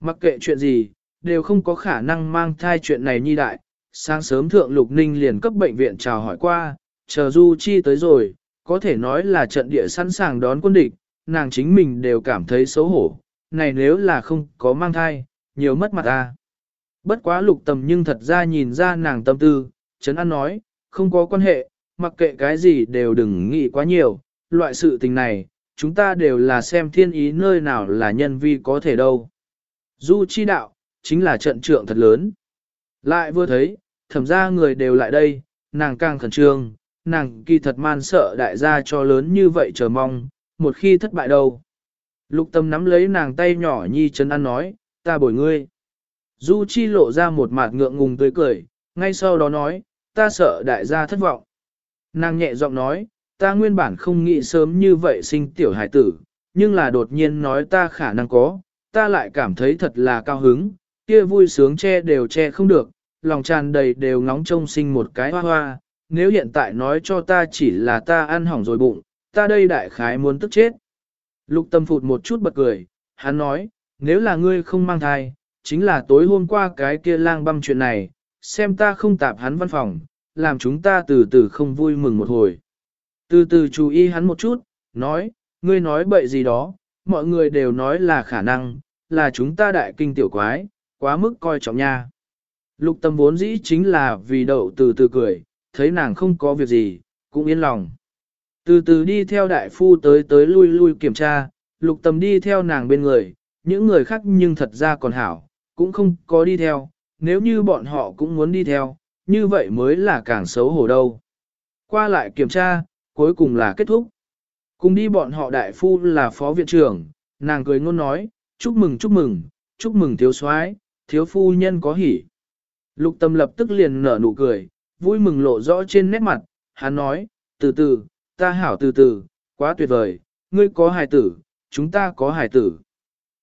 Mặc kệ chuyện gì, đều không có khả năng mang thai chuyện này nhi đại. Sáng sớm thượng Lục Ninh liền cấp bệnh viện chào hỏi qua, chờ Du Chi tới rồi, có thể nói là trận địa sẵn sàng đón quân địch, nàng chính mình đều cảm thấy xấu hổ. Này nếu là không có mang thai, nhiều mất mặt ta. Bất quá lục tầm nhưng thật ra nhìn ra nàng tâm tư, Trấn An nói, không có quan hệ, mặc kệ cái gì đều đừng nghĩ quá nhiều, loại sự tình này, chúng ta đều là xem thiên ý nơi nào là nhân vi có thể đâu. Du chi đạo, chính là trận trượng thật lớn. Lại vừa thấy, thẩm ra người đều lại đây, nàng càng khẩn trương, nàng kỳ thật man sợ đại gia cho lớn như vậy chờ mong, một khi thất bại đâu. Lục tâm nắm lấy nàng tay nhỏ nhi chấn ăn nói, ta bồi ngươi. Du Chi lộ ra một mặt ngượng ngùng tươi cười, ngay sau đó nói, ta sợ đại gia thất vọng. Nàng nhẹ giọng nói, ta nguyên bản không nghĩ sớm như vậy sinh tiểu hải tử, nhưng là đột nhiên nói ta khả năng có, ta lại cảm thấy thật là cao hứng, kia vui sướng che đều che không được, lòng tràn đầy đều ngóng trông sinh một cái hoa hoa, nếu hiện tại nói cho ta chỉ là ta ăn hỏng rồi bụng, ta đây đại khái muốn tức chết. Lục tâm phụt một chút bật cười, hắn nói, nếu là ngươi không mang thai, chính là tối hôm qua cái kia lang băm chuyện này, xem ta không tạp hắn văn phòng, làm chúng ta từ từ không vui mừng một hồi. Từ từ chú ý hắn một chút, nói, ngươi nói bậy gì đó, mọi người đều nói là khả năng, là chúng ta đại kinh tiểu quái, quá mức coi trọng nha. Lục tâm vốn dĩ chính là vì đậu từ từ cười, thấy nàng không có việc gì, cũng yên lòng. Từ từ đi theo đại phu tới tới lui lui kiểm tra, lục tâm đi theo nàng bên người, những người khác nhưng thật ra còn hảo, cũng không có đi theo, nếu như bọn họ cũng muốn đi theo, như vậy mới là càng xấu hổ đâu. Qua lại kiểm tra, cuối cùng là kết thúc. Cùng đi bọn họ đại phu là phó viện trưởng, nàng cười ngôn nói, chúc mừng chúc mừng, chúc mừng thiếu soái, thiếu phu nhân có hỉ. Lục tâm lập tức liền nở nụ cười, vui mừng lộ rõ trên nét mặt, hắn nói, từ từ, ta hảo từ từ, quá tuyệt vời, ngươi có hài tử, chúng ta có hài tử.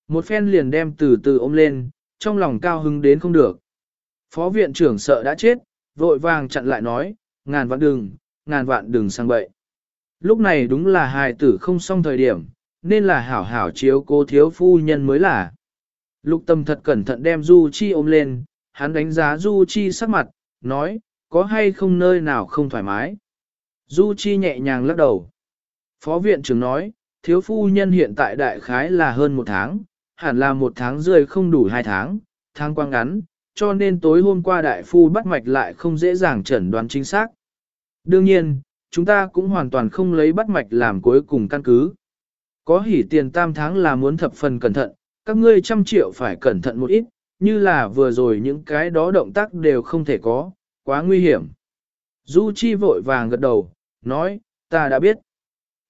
Một phen liền đem từ từ ôm lên, trong lòng cao hứng đến không được. Phó viện trưởng sợ đã chết, vội vàng chặn lại nói, ngàn vạn đừng, ngàn vạn đừng sang bậy. Lúc này đúng là hài tử không xong thời điểm, nên là hảo hảo chiếu cô thiếu phu nhân mới là. Lục tâm thật cẩn thận đem Du Chi ôm lên, hắn đánh giá Du Chi sắc mặt, nói, có hay không nơi nào không thoải mái. Du Chi nhẹ nhàng lắc đầu. Phó viện trưởng nói, thiếu phu nhân hiện tại đại khái là hơn một tháng, hẳn là một tháng rưỡi không đủ hai tháng, tháng quang ngắn, cho nên tối hôm qua đại phu bắt mạch lại không dễ dàng chẩn đoán chính xác. Đương nhiên, chúng ta cũng hoàn toàn không lấy bắt mạch làm cuối cùng căn cứ. Có hỉ tiền tam tháng là muốn thập phần cẩn thận, các ngươi trăm triệu phải cẩn thận một ít, như là vừa rồi những cái đó động tác đều không thể có, quá nguy hiểm. Du Chi vội vàng gật đầu, nói, ta đã biết.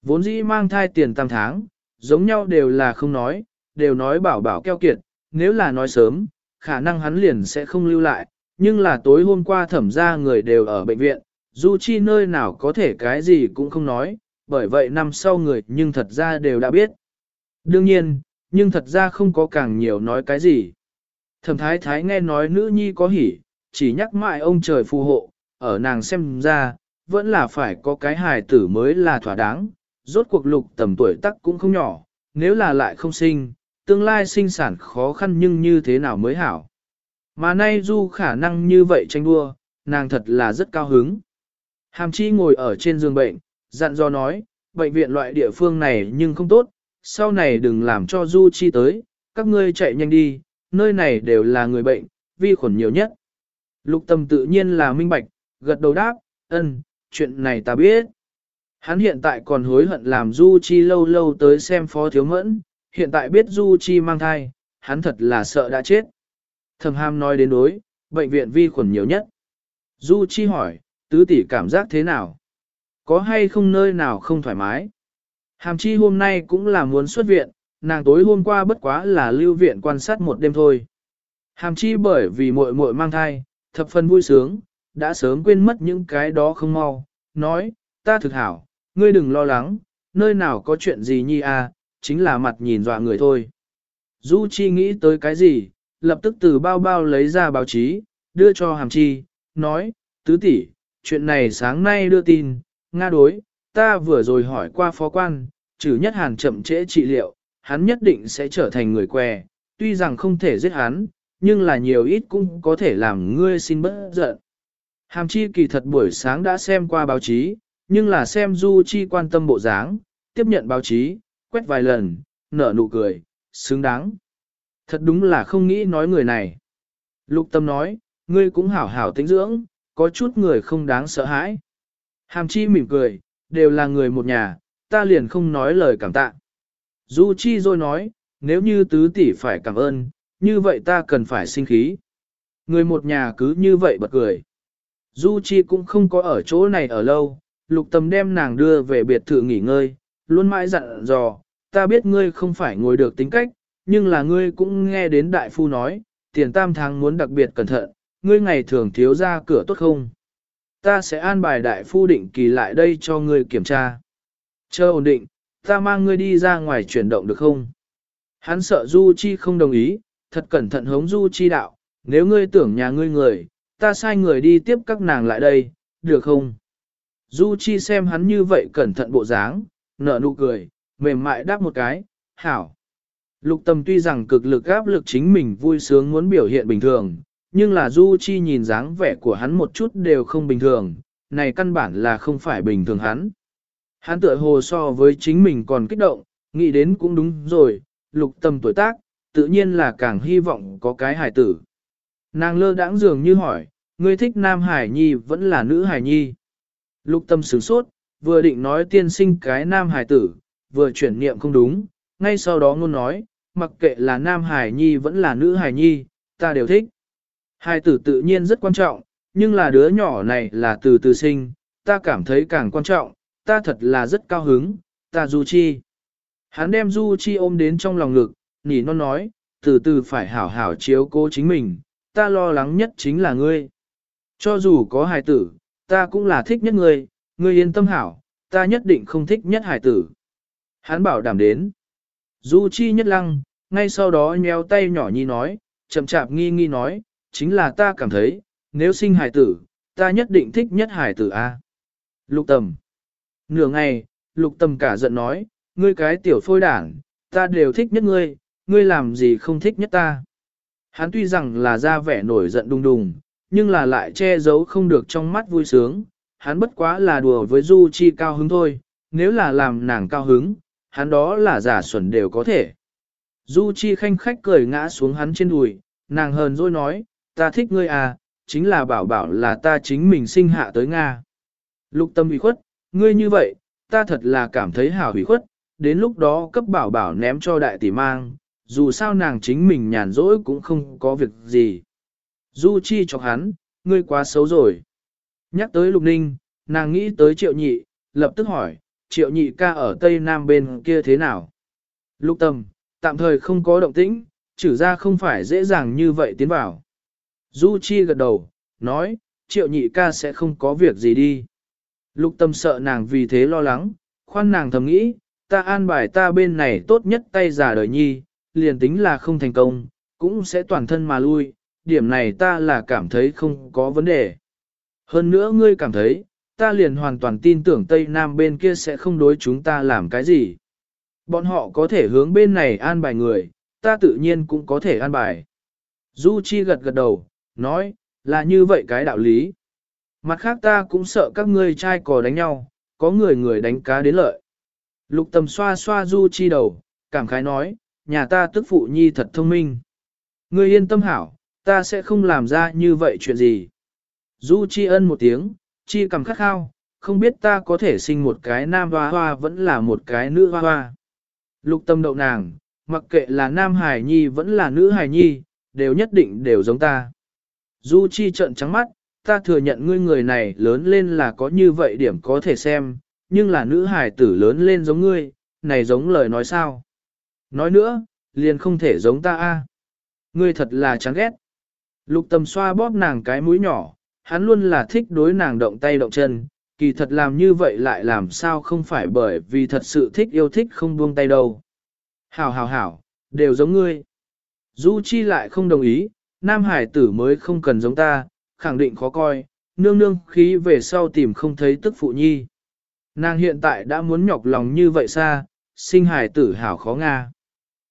Vốn dĩ mang thai tiền tam tháng, giống nhau đều là không nói, đều nói bảo bảo keo kiệt, nếu là nói sớm, khả năng hắn liền sẽ không lưu lại, nhưng là tối hôm qua thẩm ra người đều ở bệnh viện, Du Chi nơi nào có thể cái gì cũng không nói, bởi vậy năm sau người nhưng thật ra đều đã biết. Đương nhiên, nhưng thật ra không có càng nhiều nói cái gì. Thẩm thái thái nghe nói nữ nhi có hỉ, chỉ nhắc mãi ông trời phù hộ, ở nàng xem ra, vẫn là phải có cái hài tử mới là thỏa đáng, rốt cuộc lục tầm tuổi tắc cũng không nhỏ, nếu là lại không sinh, tương lai sinh sản khó khăn nhưng như thế nào mới hảo. Mà nay du khả năng như vậy tranh đua, nàng thật là rất cao hứng. Hàm chi ngồi ở trên giường bệnh, dặn dò nói, bệnh viện loại địa phương này nhưng không tốt, sau này đừng làm cho du chi tới, các ngươi chạy nhanh đi, nơi này đều là người bệnh, vi khuẩn nhiều nhất. Lục tâm tự nhiên là minh bạch, gật đầu đáp, ân, chuyện này ta biết. Hắn hiện tại còn hối hận làm Du Chi lâu lâu tới xem phó thiếu mẫn, hiện tại biết Du Chi mang thai, hắn thật là sợ đã chết. Thẩm ham nói đến đối, bệnh viện vi khuẩn nhiều nhất. Du Chi hỏi, tứ tỷ cảm giác thế nào? Có hay không nơi nào không thoải mái? Hàm chi hôm nay cũng là muốn xuất viện, nàng tối hôm qua bất quá là lưu viện quan sát một đêm thôi. Hàm chi bởi vì muội muội mang thai, thập phần vui sướng, đã sớm quên mất những cái đó không mau, nói, ta thực hảo, ngươi đừng lo lắng, nơi nào có chuyện gì nhi à, chính là mặt nhìn dọa người thôi. Du Chi nghĩ tới cái gì, lập tức từ bao bao lấy ra báo chí, đưa cho Hàm Chi, nói, tứ tỷ, chuyện này sáng nay đưa tin, Nga đối, ta vừa rồi hỏi qua phó quan, trừ nhất hàn chậm trễ trị liệu, hắn nhất định sẽ trở thành người què, tuy rằng không thể giết hắn, nhưng là nhiều ít cũng có thể làm ngươi xin bớt giận. Hàm chi kỳ thật buổi sáng đã xem qua báo chí, nhưng là xem Du Chi quan tâm bộ dáng, tiếp nhận báo chí, quét vài lần, nở nụ cười, xứng đáng. Thật đúng là không nghĩ nói người này. Lục tâm nói, ngươi cũng hảo hảo tính dưỡng, có chút người không đáng sợ hãi. Hàm chi mỉm cười, đều là người một nhà, ta liền không nói lời cảm tạ. Du Chi rồi nói, nếu như tứ tỷ phải cảm ơn, như vậy ta cần phải sinh khí. Người một nhà cứ như vậy bật cười. Du Chi cũng không có ở chỗ này ở lâu, lục tâm đem nàng đưa về biệt thự nghỉ ngơi, luôn mãi dặn dò, ta biết ngươi không phải ngồi được tính cách, nhưng là ngươi cũng nghe đến đại phu nói, tiền tam tháng muốn đặc biệt cẩn thận, ngươi ngày thường thiếu ra cửa tốt không? Ta sẽ an bài đại phu định kỳ lại đây cho ngươi kiểm tra. Chờ ổn định, ta mang ngươi đi ra ngoài chuyển động được không? Hắn sợ Du Chi không đồng ý, thật cẩn thận hống Du Chi đạo, nếu ngươi tưởng nhà ngươi người, ta sai người đi tiếp các nàng lại đây, được không? Du Chi xem hắn như vậy cẩn thận bộ dáng, nở nụ cười, mềm mại đáp một cái, hảo. Lục tâm tuy rằng cực lực áp lực chính mình vui sướng muốn biểu hiện bình thường, nhưng là Du Chi nhìn dáng vẻ của hắn một chút đều không bình thường, này căn bản là không phải bình thường hắn. Hắn tựa hồ so với chính mình còn kích động, nghĩ đến cũng đúng rồi, lục tâm tuổi tác, tự nhiên là càng hy vọng có cái hài tử. Nàng lơ đãng dường như hỏi, ngươi thích nam hải nhi vẫn là nữ hải nhi. Lục tâm sửng sốt, vừa định nói tiên sinh cái nam hải tử, vừa chuyển niệm không đúng, ngay sau đó ngôn nói, mặc kệ là nam hải nhi vẫn là nữ hải nhi, ta đều thích. Hải tử tự nhiên rất quan trọng, nhưng là đứa nhỏ này là từ từ sinh, ta cảm thấy càng quan trọng, ta thật là rất cao hứng, ta Du Chi. Hắn đem Du Chi ôm đến trong lòng ngực, nỉ non nói, từ từ phải hảo hảo chiếu cố chính mình, ta lo lắng nhất chính là ngươi. Cho dù có hài tử, ta cũng là thích nhất ngươi, ngươi yên tâm hảo, ta nhất định không thích nhất hài tử. Hắn bảo đảm đến. Du Chi nhất lăng, ngay sau đó nhéo tay nhỏ nhi nói, chậm chạp nghi nghi nói, chính là ta cảm thấy, nếu sinh hải tử, ta nhất định thích nhất hải tử A. Lục tầm. Nửa ngày, lục tầm cả giận nói, ngươi cái tiểu phôi đảng, ta đều thích nhất ngươi, ngươi làm gì không thích nhất ta. Hắn tuy rằng là ra vẻ nổi giận đùng đùng, nhưng là lại che giấu không được trong mắt vui sướng, hắn bất quá là đùa với Du Chi cao hứng thôi, nếu là làm nàng cao hứng, hắn đó là giả xuẩn đều có thể. Du Chi khanh khách cười ngã xuống hắn trên đùi, nàng hờn dỗi nói, ta thích ngươi à, chính là bảo bảo là ta chính mình sinh hạ tới Nga. Lục tâm ủy khuất, ngươi như vậy, ta thật là cảm thấy hảo ủy khuất, đến lúc đó cấp bảo bảo ném cho đại tỷ mang, dù sao nàng chính mình nhàn rỗi cũng không có việc gì. Du Chi chọc hắn, ngươi quá xấu rồi. Nhắc tới Lục Ninh, nàng nghĩ tới triệu nhị, lập tức hỏi, triệu nhị ca ở Tây Nam bên kia thế nào? Lục tâm, tạm thời không có động tĩnh, trừ ra không phải dễ dàng như vậy tiến vào. Du Chi gật đầu, nói, triệu nhị ca sẽ không có việc gì đi. Lục tâm sợ nàng vì thế lo lắng, khoan nàng thầm nghĩ, ta an bài ta bên này tốt nhất tay giả đời nhi, liền tính là không thành công, cũng sẽ toàn thân mà lui, điểm này ta là cảm thấy không có vấn đề. Hơn nữa ngươi cảm thấy, ta liền hoàn toàn tin tưởng Tây Nam bên kia sẽ không đối chúng ta làm cái gì. Bọn họ có thể hướng bên này an bài người, ta tự nhiên cũng có thể an bài. Du Chi gật gật đầu, nói, là như vậy cái đạo lý. Mặt khác ta cũng sợ các ngươi trai cò đánh nhau, có người người đánh cá đến lợi. Lục tầm xoa xoa Du Chi đầu, cảm khái nói, nhà ta tức phụ nhi thật thông minh. Ngươi yên tâm hảo, ta sẽ không làm ra như vậy chuyện gì. Du Chi ân một tiếng, Chi cầm khát khao, không biết ta có thể sinh một cái nam hoa hoa vẫn là một cái nữ hoa hoa. Lục tâm đậu nàng, mặc kệ là nam hải nhi vẫn là nữ hải nhi, đều nhất định đều giống ta. Du Chi trợn trắng mắt, ta thừa nhận ngươi người này lớn lên là có như vậy điểm có thể xem, nhưng là nữ hải tử lớn lên giống ngươi, này giống lời nói sao. Nói nữa, liền không thể giống ta a. Ngươi thật là chán ghét. Lục tầm xoa bóp nàng cái mũi nhỏ, hắn luôn là thích đối nàng động tay động chân, kỳ thật làm như vậy lại làm sao không phải bởi vì thật sự thích yêu thích không buông tay đâu. Hảo hảo hảo, đều giống ngươi. Du Chi lại không đồng ý, nam hải tử mới không cần giống ta, khẳng định khó coi, nương nương khí về sau tìm không thấy tức phụ nhi. Nàng hiện tại đã muốn nhọc lòng như vậy xa, sinh hải tử hảo khó nga.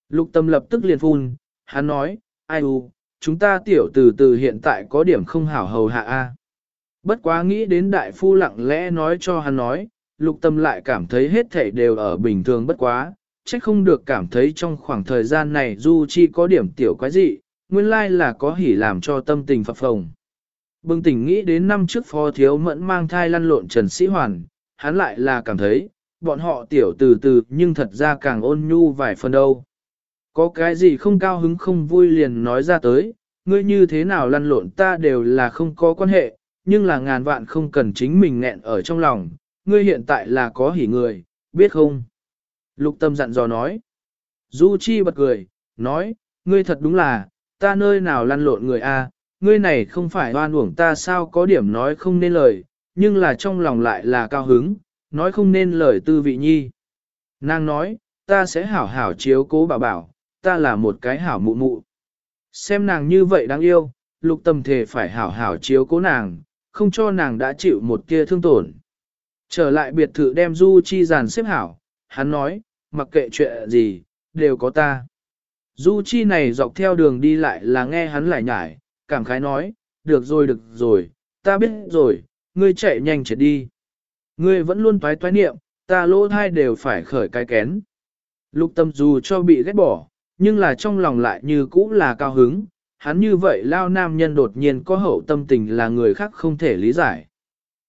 Lục tâm lập tức liền phun, hắn nói, ai u, chúng ta tiểu từ từ hiện tại có điểm không hảo hầu hạ a. Bất quá nghĩ đến đại phu lặng lẽ nói cho hắn nói, lục tâm lại cảm thấy hết thảy đều ở bình thường bất quá, trách không được cảm thấy trong khoảng thời gian này Du Chi có điểm tiểu quái dị, nguyên lai là có hỉ làm cho tâm tình phập phồng. Bừng tỉnh nghĩ đến năm trước phó thiếu mẫn mang thai lăn lộn Trần Sĩ Hoàn, hắn lại là cảm thấy, bọn họ tiểu từ từ nhưng thật ra càng ôn nhu vài phần đâu. Có cái gì không cao hứng không vui liền nói ra tới, ngươi như thế nào lăn lộn ta đều là không có quan hệ, nhưng là ngàn vạn không cần chính mình nghẹn ở trong lòng, ngươi hiện tại là có hỉ người, biết không? Lục tâm dặn dò nói. Du Chi bật cười, nói, ngươi thật đúng là, ta nơi nào lăn lộn người a, ngươi này không phải oan uổng ta sao có điểm nói không nên lời, nhưng là trong lòng lại là cao hứng, nói không nên lời tư vị nhi. Nàng nói, ta sẽ hảo hảo chiếu cố bảo bảo, ta là một cái hảo mụ mụ. Xem nàng như vậy đáng yêu, lục tâm thể phải hảo hảo chiếu cố nàng, không cho nàng đã chịu một kia thương tổn. Trở lại biệt thự đem Du Chi giàn xếp hảo, hắn nói, mặc kệ chuyện gì, đều có ta. Du Chi này dọc theo đường đi lại là nghe hắn lại nhải, cảm khái nói, được rồi được rồi, ta biết rồi, ngươi chạy nhanh chạy đi. Ngươi vẫn luôn toái toái niệm, ta lỗ thai đều phải khởi cái kén. Lục tâm dù cho bị ghét bỏ, nhưng là trong lòng lại như cũ là cao hứng, hắn như vậy lao nam nhân đột nhiên có hậu tâm tình là người khác không thể lý giải.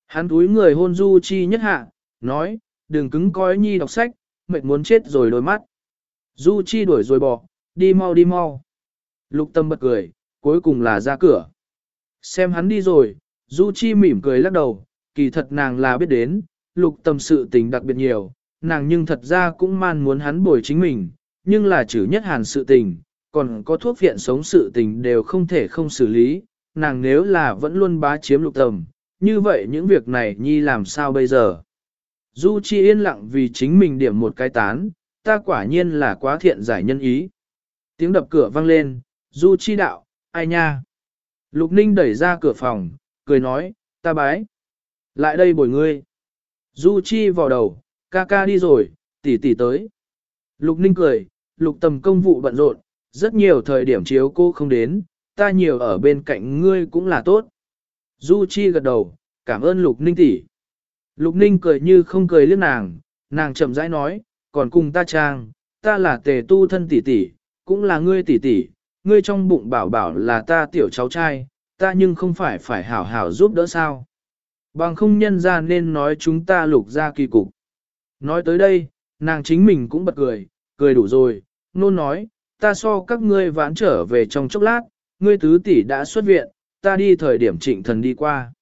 Hắn túi người hôn Du Chi nhất hạ, nói, đừng cứng coi nhi đọc sách, mệt muốn chết rồi đôi mắt. Du Chi đuổi rồi bỏ, đi mau đi mau. Lục tâm bật cười, cuối cùng là ra cửa. Xem hắn đi rồi, Du Chi mỉm cười lắc đầu, kỳ thật nàng là biết đến, lục tâm sự tình đặc biệt nhiều, nàng nhưng thật ra cũng man muốn hắn bồi chính mình, nhưng là chữ nhất hàn sự tình, còn có thuốc viện sống sự tình đều không thể không xử lý, nàng nếu là vẫn luôn bá chiếm lục tâm, như vậy những việc này nhi làm sao bây giờ? Du Chi yên lặng vì chính mình điểm một cái tán, ta quả nhiên là quá thiện giải nhân ý. Tiếng đập cửa vang lên, Du Chi đạo, ai nha? Lục Ninh đẩy ra cửa phòng, cười nói, ta bái. Lại đây bồi ngươi. Du Chi vào đầu, ca ca đi rồi, tỷ tỷ tới. Lục Ninh cười, lục tầm công vụ bận rộn, rất nhiều thời điểm chiếu cô không đến, ta nhiều ở bên cạnh ngươi cũng là tốt. Du Chi gật đầu, cảm ơn Lục Ninh tỷ. Lục Ninh cười như không cười liếc nàng, nàng chậm rãi nói, còn cùng ta trang, ta là tề tu thân tỷ tỷ, cũng là ngươi tỷ tỷ, ngươi trong bụng bảo bảo là ta tiểu cháu trai, ta nhưng không phải phải hảo hảo giúp đỡ sao. Bằng không nhân ra nên nói chúng ta lục ra kỳ cục. Nói tới đây, nàng chính mình cũng bật cười, cười đủ rồi, nôn nói, ta so các ngươi vãn trở về trong chốc lát, ngươi tứ tỷ đã xuất viện, ta đi thời điểm trịnh thần đi qua.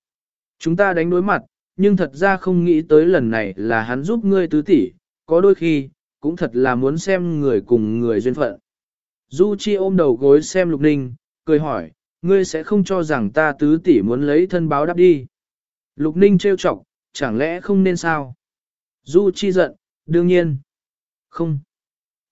Chúng ta đánh đối mặt, nhưng thật ra không nghĩ tới lần này là hắn giúp ngươi tứ tỷ, có đôi khi, cũng thật là muốn xem người cùng người duyên phận. Du Chi ôm đầu gối xem Lục Ninh, cười hỏi, ngươi sẽ không cho rằng ta tứ tỷ muốn lấy thân báo đáp đi. Lục Ninh trêu chọc, chẳng lẽ không nên sao? Du Chi giận, đương nhiên. Không.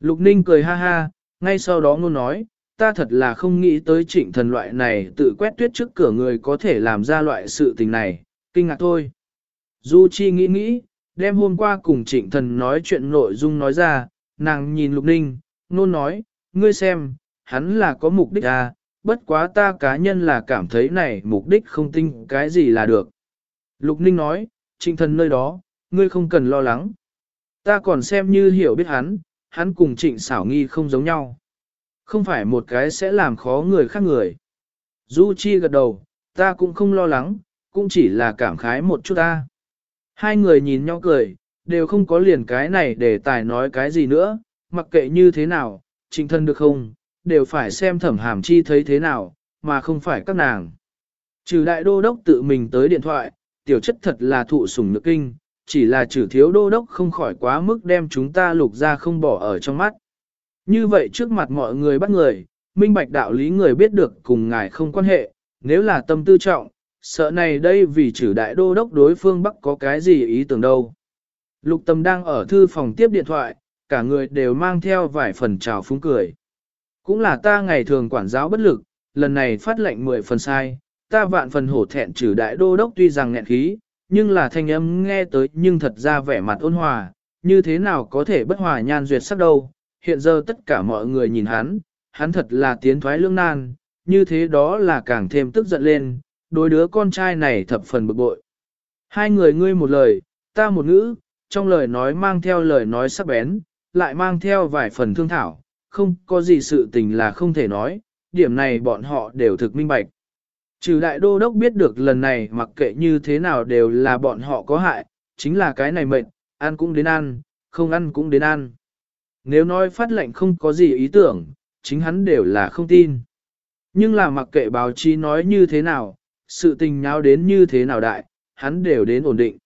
Lục Ninh cười ha ha, ngay sau đó ngôn nói, ta thật là không nghĩ tới trịnh thần loại này tự quét tuyết trước cửa người có thể làm ra loại sự tình này, kinh ngạc thôi. Du Chi nghĩ nghĩ, đem hôm qua cùng trịnh thần nói chuyện nội dung nói ra, nàng nhìn Lục Ninh, nôn nói, ngươi xem, hắn là có mục đích à, bất quá ta cá nhân là cảm thấy này mục đích không tinh cái gì là được. Lục Ninh nói, trịnh thần nơi đó, ngươi không cần lo lắng. Ta còn xem như hiểu biết hắn, hắn cùng trịnh xảo nghi không giống nhau. Không phải một cái sẽ làm khó người khác người. Du Chi gật đầu, ta cũng không lo lắng, cũng chỉ là cảm khái một chút ta. Hai người nhìn nhau cười, đều không có liền cái này để tài nói cái gì nữa, mặc kệ như thế nào, trịnh thân được không, đều phải xem thẩm hàm chi thấy thế nào, mà không phải các nàng. Trừ đại đô đốc tự mình tới điện thoại, tiểu chất thật là thụ sủng nước kinh, chỉ là trừ thiếu đô đốc không khỏi quá mức đem chúng ta lục ra không bỏ ở trong mắt. Như vậy trước mặt mọi người bắt người, minh bạch đạo lý người biết được cùng ngài không quan hệ, nếu là tâm tư trọng, sợ này đây vì trừ đại đô đốc đối phương Bắc có cái gì ý tưởng đâu. Lục tâm đang ở thư phòng tiếp điện thoại, cả người đều mang theo vài phần trào phúng cười. Cũng là ta ngày thường quản giáo bất lực, lần này phát lệnh 10 phần sai, ta vạn phần hổ thẹn trừ đại đô đốc tuy rằng nghẹn khí, nhưng là thanh âm nghe tới nhưng thật ra vẻ mặt ôn hòa, như thế nào có thể bất hòa nhan duyệt sắc đâu, hiện giờ tất cả mọi người nhìn hắn, hắn thật là tiến thoái lương nan, như thế đó là càng thêm tức giận lên, đối đứa con trai này thập phần bực bội. Hai người ngươi một lời, ta một ngữ, trong lời nói mang theo lời nói sắc bén, lại mang theo vài phần thương thảo, không có gì sự tình là không thể nói, điểm này bọn họ đều thực minh bạch. Trừ đại đô đốc biết được lần này mặc kệ như thế nào đều là bọn họ có hại, chính là cái này mệnh, ăn cũng đến ăn, không ăn cũng đến ăn. Nếu nói phát lệnh không có gì ý tưởng, chính hắn đều là không tin. Nhưng là mặc kệ báo chí nói như thế nào, sự tình nháo đến như thế nào đại, hắn đều đến ổn định.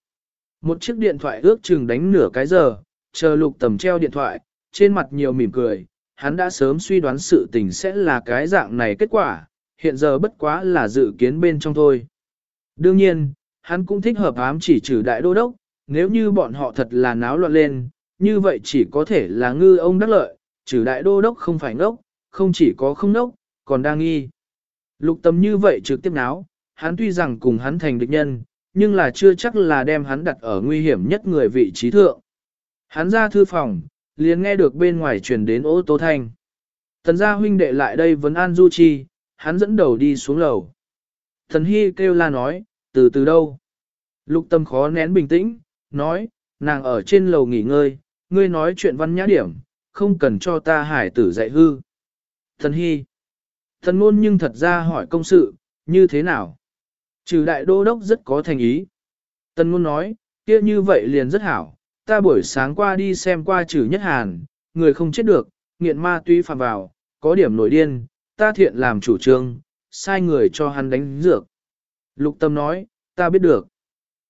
Một chiếc điện thoại ước chừng đánh nửa cái giờ, chờ lục tầm treo điện thoại, trên mặt nhiều mỉm cười, hắn đã sớm suy đoán sự tình sẽ là cái dạng này kết quả, hiện giờ bất quá là dự kiến bên trong thôi. Đương nhiên, hắn cũng thích hợp ám chỉ trừ đại đô đốc, nếu như bọn họ thật là náo loạn lên, như vậy chỉ có thể là ngư ông đắc lợi, trừ đại đô đốc không phải ngốc, không chỉ có không ngốc, còn đang nghi. Lục Tầm như vậy trực tiếp náo, hắn tuy rằng cùng hắn thành địch nhân, nhưng là chưa chắc là đem hắn đặt ở nguy hiểm nhất người vị trí thượng. Hắn ra thư phòng, liền nghe được bên ngoài truyền đến ô tô thanh. Tần gia huynh đệ lại đây vấn an Du Chi, hắn dẫn đầu đi xuống lầu. Thần Hy kêu la nói, từ từ đâu? Lục tâm khó nén bình tĩnh, nói, nàng ở trên lầu nghỉ ngơi, ngươi nói chuyện văn nhã điểm, không cần cho ta hải tử dạy hư. Thần Hy. Thần ngôn nhưng thật ra hỏi công sự, như thế nào? Trừ đại đô đốc rất có thành ý. Tần ngôn nói, kia như vậy liền rất hảo, ta buổi sáng qua đi xem qua trừ nhất hàn, người không chết được, nghiện ma túy phạm vào, có điểm nổi điên, ta thiện làm chủ trương, sai người cho hắn đánh dược. Lục tâm nói, ta biết được.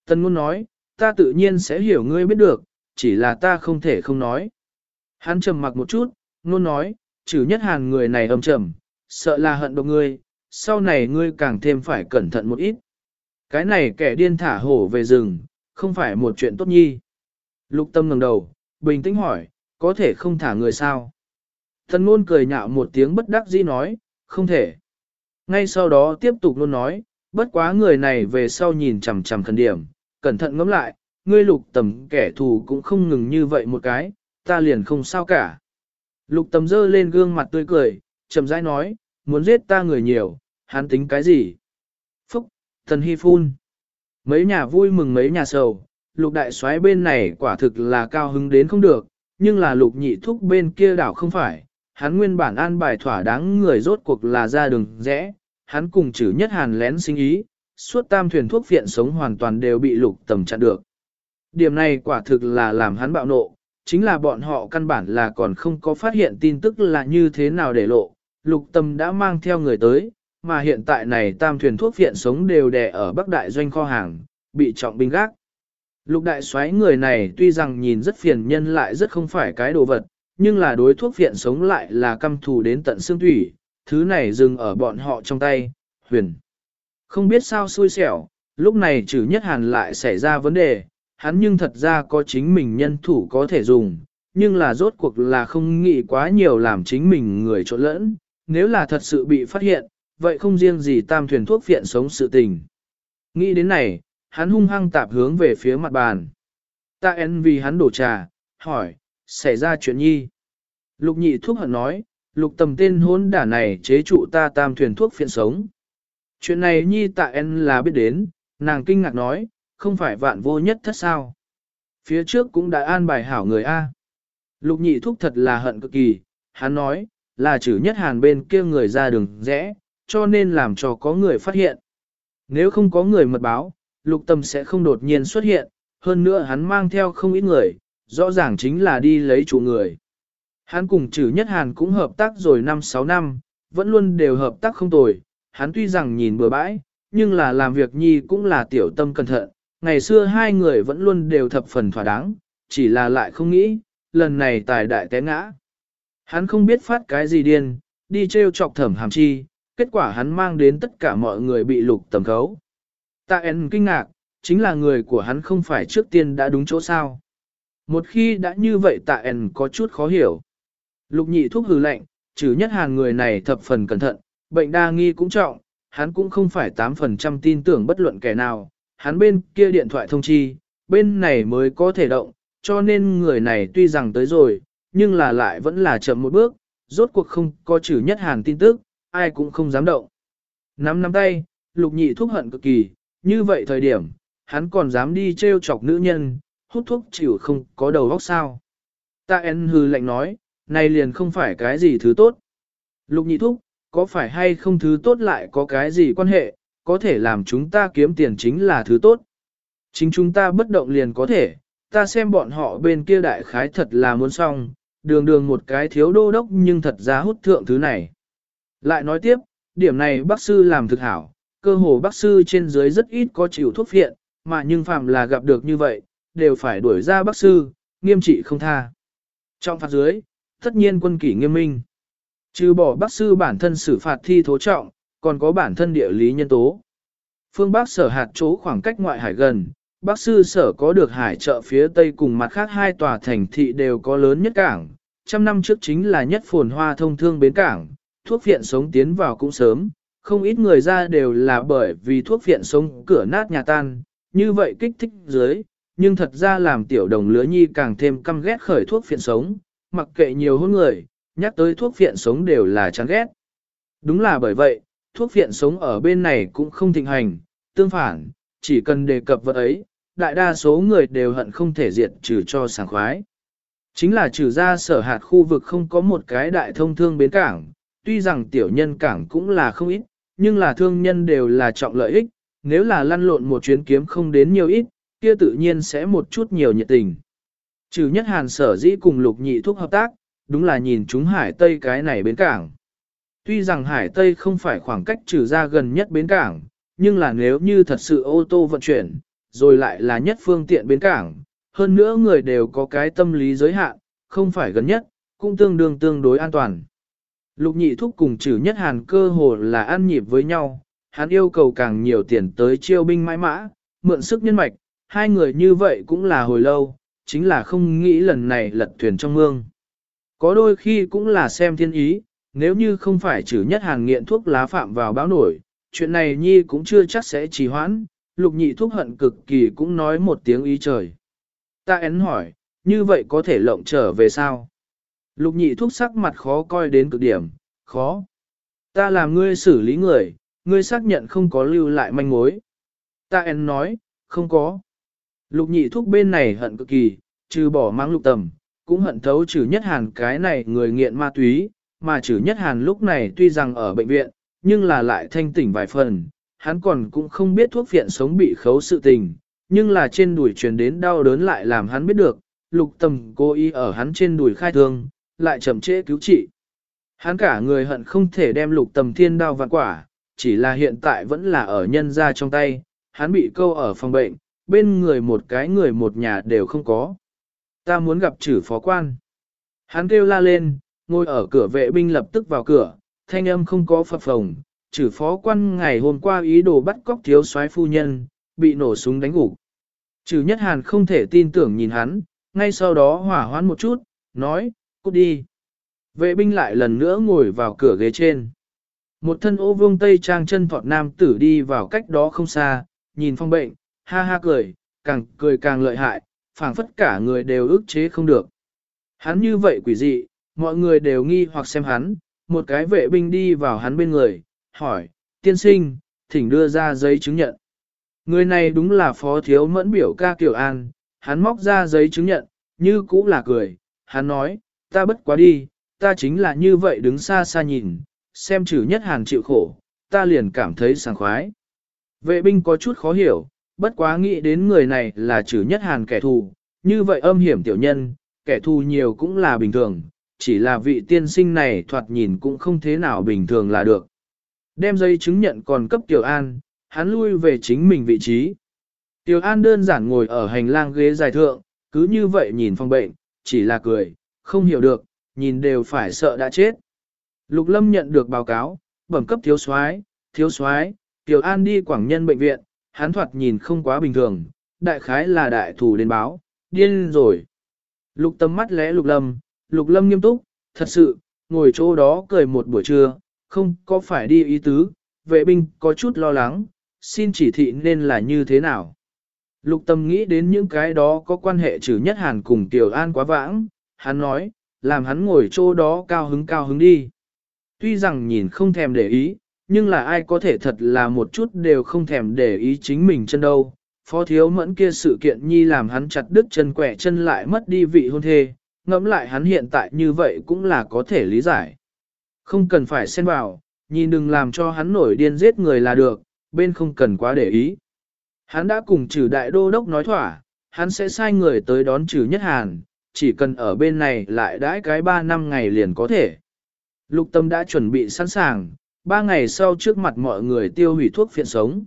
Tân ngôn nói, ta tự nhiên sẽ hiểu ngươi biết được, chỉ là ta không thể không nói. Hắn trầm mặc một chút, ngôn nói, trừ nhất hàn người này âm trầm, sợ là hận độc ngươi, sau này ngươi càng thêm phải cẩn thận một ít. Cái này kẻ điên thả hổ về rừng, không phải một chuyện tốt nhi. Lục tâm ngẩng đầu, bình tĩnh hỏi, có thể không thả người sao? Thần ngôn cười nhạo một tiếng bất đắc dĩ nói, không thể. Ngay sau đó tiếp tục luôn nói, bất quá người này về sau nhìn chằm chằm khẩn điểm, cẩn thận ngẫm lại, ngươi lục tầm kẻ thù cũng không ngừng như vậy một cái, ta liền không sao cả. Lục tầm dơ lên gương mặt tươi cười, chậm rãi nói, muốn giết ta người nhiều, hắn tính cái gì? Phúc, thần hy phun. Mấy nhà vui mừng mấy nhà sầu, lục đại soái bên này quả thực là cao hứng đến không được, nhưng là lục nhị thúc bên kia đảo không phải, hắn nguyên bản an bài thỏa đáng người rốt cuộc là ra đường rẽ, hắn cùng chử nhất hàn lén sinh ý, suốt tam thuyền thuốc viện sống hoàn toàn đều bị lục tầm chặn được. Điểm này quả thực là làm hắn bạo nộ, chính là bọn họ căn bản là còn không có phát hiện tin tức là như thế nào để lộ, lục Tầm đã mang theo người tới, mà hiện tại này tam thuyền thuốc viện sống đều đè ở Bắc Đại doanh kho hàng, bị trọng binh gác. Lục đại xoáy người này tuy rằng nhìn rất phiền nhân lại rất không phải cái đồ vật, nhưng là đối thuốc phiện sống lại là căm thù đến tận xương thủy, thứ này dừng ở bọn họ trong tay, huyền. Không biết sao xui xẻo, lúc này trừ nhất hàn lại xảy ra vấn đề, hắn nhưng thật ra có chính mình nhân thủ có thể dùng, nhưng là rốt cuộc là không nghĩ quá nhiều làm chính mình người trộn lẫn, nếu là thật sự bị phát hiện, vậy không riêng gì tam thuyền thuốc phiện sống sự tình. Nghĩ đến này, hắn hung hăng tạp hướng về phía mặt bàn. Ta en vì hắn đổ trà, hỏi, xảy ra chuyện nhi. Lục nhị thuốc hận nói, lục tầm tên hôn đả này chế trụ ta tam thuyền thuốc phiện sống. Chuyện này nhi tạ en là biết đến, nàng kinh ngạc nói, không phải vạn vô nhất thất sao. Phía trước cũng đã an bài hảo người A. Lục nhị thúc thật là hận cực kỳ, hắn nói, là chữ nhất hàn bên kia người ra đường rẽ, cho nên làm cho có người phát hiện. Nếu không có người mật báo, lục tâm sẽ không đột nhiên xuất hiện, hơn nữa hắn mang theo không ít người, rõ ràng chính là đi lấy chủ người. Hắn cùng trừ nhất hàn cũng hợp tác rồi 5-6 năm, vẫn luôn đều hợp tác không tồi, hắn tuy rằng nhìn bừa bãi, nhưng là làm việc nhi cũng là tiểu tâm cẩn thận, ngày xưa hai người vẫn luôn đều thập phần thỏa đáng, chỉ là lại không nghĩ, lần này tài đại té ngã. Hắn không biết phát cái gì điên, đi treo chọc thẩm hàm chi, kết quả hắn mang đến tất cả mọi người bị lục tầm khấu. Tạ En kinh ngạc, chính là người của hắn không phải trước tiên đã đúng chỗ sao. Một khi đã như vậy tạ En có chút khó hiểu. Lục nhị thuốc hừ lạnh, trừ nhất hàng người này thập phần cẩn thận, bệnh đa nghi cũng trọng, hắn cũng không phải 8% tin tưởng bất luận kẻ nào, hắn bên kia điện thoại thông chi, bên này mới có thể động, cho nên người này tuy rằng tới rồi, nhưng là lại vẫn là chậm một bước, rốt cuộc không có trừ nhất hàng tin tức, ai cũng không dám động. Nắm nắm tay, lục nhị thuốc hận cực kỳ, như vậy thời điểm, hắn còn dám đi trêu chọc nữ nhân, hút thuốc chịu không có đầu óc sao. Ta en hư lạnh nói, này liền không phải cái gì thứ tốt. Lục nhị thúc, có phải hay không thứ tốt lại có cái gì quan hệ, có thể làm chúng ta kiếm tiền chính là thứ tốt. Chính chúng ta bất động liền có thể, ta xem bọn họ bên kia đại khái thật là muốn xong, đường đường một cái thiếu đô đốc nhưng thật ra hút thượng thứ này. Lại nói tiếp, điểm này bác sư làm thực hảo, cơ hồ bác sư trên dưới rất ít có chịu thuốc phiện, mà nhưng phạm là gặp được như vậy, đều phải đuổi ra bác sư, nghiêm trị không tha. Trong phạt dưới, tất nhiên quân kỷ nghiêm minh. Trừ bỏ bác sư bản thân xử phạt thi thố trọng, còn có bản thân địa lý nhân tố. Phương Bắc sở hạt chỗ khoảng cách ngoại hải gần, bác sư sở có được hải chợ phía tây cùng mặt khác hai tòa thành thị đều có lớn nhất cảng. Trăm năm trước chính là nhất phồn hoa thông thương bến cảng, thuốc viện sống tiến vào cũng sớm, không ít người ra đều là bởi vì thuốc viện sống cửa nát nhà tan, như vậy kích thích dưới, nhưng thật ra làm tiểu đồng lứa nhi càng thêm căm ghét khởi thuốc phiện sống, mặc kệ nhiều hơn người, nhắc tới thuốc phiện sống đều là chán ghét. Đúng là bởi vậy, thuốc phiện sống ở bên này cũng không thịnh hành, tương phản, chỉ cần đề cập vật ấy, đại đa số người đều hận không thể diệt trừ cho sảng khoái. Chính là trừ ra sở hạt khu vực không có một cái đại thông thương bến cảng, tuy rằng tiểu nhân cảng cũng là không ít, nhưng là thương nhân đều là trọng lợi ích, nếu là lăn lộn một chuyến kiếm không đến nhiều ít, kia tự nhiên sẽ một chút nhiều nhiệt tình. Trừ nhất hàn sở dĩ cùng lục nhị thuốc hợp tác, đúng là nhìn chúng hải tây cái này bến cảng. Tuy rằng hải tây không phải khoảng cách trừ ra gần nhất bến cảng, nhưng là nếu như thật sự ô tô vận chuyển, rồi lại là nhất phương tiện bến cảng, hơn nữa người đều có cái tâm lý giới hạn, không phải gần nhất, cũng tương đương tương đối an toàn. Lục nhị thúc cùng trừ nhất hàn cơ hồ là ăn nhịp với nhau, hắn yêu cầu càng nhiều tiền tới chiêu binh mãi mã, mượn sức nhân mạch, hai người như vậy cũng là hồi lâu, chính là không nghĩ lần này lật thuyền trong mương. Có đôi khi cũng là xem thiên ý, nếu như không phải trừ nhất hàn nghiện thuốc lá phạm vào báo nổi, chuyện này nhi cũng chưa chắc sẽ trì hoãn, lục nhị thuốc hận cực kỳ cũng nói một tiếng ý trời. Ta én hỏi, như vậy có thể lộng trở về sao? Lục nhị thuốc sắc mặt khó coi đến cực điểm, khó. Ta làm ngươi xử lý người, ngươi xác nhận không có lưu lại manh mối. Ta en nói, không có. Lục nhị thuốc bên này hận cực kỳ, trừ bỏ mang lục tầm, cũng hận thấu trừ nhất hàn cái này người nghiện ma túy, mà trừ nhất hàn lúc này tuy rằng ở bệnh viện, nhưng là lại thanh tỉnh vài phần, hắn còn cũng không biết thuốc viện sống bị khấu sự tình, nhưng là trên đùi truyền đến đau đớn lại làm hắn biết được, lục tầm cố ý ở hắn trên đùi khai thương, lại chậm trễ cứu trị. Hắn cả người hận không thể đem lục tầm thiên đao vạn quả, chỉ là hiện tại vẫn là ở nhân ra trong tay, hắn bị câu ở phòng bệnh, bên người một cái người một nhà đều không có. Ta muốn gặp chử phó quan. Hắn kêu la lên, ngồi ở cửa vệ binh lập tức vào cửa, thanh âm không có phập phồng, chử phó quan ngày hôm qua ý đồ bắt cóc thiếu soái phu nhân, bị nổ súng đánh gục. chử nhất hàn không thể tin tưởng nhìn hắn, ngay sau đó hỏa hoãn một chút, nói, cút đi. Vệ binh lại lần nữa ngồi vào cửa ghế trên. Một thân ô vương tây trang chân thọt nam tử đi vào cách đó không xa, nhìn phong bệnh, ha ha cười, càng cười càng lợi hại, phảng phất cả người đều ức chế không được. Hắn như vậy quỷ dị, mọi người đều nghi hoặc xem hắn, một cái vệ binh đi vào hắn bên người, hỏi, tiên sinh, thỉnh đưa ra giấy chứng nhận. Người này đúng là phó thiếu mẫn biểu ca Kiều An, hắn móc ra giấy chứng nhận, như cũ là cười, hắn nói, ta bất quá đi, ta chính là như vậy đứng xa xa nhìn, xem trừ nhất hàn chịu khổ, ta liền cảm thấy sảng khoái. Vệ binh có chút khó hiểu, bất quá nghĩ đến người này là trừ nhất hàn kẻ thù, như vậy âm hiểm tiểu nhân, kẻ thù nhiều cũng là bình thường, chỉ là vị tiên sinh này thoạt nhìn cũng không thế nào bình thường là được. Đem giấy chứng nhận còn cấp Tiểu An, hắn lui về chính mình vị trí. Tiểu An đơn giản ngồi ở hành lang ghế dài thượng, cứ như vậy nhìn phòng bệnh, chỉ là cười, không hiểu được, nhìn đều phải sợ đã chết. Lục Lâm nhận được báo cáo, bẩm cấp thiếu soái, thiếu soái, Tiểu An đi Quảng Nhân bệnh viện, hắn thoạt nhìn không quá bình thường, đại khái là đại thủ đến báo, điên rồi. Lục tâm mắt lẽ Lục Lâm, Lục Lâm nghiêm túc, thật sự, ngồi chỗ đó cười một buổi trưa, không có phải đi ý tứ, vệ binh có chút lo lắng, xin chỉ thị nên là như thế nào. Lục tâm nghĩ đến những cái đó có quan hệ trừ nhất hàn cùng Tiểu An quá vãng, hắn nói, làm hắn ngồi chỗ đó cao hứng cao hứng đi. Tuy rằng nhìn không thèm để ý, nhưng là ai có thể thật là một chút đều không thèm để ý chính mình chân đâu. Phó thiếu mẫn kia sự kiện nhi làm hắn chặt đứt chân quẻ chân lại mất đi vị hôn thê, ngẫm lại hắn hiện tại như vậy cũng là có thể lý giải. Không cần phải xen vào, nhìn đừng làm cho hắn nổi điên giết người là được, bên không cần quá để ý. Hắn đã cùng trừ đại đô đốc nói thỏa, hắn sẽ sai người tới đón trừ nhất hàn, chỉ cần ở bên này lại đãi cái 3 năm ngày liền có thể. Lục tâm đã chuẩn bị sẵn sàng, 3 ngày sau trước mặt mọi người tiêu hủy thuốc phiện sống.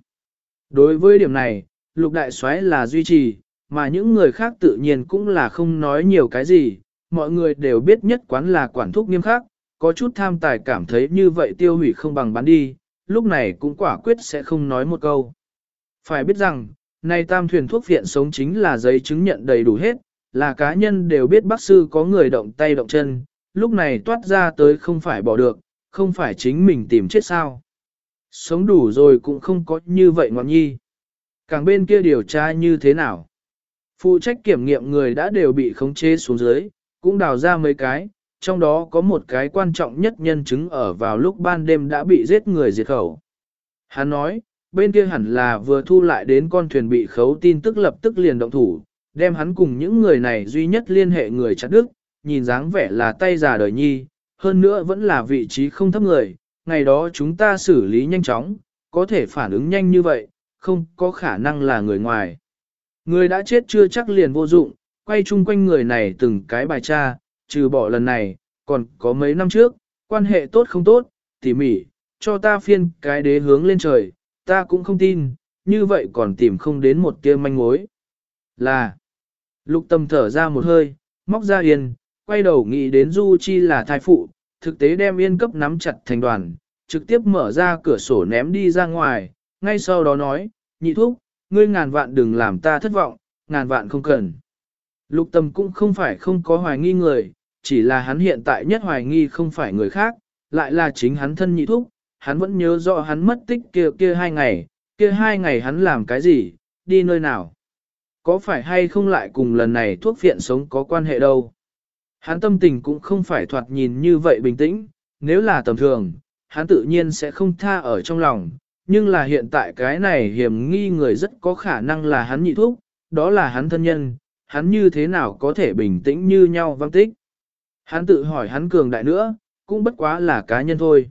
Đối với điểm này, lục đại soái là duy trì, mà những người khác tự nhiên cũng là không nói nhiều cái gì, mọi người đều biết nhất quán là quản thúc nghiêm khắc, có chút tham tài cảm thấy như vậy tiêu hủy không bằng bán đi, lúc này cũng quả quyết sẽ không nói một câu. Phải biết rằng, nay tam thuyền thuốc viện sống chính là giấy chứng nhận đầy đủ hết, là cá nhân đều biết bác sư có người động tay động chân, lúc này toát ra tới không phải bỏ được, không phải chính mình tìm chết sao. Sống đủ rồi cũng không có như vậy ngọn nhi. Càng bên kia điều tra như thế nào? Phụ trách kiểm nghiệm người đã đều bị khống chế xuống dưới, cũng đào ra mấy cái, trong đó có một cái quan trọng nhất nhân chứng ở vào lúc ban đêm đã bị giết người diệt khẩu. Hắn nói, bên kia hẳn là vừa thu lại đến con thuyền bị khấu tin tức lập tức liền động thủ, đem hắn cùng những người này duy nhất liên hệ người chặt đức, nhìn dáng vẻ là tay già đời nhi, hơn nữa vẫn là vị trí không thấp người, ngày đó chúng ta xử lý nhanh chóng, có thể phản ứng nhanh như vậy, không có khả năng là người ngoài. Người đã chết chưa chắc liền vô dụng, quay chung quanh người này từng cái bài tra, trừ bỏ lần này, còn có mấy năm trước, quan hệ tốt không tốt, tỉ mỉ, cho ta phiên cái đế hướng lên trời, ta cũng không tin, như vậy còn tìm không đến một tia manh mối. Là, lục tâm thở ra một hơi, móc ra yên, quay đầu nghĩ đến Du Chi là thai phụ, thực tế đem yên cấp nắm chặt thành đoàn, trực tiếp mở ra cửa sổ ném đi ra ngoài, ngay sau đó nói, nhị thúc, ngươi ngàn vạn đừng làm ta thất vọng, ngàn vạn không cần. Lục tâm cũng không phải không có hoài nghi người, chỉ là hắn hiện tại nhất hoài nghi không phải người khác, lại là chính hắn thân nhị thúc, hắn vẫn nhớ rõ hắn mất tích kia kia hai ngày, kia hai ngày hắn làm cái gì, đi nơi nào. Có phải hay không lại cùng lần này thuốc phiện sống có quan hệ đâu. Hắn tâm tình cũng không phải thoạt nhìn như vậy bình tĩnh, nếu là tầm thường, hắn tự nhiên sẽ không tha ở trong lòng, nhưng là hiện tại cái này hiểm nghi người rất có khả năng là hắn nhị thuốc, đó là hắn thân nhân, hắn như thế nào có thể bình tĩnh như nhau văng tích. Hắn tự hỏi hắn cường đại nữa, cũng bất quá là cá nhân thôi.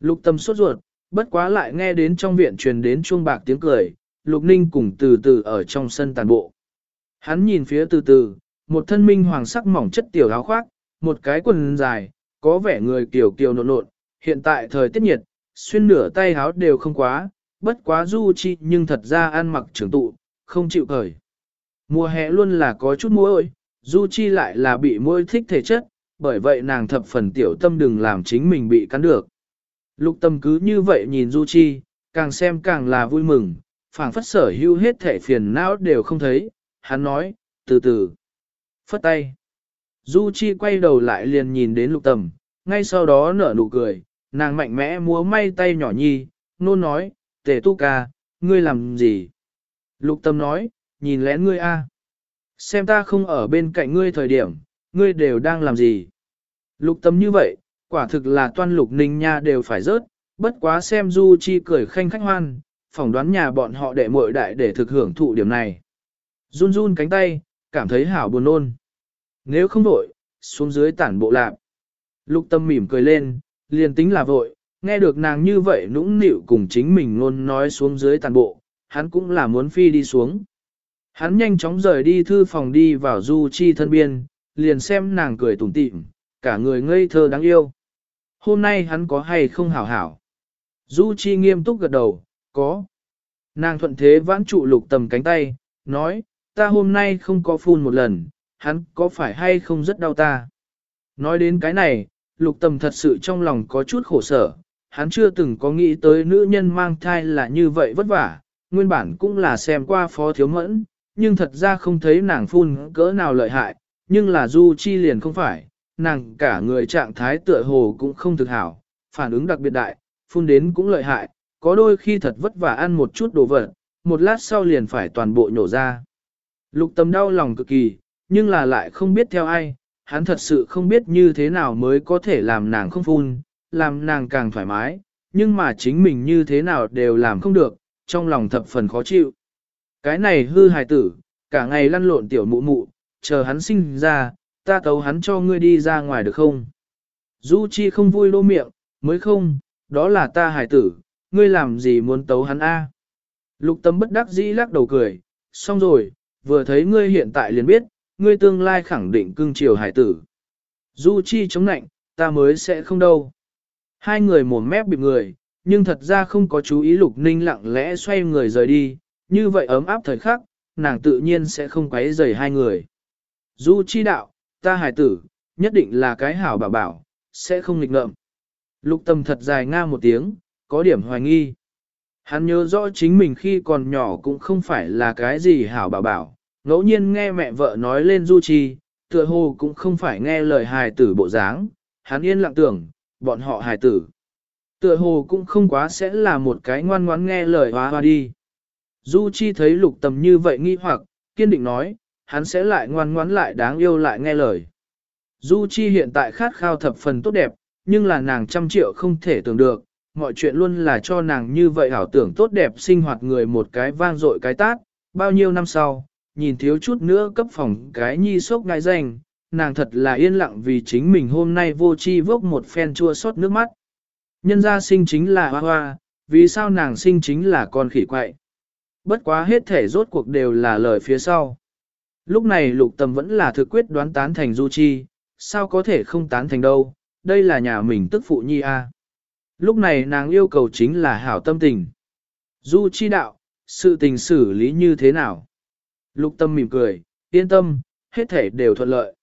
Lục tâm sốt ruột, bất quá lại nghe đến trong viện truyền đến chuông bạc tiếng cười, lục ninh cùng từ từ ở trong sân tàn bộ. Hắn nhìn phía từ từ, một thân minh hoàng sắc mỏng chất tiểu áo khoác, một cái quần dài, có vẻ người kiểu kiều nộn nộn, hiện tại thời tiết nhiệt, xuyên nửa tay áo đều không quá, bất quá du chi nhưng thật ra ăn mặc trưởng tụ, không chịu cởi. Mùa hè luôn là có chút muỗi, du chi lại là bị muỗi thích thể chất, bởi vậy nàng thập phần tiểu tâm đừng làm chính mình bị cắn được. Lục tâm cứ như vậy nhìn du chi, càng xem càng là vui mừng, phảng phất sở hữu hết thể phiền não đều không thấy, hắn nói, từ từ phất tay. Du Chi quay đầu lại liền nhìn đến lục tầm, ngay sau đó nở nụ cười, nàng mạnh mẽ múa may tay nhỏ nhi, nôn nói, tề tu ca, ngươi làm gì? Lục tâm nói, nhìn lén ngươi a, Xem ta không ở bên cạnh ngươi thời điểm, ngươi đều đang làm gì? Lục tâm như vậy, quả thực là toan lục ninh nha đều phải rớt, bất quá xem Du Chi cười khanh khách hoan, phỏng đoán nhà bọn họ đệ muội đại để thực hưởng thụ điểm này. Run run cánh tay, cảm thấy hảo buồn nôn. Nếu không vội, xuống dưới tản bộ lạc. Lục tâm mỉm cười lên, liền tính là vội, nghe được nàng như vậy nũng nịu cùng chính mình luôn nói xuống dưới tàn bộ, hắn cũng là muốn phi đi xuống. Hắn nhanh chóng rời đi thư phòng đi vào Du Chi thân biên, liền xem nàng cười tủm tỉm, cả người ngây thơ đáng yêu. Hôm nay hắn có hay không hảo hảo? Du Chi nghiêm túc gật đầu, có. Nàng thuận thế vãn trụ lục tầm cánh tay, nói, ta hôm nay không có phun một lần, hắn có phải hay không rất đau ta. Nói đến cái này, lục tầm thật sự trong lòng có chút khổ sở, hắn chưa từng có nghĩ tới nữ nhân mang thai là như vậy vất vả, nguyên bản cũng là xem qua phó thiếu mẫn, nhưng thật ra không thấy nàng phun cỡ nào lợi hại, nhưng là du chi liền không phải, nàng cả người trạng thái tựa hồ cũng không thực hảo, phản ứng đặc biệt đại, phun đến cũng lợi hại, có đôi khi thật vất vả ăn một chút đồ vật, một lát sau liền phải toàn bộ nhổ ra. Lục tâm đau lòng cực kỳ, nhưng là lại không biết theo ai, hắn thật sự không biết như thế nào mới có thể làm nàng không phun, làm nàng càng thoải mái, nhưng mà chính mình như thế nào đều làm không được, trong lòng thập phần khó chịu. Cái này hư hài tử, cả ngày lăn lộn tiểu mụ mụ, chờ hắn sinh ra, ta tấu hắn cho ngươi đi ra ngoài được không? Du Chi không vui lô miệng, mới không, đó là ta hài tử, ngươi làm gì muốn tấu hắn a? Lục tâm bất đắc dĩ lắc đầu cười, xong rồi, vừa thấy ngươi hiện tại liền biết, ngươi tương lai khẳng định cưng chiều hải tử. Du Chi chống nạnh, ta mới sẽ không đâu. Hai người mồm mép bịp người, nhưng thật ra không có chú ý lục ninh lặng lẽ xoay người rời đi, như vậy ấm áp thời khắc, nàng tự nhiên sẽ không quấy rầy hai người. Du Chi đạo, ta hải tử, nhất định là cái hảo bảo bảo, sẽ không nghịch ngợm. Lục tâm thật dài nga một tiếng, có điểm hoài nghi. Hắn nhớ rõ chính mình khi còn nhỏ cũng không phải là cái gì hảo bảo bảo, ngẫu nhiên nghe mẹ vợ nói lên du chi, tựa hồ cũng không phải nghe lời hài tử bộ dáng, hắn yên lặng tưởng, bọn họ hài tử. Tựa hồ cũng không quá sẽ là một cái ngoan ngoãn nghe lời hoa hoa đi. Du Chi thấy lục tầm như vậy nghi hoặc, kiên định nói, hắn sẽ lại ngoan ngoãn lại đáng yêu lại nghe lời. Du Chi hiện tại khát khao thập phần tốt đẹp, nhưng là nàng trăm triệu không thể tưởng được, mọi chuyện luôn là cho nàng như vậy ảo tưởng tốt đẹp sinh hoạt người một cái vang dội cái tát, bao nhiêu năm sau, nhìn thiếu chút nữa cấp phòng cái nhi sốc ngai danh, nàng thật là yên lặng vì chính mình hôm nay vô chi vốc một phen chua xót nước mắt. Nhân gia sinh chính là hoa hoa, vì sao nàng sinh chính là con khỉ quậy. Bất quá hết thể rốt cuộc đều là lời phía sau. Lúc này lục tầm vẫn là thực quyết đoán tán thành du chi, sao có thể không tán thành đâu, đây là nhà mình tức phụ nhi a. Lúc này nàng yêu cầu chính là hảo tâm tình. Du chi đạo, sự tình xử lý như thế nào? Lục tâm mỉm cười, yên tâm, hết thể đều thuận lợi.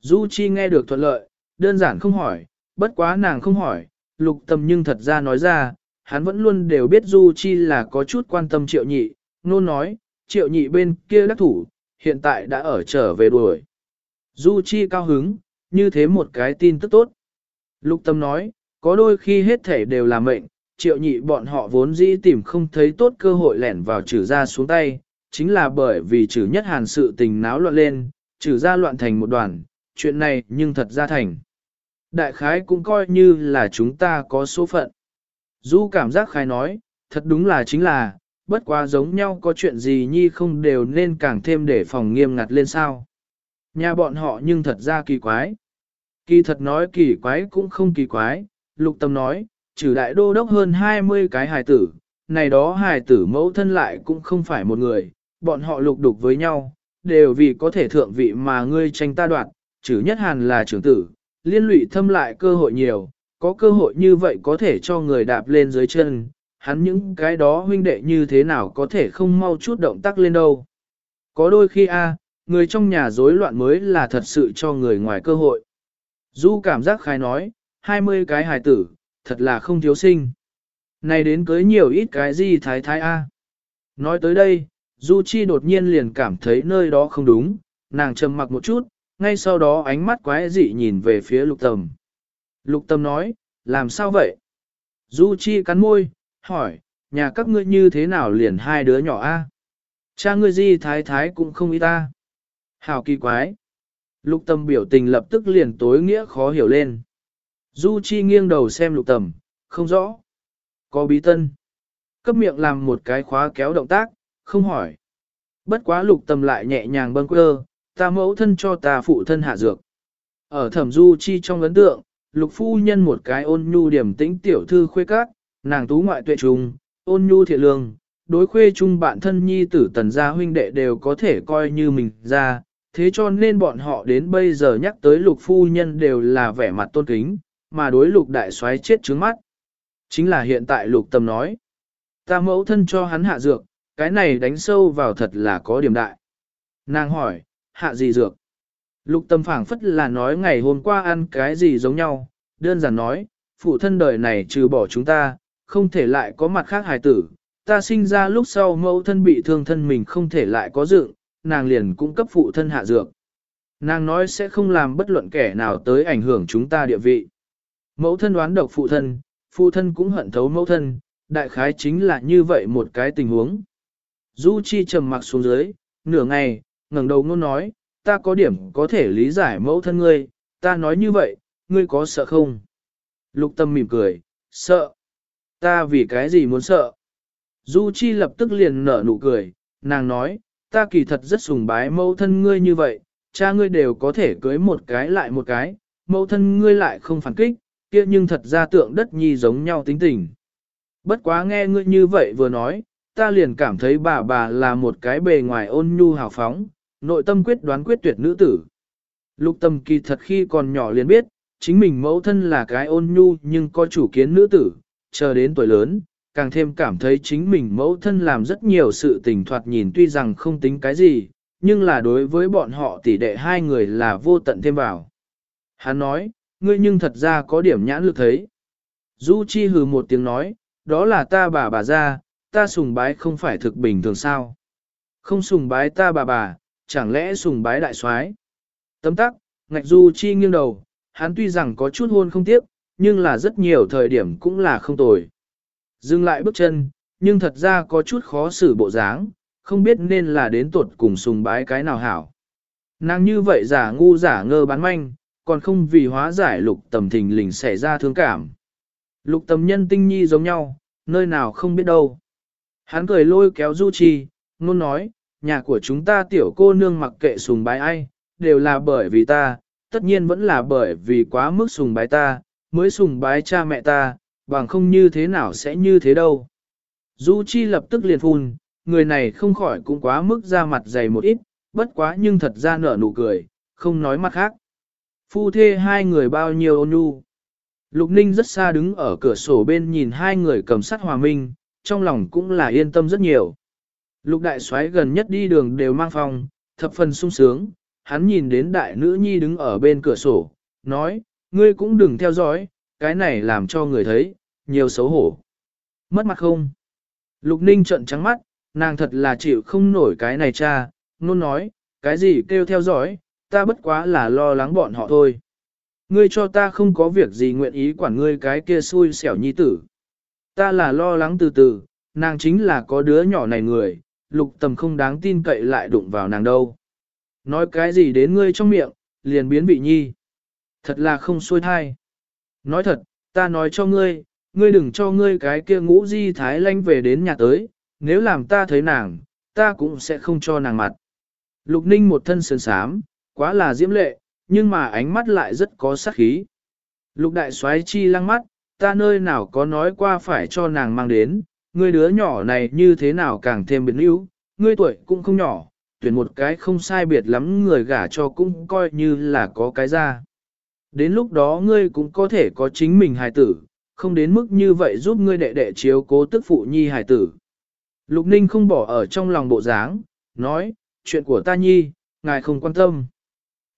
Du chi nghe được thuận lợi, đơn giản không hỏi, bất quá nàng không hỏi, lục tâm nhưng thật ra nói ra, hắn vẫn luôn đều biết Du chi là có chút quan tâm triệu nhị, nôn nói, triệu nhị bên kia đắc thủ, hiện tại đã ở trở về đuổi. Du chi cao hứng, như thế một cái tin tức tốt. Lục tâm nói, có đôi khi hết thể đều là mệnh, triệu nhị bọn họ vốn dĩ tìm không thấy tốt cơ hội lẻn vào trừ ra xuống tay, chính là bởi vì trừ nhất hàn sự tình náo loạn lên, trừ ra loạn thành một đoàn, chuyện này nhưng thật ra thành. Đại khái cũng coi như là chúng ta có số phận. Du cảm giác khai nói, thật đúng là chính là, bất quá giống nhau có chuyện gì nhi không đều nên càng thêm để phòng nghiêm ngặt lên sao. Nhà bọn họ nhưng thật ra kỳ quái. Kỳ thật nói kỳ quái cũng không kỳ quái, lục tâm nói, trừ đại đô đốc hơn 20 cái hài tử, này đó hài tử mẫu thân lại cũng không phải một người, bọn họ lục đục với nhau, đều vì có thể thượng vị mà ngươi tranh ta đoạt, trừ nhất hàn là trưởng tử, liên lụy thâm lại cơ hội nhiều, có cơ hội như vậy có thể cho người đạp lên dưới chân, hắn những cái đó huynh đệ như thế nào có thể không mau chút động tác lên đâu. Có đôi khi a người trong nhà rối loạn mới là thật sự cho người ngoài cơ hội. Du cảm giác khai nói, 20 cái hài tử, thật là không thiếu sinh. Này đến cưới nhiều ít cái gì thái thái A. Nói tới đây, Du Chi đột nhiên liền cảm thấy nơi đó không đúng, nàng trầm mặc một chút, ngay sau đó ánh mắt quái dị nhìn về phía lục tầm. Lục tầm nói, làm sao vậy? Du Chi cắn môi, hỏi, nhà các ngươi như thế nào liền hai đứa nhỏ a? Cha ngươi gì thái thái cũng không ý ta. hảo kỳ quái. Lục tâm biểu tình lập tức liền tối nghĩa khó hiểu lên. Du Chi nghiêng đầu xem lục tầm, không rõ. Có bí tân. Cấp miệng làm một cái khóa kéo động tác, không hỏi. Bất quá lục tầm lại nhẹ nhàng bâng quơ, ta mẫu thân cho ta phụ thân hạ dược. Ở thẩm Du Chi trong ấn tượng, lục phu nhân một cái ôn nhu điểm tĩnh tiểu thư khuê cát, nàng tú ngoại tuệ trùng, ôn nhu thiện lương, đối khuê chung bạn thân nhi tử tần gia huynh đệ đều có thể coi như mình ra, thế cho nên bọn họ đến bây giờ nhắc tới lục phu nhân đều là vẻ mặt tôn kính, mà đối lục đại soái chết trướng mắt. Chính là hiện tại lục tâm nói. Ta mẫu thân cho hắn hạ dược, cái này đánh sâu vào thật là có điểm đại. Nàng hỏi, hạ gì dược? Lục tâm phảng phất là nói ngày hôm qua ăn cái gì giống nhau, đơn giản nói, phụ thân đời này trừ bỏ chúng ta, không thể lại có mặt khác hài tử. Ta sinh ra lúc sau mẫu thân bị thương thân mình không thể lại có dự, nàng liền cung cấp phụ thân hạ dược. Nàng nói sẽ không làm bất luận kẻ nào tới ảnh hưởng chúng ta địa vị. Mẫu thân đoán độc phụ thân, phụ thân cũng hận thấu mẫu thân, đại khái chính là như vậy một cái tình huống. Du Chi trầm mặc xuống dưới, nửa ngày, ngẩng đầu ngôn nói, ta có điểm có thể lý giải mẫu thân ngươi, ta nói như vậy, ngươi có sợ không? Lục tâm mỉm cười, sợ. Ta vì cái gì muốn sợ? Du Chi lập tức liền nở nụ cười, nàng nói, ta kỳ thật rất sùng bái mẫu thân ngươi như vậy, cha ngươi đều có thể cưới một cái lại một cái, mẫu thân ngươi lại không phản kích, kia nhưng thật ra tượng đất nhi giống nhau tính tình. Bất quá nghe ngươi như vậy vừa nói, ta liền cảm thấy bà bà là một cái bề ngoài ôn nhu hào phóng, nội tâm quyết đoán quyết tuyệt nữ tử. Lục tâm kỳ thật khi còn nhỏ liền biết, chính mình mẫu thân là cái ôn nhu nhưng có chủ kiến nữ tử, chờ đến tuổi lớn, càng thêm cảm thấy chính mình mẫu thân làm rất nhiều sự tình thoạt nhìn tuy rằng không tính cái gì, nhưng là đối với bọn họ tỷ đệ hai người là vô tận thêm vào. Hắn nói, ngươi nhưng thật ra có điểm nhãn lực thấy. Du Chi hừ một tiếng nói, đó là ta bà bà ra, ta sùng bái không phải thực bình thường sao. Không sùng bái ta bà bà, chẳng lẽ sùng bái đại soái? Tấm tắc, ngạch Du Chi nghiêng đầu, hắn tuy rằng có chút hôn không tiếc, nhưng là rất nhiều thời điểm cũng là không tồi. Dừng lại bước chân, nhưng thật ra có chút khó xử bộ dáng, không biết nên là đến tuột cùng sùng bái cái nào hảo. Nàng như vậy giả ngu giả ngơ bán manh, còn không vì hóa giải lục tầm thình lình xảy ra thương cảm. Lục tầm nhân tinh nhi giống nhau, nơi nào không biết đâu. Hắn cười lôi kéo Du Chi, luôn nói, nhà của chúng ta tiểu cô nương mặc kệ sùng bái ai, đều là bởi vì ta, tất nhiên vẫn là bởi vì quá mức sùng bái ta, mới sùng bái cha mẹ ta, bằng không như thế nào sẽ như thế đâu. Du Chi lập tức liền phun, người này không khỏi cũng quá mức ra mặt dày một ít, bất quá nhưng thật ra nở nụ cười, không nói mặt khác. Phu thê hai người bao nhiêu ôn nhu. Lục Ninh rất xa đứng ở cửa sổ bên nhìn hai người cầm sắt hòa minh, trong lòng cũng là yên tâm rất nhiều. Lục đại soái gần nhất đi đường đều mang phòng, thập phần sung sướng, hắn nhìn đến đại nữ nhi đứng ở bên cửa sổ, nói, ngươi cũng đừng theo dõi, cái này làm cho người thấy, nhiều xấu hổ. Mất mặt không? Lục Ninh trợn trắng mắt, nàng thật là chịu không nổi cái này cha, nôn nói, cái gì kêu theo dõi, ta bất quá là lo lắng bọn họ thôi. Ngươi cho ta không có việc gì nguyện ý quản ngươi cái kia xui xẻo nhi tử. Ta là lo lắng từ từ, nàng chính là có đứa nhỏ này người, lục tầm không đáng tin cậy lại đụng vào nàng đâu. Nói cái gì đến ngươi trong miệng, liền biến vị nhi. Thật là không xuôi thai. Nói thật, ta nói cho ngươi, ngươi đừng cho ngươi cái kia ngũ di thái lanh về đến nhà tới, nếu làm ta thấy nàng, ta cũng sẽ không cho nàng mặt. Lục ninh một thân sườn sám, quá là diễm lệ, nhưng mà ánh mắt lại rất có sát khí. Lục đại Soái chi lăng mắt, ta nơi nào có nói qua phải cho nàng mang đến, ngươi đứa nhỏ này như thế nào càng thêm biệt níu, ngươi tuổi cũng không nhỏ, tuyển một cái không sai biệt lắm người gả cho cũng coi như là có cái ra. Đến lúc đó ngươi cũng có thể có chính mình hài tử, không đến mức như vậy giúp ngươi đệ đệ chiếu cố tức phụ nhi hài tử. Lục Ninh không bỏ ở trong lòng bộ dáng, nói, chuyện của ta nhi, ngài không quan tâm.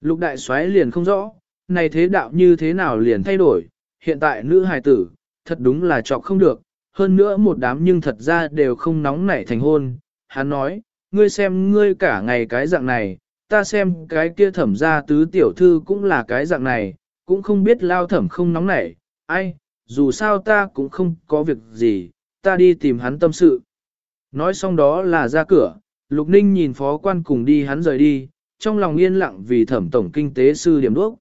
Lục đại xoáy liền không rõ, này thế đạo như thế nào liền thay đổi, hiện tại nữ hài tử, thật đúng là chọc không được, hơn nữa một đám nhưng thật ra đều không nóng nảy thành hôn. Hắn nói, ngươi xem ngươi cả ngày cái dạng này, ta xem cái kia thẩm ra tứ tiểu thư cũng là cái dạng này, cũng không biết lao thẩm không nóng nảy, ai, dù sao ta cũng không có việc gì, ta đi tìm hắn tâm sự. Nói xong đó là ra cửa, Lục Ninh nhìn phó quan cùng đi hắn rời đi, trong lòng yên lặng vì thẩm tổng kinh tế sư điểm đuốc.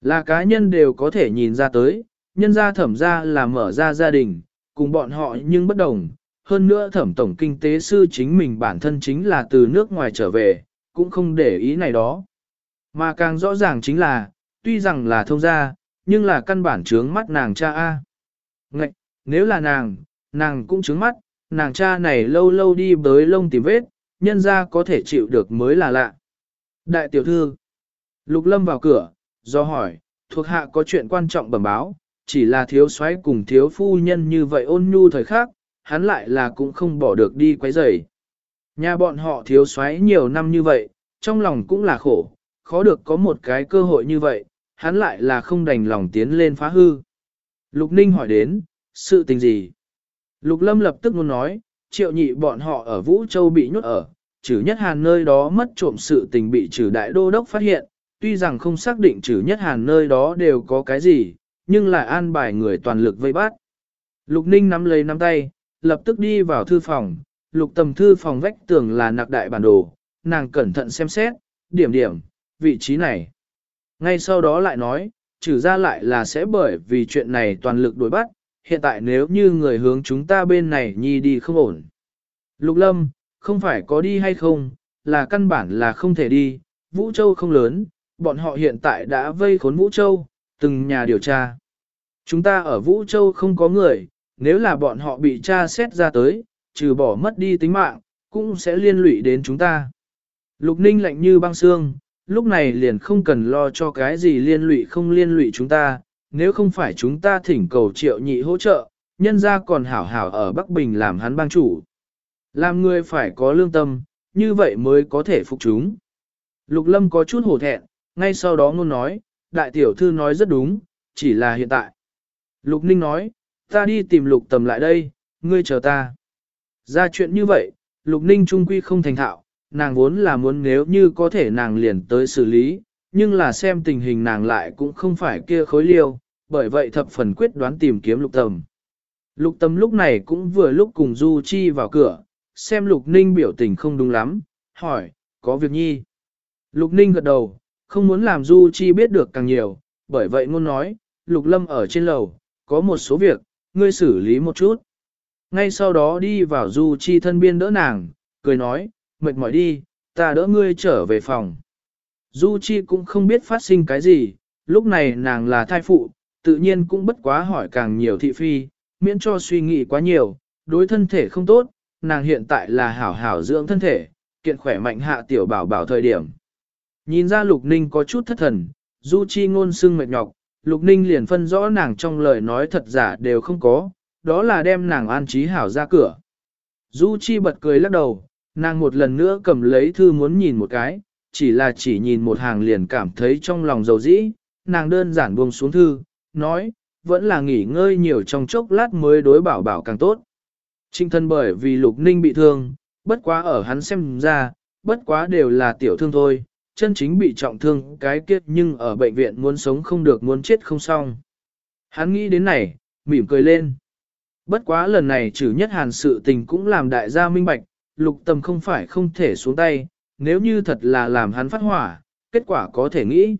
Là cá nhân đều có thể nhìn ra tới, nhân gia thẩm gia là mở ra gia đình, cùng bọn họ nhưng bất đồng. Hơn nữa thẩm tổng kinh tế sư chính mình bản thân chính là từ nước ngoài trở về, cũng không để ý này đó. Mà càng rõ ràng chính là, tuy rằng là thông gia, nhưng là căn bản trướng mắt nàng cha A. Ngạch, nếu là nàng, nàng cũng trướng mắt, nàng cha này lâu lâu đi bới lông tìm vết, nhân ra có thể chịu được mới là lạ. Đại tiểu thư, Lục Lâm vào cửa, do hỏi, thuộc hạ có chuyện quan trọng bẩm báo, chỉ là thiếu soái cùng thiếu phu nhân như vậy ôn nhu thời khác, hắn lại là cũng không bỏ được đi quấy rầy. Nhà bọn họ thiếu soái nhiều năm như vậy, trong lòng cũng là khổ, khó được có một cái cơ hội như vậy, hắn lại là không đành lòng tiến lên phá hư. Lục Ninh hỏi đến, sự tình gì? Lục Lâm lập tức muốn nói, triệu nhị bọn họ ở Vũ Châu bị nhốt ở, trừ nhất hàn nơi đó mất trộm sự tình bị trừ đại đô đốc phát hiện, tuy rằng không xác định trừ nhất hàn nơi đó đều có cái gì, nhưng lại an bài người toàn lực vây bắt. Lục Ninh nắm lấy nắm tay, lập tức đi vào thư phòng, lục tầm thư phòng vách tường là nặc đại bản đồ, nàng cẩn thận xem xét, điểm điểm, vị trí này. Ngay sau đó lại nói, trừ ra lại là sẽ bởi vì chuyện này toàn lực đối bắt, hiện tại nếu như người hướng chúng ta bên này nhi đi không ổn. Lục lâm, không phải có đi hay không, là căn bản là không thể đi, Vũ Châu không lớn, bọn họ hiện tại đã vây khốn Vũ Châu, từng nhà điều tra. Chúng ta ở Vũ Châu không có người, nếu là bọn họ bị tra xét ra tới, trừ bỏ mất đi tính mạng, cũng sẽ liên lụy đến chúng ta. Lục Ninh lạnh như băng xương, lúc này liền không cần lo cho cái gì liên lụy không liên lụy chúng ta, nếu không phải chúng ta thỉnh cầu triệu nhị hỗ trợ, nhân ra còn hảo hảo ở Bắc Bình làm hắn bang chủ. Làm người phải có lương tâm, như vậy mới có thể phục chúng. Lục Lâm có chút hổ thẹn, ngay sau đó ngôn nói, đại tiểu thư nói rất đúng, chỉ là hiện tại. Lục Ninh nói, ta đi tìm Lục Tầm lại đây, ngươi chờ ta. Ra chuyện như vậy, Lục Ninh trung quy không thành thạo, nàng vốn là muốn nếu như có thể nàng liền tới xử lý, nhưng là xem tình hình nàng lại cũng không phải kia khối liêu, bởi vậy thập phần quyết đoán tìm kiếm Lục Tầm. Lục Tầm lúc này cũng vừa lúc cùng Du Chi vào cửa, xem Lục Ninh biểu tình không đúng lắm, hỏi, có việc nhi. Lục Ninh gật đầu, không muốn làm Du Chi biết được càng nhiều, bởi vậy ngôn nói, Lục Lâm ở trên lầu, có một số việc, ngươi xử lý một chút. Ngay sau đó đi vào Du Chi thân biên đỡ nàng, cười nói, mệt mỏi đi, ta đỡ ngươi trở về phòng. Du Chi cũng không biết phát sinh cái gì, lúc này nàng là thai phụ, tự nhiên cũng bất quá hỏi càng nhiều thị phi, miễn cho suy nghĩ quá nhiều, đối thân thể không tốt, nàng hiện tại là hảo hảo dưỡng thân thể, kiện khỏe mạnh hạ tiểu bảo bảo thời điểm. Nhìn ra Lục Ninh có chút thất thần, Du Chi ngôn sưng mệt nhọc, Lục Ninh liền phân rõ nàng trong lời nói thật giả đều không có, đó là đem nàng an trí hảo ra cửa. Du Chi bật cười lắc đầu, nàng một lần nữa cầm lấy thư muốn nhìn một cái, chỉ là chỉ nhìn một hàng liền cảm thấy trong lòng dầu dĩ, nàng đơn giản buông xuống thư, nói, vẫn là nghỉ ngơi nhiều trong chốc lát mới đối bảo bảo càng tốt. Trinh thân bởi vì Lục Ninh bị thương, bất quá ở hắn xem ra, bất quá đều là tiểu thương thôi, chân chính bị trọng thương cái kiết nhưng ở bệnh viện muốn sống không được muốn chết không xong. Hắn nghĩ đến này, mỉm cười lên. Bất quá lần này trừ nhất hàn sự tình cũng làm đại gia minh bạch, lục tầm không phải không thể xuống tay, nếu như thật là làm hắn phát hỏa, kết quả có thể nghĩ.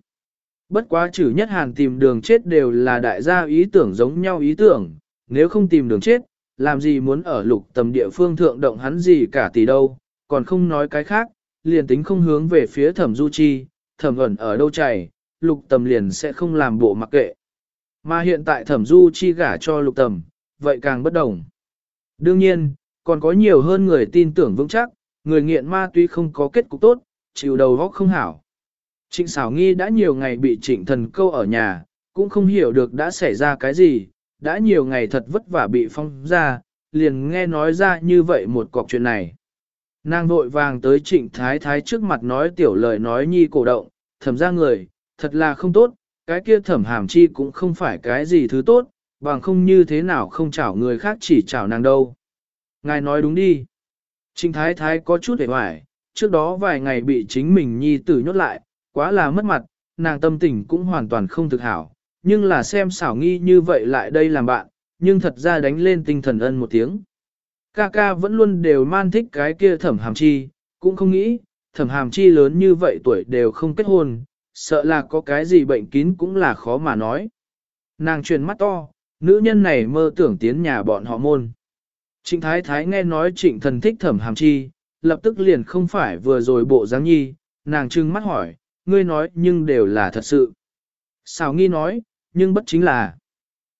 Bất quá trừ nhất hàn tìm đường chết đều là đại gia ý tưởng giống nhau ý tưởng, nếu không tìm đường chết, làm gì muốn ở lục tầm địa phương thượng động hắn gì cả tỷ đâu, còn không nói cái khác, liền tính không hướng về phía thẩm du chi, thẩm ẩn ở đâu chảy, lục tầm liền sẽ không làm bộ mặc kệ. Mà hiện tại thẩm du chi gả cho lục tầm, vậy càng bất đồng. Đương nhiên, còn có nhiều hơn người tin tưởng vững chắc, người nghiện ma tuy không có kết cục tốt, chịu đầu góc không hảo. Trịnh xảo nghi đã nhiều ngày bị trịnh thần câu ở nhà, cũng không hiểu được đã xảy ra cái gì, đã nhiều ngày thật vất vả bị phong ra, liền nghe nói ra như vậy một cọc chuyện này. Nàng vội vàng tới trịnh thái thái trước mặt nói tiểu lời nói nhi cổ động, thẩm ra người, thật là không tốt, cái kia thẩm hàm chi cũng không phải cái gì thứ tốt, bằng không như thế nào không chảo người khác chỉ chảo nàng đâu. Ngài nói đúng đi. Trịnh thái thái có chút hề hoài, trước đó vài ngày bị chính mình nhi tử nhốt lại, quá là mất mặt, nàng tâm tình cũng hoàn toàn không thực hảo, nhưng là xem xảo nghi như vậy lại đây làm bạn, nhưng thật ra đánh lên tinh thần ân một tiếng. Ca ca vẫn luôn đều man thích cái kia thẩm hàm chi, cũng không nghĩ, thẩm hàm chi lớn như vậy tuổi đều không kết hôn, sợ là có cái gì bệnh kín cũng là khó mà nói. Nàng truyền mắt to, nữ nhân này mơ tưởng tiến nhà bọn họ môn. Trịnh Thái Thái nghe nói trịnh thần thích thẩm hàm chi, lập tức liền không phải vừa rồi bộ dáng nhi, nàng trưng mắt hỏi, ngươi nói nhưng đều là thật sự. Xào nghi nói, nhưng bất chính là.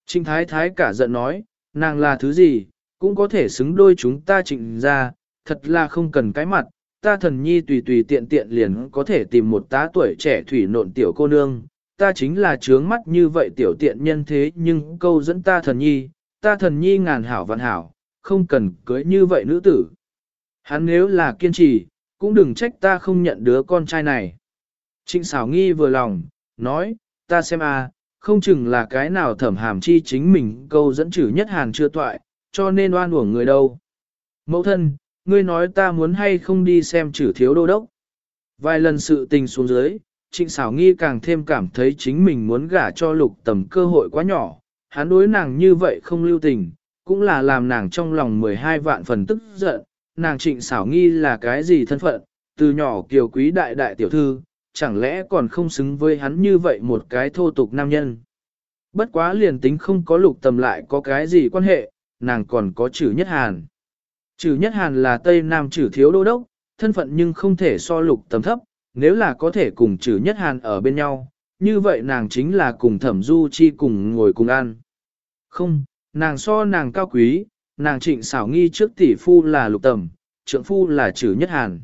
Trịnh Thái Thái cả giận nói, nàng là thứ gì, cũng có thể xứng đôi chúng ta trịnh ra, thật là không cần cái mặt, ta thần nhi tùy tùy tiện tiện liền có thể tìm một tá tuổi trẻ thủy nộn tiểu cô nương, ta chính là trướng mắt như vậy tiểu tiện nhân thế nhưng câu dẫn ta thần nhi, ta thần nhi ngàn hảo vạn hảo, không cần cưới như vậy nữ tử. Hắn nếu là kiên trì, cũng đừng trách ta không nhận đứa con trai này. Trịnh xảo nghi vừa lòng, nói, ta xem a, không chừng là cái nào thẩm hàm chi chính mình câu dẫn chử nhất hàn chưa toại, cho nên oan uổng người đâu. Mẫu thân, ngươi nói ta muốn hay không đi xem chử thiếu đô đốc. Vài lần sự tình xuống dưới, trịnh xảo nghi càng thêm cảm thấy chính mình muốn gả cho lục tầm cơ hội quá nhỏ, hắn đối nàng như vậy không lưu tình, cũng là làm nàng trong lòng 12 vạn phần tức giận, nàng trịnh xảo nghi là cái gì thân phận, từ nhỏ kiều quý đại đại tiểu thư, chẳng lẽ còn không xứng với hắn như vậy một cái thô tục nam nhân. Bất quá liền tính không có lục tầm lại có cái gì quan hệ, nàng còn có chữ nhất hàn. Chữ nhất hàn là Tây Nam chữ thiếu đô đốc, thân phận nhưng không thể so lục tầm thấp, nếu là có thể cùng chữ nhất hàn ở bên nhau, như vậy nàng chính là cùng thẩm du chi cùng ngồi cùng ăn. Không, nàng so nàng cao quý, nàng trịnh xảo nghi trước tỷ phu là lục tầm, trưởng phu là chữ nhất hàn.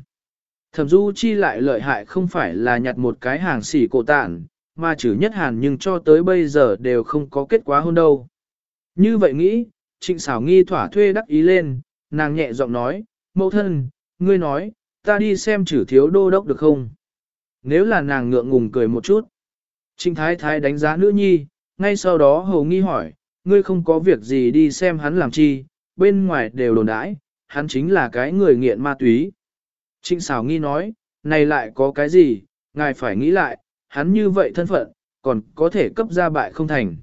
Thẩm du chi lại lợi hại không phải là nhặt một cái hàng xỉ cổ tản, mà chữ nhất hàn nhưng cho tới bây giờ đều không có kết quả hôn đâu. Như vậy nghĩ, trịnh xảo nghi thỏa thuê đắc ý lên, nàng nhẹ giọng nói, mẫu thân, ngươi nói, ta đi xem chữ thiếu đô đốc được không? Nếu là nàng ngượng ngùng cười một chút. Trịnh thái thái đánh giá nữ nhi, ngay sau đó hầu nghi hỏi, ngươi không có việc gì đi xem hắn làm chi, bên ngoài đều đồn đãi, hắn chính là cái người nghiện ma túy. Trịnh xảo nghi nói, này lại có cái gì, ngài phải nghĩ lại, hắn như vậy thân phận, còn có thể cấp ra bại không thành.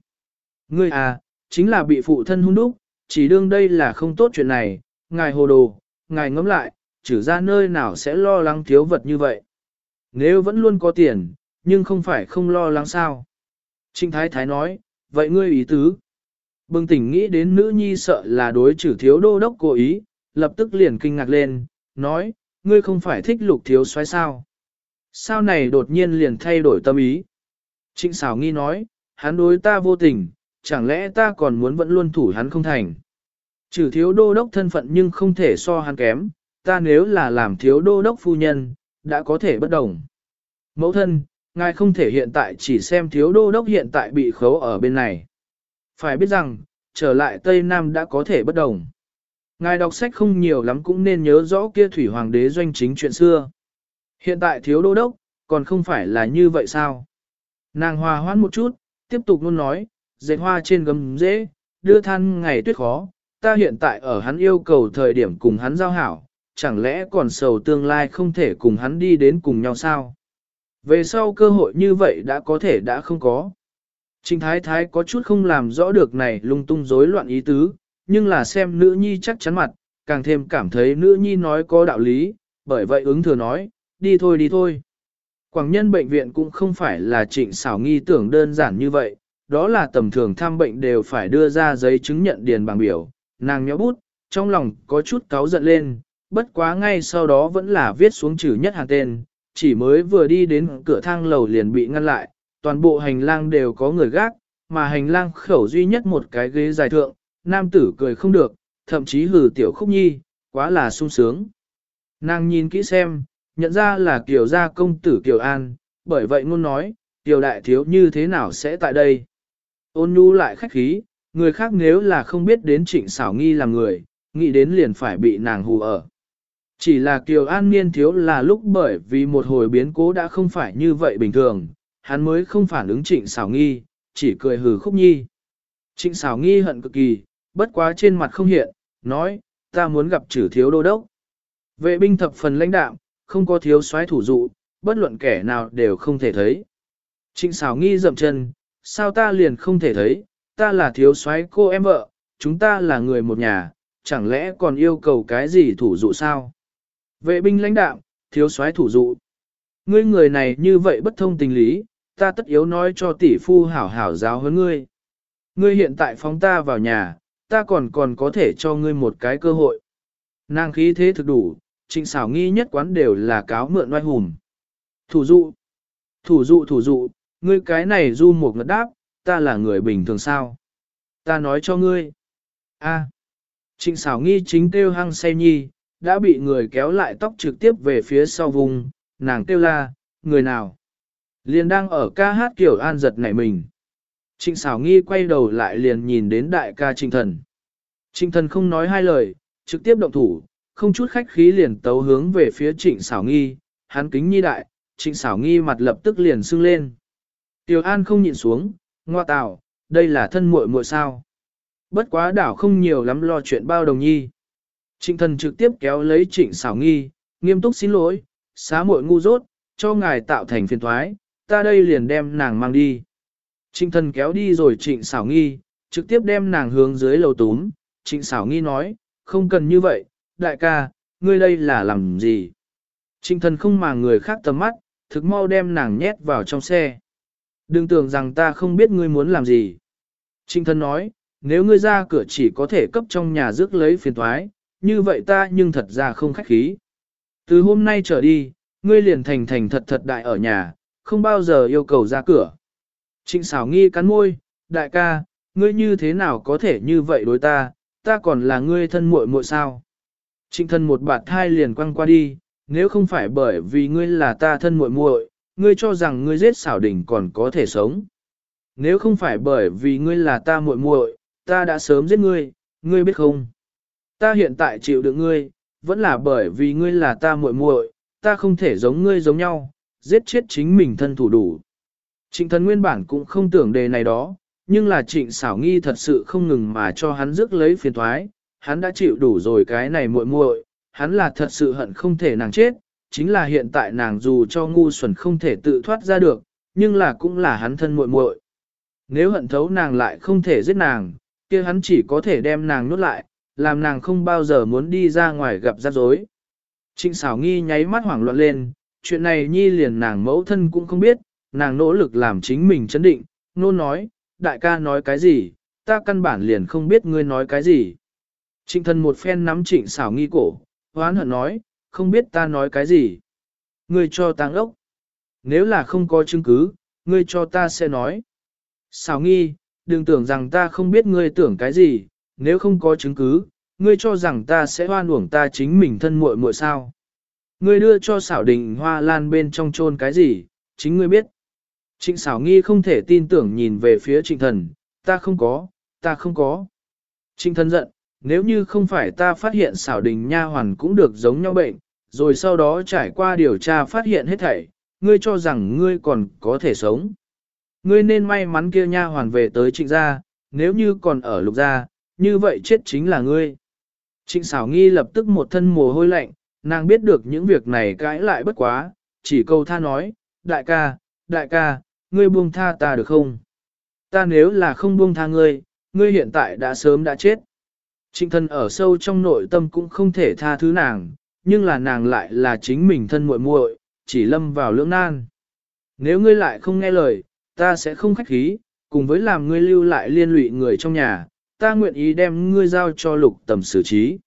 Ngươi à, chính là bị phụ thân hung đúc, chỉ đương đây là không tốt chuyện này, ngài hồ đồ, ngài ngẫm lại, trừ ra nơi nào sẽ lo lắng thiếu vật như vậy. Nếu vẫn luôn có tiền, nhưng không phải không lo lắng sao. Trịnh Thái Thái nói, vậy ngươi ý tứ. Bừng tỉnh nghĩ đến nữ nhi sợ là đối trừ thiếu đô đốc cố ý, lập tức liền kinh ngạc lên, nói, ngươi không phải thích lục thiếu xoáy sao. Sao này đột nhiên liền thay đổi tâm ý. Trịnh xảo nghi nói, hắn đối ta vô tình, chẳng lẽ ta còn muốn vẫn luôn thủ hắn không thành. Trừ thiếu đô đốc thân phận nhưng không thể so hắn kém, ta nếu là làm thiếu đô đốc phu nhân, đã có thể bất đồng. Mẫu thân, ngài không thể hiện tại chỉ xem thiếu đô đốc hiện tại bị khấu ở bên này. Phải biết rằng, trở lại Tây Nam đã có thể bất đồng. Ngài đọc sách không nhiều lắm cũng nên nhớ rõ kia thủy hoàng đế doanh chính chuyện xưa. Hiện tại thiếu đô đốc, còn không phải là như vậy sao? Nàng hòa hoãn một chút, tiếp tục luôn nói, dệt hoa trên gấm dễ, đưa than ngày tuyết khó, ta hiện tại ở hắn yêu cầu thời điểm cùng hắn giao hảo, chẳng lẽ còn sầu tương lai không thể cùng hắn đi đến cùng nhau sao? Về sau cơ hội như vậy đã có thể đã không có. Trình thái thái có chút không làm rõ được này lung tung rối loạn ý tứ, nhưng là xem nữ nhi chắc chắn mặt, càng thêm cảm thấy nữ nhi nói có đạo lý, bởi vậy ứng thừa nói, đi thôi đi thôi. Quảng nhân bệnh viện cũng không phải là trịnh xảo nghi tưởng đơn giản như vậy, đó là tầm thường thăm bệnh đều phải đưa ra giấy chứng nhận điền bằng biểu, nàng nhó bút, trong lòng có chút cáu giận lên, bất quá ngay sau đó vẫn là viết xuống chữ nhất hàng tên, chỉ mới vừa đi đến cửa thang lầu liền bị ngăn lại, toàn bộ hành lang đều có người gác, mà hành lang khẩu duy nhất một cái ghế dài thượng, nam tử cười không được, thậm chí hừ tiểu khúc nhi, quá là sung sướng. Nàng nhìn kỹ xem, nhận ra là Kiều gia công tử Kiều An, bởi vậy ngôn nói, Kiều đại thiếu như thế nào sẽ tại đây. Ôn nhu lại khách khí, người khác nếu là không biết đến trịnh xảo nghi là người, nghĩ đến liền phải bị nàng hù ở. Chỉ là Kiều An niên thiếu là lúc bởi vì một hồi biến cố đã không phải như vậy bình thường, hắn mới không phản ứng trịnh xảo nghi, chỉ cười hừ khúc nhi. Trịnh xảo nghi hận cực kỳ, bất quá trên mặt không hiện, nói, ta muốn gặp chử thiếu đô đốc. Vệ binh thập phần lãnh đạm, không có thiếu soái thủ dụ, bất luận kẻ nào đều không thể thấy. Trịnh xảo nghi dậm chân, sao ta liền không thể thấy, ta là thiếu soái cô em vợ, chúng ta là người một nhà, chẳng lẽ còn yêu cầu cái gì thủ dụ sao? Vệ binh lãnh đạo, thiếu soái thủ dụ. Ngươi người này như vậy bất thông tình lý, ta tất yếu nói cho tỷ phu hảo hảo giáo hơn ngươi. Ngươi hiện tại phóng ta vào nhà, ta còn còn có thể cho ngươi một cái cơ hội. Nàng khí thế thực đủ, trịnh xảo nghi nhất quán đều là cáo mượn oai hùm. Thủ dụ, thủ dụ thủ dụ, ngươi cái này du một ngật đáp, ta là người bình thường sao? Ta nói cho ngươi. A. Trịnh xảo nghi chính kêu hăng say nhi, đã bị người kéo lại tóc trực tiếp về phía sau vùng, nàng kêu la, người nào? Liền đang ở ca hát kiểu an giật nảy mình. Trịnh xảo nghi quay đầu lại liền nhìn đến đại ca trịnh thần. Trịnh thần không nói hai lời, trực tiếp động thủ, không chút khách khí liền tấu hướng về phía trịnh xảo nghi, hắn kính nhi đại, trịnh xảo nghi mặt lập tức liền sưng lên. Tiểu An không nhịn xuống, ngoa tào, đây là thân muội muội sao. Bất quá đảo không nhiều lắm lo chuyện bao đồng nhi. Trịnh thần trực tiếp kéo lấy trịnh xảo nghi, nghiêm túc xin lỗi, xá muội ngu dốt, cho ngài tạo thành phiền thoái, ta đây liền đem nàng mang đi. Trịnh thần kéo đi rồi trịnh xảo nghi, trực tiếp đem nàng hướng dưới lầu túm, trịnh xảo nghi nói, không cần như vậy, đại ca, ngươi đây là làm gì? Trịnh thần không mà người khác tầm mắt, thực mau đem nàng nhét vào trong xe. Đừng tưởng rằng ta không biết ngươi muốn làm gì. Trịnh thần nói, nếu ngươi ra cửa chỉ có thể cấp trong nhà rước lấy phiền thoái, như vậy ta nhưng thật ra không khách khí. Từ hôm nay trở đi, ngươi liền thành thành thật thật đại ở nhà, không bao giờ yêu cầu ra cửa. Trịnh xảo nghi cắn môi, đại ca, ngươi như thế nào có thể như vậy đối ta, ta còn là ngươi thân muội muội sao. Trịnh thân một bạt thai liền quăng qua đi, nếu không phải bởi vì ngươi là ta thân muội muội, ngươi cho rằng ngươi giết xảo đỉnh còn có thể sống. Nếu không phải bởi vì ngươi là ta muội muội, ta đã sớm giết ngươi, ngươi biết không? Ta hiện tại chịu đựng ngươi, vẫn là bởi vì ngươi là ta muội muội, ta không thể giống ngươi giống nhau, giết chết chính mình thân thủ đủ. Trịnh thần nguyên bản cũng không tưởng đề này đó, nhưng là trịnh xảo nghi thật sự không ngừng mà cho hắn rước lấy phiền thoái, hắn đã chịu đủ rồi cái này muội muội, hắn là thật sự hận không thể nàng chết, chính là hiện tại nàng dù cho ngu xuẩn không thể tự thoát ra được, nhưng là cũng là hắn thân muội muội. Nếu hận thấu nàng lại không thể giết nàng, kia hắn chỉ có thể đem nàng nuốt lại, làm nàng không bao giờ muốn đi ra ngoài gặp rắc rối. Trịnh xảo nghi nháy mắt hoảng loạn lên, chuyện này nhi liền nàng mẫu thân cũng không biết, nàng nỗ lực làm chính mình chấn định, nôn nói, đại ca nói cái gì, ta căn bản liền không biết ngươi nói cái gì. Trịnh thân một phen nắm trịnh xảo nghi cổ, hoán hận nói, không biết ta nói cái gì. Ngươi cho tăng ốc. Nếu là không có chứng cứ, ngươi cho ta sẽ nói. Xảo nghi, đừng tưởng rằng ta không biết ngươi tưởng cái gì, nếu không có chứng cứ, ngươi cho rằng ta sẽ hoan uổng ta chính mình thân muội muội sao. Ngươi đưa cho xảo đình hoa lan bên trong chôn cái gì, chính ngươi biết. Trịnh xảo nghi không thể tin tưởng nhìn về phía trịnh thần, ta không có, ta không có. Trịnh thần giận, nếu như không phải ta phát hiện xảo đình nha hoàn cũng được giống nhau bệnh, rồi sau đó trải qua điều tra phát hiện hết thảy, ngươi cho rằng ngươi còn có thể sống. Ngươi nên may mắn kia nha hoàn về tới trịnh gia, nếu như còn ở lục gia, như vậy chết chính là ngươi. Trịnh xảo nghi lập tức một thân mồ hôi lạnh, nàng biết được những việc này cãi lại bất quá, chỉ câu tha nói, đại ca, đại ca, ngươi buông tha ta được không? Ta nếu là không buông tha ngươi, ngươi hiện tại đã sớm đã chết. Trịnh thân ở sâu trong nội tâm cũng không thể tha thứ nàng, nhưng là nàng lại là chính mình thân muội muội, chỉ lâm vào lưỡng nan. Nếu ngươi lại không nghe lời, ta sẽ không khách khí, cùng với làm ngươi lưu lại liên lụy người trong nhà, ta nguyện ý đem ngươi giao cho lục tầm xử trí.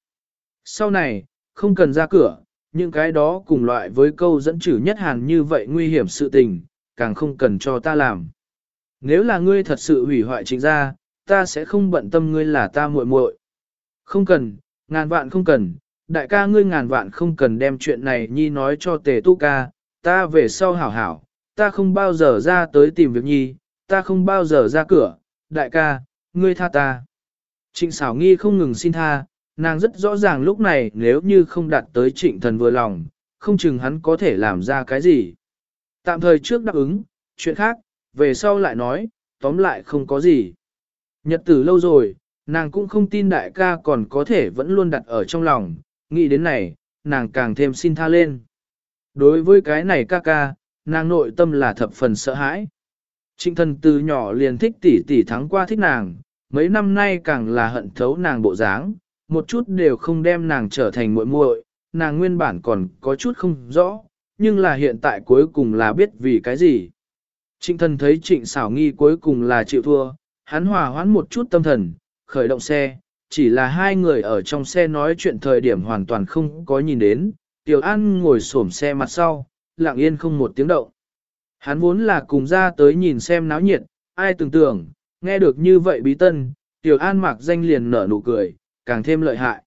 Sau này, không cần ra cửa, những cái đó cùng loại với câu dẫn chữ nhất hàn như vậy nguy hiểm sự tình, càng không cần cho ta làm. Nếu là ngươi thật sự hủy hoại chính gia, ta sẽ không bận tâm ngươi là ta muội muội. Không cần, ngàn vạn không cần, đại ca ngươi ngàn vạn không cần đem chuyện này nhi nói cho tề tu ca, ta về sau hảo hảo, ta không bao giờ ra tới tìm việc nhi, ta không bao giờ ra cửa, đại ca, ngươi tha ta. Trịnh xảo nghi không ngừng xin tha, nàng rất rõ ràng lúc này nếu như không đạt tới trịnh thần vừa lòng, không chừng hắn có thể làm ra cái gì. Tạm thời trước đáp ứng, chuyện khác, về sau lại nói, tóm lại không có gì. Nhật tử lâu rồi, nàng cũng không tin đại ca còn có thể vẫn luôn đặt ở trong lòng, nghĩ đến này, nàng càng thêm xin tha lên. Đối với cái này ca ca, nàng nội tâm là thập phần sợ hãi. Trịnh thần từ nhỏ liền thích tỷ tỷ thắng qua thích nàng, mấy năm nay càng là hận thấu nàng bộ dáng, một chút đều không đem nàng trở thành muội muội, nàng nguyên bản còn có chút không rõ, nhưng là hiện tại cuối cùng là biết vì cái gì. Trịnh thần thấy trịnh xảo nghi cuối cùng là chịu thua, hắn hòa hoãn một chút tâm thần, khởi động xe, chỉ là hai người ở trong xe nói chuyện thời điểm hoàn toàn không có nhìn đến, Tiểu An ngồi xổm xe mặt sau, lặng yên không một tiếng động. Hắn vốn là cùng ra tới nhìn xem náo nhiệt, ai tưởng tưởng, nghe được như vậy bí tân, Tiểu An mặc danh liền nở nụ cười, càng thêm lợi hại.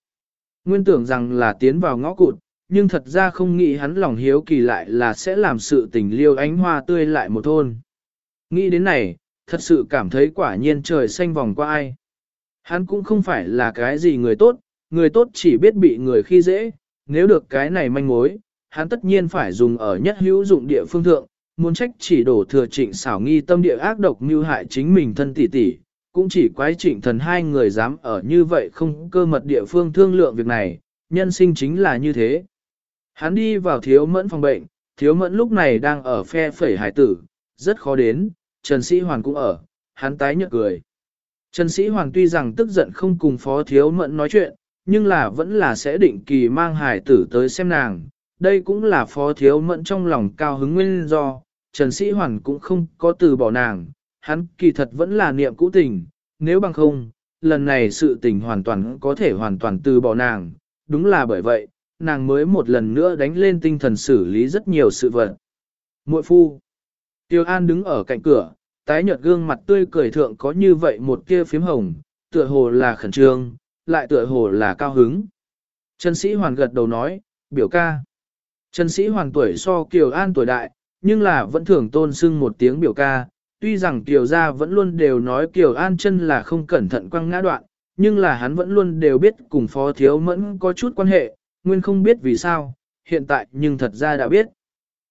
Nguyên tưởng rằng là tiến vào ngõ cụt, nhưng thật ra không nghĩ hắn lòng hiếu kỳ lại là sẽ làm sự tình liêu ánh hoa tươi lại một thôn. Nghĩ đến này, thật sự cảm thấy quả nhiên trời xanh vòng qua ai. Hắn cũng không phải là cái gì người tốt, người tốt chỉ biết bị người khi dễ, nếu được cái này manh mối, hắn tất nhiên phải dùng ở nhất hữu dụng địa phương thượng, muốn trách chỉ đổ thừa trịnh xảo nghi tâm địa ác độc mưu hại chính mình thân tỷ tỷ, cũng chỉ quái trịnh thần hai người dám ở như vậy không cơ mật địa phương thương lượng việc này, nhân sinh chính là như thế. Hắn đi vào thiếu mẫn phòng bệnh, thiếu mẫn lúc này đang ở phe phẩy hải tử, rất khó đến, Trần Sĩ Hoàn cũng ở, hắn tái nhợt cười. Trần Sĩ Hoàng tuy rằng tức giận không cùng phó thiếu mẫn nói chuyện, nhưng là vẫn là sẽ định kỳ mang hải tử tới xem nàng, đây cũng là phó thiếu mẫn trong lòng cao hứng nguyên do, Trần Sĩ Hoàn cũng không có từ bỏ nàng, hắn kỳ thật vẫn là niệm cũ tình, nếu bằng không, lần này sự tình hoàn toàn có thể hoàn toàn từ bỏ nàng, đúng là bởi vậy, nàng mới một lần nữa đánh lên tinh thần xử lý rất nhiều sự vật. Muội phu. Tiêu An đứng ở cạnh cửa, tái nhợt gương mặt tươi cười thượng có như vậy một kia phím hồng, tựa hồ là khẩn trương, lại tựa hồ là cao hứng. Trần Sĩ Hoàn gật đầu nói, biểu ca. Trần Sĩ Hoàn tuổi so Kiều An tuổi đại, nhưng là vẫn thường tôn sưng một tiếng biểu ca. Tuy rằng Kiều gia vẫn luôn đều nói Kiều An chân là không cẩn thận quăng ngã đoạn, nhưng là hắn vẫn luôn đều biết cùng Phó Thiếu Mẫn có chút quan hệ, nguyên không biết vì sao, hiện tại nhưng thật ra đã biết.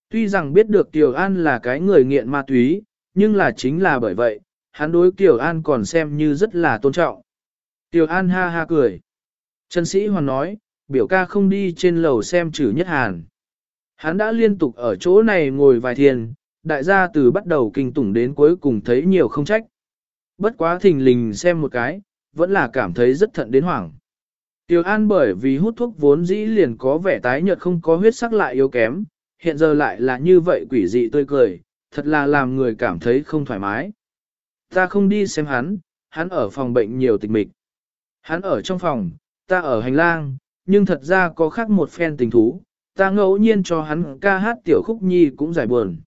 Tuy rằng biết được Tiểu An là cái người nghiện ma túy, nhưng là chính là bởi vậy, hắn đối Tiểu An còn xem như rất là tôn trọng. Tiểu An ha ha cười. Trần Sĩ Hoàn nói, biểu ca không đi trên lầu xem trừ nhất hàn. Hắn đã liên tục ở chỗ này ngồi vài thiên, đại gia từ bắt đầu kinh tủng đến cuối cùng thấy nhiều không trách. Bất quá thình lình xem một cái, vẫn là cảm thấy rất thận đến hoảng. Tiểu An bởi vì hút thuốc vốn dĩ liền có vẻ tái nhợt không có huyết sắc lại yếu kém, hiện giờ lại là như vậy quỷ dị tươi cười, thật là làm người cảm thấy không thoải mái. Ta không đi xem hắn, hắn ở phòng bệnh nhiều tịch mịch. Hắn ở trong phòng, ta ở hành lang, nhưng thật ra có khác một phen tình thú, ta ngẫu nhiên cho hắn ca hát tiểu khúc nhi cũng giải buồn.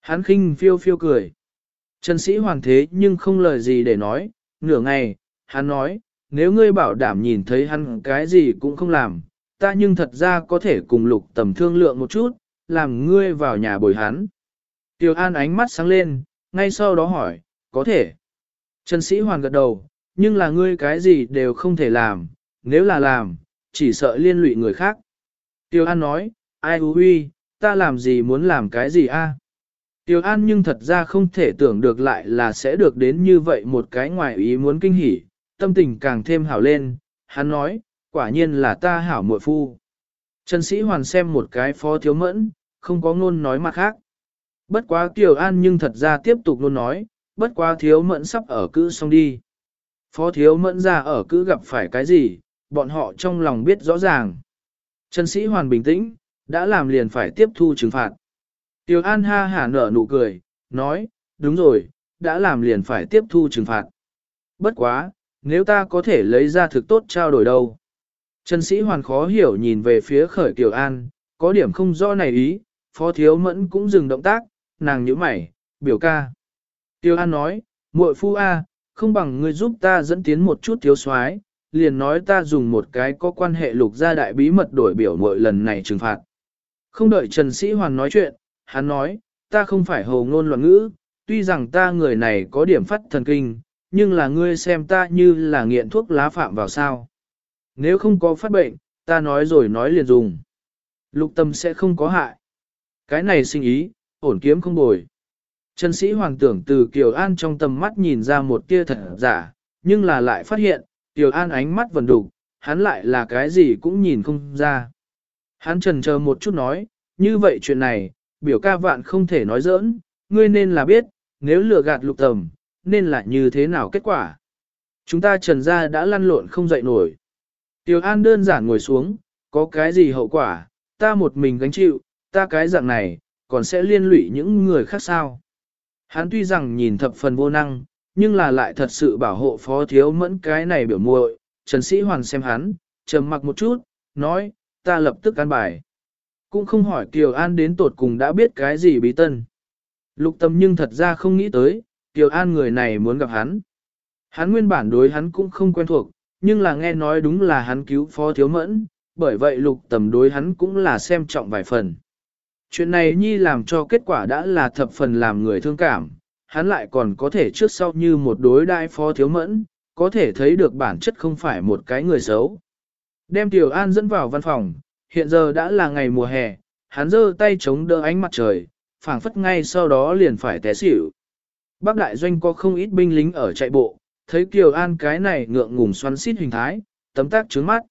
Hắn khinh phiêu phiêu cười. Trần sĩ hoàng thế nhưng không lời gì để nói, nửa ngày, hắn nói, nếu ngươi bảo đảm nhìn thấy hắn cái gì cũng không làm, ta nhưng thật ra có thể cùng lục tầm thương lượng một chút, làm ngươi vào nhà bồi hắn. Tiểu An ánh mắt sáng lên, ngay sau đó hỏi, có thể. Trần Sĩ Hoàn gật đầu, nhưng là ngươi cái gì đều không thể làm, nếu là làm, chỉ sợ liên lụy người khác. Tiểu An nói, ai hú huy, ta làm gì muốn làm cái gì a? Tiểu An nhưng thật ra không thể tưởng được lại là sẽ được đến như vậy một cái ngoài ý muốn kinh hỉ, tâm tình càng thêm hảo lên, hắn nói, quả nhiên là ta hảo muội phu. Trần Sĩ Hoàn xem một cái phó thiếu mẫn, không có ngôn nói mặt khác. Bất quá Kiều An nhưng thật ra tiếp tục luôn nói, bất quá thiếu mẫn sắp ở cữ xong đi. Phó thiếu mẫn ra ở cữ gặp phải cái gì, bọn họ trong lòng biết rõ ràng. Trần sĩ hoàn bình tĩnh, đã làm liền phải tiếp thu trừng phạt. tiểu An ha hả nở nụ cười, nói, đúng rồi, đã làm liền phải tiếp thu trừng phạt. Bất quá, nếu ta có thể lấy ra thực tốt trao đổi đâu. Trần sĩ hoàn khó hiểu nhìn về phía khởi Kiều An, có điểm không rõ này ý, phó thiếu mẫn cũng dừng động tác, nàng nhíu mày, biểu ca. Tiêu An nói, muội phu A, không bằng ngươi giúp ta dẫn tiến một chút thiếu soái, liền nói ta dùng một cái có quan hệ lục gia đại bí mật đổi biểu muội lần này trừng phạt. Không đợi Trần Sĩ Hoàn nói chuyện, hắn nói, ta không phải hồ ngôn loạn ngữ, tuy rằng ta người này có điểm phát thần kinh, nhưng là ngươi xem ta như là nghiện thuốc lá phạm vào sao. Nếu không có phát bệnh, ta nói rồi nói liền dùng. Lục tâm sẽ không có hại. Cái này sinh ý, ổn kiếm không bồi. Trần sĩ hoàng tưởng từ Kiều An trong tầm mắt nhìn ra một tia thật giả, nhưng là lại phát hiện, Kiều An ánh mắt vẫn đục, hắn lại là cái gì cũng nhìn không ra. Hắn trần chờ một chút nói, như vậy chuyện này, biểu ca vạn không thể nói giỡn, ngươi nên là biết, nếu lừa gạt lục tầm, nên là như thế nào kết quả. Chúng ta trần ra đã lăn lộn không dậy nổi. Tiểu An đơn giản ngồi xuống, có cái gì hậu quả, ta một mình gánh chịu, ta cái dạng này, còn sẽ liên lụy những người khác sao. Hắn tuy rằng nhìn thập phần vô năng, nhưng là lại thật sự bảo hộ phó thiếu mẫn cái này biểu muội. Trần Sĩ Hoàn xem hắn, trầm mặc một chút, nói, ta lập tức ăn bài. Cũng không hỏi Kiều An đến tột cùng đã biết cái gì bí tân. Lục tâm nhưng thật ra không nghĩ tới, Kiều An người này muốn gặp hắn. Hắn nguyên bản đối hắn cũng không quen thuộc, nhưng là nghe nói đúng là hắn cứu phó thiếu mẫn, bởi vậy lục tầm đối hắn cũng là xem trọng vài phần. Chuyện này nhi làm cho kết quả đã là thập phần làm người thương cảm, hắn lại còn có thể trước sau như một đối đại phó thiếu mẫn, có thể thấy được bản chất không phải một cái người xấu. Đem Tiểu An dẫn vào văn phòng, hiện giờ đã là ngày mùa hè, hắn giơ tay chống đỡ ánh mặt trời, phảng phất ngay sau đó liền phải té xỉu. Bác đại doanh có không ít binh lính ở chạy bộ, thấy Kiều An cái này ngượng ngùng xoắn xít hình thái, tấm tác trướng mắt.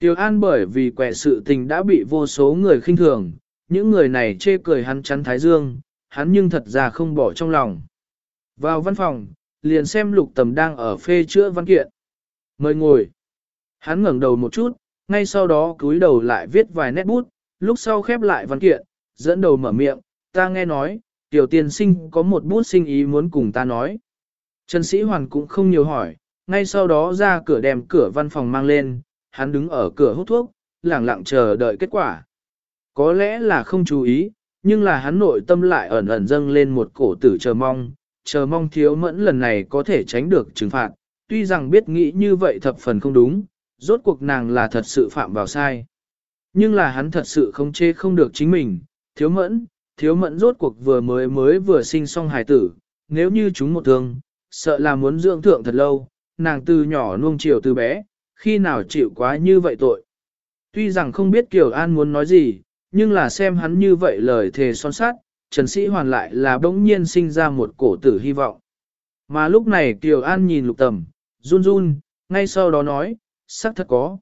Kiều An bởi vì quẻ sự tình đã bị vô số người khinh thường, những người này chê cười hắn chắn thái dương, hắn nhưng thật ra không bỏ trong lòng. Vào văn phòng, liền xem lục tầm đang ở phê chữa văn kiện. Mời ngồi. Hắn ngẩng đầu một chút, ngay sau đó cúi đầu lại viết vài nét bút, lúc sau khép lại văn kiện, dẫn đầu mở miệng, ta nghe nói, tiểu tiên sinh có một bút sinh ý muốn cùng ta nói. Trần Sĩ Hoàn cũng không nhiều hỏi, ngay sau đó ra cửa đem cửa văn phòng mang lên, hắn đứng ở cửa hút thuốc, lặng lặng chờ đợi kết quả. Có lẽ là không chú ý, nhưng là hắn nội tâm lại ẩn ẩn dâng lên một cổ tử chờ mong, chờ mong thiếu mẫn lần này có thể tránh được trừng phạt, tuy rằng biết nghĩ như vậy thập phần không đúng, rốt cuộc nàng là thật sự phạm vào sai. Nhưng là hắn thật sự không chê không được chính mình, thiếu mẫn, thiếu mẫn rốt cuộc vừa mới mới vừa sinh xong hài tử, nếu như chúng một thương, sợ là muốn dưỡng thượng thật lâu, nàng từ nhỏ nuông chiều từ bé, khi nào chịu quá như vậy tội. Tuy rằng không biết Kiều An muốn nói gì, nhưng là xem hắn như vậy lời thề son sát, Trần Sĩ Hoàn lại là bỗng nhiên sinh ra một cổ tử hy vọng. Mà lúc này Kiều An nhìn lục tầm, run run, ngay sau đó nói, xác thật có.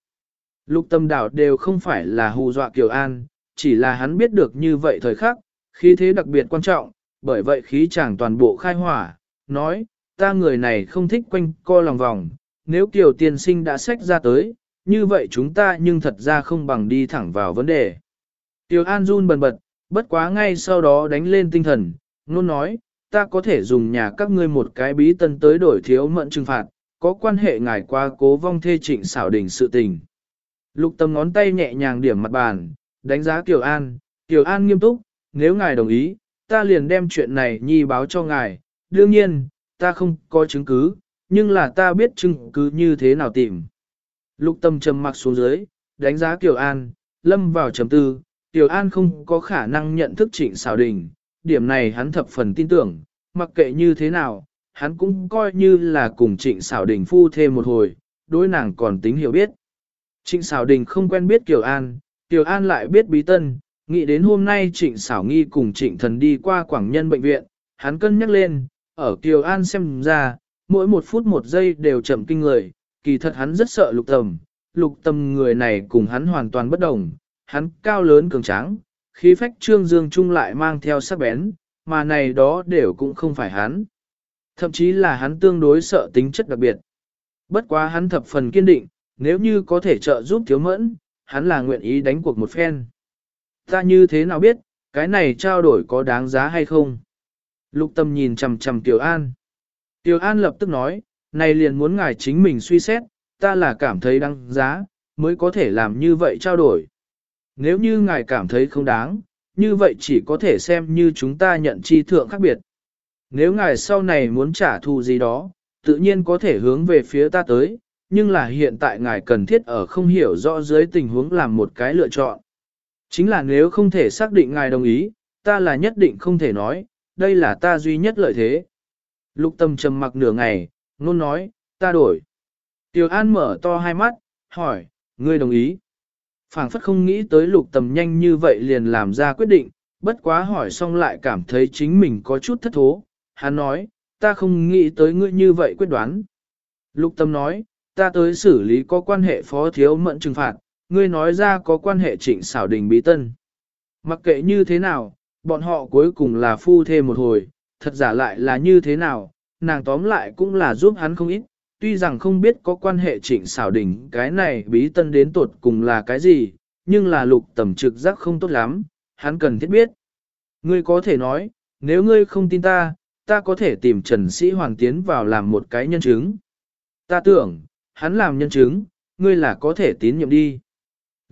Lục tâm đảo đều không phải là hù dọa Kiều An, chỉ là hắn biết được như vậy thời khắc, khí thế đặc biệt quan trọng, bởi vậy khí chàng toàn bộ khai hỏa, nói, ta người này không thích quanh co lòng vòng, nếu Kiều tiên sinh đã sách ra tới, như vậy chúng ta nhưng thật ra không bằng đi thẳng vào vấn đề. Tiểu An run bần bật, bất quá ngay sau đó đánh lên tinh thần, luôn nói, ta có thể dùng nhà các ngươi một cái bí tân tới đổi thiếu mận trừng phạt, có quan hệ ngài qua cố vong thê trịnh xảo đình sự tình. Lục tâm ngón tay nhẹ nhàng điểm mặt bàn, đánh giá Kiều An, Kiều An nghiêm túc, nếu ngài đồng ý, ta liền đem chuyện này nhi báo cho ngài, đương nhiên, ta không có chứng cứ, nhưng là ta biết chứng cứ như thế nào tìm. Lục tâm trầm mặc xuống dưới, đánh giá Kiều An, lâm vào trầm tư, Kiều An không có khả năng nhận thức trịnh xảo đình, điểm này hắn thập phần tin tưởng, mặc kệ như thế nào, hắn cũng coi như là cùng trịnh xảo đình phu thêm một hồi, đối nàng còn tính hiểu biết. Trịnh xảo đình không quen biết Kiều An, Kiều An lại biết bí tân, nghĩ đến hôm nay trịnh xảo nghi cùng trịnh thần đi qua Quảng Nhân bệnh viện, hắn cân nhắc lên, ở Kiều An xem ra, mỗi một phút một giây đều chậm kinh người, kỳ thật hắn rất sợ lục tầm, lục tầm người này cùng hắn hoàn toàn bất đồng, hắn cao lớn cường tráng, khí phách trương dương trung lại mang theo sắc bén, mà này đó đều cũng không phải hắn. Thậm chí là hắn tương đối sợ tính chất đặc biệt. Bất quá hắn thập phần kiên định, nếu như có thể trợ giúp thiếu mẫn, hắn là nguyện ý đánh cuộc một phen. Ta như thế nào biết, cái này trao đổi có đáng giá hay không? Lục tâm nhìn chầm chầm Tiểu An. Tiểu An lập tức nói, này liền muốn ngài chính mình suy xét, ta là cảm thấy đáng giá, mới có thể làm như vậy trao đổi. Nếu như ngài cảm thấy không đáng, như vậy chỉ có thể xem như chúng ta nhận chi thượng khác biệt. Nếu ngài sau này muốn trả thù gì đó, tự nhiên có thể hướng về phía ta tới, nhưng là hiện tại ngài cần thiết ở không hiểu rõ dưới tình huống làm một cái lựa chọn. Chính là nếu không thể xác định ngài đồng ý, ta là nhất định không thể nói, đây là ta duy nhất lợi thế. Lục tâm trầm mặc nửa ngày, nôn nói, ta đổi. Tiểu An mở to hai mắt, hỏi, ngươi đồng ý. phảng phất không nghĩ tới lục tầm nhanh như vậy liền làm ra quyết định, bất quá hỏi xong lại cảm thấy chính mình có chút thất thố. Hắn nói, ta không nghĩ tới ngươi như vậy quyết đoán. Lục tâm nói, ta tới xử lý có quan hệ phó thiếu mẫn trừng phạt, ngươi nói ra có quan hệ trịnh xảo đình bí tân. Mặc kệ như thế nào, bọn họ cuối cùng là phu thê một hồi, thật giả lại là như thế nào, nàng tóm lại cũng là giúp hắn không ít, tuy rằng không biết có quan hệ trịnh xảo đình cái này bí tân đến tột cùng là cái gì, nhưng là lục tầm trực giác không tốt lắm, hắn cần thiết biết. Ngươi có thể nói, nếu ngươi không tin ta, ta có thể tìm Trần Sĩ Hoàng tiến vào làm một cái nhân chứng. Ta tưởng, hắn làm nhân chứng, ngươi là có thể tín nhiệm đi.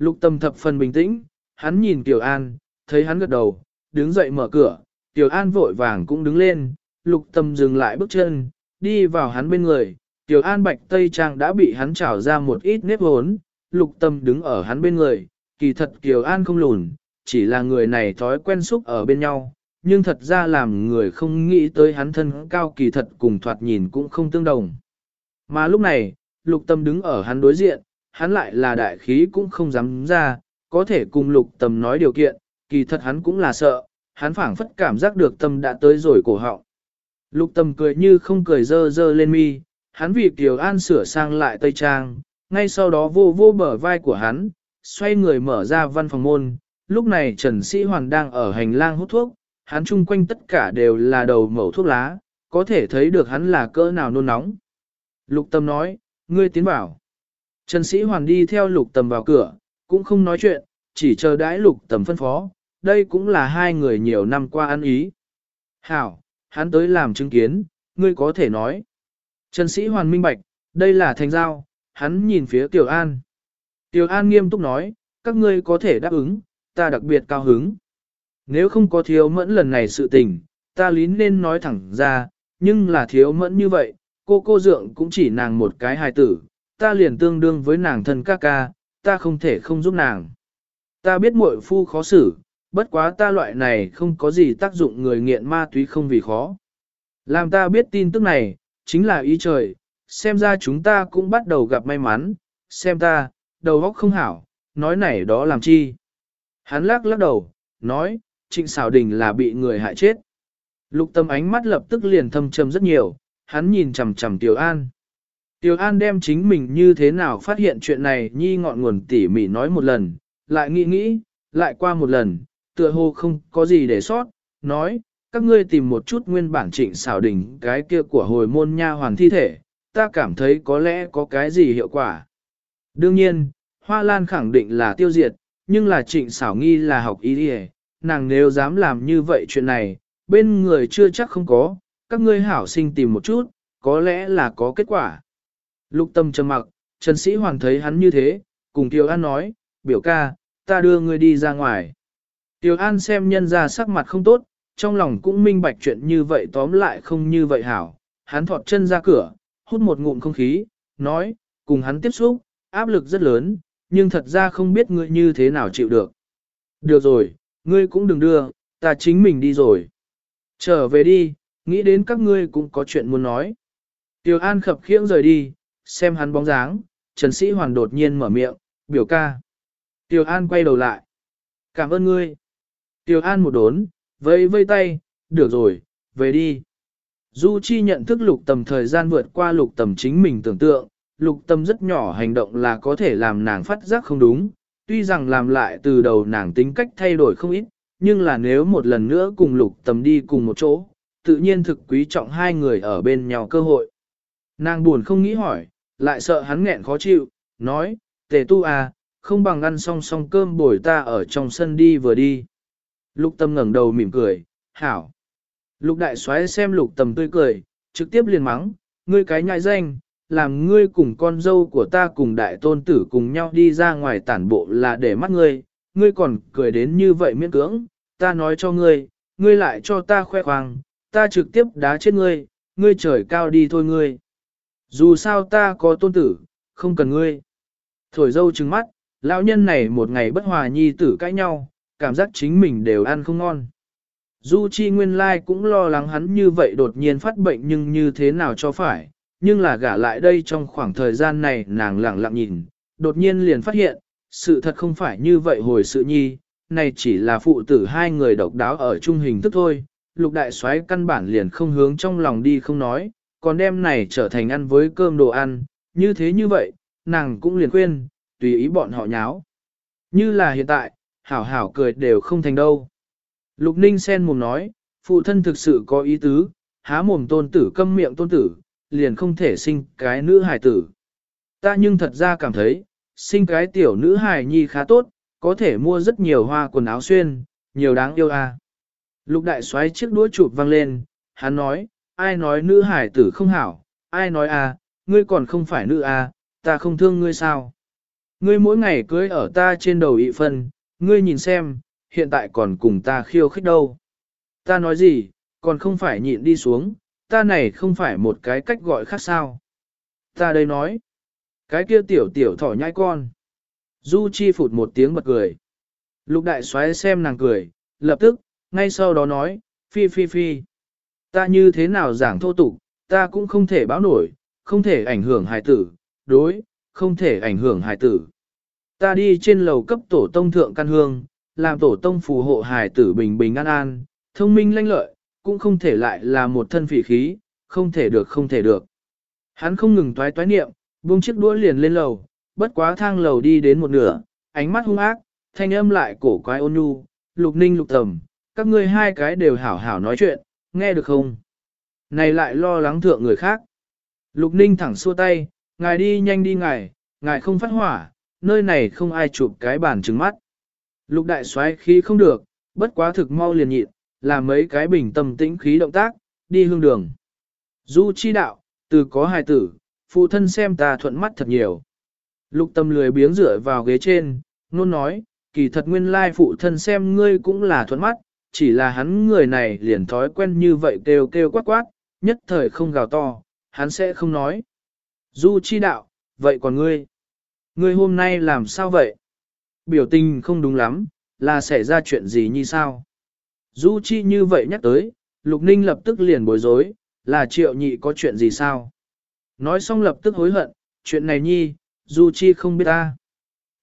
Lục tâm thập phần bình tĩnh, hắn nhìn Tiểu An, thấy hắn gật đầu, đứng dậy mở cửa, Tiểu An vội vàng cũng đứng lên, lục tâm dừng lại bước chân, đi vào hắn bên người, Tiểu An bạch tây trang đã bị hắn trào ra một ít nếp hốn, lục tâm đứng ở hắn bên người, kỳ thật Tiểu An không lùn, chỉ là người này thói quen xúc ở bên nhau, nhưng thật ra làm người không nghĩ tới hắn thân cao kỳ thật cùng thoạt nhìn cũng không tương đồng. Mà lúc này, lục tâm đứng ở hắn đối diện, hắn lại là đại khí cũng không dám ra, có thể cùng lục tâm nói điều kiện, kỳ thật hắn cũng là sợ, hắn phảng phất cảm giác được tâm đã tới rồi cổ họng. Lục tâm cười như không cười dơ dơ lên mi, hắn vì Kiều An sửa sang lại tây trang, ngay sau đó vô vô bờ vai của hắn, xoay người mở ra văn phòng môn, lúc này Trần Sĩ Hoàn đang ở hành lang hút thuốc, hắn chung quanh tất cả đều là đầu mẩu thuốc lá, có thể thấy được hắn là cỡ nào nôn nóng. Lục tâm nói, ngươi tiến bảo. Trần Sĩ Hoàn đi theo lục tầm vào cửa, cũng không nói chuyện, chỉ chờ đãi lục tầm phân phó, đây cũng là hai người nhiều năm qua ăn ý. Hảo, hắn tới làm chứng kiến, ngươi có thể nói. Trần sĩ hoàn minh bạch, đây là thành giao, hắn nhìn phía Tiểu An. Tiểu An nghiêm túc nói, các ngươi có thể đáp ứng, ta đặc biệt cao hứng. Nếu không có thiếu mẫn lần này sự tình, ta lý nên nói thẳng ra, nhưng là thiếu mẫn như vậy, cô cô dượng cũng chỉ nàng một cái hài tử, ta liền tương đương với nàng thân ca ca, ta không thể không giúp nàng. Ta biết muội phu khó xử, bất quá ta loại này không có gì tác dụng người nghiện ma túy không vì khó. Làm ta biết tin tức này, chính là ý trời, xem ra chúng ta cũng bắt đầu gặp may mắn, xem ta, đầu óc không hảo, nói này đó làm chi. Hắn lắc lắc đầu, nói, trịnh xảo đình là bị người hại chết. Lục tâm ánh mắt lập tức liền thâm trầm rất nhiều, hắn nhìn chằm chằm Tiểu An. Tiểu An đem chính mình như thế nào phát hiện chuyện này nhi ngọn nguồn tỉ mỉ nói một lần, lại nghĩ nghĩ, lại qua một lần, tựa hồ không có gì để sót, nói, các ngươi tìm một chút nguyên bản trịnh xảo đỉnh cái kia của hồi môn nha hoàn thi thể, ta cảm thấy có lẽ có cái gì hiệu quả. Đương nhiên, Hoa Lan khẳng định là tiêu diệt, nhưng là trịnh xảo nghi là học ý đi nàng nếu dám làm như vậy chuyện này, bên người chưa chắc không có, các ngươi hảo sinh tìm một chút, có lẽ là có kết quả. Lục tâm trầm mặc, Trần Sĩ Hoàng thấy hắn như thế, cùng Tiêu An nói, biểu ca, ta đưa ngươi đi ra ngoài. Tiêu An xem nhân ra sắc mặt không tốt, trong lòng cũng minh bạch chuyện như vậy tóm lại không như vậy hảo. Hắn thọt chân ra cửa, hút một ngụm không khí, nói, cùng hắn tiếp xúc, áp lực rất lớn, nhưng thật ra không biết ngươi như thế nào chịu được. Được rồi, ngươi cũng đừng đưa, ta chính mình đi rồi. Trở về đi, nghĩ đến các ngươi cũng có chuyện muốn nói. Tiêu An khập khiễng rời đi, xem hắn bóng dáng, Trần Sĩ Hoàn đột nhiên mở miệng, biểu ca. Tiêu An quay đầu lại. Cảm ơn ngươi. Tiêu An một đốn, vẫy vây tay, được rồi, về đi. Du Chi nhận thức lục tầm thời gian vượt qua lục tầm chính mình tưởng tượng, lục tầm rất nhỏ hành động là có thể làm nàng phát giác không đúng, tuy rằng làm lại từ đầu nàng tính cách thay đổi không ít, nhưng là nếu một lần nữa cùng lục tầm đi cùng một chỗ, tự nhiên thực quý trọng hai người ở bên nhau cơ hội. Nàng buồn không nghĩ hỏi, lại sợ hắn nghẹn khó chịu, nói, tề tu à, không bằng ăn xong xong cơm bồi ta ở trong sân đi vừa đi. Lục tâm ngẩng đầu mỉm cười, hảo. Lục đại xoáy xem lục tầm tươi cười, trực tiếp liền mắng, ngươi cái nhại danh, làm ngươi cùng con dâu của ta cùng đại tôn tử cùng nhau đi ra ngoài tản bộ là để mắt ngươi, ngươi còn cười đến như vậy miễn cưỡng, ta nói cho ngươi, ngươi lại cho ta khoe khoang, ta trực tiếp đá chết ngươi, ngươi trời cao đi thôi ngươi. Dù sao ta có tôn tử, không cần ngươi. Thổi dâu trừng mắt, lão nhân này một ngày bất hòa nhi tử cãi nhau, cảm giác chính mình đều ăn không ngon. Du Chi nguyên lai cũng lo lắng hắn như vậy đột nhiên phát bệnh nhưng như thế nào cho phải, nhưng là gả lại đây trong khoảng thời gian này nàng lặng lặng nhìn, đột nhiên liền phát hiện, sự thật không phải như vậy hồi sự nhi, này chỉ là phụ tử hai người độc đáo ở trung hình thức thôi, lục đại soái căn bản liền không hướng trong lòng đi không nói, còn đem này trở thành ăn với cơm đồ ăn, như thế như vậy, nàng cũng liền khuyên, tùy ý bọn họ nháo. Như là hiện tại, hảo hảo cười đều không thành đâu. Lục ninh sen mồm nói, phụ thân thực sự có ý tứ, há mồm tôn tử câm miệng tôn tử, liền không thể sinh cái nữ hài tử. Ta nhưng thật ra cảm thấy, sinh cái tiểu nữ hài nhi khá tốt, có thể mua rất nhiều hoa quần áo xuyên, nhiều đáng yêu à. Lục đại xoáy chiếc đũa chụp văng lên, hắn nói, ai nói nữ hải tử không hảo, ai nói à, ngươi còn không phải nữ à, ta không thương ngươi sao. Ngươi mỗi ngày cưới ở ta trên đầu ị phân, ngươi nhìn xem, hiện tại còn cùng ta khiêu khích đâu. Ta nói gì, còn không phải nhịn đi xuống, ta này không phải một cái cách gọi khác sao. Ta đây nói, cái kia tiểu tiểu thỏ nhai con. Du Chi phụt một tiếng bật cười. Lục đại xoáy xem nàng cười, lập tức, ngay sau đó nói, phi phi phi. Ta như thế nào giảng thô tục, ta cũng không thể báo nổi, không thể ảnh hưởng hài tử, đối, không thể ảnh hưởng hài tử. Ta đi trên lầu cấp tổ tông thượng căn hương, làm tổ tông phù hộ hài tử bình bình an an, thông minh lanh lợi, cũng không thể lại là một thân phỉ khí, không thể được không thể được. Hắn không ngừng toái toái niệm, buông chiếc đũa liền lên lầu, bất quá thang lầu đi đến một nửa, ánh mắt hung ác, thanh âm lại cổ quái ôn nhu, lục ninh lục tầm, các ngươi hai cái đều hảo hảo nói chuyện, nghe được không? Này lại lo lắng thượng người khác. Lục ninh thẳng xua tay, ngài đi nhanh đi ngài, ngài không phát hỏa, nơi này không ai chụp cái bàn trứng mắt. Lục đại xoáy khí không được, bất quá thực mau liền nhịn, làm mấy cái bình tâm tĩnh khí động tác, đi hương đường. Du chi đạo, từ có hài tử, phụ thân xem ta thuận mắt thật nhiều. Lục tâm lười biếng rửa vào ghế trên, nôn nói, kỳ thật nguyên lai phụ thân xem ngươi cũng là thuận mắt, chỉ là hắn người này liền thói quen như vậy kêu kêu quát quát, nhất thời không gào to, hắn sẽ không nói. Du chi đạo, vậy còn ngươi? Ngươi hôm nay làm sao vậy? Biểu tình không đúng lắm, là xảy ra chuyện gì như sao? Du chi như vậy nhắc tới, Lục Ninh lập tức liền bối rối, là triệu nhị có chuyện gì sao? Nói xong lập tức hối hận, chuyện này nhi, Du chi không biết ta.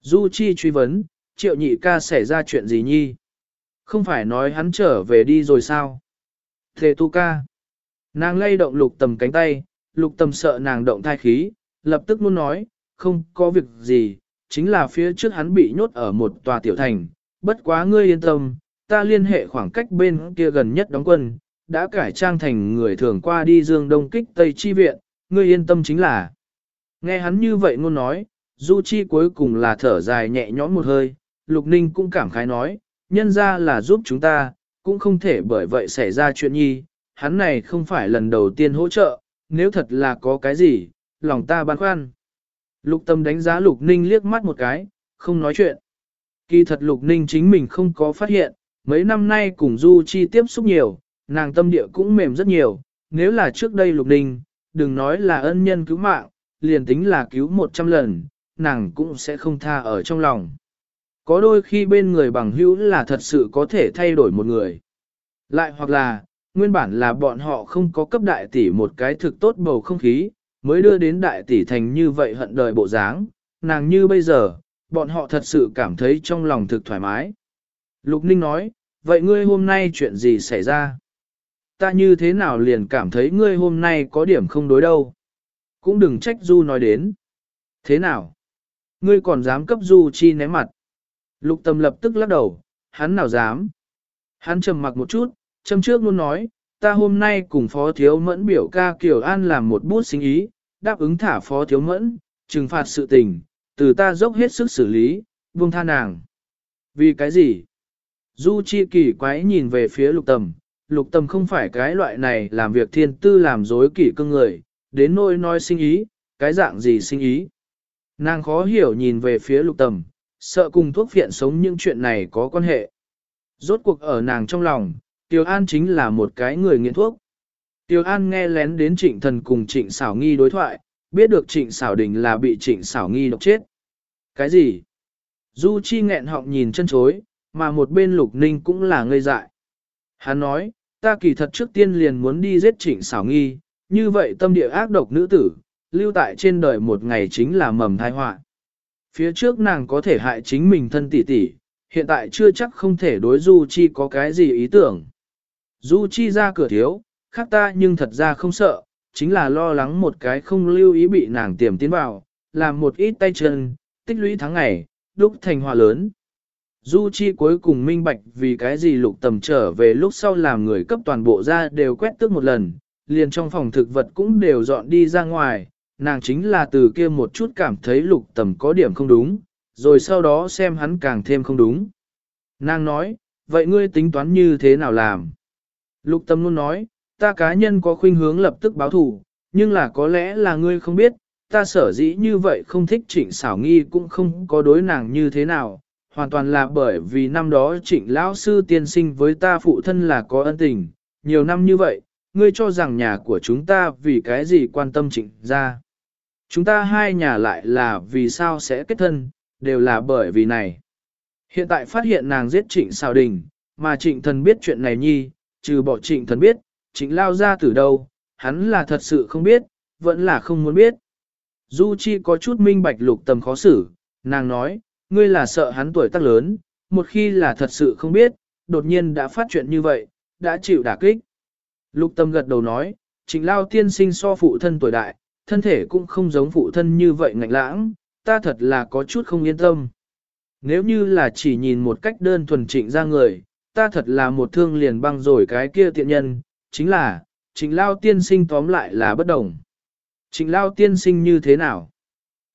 Du chi truy vấn, triệu nhị ca xảy ra chuyện gì nhi? Không phải nói hắn trở về đi rồi sao? Thề tu ca. Nàng lay động lục tầm cánh tay, lục tầm sợ nàng động thai khí, lập tức luôn nói, không có việc gì, chính là phía trước hắn bị nhốt ở một tòa tiểu thành, bất quá ngươi yên tâm, ta liên hệ khoảng cách bên kia gần nhất đóng quân, đã cải trang thành người thường qua đi dương đông kích tây chi viện, ngươi yên tâm chính là. Nghe hắn như vậy ngôn nói, Du Chi cuối cùng là thở dài nhẹ nhõm một hơi, Lục Ninh cũng cảm khái nói, nhân ra là giúp chúng ta, cũng không thể bởi vậy xảy ra chuyện nhi, hắn này không phải lần đầu tiên hỗ trợ, nếu thật là có cái gì, lòng ta băn khoăn. Lục tâm đánh giá Lục Ninh liếc mắt một cái, không nói chuyện. Kỳ thật Lục Ninh chính mình không có phát hiện, mấy năm nay cùng Du Chi tiếp xúc nhiều, nàng tâm địa cũng mềm rất nhiều, nếu là trước đây Lục Ninh, đừng nói là ân nhân cứu mạng, liền tính là cứu 100 lần, nàng cũng sẽ không tha ở trong lòng. Có đôi khi bên người bằng hữu là thật sự có thể thay đổi một người. Lại hoặc là, nguyên bản là bọn họ không có cấp đại tỷ một cái thực tốt bầu không khí, mới đưa đến đại tỷ thành như vậy hận đời bộ dáng, nàng như bây giờ, bọn họ thật sự cảm thấy trong lòng thực thoải mái. Lục Ninh nói, vậy ngươi hôm nay chuyện gì xảy ra? Ta như thế nào liền cảm thấy ngươi hôm nay có điểm không đối đâu? Cũng đừng trách Du nói đến. Thế nào? Ngươi còn dám cấp Du chi ném mặt? Lục tâm lập tức lắc đầu, hắn nào dám? Hắn trầm mặc một chút, châm trước luôn nói, ta hôm nay cùng phó thiếu mẫn biểu ca Kiều An làm một bút sinh ý, đáp ứng thả phó thiếu mẫn, trừng phạt sự tình, từ ta dốc hết sức xử lý, buông tha nàng. Vì cái gì? Du Chi kỳ quái nhìn về phía lục tầm, lục tầm không phải cái loại này làm việc thiên tư làm dối kỷ cưng người, đến nỗi nói sinh ý, cái dạng gì sinh ý. Nàng khó hiểu nhìn về phía lục tầm, sợ cùng thuốc phiện sống những chuyện này có quan hệ. Rốt cuộc ở nàng trong lòng, Tiêu An chính là một cái người nghiện thuốc. Tiêu An nghe lén đến trịnh thần cùng trịnh xảo nghi đối thoại, biết được trịnh xảo đình là bị trịnh xảo nghi độc chết. Cái gì? Du Chi nghẹn họng nhìn chân chối, mà một bên lục ninh cũng là ngây dại. Hắn nói, ta kỳ thật trước tiên liền muốn đi giết trịnh xảo nghi, như vậy tâm địa ác độc nữ tử, lưu tại trên đời một ngày chính là mầm tai họa. Phía trước nàng có thể hại chính mình thân tỷ tỷ, hiện tại chưa chắc không thể đối Du Chi có cái gì ý tưởng. Du Chi ra cửa thiếu, khác ta nhưng thật ra không sợ, chính là lo lắng một cái không lưu ý bị nàng tiềm tiến vào, làm một ít tay chân, tích lũy tháng ngày, đúc thành hòa lớn. Du Chi cuối cùng minh bạch vì cái gì lục tầm trở về lúc sau làm người cấp toàn bộ ra đều quét tước một lần, liền trong phòng thực vật cũng đều dọn đi ra ngoài, nàng chính là từ kia một chút cảm thấy lục tầm có điểm không đúng, rồi sau đó xem hắn càng thêm không đúng. Nàng nói, vậy ngươi tính toán như thế nào làm? Lục tâm luôn nói, ta cá nhân có khuynh hướng lập tức báo thù, nhưng là có lẽ là ngươi không biết, ta sở dĩ như vậy không thích trịnh xảo nghi cũng không có đối nàng như thế nào, hoàn toàn là bởi vì năm đó trịnh lão sư tiên sinh với ta phụ thân là có ân tình, nhiều năm như vậy, ngươi cho rằng nhà của chúng ta vì cái gì quan tâm trịnh ra. Chúng ta hai nhà lại là vì sao sẽ kết thân, đều là bởi vì này. Hiện tại phát hiện nàng giết trịnh xào đình, mà trịnh thần biết chuyện này nhi, trừ bỏ trịnh thần biết, trịnh lao ra từ đâu, hắn là thật sự không biết, vẫn là không muốn biết. Du Chi có chút minh bạch lục tầm khó xử, nàng nói, ngươi là sợ hắn tuổi tác lớn, một khi là thật sự không biết, đột nhiên đã phát chuyện như vậy, đã chịu đả kích. Lục tâm gật đầu nói, trịnh lao tiên sinh so phụ thân tuổi đại, thân thể cũng không giống phụ thân như vậy ngạnh lãng, ta thật là có chút không yên tâm. Nếu như là chỉ nhìn một cách đơn thuần trịnh ra người, ta thật là một thương liền băng rồi cái kia tiện nhân, chính là, trịnh lao tiên sinh tóm lại là bất đồng. Trịnh lao tiên sinh như thế nào?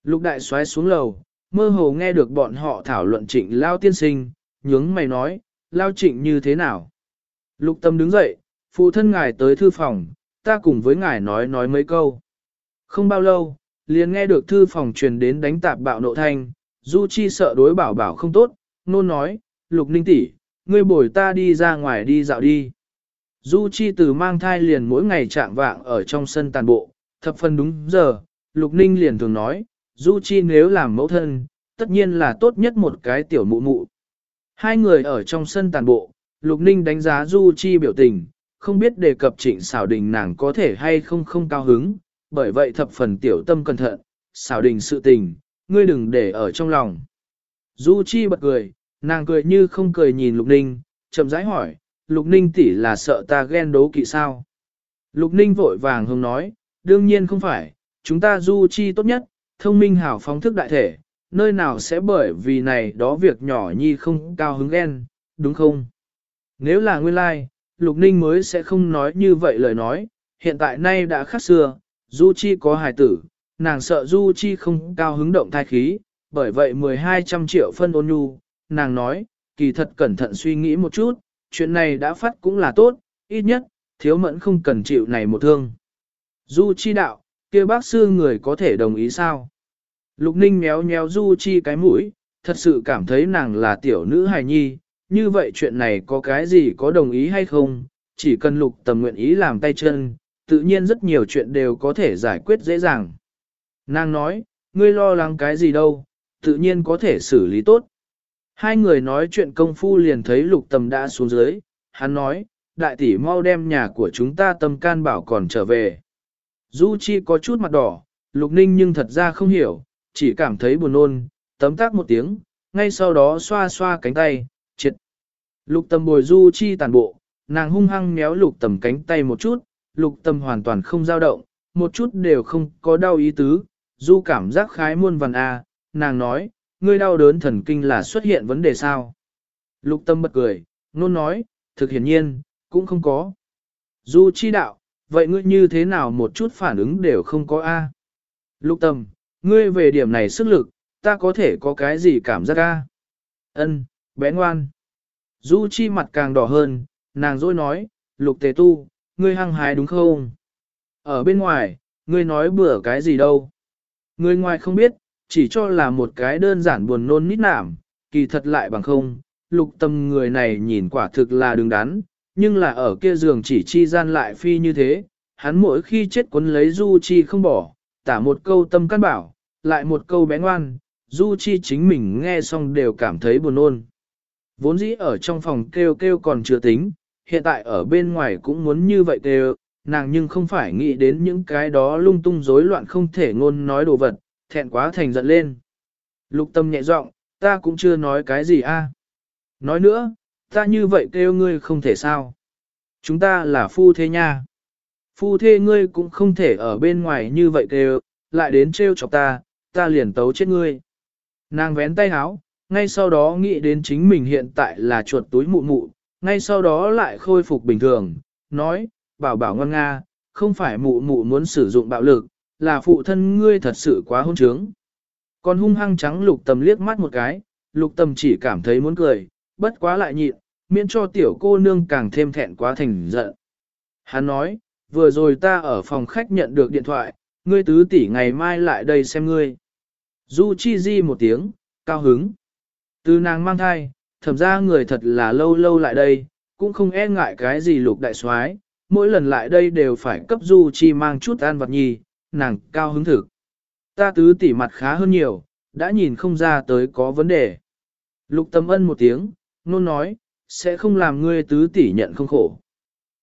Lục đại xoáy xuống lầu, mơ hồ nghe được bọn họ thảo luận trịnh lao tiên sinh, nhướng mày nói, lao trịnh như thế nào. Lục tâm đứng dậy, phụ thân ngài tới thư phòng, ta cùng với ngài nói nói mấy câu. Không bao lâu, liền nghe được thư phòng truyền đến đánh tạp bạo nộ thanh, Du Chi sợ đối bảo bảo không tốt, nôn nói, lục ninh tỷ, ngươi bồi ta đi ra ngoài đi dạo đi. Du Chi từ mang thai liền mỗi ngày trạng vạng ở trong sân tàn bộ, thập phần đúng giờ, lục ninh liền thường nói, Du Chi nếu làm mẫu thân, tất nhiên là tốt nhất một cái tiểu mụ mụ. Hai người ở trong sân tàn bộ, lục ninh đánh giá Du Chi biểu tình, không biết đề cập trịnh xảo đình nàng có thể hay không không cao hứng, bởi vậy thập phần tiểu tâm cẩn thận, xảo đình sự tình, ngươi đừng để ở trong lòng. Du Chi bật cười, nàng cười như không cười nhìn Lục Ninh, chậm rãi hỏi, Lục Ninh tỷ là sợ ta ghen đố kỵ sao? Lục Ninh vội vàng hông nói, đương nhiên không phải, chúng ta Du Chi tốt nhất, thông minh hảo phóng thức đại thể, nơi nào sẽ bởi vì này đó việc nhỏ nhi không cao hứng ghen, đúng không? Nếu là nguyên lai, like, Lục Ninh mới sẽ không nói như vậy lời nói, hiện tại nay đã khác xưa, Du Chi có hài tử, nàng sợ Du Chi không cao hứng động thai khí, bởi vậy 1200 triệu phân ôn nhu, nàng nói, kỳ thật cẩn thận suy nghĩ một chút, chuyện này đã phát cũng là tốt, ít nhất, thiếu mẫn không cần chịu này một thương. Du Chi đạo, kia bác sư người có thể đồng ý sao? Lục Ninh méo méo Du Chi cái mũi, thật sự cảm thấy nàng là tiểu nữ hài nhi, như vậy chuyện này có cái gì có đồng ý hay không, chỉ cần lục tầm nguyện ý làm tay chân, tự nhiên rất nhiều chuyện đều có thể giải quyết dễ dàng. Nàng nói, ngươi lo lắng cái gì đâu, tự nhiên có thể xử lý tốt. Hai người nói chuyện công phu liền thấy lục tầm đã xuống dưới, hắn nói, đại tỷ mau đem nhà của chúng ta tâm can bảo còn trở về. Du Chi có chút mặt đỏ, lục ninh nhưng thật ra không hiểu, chỉ cảm thấy buồn nôn, tấm tác một tiếng, ngay sau đó xoa xoa cánh tay, triệt. Lục tầm bồi Du Chi tàn bộ, nàng hung hăng méo lục tầm cánh tay một chút, lục Tâm hoàn toàn không dao động, một chút đều không có đau ý tứ, Du cảm giác khái muôn vằn a, à, nàng nói, ngươi đau đớn thần kinh là xuất hiện vấn đề sao? Lục tâm bật cười, nôn nói, thực hiển nhiên, cũng không có. Du chi đạo, vậy ngươi như thế nào một chút phản ứng đều không có a? Lục tâm, ngươi về điểm này sức lực, ta có thể có cái gì cảm giác a? Ân, bé ngoan. Du chi mặt càng đỏ hơn, nàng dối nói, lục tề tu, ngươi hăng hái đúng không? Ở bên ngoài, ngươi nói bữa cái gì đâu? Người ngoài không biết, chỉ cho là một cái đơn giản buồn nôn nít nảm, kỳ thật lại bằng không, lục tâm người này nhìn quả thực là đứng đắn, nhưng là ở kia giường chỉ chi gian lại phi như thế, hắn mỗi khi chết quấn lấy Du Chi không bỏ, tả một câu tâm căn bảo, lại một câu bé ngoan, Du Chi chính mình nghe xong đều cảm thấy buồn nôn. Vốn dĩ ở trong phòng kêu kêu còn chưa tính, hiện tại ở bên ngoài cũng muốn như vậy đều nàng nhưng không phải nghĩ đến những cái đó lung tung rối loạn không thể ngôn nói đồ vật, thẹn quá thành giận lên. Lục tâm nhẹ giọng, ta cũng chưa nói cái gì a. Nói nữa, ta như vậy kêu ngươi không thể sao. Chúng ta là phu thế nha. Phu thê ngươi cũng không thể ở bên ngoài như vậy kêu, lại đến trêu chọc ta, ta liền tấu chết ngươi. Nàng vén tay háo, ngay sau đó nghĩ đến chính mình hiện tại là chuột túi mụ mụ, ngay sau đó lại khôi phục bình thường, nói, bảo bảo ngon nga, không phải mụ mụ muốn sử dụng bạo lực, là phụ thân ngươi thật sự quá hôn trướng. Còn hung hăng trắng lục tầm liếc mắt một cái, lục tầm chỉ cảm thấy muốn cười, bất quá lại nhịn, miễn cho tiểu cô nương càng thêm thẹn quá thành giận. Hắn nói, vừa rồi ta ở phòng khách nhận được điện thoại, ngươi tứ tỷ ngày mai lại đây xem ngươi. Du chi di một tiếng, cao hứng. Từ nàng mang thai, thẩm ra người thật là lâu lâu lại đây, cũng không e ngại cái gì lục đại soái mỗi lần lại đây đều phải cấp du chi mang chút an vật nhì, nàng cao hứng thực. Ta tứ tỷ mặt khá hơn nhiều, đã nhìn không ra tới có vấn đề. Lục tâm ân một tiếng, nôn nói, sẽ không làm ngươi tứ tỷ nhận không khổ.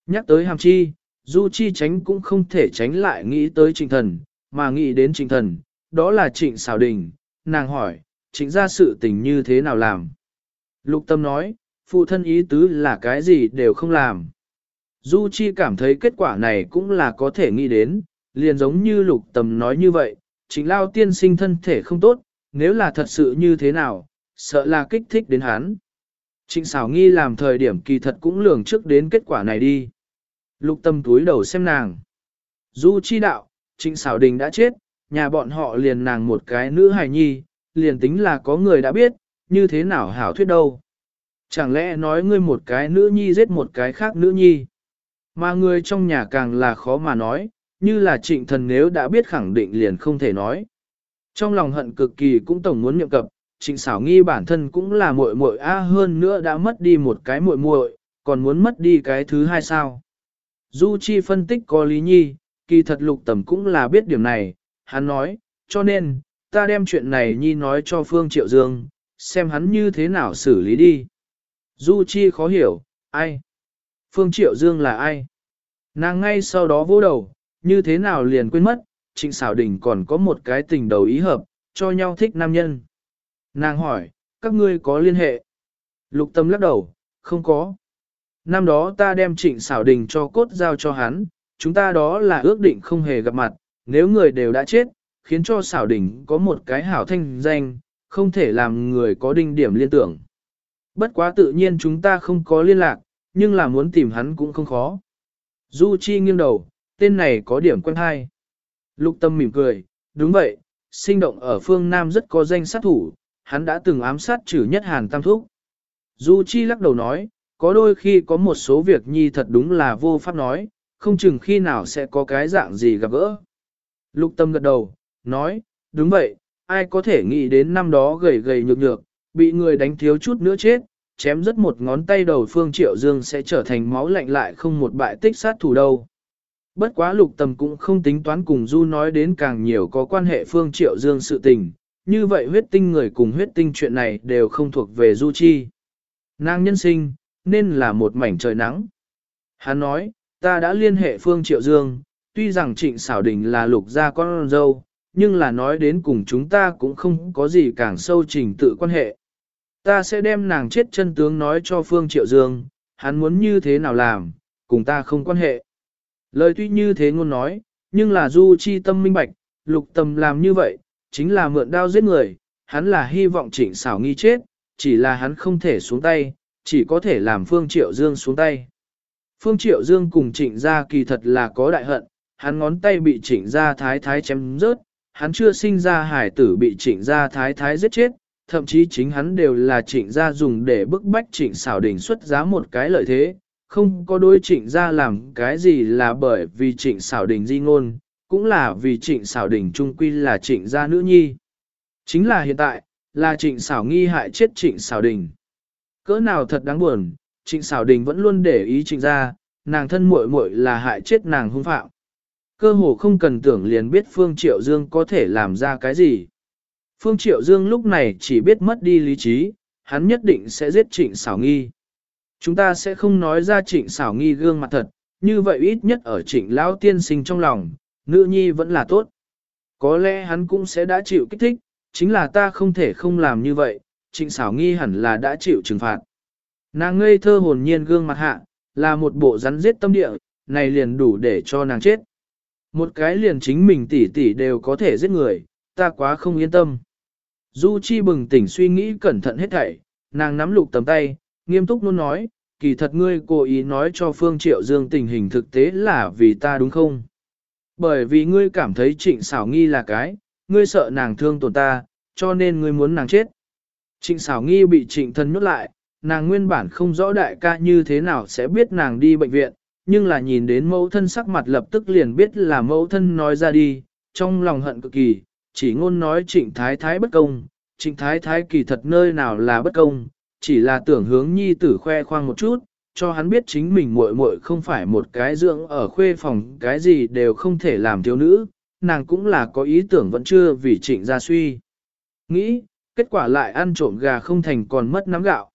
Nhắc tới hàm chi, du chi tránh cũng không thể tránh lại nghĩ tới trịnh thần, mà nghĩ đến trịnh thần, đó là trịnh xào đình, nàng hỏi, trịnh ra sự tình như thế nào làm. Lục tâm nói, phụ thân ý tứ là cái gì đều không làm. Du Chi cảm thấy kết quả này cũng là có thể nghĩ đến, liền giống như lục tầm nói như vậy, chính lao tiên sinh thân thể không tốt, nếu là thật sự như thế nào, sợ là kích thích đến hắn. Trịnh xảo nghi làm thời điểm kỳ thật cũng lường trước đến kết quả này đi. Lục tâm túi đầu xem nàng. Du chi đạo, trịnh xảo đình đã chết, nhà bọn họ liền nàng một cái nữ hài nhi, liền tính là có người đã biết, như thế nào hảo thuyết đâu. Chẳng lẽ nói ngươi một cái nữ nhi giết một cái khác nữ nhi? Mà người trong nhà càng là khó mà nói, như là trịnh thần nếu đã biết khẳng định liền không thể nói. Trong lòng hận cực kỳ cũng tổng muốn nhậm cập, trịnh xảo nghi bản thân cũng là muội muội a hơn nữa đã mất đi một cái muội muội, còn muốn mất đi cái thứ hai sao. Du Chi phân tích có lý nhi, kỳ thật lục tầm cũng là biết điểm này, hắn nói, cho nên, ta đem chuyện này nhi nói cho Phương Triệu Dương, xem hắn như thế nào xử lý đi. Du Chi khó hiểu, ai? Phương Triệu Dương là ai? Nàng ngay sau đó vô đầu, như thế nào liền quên mất, trịnh xảo đình còn có một cái tình đầu ý hợp, cho nhau thích nam nhân. Nàng hỏi, các ngươi có liên hệ? Lục tâm lắc đầu, không có. Năm đó ta đem trịnh xảo đình cho cốt giao cho hắn, chúng ta đó là ước định không hề gặp mặt, nếu người đều đã chết, khiến cho xảo đình có một cái hảo thanh danh, không thể làm người có đinh điểm liên tưởng. Bất quá tự nhiên chúng ta không có liên lạc, nhưng là muốn tìm hắn cũng không khó. Du Chi nghiêng đầu, tên này có điểm quen hay. Lục tâm mỉm cười, đúng vậy, sinh động ở phương Nam rất có danh sát thủ, hắn đã từng ám sát trừ nhất hàn tam thúc. Du Chi lắc đầu nói, có đôi khi có một số việc nhi thật đúng là vô pháp nói, không chừng khi nào sẽ có cái dạng gì gặp gỡ. Lục tâm gật đầu, nói, đúng vậy, ai có thể nghĩ đến năm đó gầy gầy nhược nhược, bị người đánh thiếu chút nữa chết, chém rất một ngón tay đầu Phương Triệu Dương sẽ trở thành máu lạnh lại không một bại tích sát thủ đâu. Bất quá lục tầm cũng không tính toán cùng Du nói đến càng nhiều có quan hệ Phương Triệu Dương sự tình, như vậy huyết tinh người cùng huyết tinh chuyện này đều không thuộc về Du Chi. Nàng nhân sinh, nên là một mảnh trời nắng. Hắn nói, ta đã liên hệ Phương Triệu Dương, tuy rằng trịnh xảo đình là lục gia con dâu, nhưng là nói đến cùng chúng ta cũng không có gì càng sâu trình tự quan hệ. Ta sẽ đem nàng chết chân tướng nói cho Phương Triệu Dương, hắn muốn như thế nào làm, cùng ta không quan hệ. Lời tuy như thế ngôn nói, nhưng là du chi tâm minh bạch, lục tâm làm như vậy, chính là mượn đao giết người, hắn là hy vọng trịnh xảo nghi chết, chỉ là hắn không thể xuống tay, chỉ có thể làm Phương Triệu Dương xuống tay. Phương Triệu Dương cùng trịnh gia kỳ thật là có đại hận, hắn ngón tay bị trịnh gia thái thái chém rớt, hắn chưa sinh ra hải tử bị trịnh gia thái thái giết chết, thậm chí chính hắn đều là trịnh gia dùng để bức bách trịnh xảo đình xuất giá một cái lợi thế, không có đối trịnh gia làm cái gì là bởi vì trịnh xảo đình di ngôn, cũng là vì trịnh xảo đình trung quy là trịnh gia nữ nhi. Chính là hiện tại, là trịnh xảo nghi hại chết trịnh xảo đình. Cỡ nào thật đáng buồn, trịnh xảo đình vẫn luôn để ý trịnh gia, nàng thân muội muội là hại chết nàng hung phạm. Cơ hồ không cần tưởng liền biết Phương Triệu Dương có thể làm ra cái gì. Phương Triệu Dương lúc này chỉ biết mất đi lý trí, hắn nhất định sẽ giết trịnh xảo nghi. Chúng ta sẽ không nói ra trịnh xảo nghi gương mặt thật, như vậy ít nhất ở trịnh lão tiên sinh trong lòng, nữ nhi vẫn là tốt. Có lẽ hắn cũng sẽ đã chịu kích thích, chính là ta không thể không làm như vậy, trịnh xảo nghi hẳn là đã chịu trừng phạt. Nàng ngây thơ hồn nhiên gương mặt hạ, là một bộ rắn giết tâm địa, này liền đủ để cho nàng chết. Một cái liền chính mình tỷ tỷ đều có thể giết người, ta quá không yên tâm. Du Chi bừng tỉnh suy nghĩ cẩn thận hết thảy, nàng nắm lục tầm tay, nghiêm túc luôn nói, kỳ thật ngươi cố ý nói cho Phương Triệu Dương tình hình thực tế là vì ta đúng không? Bởi vì ngươi cảm thấy trịnh xảo nghi là cái, ngươi sợ nàng thương tổn ta, cho nên ngươi muốn nàng chết. Trịnh xảo nghi bị trịnh thân nhốt lại, nàng nguyên bản không rõ đại ca như thế nào sẽ biết nàng đi bệnh viện, nhưng là nhìn đến mẫu thân sắc mặt lập tức liền biết là mẫu thân nói ra đi, trong lòng hận cực kỳ, chỉ ngôn nói trịnh thái thái bất công, trịnh thái thái kỳ thật nơi nào là bất công, chỉ là tưởng hướng nhi tử khoe khoang một chút, cho hắn biết chính mình muội muội không phải một cái dưỡng ở khuê phòng cái gì đều không thể làm thiếu nữ, nàng cũng là có ý tưởng vẫn chưa vì trịnh ra suy. Nghĩ, kết quả lại ăn trộm gà không thành còn mất nắm gạo.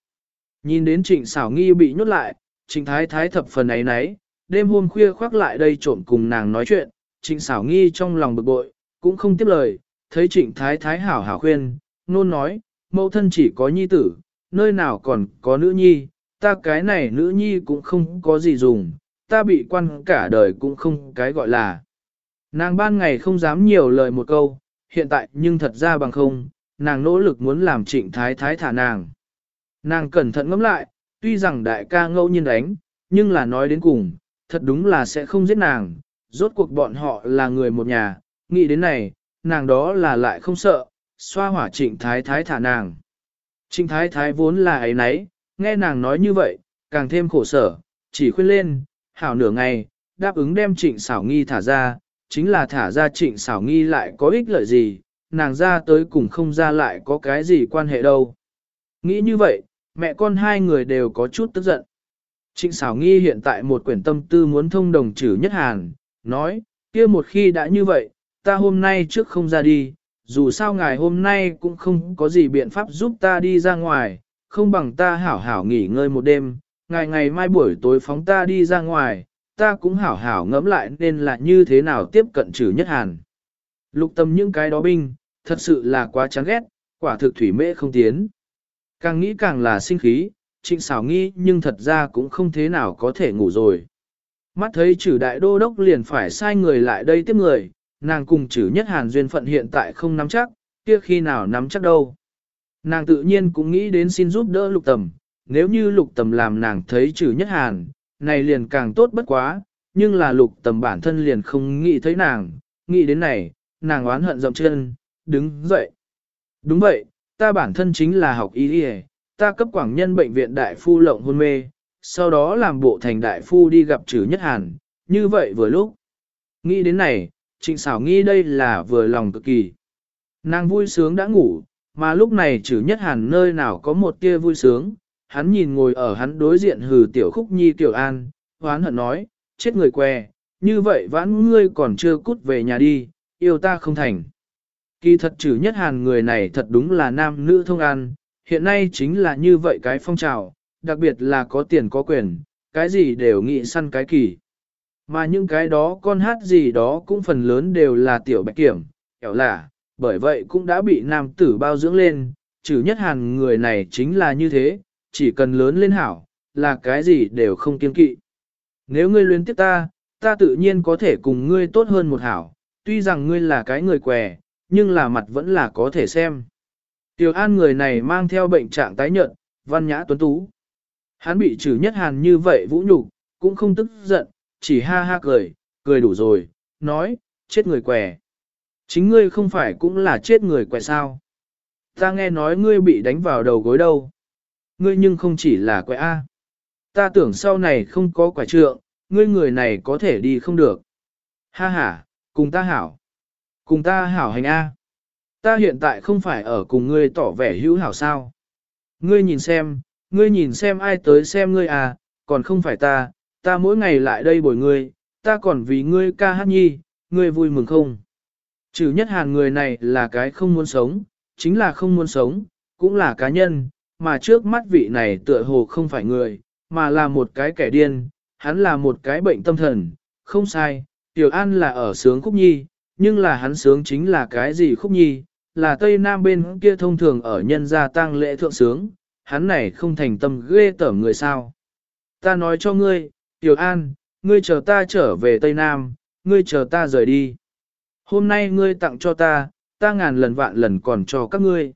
Nhìn đến trịnh xảo nghi bị nhốt lại, trịnh thái thái thập phần ấy nấy, đêm hôm khuya khoác lại đây trộm cùng nàng nói chuyện, trịnh xảo nghi trong lòng bực bội, cũng không tiếp lời, thấy trịnh thái thái hảo hảo khuyên, nôn nói, mẫu thân chỉ có nhi tử, nơi nào còn có nữ nhi, ta cái này nữ nhi cũng không có gì dùng, ta bị quan cả đời cũng không cái gọi là. Nàng ban ngày không dám nhiều lời một câu, hiện tại nhưng thật ra bằng không, nàng nỗ lực muốn làm trịnh thái thái thả nàng. Nàng cẩn thận ngẫm lại, tuy rằng đại ca ngẫu nhiên đánh, nhưng là nói đến cùng, thật đúng là sẽ không giết nàng, rốt cuộc bọn họ là người một nhà, nghĩ đến này, nàng đó là lại không sợ, xoa hỏa trịnh thái thái thả nàng. Trịnh thái thái vốn là ấy nấy, nghe nàng nói như vậy, càng thêm khổ sở, chỉ khuyên lên, hảo nửa ngày, đáp ứng đem trịnh xảo nghi thả ra, chính là thả ra trịnh xảo nghi lại có ích lợi gì, nàng ra tới cùng không ra lại có cái gì quan hệ đâu. Nghĩ như vậy, mẹ con hai người đều có chút tức giận. Trịnh xảo nghi hiện tại một quyển tâm tư muốn thông đồng trừ nhất hàn, nói, kia một khi đã như vậy, ta hôm nay trước không ra đi, dù sao ngài hôm nay cũng không có gì biện pháp giúp ta đi ra ngoài, không bằng ta hảo hảo nghỉ ngơi một đêm, ngày ngày mai buổi tối phóng ta đi ra ngoài, ta cũng hảo hảo ngẫm lại nên là như thế nào tiếp cận trừ nhất hàn. Lục tâm những cái đó binh, thật sự là quá chán ghét, quả thực thủy mễ không tiến. Càng nghĩ càng là sinh khí, trịnh xảo nghi nhưng thật ra cũng không thế nào có thể ngủ rồi. Mắt thấy trừ đại đô đốc liền phải sai người lại đây tiếp người, nàng cùng trừ nhất hàn duyên phận hiện tại không nắm chắc, kia khi nào nắm chắc đâu. Nàng tự nhiên cũng nghĩ đến xin giúp đỡ lục tầm, nếu như lục tầm làm nàng thấy trừ nhất hàn, này liền càng tốt bất quá, nhưng là lục tầm bản thân liền không nghĩ thấy nàng, nghĩ đến này, nàng oán hận dậm chân, đứng dậy. Đúng vậy, ta bản thân chính là học y đi ta cấp quảng nhân bệnh viện đại phu lộng hôn mê, sau đó làm bộ thành đại phu đi gặp trừ nhất hàn, như vậy vừa lúc. Nghĩ đến này, trịnh xảo nghĩ đây là vừa lòng cực kỳ. Nàng vui sướng đã ngủ, mà lúc này trừ nhất hàn nơi nào có một tia vui sướng, hắn nhìn ngồi ở hắn đối diện hừ tiểu khúc nhi tiểu an, hoán hận nói, chết người què, như vậy vãn ngươi còn chưa cút về nhà đi, yêu ta không thành. Kỳ thật trừ nhất hàn người này thật đúng là nam nữ thông an, hiện nay chính là như vậy cái phong trào, đặc biệt là có tiền có quyền, cái gì đều nghĩ săn cái kỳ. Mà những cái đó con hát gì đó cũng phần lớn đều là tiểu bạch kiểm, kẻo là, bởi vậy cũng đã bị nam tử bao dưỡng lên, trừ nhất hàn người này chính là như thế, chỉ cần lớn lên hảo, là cái gì đều không kiên kỵ. Nếu ngươi luyến tiếp ta, ta tự nhiên có thể cùng ngươi tốt hơn một hảo, tuy rằng ngươi là cái người què, nhưng là mặt vẫn là có thể xem. Tiểu An người này mang theo bệnh trạng tái nhợt, văn nhã tuấn tú. Hắn bị trừ nhất hàn như vậy vũ nhục, cũng không tức giận, chỉ ha ha cười, cười đủ rồi, nói, chết người què. Chính ngươi không phải cũng là chết người què sao. Ta nghe nói ngươi bị đánh vào đầu gối đâu. Ngươi nhưng không chỉ là què A. Ta tưởng sau này không có quả trượng, ngươi người này có thể đi không được. Ha ha, cùng ta hảo. Cùng ta hảo hành A. Ta hiện tại không phải ở cùng ngươi tỏ vẻ hữu hảo sao. Ngươi nhìn xem, ngươi nhìn xem ai tới xem ngươi à, còn không phải ta, ta mỗi ngày lại đây bồi ngươi, ta còn vì ngươi ca hát nhi, ngươi vui mừng không? Trừ nhất hàn người này là cái không muốn sống, chính là không muốn sống, cũng là cá nhân, mà trước mắt vị này tựa hồ không phải người, mà là một cái kẻ điên, hắn là một cái bệnh tâm thần, không sai, Tiểu An là ở sướng khúc nhi, nhưng là hắn sướng chính là cái gì khúc nhi, là Tây Nam bên kia thông thường ở nhân gia tang lễ thượng sướng, hắn này không thành tâm ghê tởm người sao. Ta nói cho ngươi, Tiểu An, ngươi chờ ta trở về Tây Nam, ngươi chờ ta rời đi. Hôm nay ngươi tặng cho ta, ta ngàn lần vạn lần còn cho các ngươi.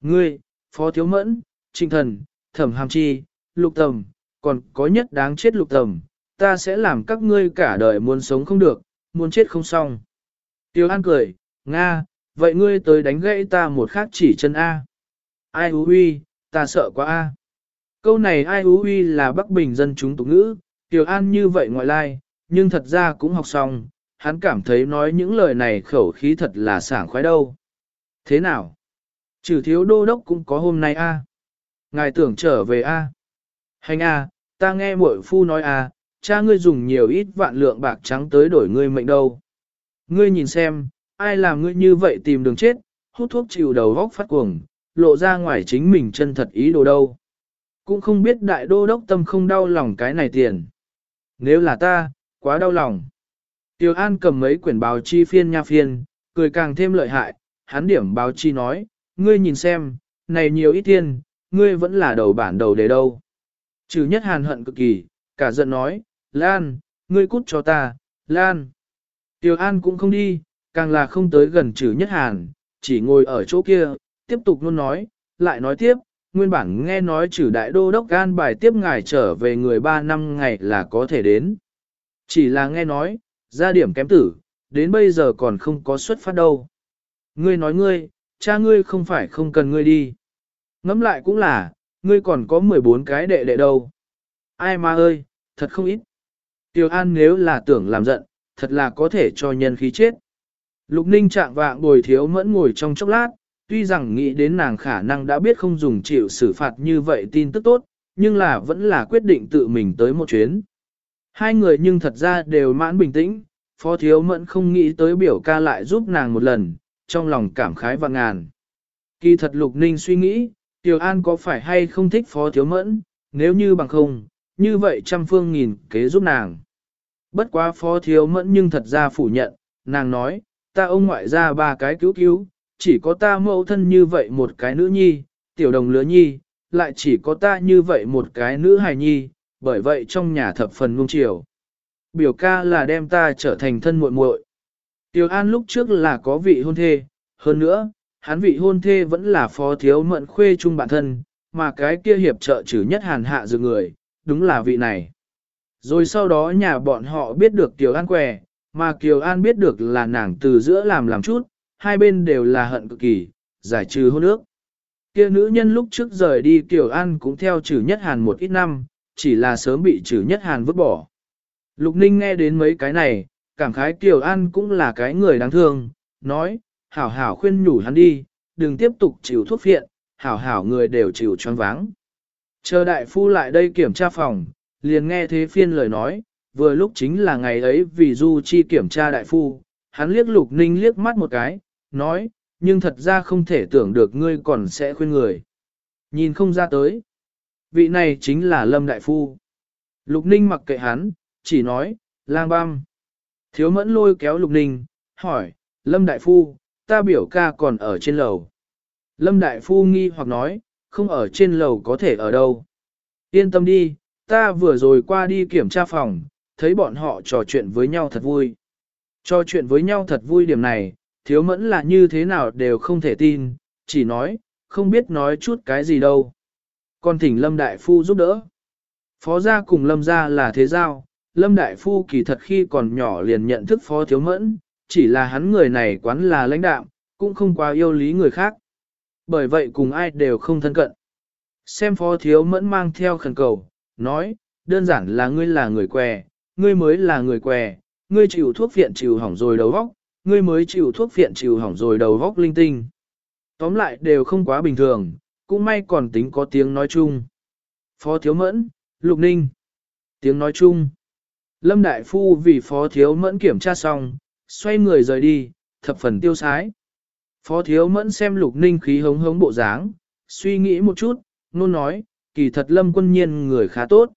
Ngươi, Phó Thiếu Mẫn, Trinh Thần, Thẩm Hàm Chi, Lục Tầm, còn có nhất đáng chết Lục Tầm, ta sẽ làm các ngươi cả đời muốn sống không được, muốn chết không xong. Tiểu An cười, Nga, vậy ngươi tới đánh gãy ta một khắc chỉ chân A. Ai hú huy, ta sợ quá A. Câu này ai hú huy là Bắc Bình dân chúng tục ngữ, kiều An như vậy ngoại lai, nhưng thật ra cũng học xong, hắn cảm thấy nói những lời này khẩu khí thật là sảng khoái đâu. Thế nào? Trừ thiếu đô đốc cũng có hôm nay a. Ngài tưởng trở về a. Hành a, ta nghe muội phu nói a, cha ngươi dùng nhiều ít vạn lượng bạc trắng tới đổi ngươi mệnh đâu. Ngươi nhìn xem, ai làm ngươi như vậy tìm đường chết, hút thuốc chịu đầu vóc phát cuồng, lộ ra ngoài chính mình chân thật ý đồ đâu. Cũng không biết đại đô đốc tâm không đau lòng cái này tiền. Nếu là ta, quá đau lòng. Tiêu An cầm mấy quyển báo chi phiên nha phiên, cười càng thêm lợi hại, hắn điểm báo chi nói, ngươi nhìn xem, này nhiều ít tiền, ngươi vẫn là đầu bản đầu để đâu. Trừ nhất hàn hận cực kỳ, cả giận nói, Lan, ngươi cút cho ta, Lan. Tiêu An cũng không đi, càng là không tới gần trừ nhất hàn, chỉ ngồi ở chỗ kia, tiếp tục luôn nói, lại nói tiếp, nguyên bản nghe nói trừ đại đô đốc gan bài tiếp ngài trở về người ba năm ngày là có thể đến. Chỉ là nghe nói, ra điểm kém tử, đến bây giờ còn không có xuất phát đâu. Ngươi nói ngươi, cha ngươi không phải không cần ngươi đi. Ngẫm lại cũng là, ngươi còn có 14 cái đệ đệ đâu. Ai mà ơi, thật không ít. Tiểu An nếu là tưởng làm giận, thật là có thể cho nhân khí chết. Lục Ninh trạng vạng bồi thiếu mẫn ngồi trong chốc lát, tuy rằng nghĩ đến nàng khả năng đã biết không dùng chịu xử phạt như vậy tin tức tốt, nhưng là vẫn là quyết định tự mình tới một chuyến. Hai người nhưng thật ra đều mãn bình tĩnh, phó thiếu mẫn không nghĩ tới biểu ca lại giúp nàng một lần, trong lòng cảm khái và ngàn. Kỳ thật Lục Ninh suy nghĩ, Tiểu An có phải hay không thích phó thiếu mẫn, nếu như bằng không, như vậy trăm phương nghìn kế giúp nàng. Bất quá phó thiếu mẫn nhưng thật ra phủ nhận, nàng nói, ta ông ngoại ra ba cái cứu cứu, chỉ có ta mẫu thân như vậy một cái nữ nhi, tiểu đồng lứa nhi, lại chỉ có ta như vậy một cái nữ hài nhi, bởi vậy trong nhà thập phần nung chiều. Biểu ca là đem ta trở thành thân muội muội. Tiểu An lúc trước là có vị hôn thê, hơn nữa, hắn vị hôn thê vẫn là phó thiếu mận khuê chung bản thân, mà cái kia hiệp trợ trừ nhất hàn hạ dự người, đúng là vị này. Rồi sau đó nhà bọn họ biết được Tiểu An què, mà Kiều An biết được là nàng từ giữa làm làm chút, hai bên đều là hận cực kỳ, giải trừ hôn ước. Kia nữ nhân lúc trước rời đi Kiều An cũng theo trừ nhất hàn một ít năm, chỉ là sớm bị trừ nhất hàn vứt bỏ. Lục Ninh nghe đến mấy cái này, cảm khái Kiều An cũng là cái người đáng thương, nói, hảo hảo khuyên nhủ hắn đi, đừng tiếp tục chịu thuốc phiện, hảo hảo người đều chịu choáng váng. Chờ đại phu lại đây kiểm tra phòng, liền nghe thế phiên lời nói, vừa lúc chính là ngày ấy vì Du Chi kiểm tra đại phu, hắn liếc Lục Ninh liếc mắt một cái, nói, nhưng thật ra không thể tưởng được ngươi còn sẽ khuyên người. Nhìn không ra tới. Vị này chính là Lâm Đại Phu. Lục Ninh mặc kệ hắn, chỉ nói, lang băm. Thiếu mẫn lôi kéo Lục Ninh, hỏi, Lâm Đại Phu, ta biểu ca còn ở trên lầu. Lâm Đại Phu nghi hoặc nói, không ở trên lầu có thể ở đâu. Yên tâm đi, ta vừa rồi qua đi kiểm tra phòng, thấy bọn họ trò chuyện với nhau thật vui. Trò chuyện với nhau thật vui điểm này, thiếu mẫn là như thế nào đều không thể tin, chỉ nói, không biết nói chút cái gì đâu. Còn thỉnh Lâm Đại Phu giúp đỡ. Phó gia cùng Lâm gia là thế giao, Lâm Đại Phu kỳ thật khi còn nhỏ liền nhận thức phó thiếu mẫn, chỉ là hắn người này quán là lãnh đạo, cũng không quá yêu lý người khác. Bởi vậy cùng ai đều không thân cận. Xem phó thiếu mẫn mang theo khẩn cầu, nói, đơn giản là ngươi là người què, ngươi mới là người què, ngươi chịu thuốc viện chịu hỏng rồi đầu vóc, ngươi mới chịu thuốc viện chịu hỏng rồi đầu vóc linh tinh. Tóm lại đều không quá bình thường, cũng may còn tính có tiếng nói chung. Phó Thiếu Mẫn, Lục Ninh. Tiếng nói chung. Lâm Đại Phu vì Phó Thiếu Mẫn kiểm tra xong, xoay người rời đi, thập phần tiêu sái. Phó Thiếu Mẫn xem Lục Ninh khí hống hống bộ dáng, suy nghĩ một chút, nôn nói, kỳ thật Lâm quân nhiên người khá tốt.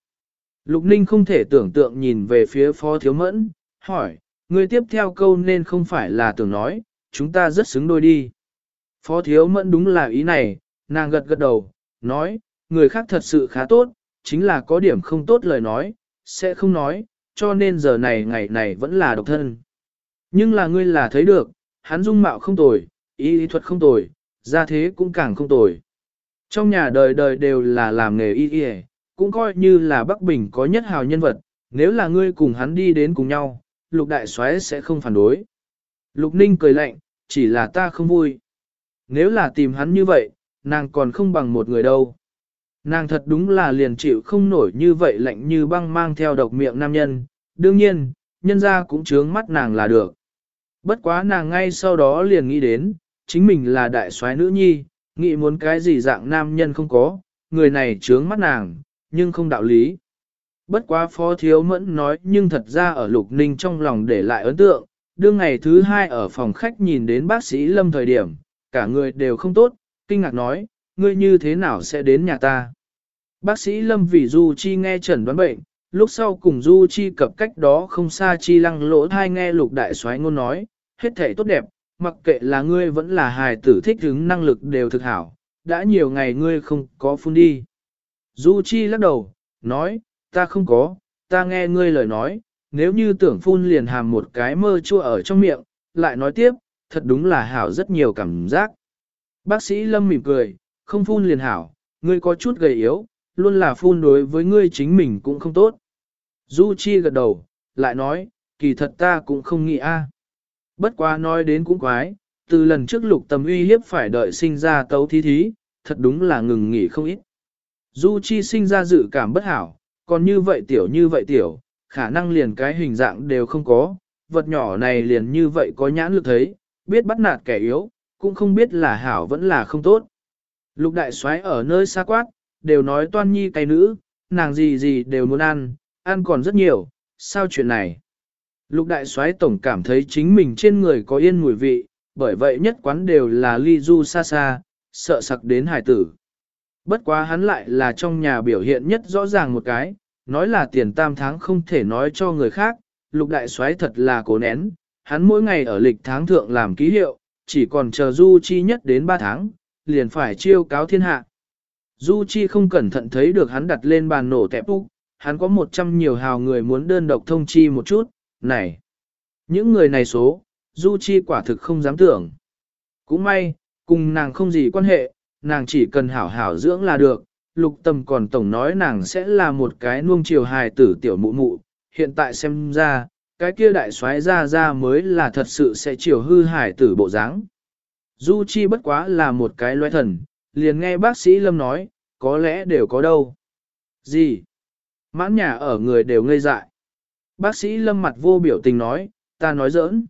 Lục Ninh không thể tưởng tượng nhìn về phía Phó Thiếu Mẫn, hỏi, người tiếp theo câu nên không phải là tưởng nói, chúng ta rất xứng đôi đi. Phó Thiếu Mẫn đúng là ý này, nàng gật gật đầu, nói, người khác thật sự khá tốt, chính là có điểm không tốt lời nói, sẽ không nói, cho nên giờ này ngày này vẫn là độc thân. Nhưng là ngươi là thấy được, hắn dung mạo không tồi, ý, y thuật không tồi, gia thế cũng càng không tồi. Trong nhà đời đời đều là làm nghề y y, cũng coi như là Bắc Bình có nhất hào nhân vật, nếu là ngươi cùng hắn đi đến cùng nhau, lục đại soái sẽ không phản đối. Lục ninh cười lạnh, chỉ là ta không vui. Nếu là tìm hắn như vậy, nàng còn không bằng một người đâu. Nàng thật đúng là liền chịu không nổi như vậy lạnh như băng mang theo độc miệng nam nhân, đương nhiên, nhân ra cũng chướng mắt nàng là được. Bất quá nàng ngay sau đó liền nghĩ đến, chính mình là đại soái nữ nhi, nghĩ muốn cái gì dạng nam nhân không có, người này chướng mắt nàng, nhưng không đạo lý. Bất quá phó thiếu mẫn nói nhưng thật ra ở lục ninh trong lòng để lại ấn tượng, đương ngày thứ hai ở phòng khách nhìn đến bác sĩ lâm thời điểm, cả người đều không tốt, kinh ngạc nói, ngươi như thế nào sẽ đến nhà ta? Bác sĩ Lâm vì Du Chi nghe trần đoán bệnh, lúc sau cùng Du Chi cập cách đó không xa Chi lăng lỗ thai nghe lục đại soái ngôn nói, hết thể tốt đẹp, mặc kệ là ngươi vẫn là hài tử thích hứng năng lực đều thực hảo, đã nhiều ngày ngươi không có phun đi. Du Chi lắc đầu, nói, ta không có, ta nghe ngươi lời nói, nếu như tưởng phun liền hàm một cái mơ chua ở trong miệng, lại nói tiếp, thật đúng là hảo rất nhiều cảm giác. Bác sĩ Lâm mỉm cười, không phun liền hảo, ngươi có chút gầy yếu, luôn là phun đối với ngươi chính mình cũng không tốt. Du Chi gật đầu, lại nói, kỳ thật ta cũng không nghĩ a. Bất quá nói đến cũng quái, từ lần trước lục tầm uy hiếp phải đợi sinh ra tấu thí thí, thật đúng là ngừng nghỉ không ít. Du Chi sinh ra dự cảm bất hảo, còn như vậy tiểu như vậy tiểu, khả năng liền cái hình dạng đều không có, vật nhỏ này liền như vậy có nhãn lực thấy, biết bắt nạt kẻ yếu, cũng không biết là hảo vẫn là không tốt. Lục đại soái ở nơi xa quát, đều nói toan nhi cay nữ, nàng gì gì đều muốn ăn, ăn còn rất nhiều, sao chuyện này? Lục đại soái tổng cảm thấy chính mình trên người có yên mùi vị, bởi vậy nhất quán đều là ly du xa xa, sợ sặc đến hải tử. Bất quá hắn lại là trong nhà biểu hiện nhất rõ ràng một cái, nói là tiền tam tháng không thể nói cho người khác, lục đại soái thật là cố nén, hắn mỗi ngày ở lịch tháng thượng làm ký hiệu, chỉ còn chờ Du Chi nhất đến 3 tháng, liền phải chiêu cáo thiên hạ. Du Chi không cẩn thận thấy được hắn đặt lên bàn nổ tẹp úc, hắn có 100 nhiều hào người muốn đơn độc thông chi một chút, này. Những người này số, Du Chi quả thực không dám tưởng. Cũng may, cùng nàng không gì quan hệ, nàng chỉ cần hảo hảo dưỡng là được. Lục tâm còn tổng nói nàng sẽ là một cái nuông chiều hài tử tiểu mụ mụ, hiện tại xem ra, cái kia đại soái ra ra mới là thật sự sẽ chiều hư hài tử bộ dáng. Du Chi bất quá là một cái loe thần, liền nghe bác sĩ Lâm nói, có lẽ đều có đâu. Gì? Mãn nhà ở người đều ngây dại. Bác sĩ Lâm mặt vô biểu tình nói, ta nói giỡn.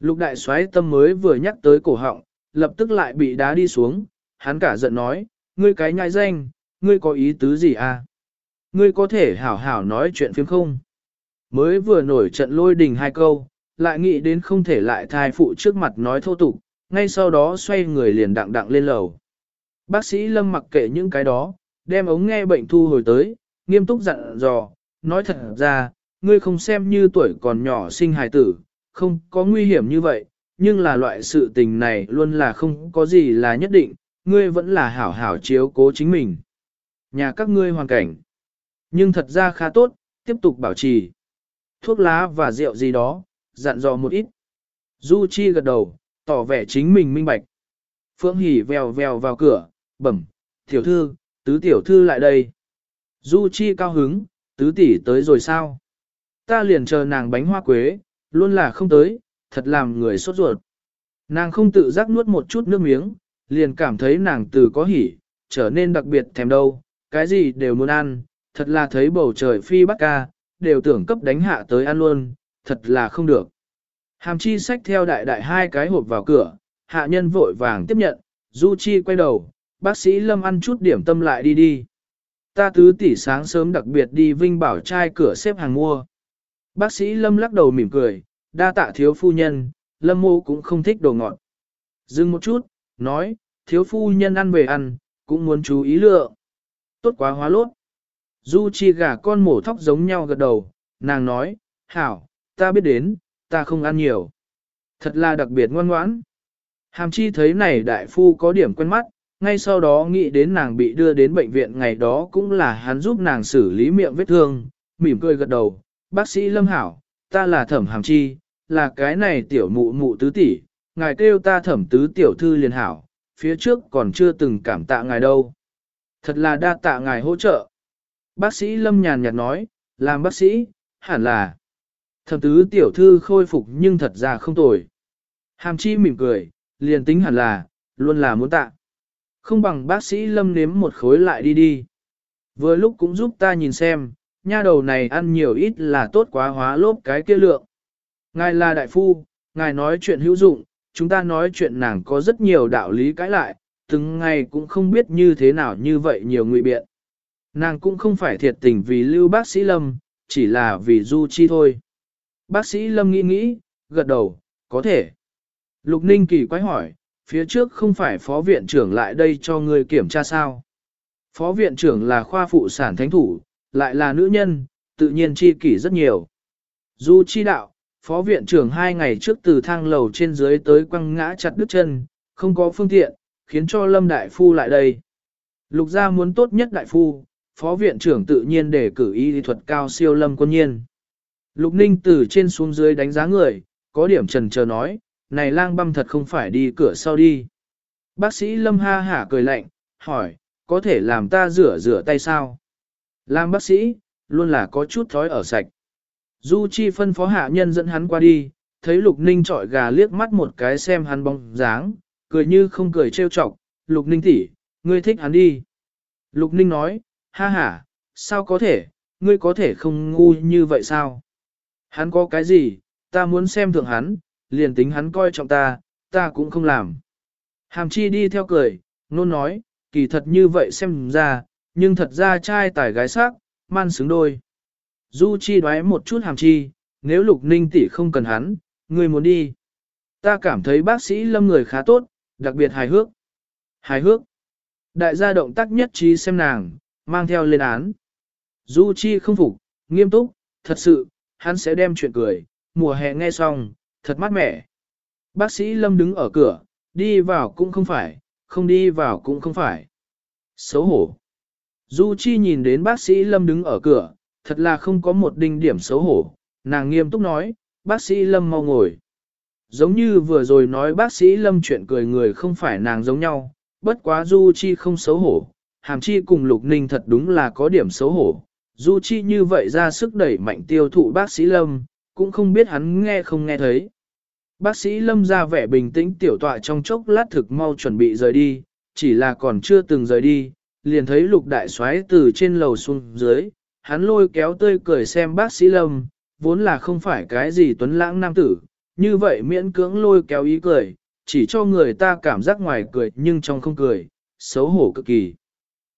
Lục đại soái tâm mới vừa nhắc tới cổ họng, lập tức lại bị đá đi xuống, hắn cả giận nói, ngươi cái nhai danh, ngươi có ý tứ gì à? Ngươi có thể hảo hảo nói chuyện phiếm không? Mới vừa nổi trận lôi đình hai câu, lại nghĩ đến không thể lại thai phụ trước mặt nói thô tục, ngay sau đó xoay người liền đặng đặng lên lầu. Bác sĩ Lâm mặc kệ những cái đó, đem ống nghe bệnh thu hồi tới, nghiêm túc dặn dò, nói thật ra, ngươi không xem như tuổi còn nhỏ sinh hài tử, không có nguy hiểm như vậy, nhưng là loại sự tình này luôn là không có gì là nhất định, ngươi vẫn là hảo hảo chiếu cố chính mình. Nhà các ngươi hoàn cảnh, nhưng thật ra khá tốt, tiếp tục bảo trì. Thuốc lá và rượu gì đó, dặn dò một ít. Du Chi gật đầu, tỏ vẻ chính mình minh bạch. Phương Hỷ vèo vèo vào cửa, bẩm, tiểu thư, tứ tiểu thư lại đây. Du Chi cao hứng, tứ tỷ tới rồi sao? Ta liền chờ nàng bánh hoa quế, luôn là không tới, thật làm người sốt ruột. Nàng không tự giác nuốt một chút nước miếng, liền cảm thấy nàng từ có hỉ, trở nên đặc biệt thèm đâu, cái gì đều muốn ăn, thật là thấy bầu trời phi bắc ca, đều tưởng cấp đánh hạ tới ăn luôn, thật là không được. Hàm chi sách theo đại đại hai cái hộp vào cửa, hạ nhân vội vàng tiếp nhận, Du Chi quay đầu, bác sĩ Lâm ăn chút điểm tâm lại đi đi. Ta tứ tỷ sáng sớm đặc biệt đi Vinh Bảo trai cửa xếp hàng mua. Bác sĩ Lâm lắc đầu mỉm cười, đa tạ thiếu phu nhân, Lâm mô cũng không thích đồ ngọt. Dừng một chút, nói, thiếu phu nhân ăn về ăn, cũng muốn chú ý lượng. Tốt quá hóa lốt. Du chi gà con mổ thóc giống nhau gật đầu, nàng nói, hảo, ta biết đến, ta không ăn nhiều. Thật là đặc biệt ngoan ngoãn. Hàm chi thấy này đại phu có điểm quen mắt, ngay sau đó nghĩ đến nàng bị đưa đến bệnh viện ngày đó cũng là hắn giúp nàng xử lý miệng vết thương, mỉm cười gật đầu, bác sĩ Lâm Hảo, ta là thẩm hàm chi, là cái này tiểu mụ mụ tứ tỷ, ngài kêu ta thẩm tứ tiểu thư liền hảo, phía trước còn chưa từng cảm tạ ngài đâu. Thật là đa tạ ngài hỗ trợ. Bác sĩ Lâm nhàn nhạt nói, làm bác sĩ, hẳn là. Thẩm tứ tiểu thư khôi phục nhưng thật ra không tồi. Hàm chi mỉm cười, liền tính hẳn là, luôn là muốn tạ. Không bằng bác sĩ Lâm nếm một khối lại đi đi. Vừa lúc cũng giúp ta nhìn xem, nha đầu này ăn nhiều ít là tốt quá hóa lốp cái kia lượng. Ngài là đại phu, ngài nói chuyện hữu dụng, chúng ta nói chuyện nàng có rất nhiều đạo lý cãi lại, từng ngày cũng không biết như thế nào như vậy nhiều ngụy biện. Nàng cũng không phải thiệt tình vì lưu bác sĩ Lâm, chỉ là vì Du Chi thôi. Bác sĩ Lâm nghĩ nghĩ, gật đầu, có thể. Lục Ninh kỳ quái hỏi, phía trước không phải phó viện trưởng lại đây cho người kiểm tra sao? Phó viện trưởng là khoa phụ sản thánh thủ, lại là nữ nhân, tự nhiên chi kỷ rất nhiều. Du chi đạo, phó viện trưởng hai ngày trước từ thang lầu trên dưới tới quăng ngã chặt đứt chân, không có phương tiện, khiến cho Lâm Đại Phu lại đây. Lục gia muốn tốt nhất Đại Phu, phó viện trưởng tự nhiên để cử y thuật cao siêu Lâm quân nhiên. Lục Ninh từ trên xuống dưới đánh giá người, có điểm trần chờ nói, này lang băm thật không phải đi cửa sau đi. Bác sĩ Lâm ha hả cười lạnh, hỏi, có thể làm ta rửa rửa tay sao? Làm bác sĩ, luôn là có chút thói ở sạch. Du Chi phân phó hạ nhân dẫn hắn qua đi, thấy Lục Ninh trọi gà liếc mắt một cái xem hắn bóng dáng, cười như không cười trêu chọc, Lục Ninh tỷ, ngươi thích hắn đi. Lục Ninh nói, Ha ha, sao có thể, ngươi có thể không ngu như vậy sao? Hắn có cái gì, ta muốn xem thường hắn, liền tính hắn coi trọng ta, ta cũng không làm. Hàm chi đi theo cười, nôn nói, kỳ thật như vậy xem ra, nhưng thật ra trai tài gái sắc, man xứng đôi. Du chi đoái một chút hàm chi, nếu lục ninh tỷ không cần hắn, ngươi muốn đi. Ta cảm thấy bác sĩ lâm người khá tốt, đặc biệt hài hước. Hài hước. Đại gia động tác nhất trí xem nàng, mang theo lên án. Du Chi không phục, nghiêm túc, thật sự, hắn sẽ đem chuyện cười, mùa hè nghe xong, thật mát mẻ. Bác sĩ Lâm đứng ở cửa, đi vào cũng không phải, không đi vào cũng không phải. Xấu hổ. Du Chi nhìn đến bác sĩ Lâm đứng ở cửa, thật là không có một đinh điểm xấu hổ, nàng nghiêm túc nói, bác sĩ Lâm mau ngồi. Giống như vừa rồi nói bác sĩ Lâm chuyện cười người không phải nàng giống nhau, bất quá Du Chi không xấu hổ, hàm chi cùng Lục Ninh thật đúng là có điểm xấu hổ. Du Chi như vậy ra sức đẩy mạnh tiêu thụ bác sĩ Lâm, cũng không biết hắn nghe không nghe thấy. Bác sĩ Lâm ra vẻ bình tĩnh tiểu tọa trong chốc lát thực mau chuẩn bị rời đi, chỉ là còn chưa từng rời đi, liền thấy lục đại soái từ trên lầu xuống dưới, hắn lôi kéo tươi cười xem bác sĩ Lâm, vốn là không phải cái gì tuấn lãng nam tử, như vậy miễn cưỡng lôi kéo ý cười, chỉ cho người ta cảm giác ngoài cười nhưng trong không cười, xấu hổ cực kỳ.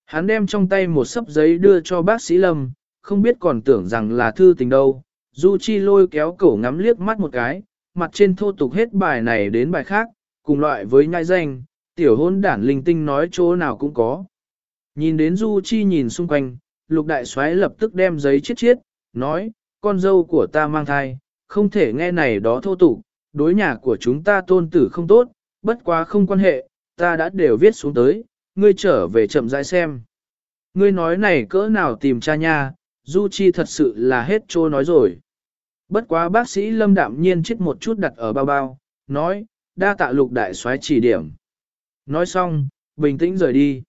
Hắn đem trong tay một sấp giấy đưa cho bác sĩ Lâm, không biết còn tưởng rằng là thư tình đâu. Du Chi lôi kéo cổ ngắm liếc mắt một cái, mặt trên thô tục hết bài này đến bài khác, cùng loại với nhai danh, tiểu hôn đản linh tinh nói chỗ nào cũng có. Nhìn đến Du Chi nhìn xung quanh, lục đại soái lập tức đem giấy chiết chiết, nói, con dâu của ta mang thai, không thể nghe này đó thô tục, đối nhà của chúng ta tôn tử không tốt, bất quá không quan hệ, ta đã đều viết xuống tới, ngươi trở về chậm rãi xem. Ngươi nói này cỡ nào tìm cha nha, Du Chi thật sự là hết trô nói rồi. Bất quá bác sĩ Lâm đạm nhiên chết một chút đặt ở bao bao, nói, đa tạ lục đại soái chỉ điểm. Nói xong, bình tĩnh rời đi.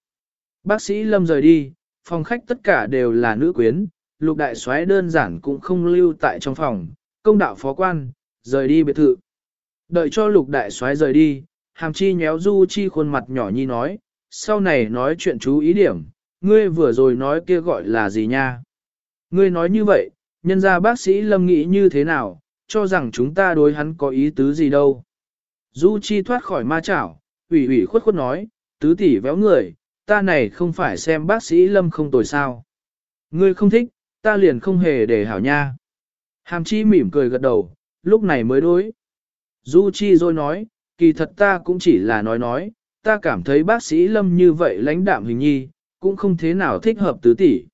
Bác sĩ Lâm rời đi, phòng khách tất cả đều là nữ quyến, lục đại soái đơn giản cũng không lưu tại trong phòng, công đạo phó quan, rời đi biệt thự. Đợi cho lục đại soái rời đi, hàm chi nhéo du chi khuôn mặt nhỏ nhi nói, sau này nói chuyện chú ý điểm, ngươi vừa rồi nói kia gọi là gì nha? Ngươi nói như vậy, nhân ra bác sĩ lâm nghĩ như thế nào, cho rằng chúng ta đối hắn có ý tứ gì đâu. Du chi thoát khỏi ma chảo, ủy ủy khuất khuất nói, tứ tỷ véo người, ta này không phải xem bác sĩ lâm không tồi sao. Ngươi không thích, ta liền không hề để hảo nha. Hàm chi mỉm cười gật đầu, lúc này mới đối. Du Chi rồi nói, kỳ thật ta cũng chỉ là nói nói, ta cảm thấy bác sĩ Lâm như vậy lãnh đạm hình nhi, cũng không thế nào thích hợp tứ tỷ.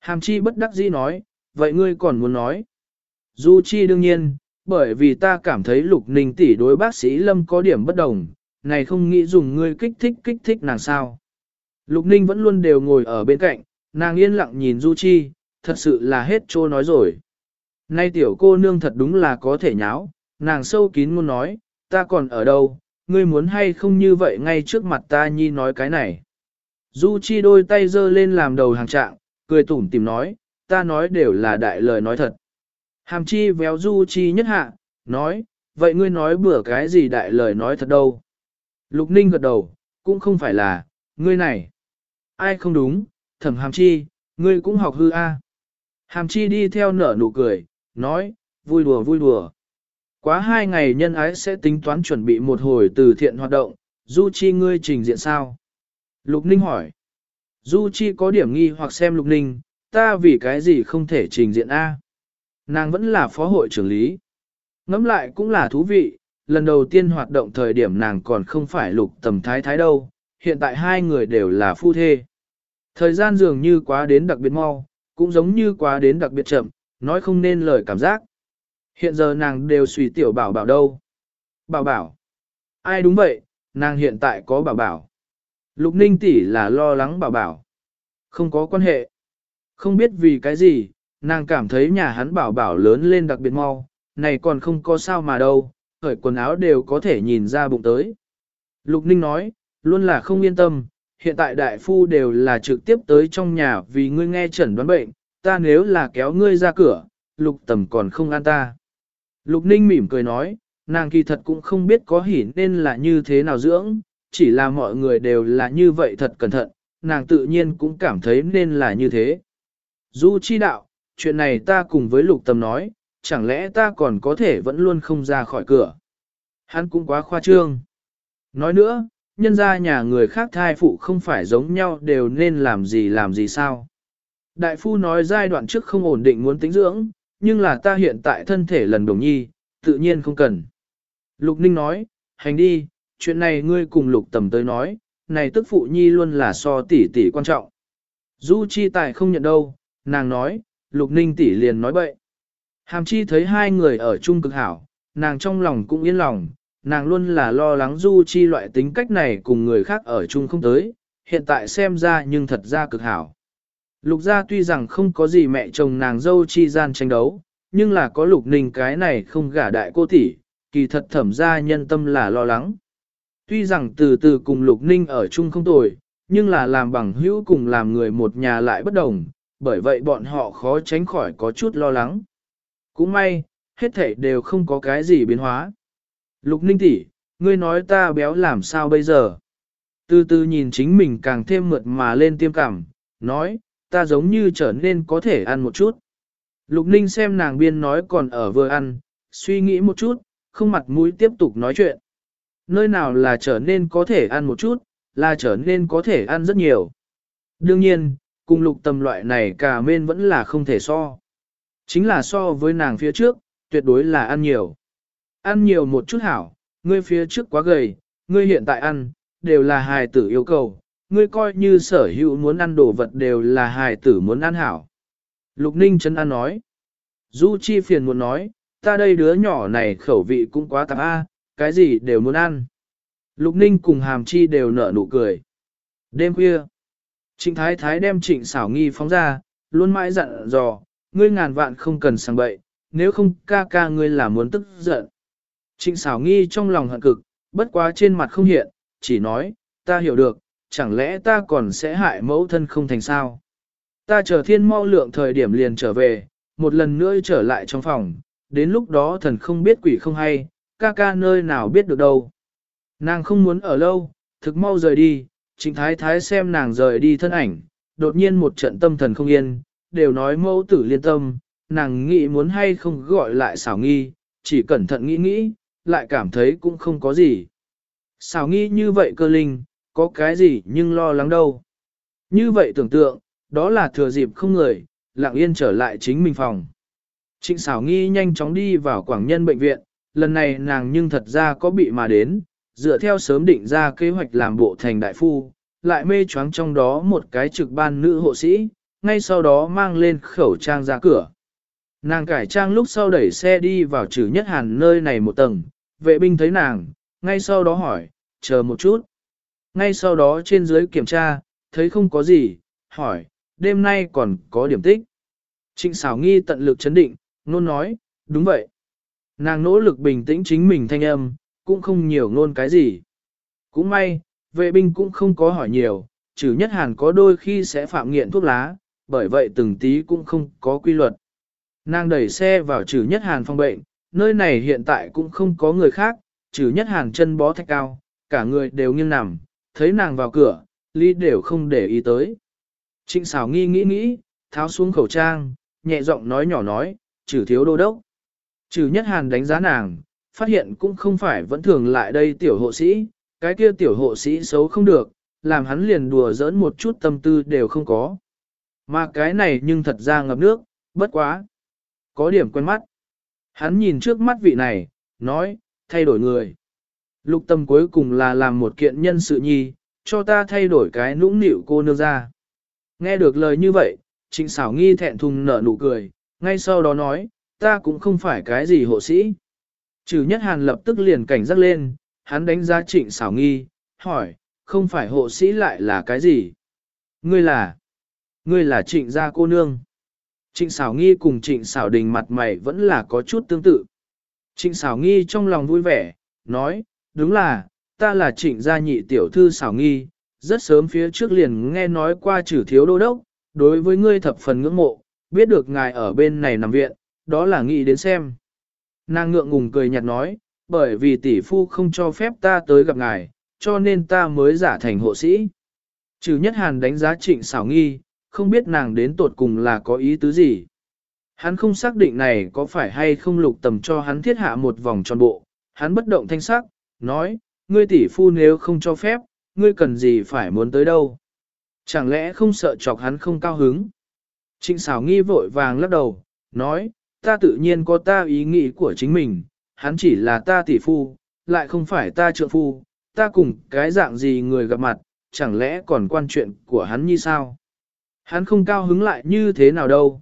Hàm Chi bất đắc dĩ nói, vậy ngươi còn muốn nói. Du Chi đương nhiên, bởi vì ta cảm thấy lục ninh tỷ đối bác sĩ Lâm có điểm bất đồng, này không nghĩ dùng ngươi kích thích kích thích nàng sao. Lục ninh vẫn luôn đều ngồi ở bên cạnh, nàng yên lặng nhìn Du Chi, thật sự là hết trô nói rồi. Nay tiểu cô nương thật đúng là có thể nháo, nàng sâu kín muốn nói, ta còn ở đâu, ngươi muốn hay không như vậy ngay trước mặt ta nhi nói cái này. Du Chi đôi tay giơ lên làm đầu hàng trạng, cười tủm tỉm nói, ta nói đều là đại lời nói thật. Hàm Chi véo Du Chi nhất hạ, nói, vậy ngươi nói bữa cái gì đại lời nói thật đâu. Lục Ninh gật đầu, cũng không phải là, ngươi này. Ai không đúng, thẩm Hàm Chi, ngươi cũng học hư a. Hàm Chi đi theo nở nụ cười, nói, vui đùa vui đùa. Quá hai ngày nhân ái sẽ tính toán chuẩn bị một hồi từ thiện hoạt động, Du Chi ngươi trình diện sao? Lục Ninh hỏi. Du Chi có điểm nghi hoặc xem Lục Ninh, ta vì cái gì không thể trình diện A? Nàng vẫn là phó hội trưởng lý. Ngắm lại cũng là thú vị, lần đầu tiên hoạt động thời điểm nàng còn không phải lục tầm thái thái đâu, hiện tại hai người đều là phu thê. Thời gian dường như quá đến đặc biệt mau, cũng giống như quá đến đặc biệt chậm, nói không nên lời cảm giác. Hiện giờ nàng đều suy tiểu bảo bảo đâu. Bảo bảo. Ai đúng vậy, nàng hiện tại có bảo bảo. Lục ninh tỷ là lo lắng bảo bảo. Không có quan hệ. Không biết vì cái gì, nàng cảm thấy nhà hắn bảo bảo lớn lên đặc biệt mau, này còn không có sao mà đâu, khởi quần áo đều có thể nhìn ra bụng tới. Lục ninh nói, luôn là không yên tâm, hiện tại đại phu đều là trực tiếp tới trong nhà vì ngươi nghe chẩn đoán bệnh, ta nếu là kéo ngươi ra cửa, lục tầm còn không an ta. Lục Ninh mỉm cười nói, nàng kỳ thật cũng không biết có hỉ nên là như thế nào dưỡng, chỉ là mọi người đều là như vậy thật cẩn thận, nàng tự nhiên cũng cảm thấy nên là như thế. Du chi đạo, chuyện này ta cùng với lục tầm nói, chẳng lẽ ta còn có thể vẫn luôn không ra khỏi cửa. Hắn cũng quá khoa trương. Nói nữa, nhân ra nhà người khác thai phụ không phải giống nhau đều nên làm gì làm gì sao. Đại phu nói giai đoạn trước không ổn định muốn tính dưỡng, nhưng là ta hiện tại thân thể lần đồng nhi, tự nhiên không cần. Lục Ninh nói, hành đi, chuyện này ngươi cùng Lục Tầm tới nói, này tức phụ nhi luôn là so tỷ tỷ quan trọng. Du Chi Tài không nhận đâu, nàng nói, Lục Ninh tỷ liền nói bậy. Hàm Chi thấy hai người ở chung cực hảo, nàng trong lòng cũng yên lòng, nàng luôn là lo lắng Du Chi loại tính cách này cùng người khác ở chung không tới, hiện tại xem ra nhưng thật ra cực hảo. Lục gia tuy rằng không có gì mẹ chồng nàng dâu chi gian tranh đấu, nhưng là có lục ninh cái này không gả đại cô tỷ, kỳ thật thẩm gia nhân tâm là lo lắng. Tuy rằng từ từ cùng lục ninh ở chung không tồi, nhưng là làm bằng hữu cùng làm người một nhà lại bất đồng, bởi vậy bọn họ khó tránh khỏi có chút lo lắng. Cũng may, hết thảy đều không có cái gì biến hóa. Lục ninh tỷ, ngươi nói ta béo làm sao bây giờ? Từ từ nhìn chính mình càng thêm mượt mà lên tiêm cảm, nói, ta giống như trở nên có thể ăn một chút. Lục ninh xem nàng biên nói còn ở vừa ăn, suy nghĩ một chút, không mặt mũi tiếp tục nói chuyện. Nơi nào là trở nên có thể ăn một chút, là trở nên có thể ăn rất nhiều. Đương nhiên, cùng lục tầm loại này cả mên vẫn là không thể so. Chính là so với nàng phía trước, tuyệt đối là ăn nhiều. Ăn nhiều một chút hảo, ngươi phía trước quá gầy, ngươi hiện tại ăn, đều là hài tử yêu cầu, ngươi coi như sở hữu muốn ăn đồ vật đều là hài tử muốn ăn hảo. Lục Ninh chân ăn nói. Du Chi phiền muốn nói, ta đây đứa nhỏ này khẩu vị cũng quá tạp a, cái gì đều muốn ăn. Lục Ninh cùng Hàm Chi đều nở nụ cười. Đêm khuya, Trịnh Thái Thái đem trịnh xảo nghi phóng ra, luôn mãi dặn dò, ngươi ngàn vạn không cần sang bậy, nếu không ca ca ngươi là muốn tức giận. Trịnh xảo nghi trong lòng hận cực, bất quá trên mặt không hiện, chỉ nói, ta hiểu được, chẳng lẽ ta còn sẽ hại mẫu thân không thành sao? Ta chờ thiên mau lượng thời điểm liền trở về, một lần nữa trở lại trong phòng, đến lúc đó thần không biết quỷ không hay, ca ca nơi nào biết được đâu. Nàng không muốn ở lâu, thực mau rời đi, trịnh thái thái xem nàng rời đi thân ảnh, đột nhiên một trận tâm thần không yên, đều nói mẫu tử liên tâm, nàng nghĩ muốn hay không gọi lại xảo nghi, chỉ cẩn thận nghĩ nghĩ, lại cảm thấy cũng không có gì. Xảo nghi như vậy cơ linh, có cái gì nhưng lo lắng đâu. Như vậy tưởng tượng, đó là thừa dịp không người, lặng yên trở lại chính mình phòng. Trịnh xảo nghi nhanh chóng đi vào quảng nhân bệnh viện, lần này nàng nhưng thật ra có bị mà đến, dựa theo sớm định ra kế hoạch làm bộ thành đại phu, lại mê choáng trong đó một cái trực ban nữ hộ sĩ, ngay sau đó mang lên khẩu trang ra cửa. Nàng cải trang lúc sau đẩy xe đi vào trừ nhất hàn nơi này một tầng, vệ binh thấy nàng, ngay sau đó hỏi, chờ một chút. Ngay sau đó trên dưới kiểm tra, thấy không có gì, hỏi, đêm nay còn có điểm tích. Trịnh xảo nghi tận lực chấn định, nôn nói, đúng vậy. Nàng nỗ lực bình tĩnh chính mình thanh âm, cũng không nhiều nôn cái gì. Cũng may, vệ binh cũng không có hỏi nhiều, trừ nhất hàn có đôi khi sẽ phạm nghiện thuốc lá, bởi vậy từng tí cũng không có quy luật. Nàng đẩy xe vào trừ nhất hàn phòng bệnh, nơi này hiện tại cũng không có người khác, trừ nhất hàn chân bó thạch cao, cả người đều nghiêng nằm, thấy nàng vào cửa, Lý đều không để ý tới. Trịnh xảo nghi nghĩ nghĩ, tháo xuống khẩu trang, nhẹ giọng nói nhỏ nói, trừ thiếu đô đốc. Trừ nhất hàn đánh giá nàng, phát hiện cũng không phải vẫn thường lại đây tiểu hộ sĩ, cái kia tiểu hộ sĩ xấu không được, làm hắn liền đùa giỡn một chút tâm tư đều không có. Mà cái này nhưng thật ra ngập nước, bất quá. Có điểm quen mắt. Hắn nhìn trước mắt vị này, nói, thay đổi người. Lục tâm cuối cùng là làm một kiện nhân sự nhi, cho ta thay đổi cái nũng nịu cô nương ra. Nghe được lời như vậy, trịnh xảo nghi thẹn thùng nở nụ cười, ngay sau đó nói, ta cũng không phải cái gì hộ sĩ. Trừ nhất hàn lập tức liền cảnh giác lên, hắn đánh giá trịnh xảo nghi, hỏi, không phải hộ sĩ lại là cái gì? Ngươi là, ngươi là trịnh gia cô nương. Trịnh xảo nghi cùng trịnh xảo đình mặt mày vẫn là có chút tương tự. Trịnh xảo nghi trong lòng vui vẻ, nói, đúng là, ta là trịnh gia nhị tiểu thư xảo nghi, rất sớm phía trước liền nghe nói qua trừ thiếu đô đốc, đối với ngươi thập phần ngưỡng mộ, biết được ngài ở bên này nằm viện, đó là nghĩ đến xem. Nàng ngượng ngùng cười nhạt nói, bởi vì tỷ phu không cho phép ta tới gặp ngài, cho nên ta mới giả thành hộ sĩ. Trừ nhất hàn đánh giá trịnh xảo nghi, không biết nàng đến tột cùng là có ý tứ gì. Hắn không xác định này có phải hay không lục tầm cho hắn thiết hạ một vòng tròn bộ, hắn bất động thanh sắc, nói, ngươi tỷ phu nếu không cho phép, ngươi cần gì phải muốn tới đâu. Chẳng lẽ không sợ chọc hắn không cao hứng? Trịnh xảo nghi vội vàng lắc đầu, nói, ta tự nhiên có ta ý nghĩ của chính mình, hắn chỉ là ta tỷ phu, lại không phải ta trượng phu, ta cùng cái dạng gì người gặp mặt, chẳng lẽ còn quan chuyện của hắn như sao? Hắn không cao hứng lại như thế nào đâu?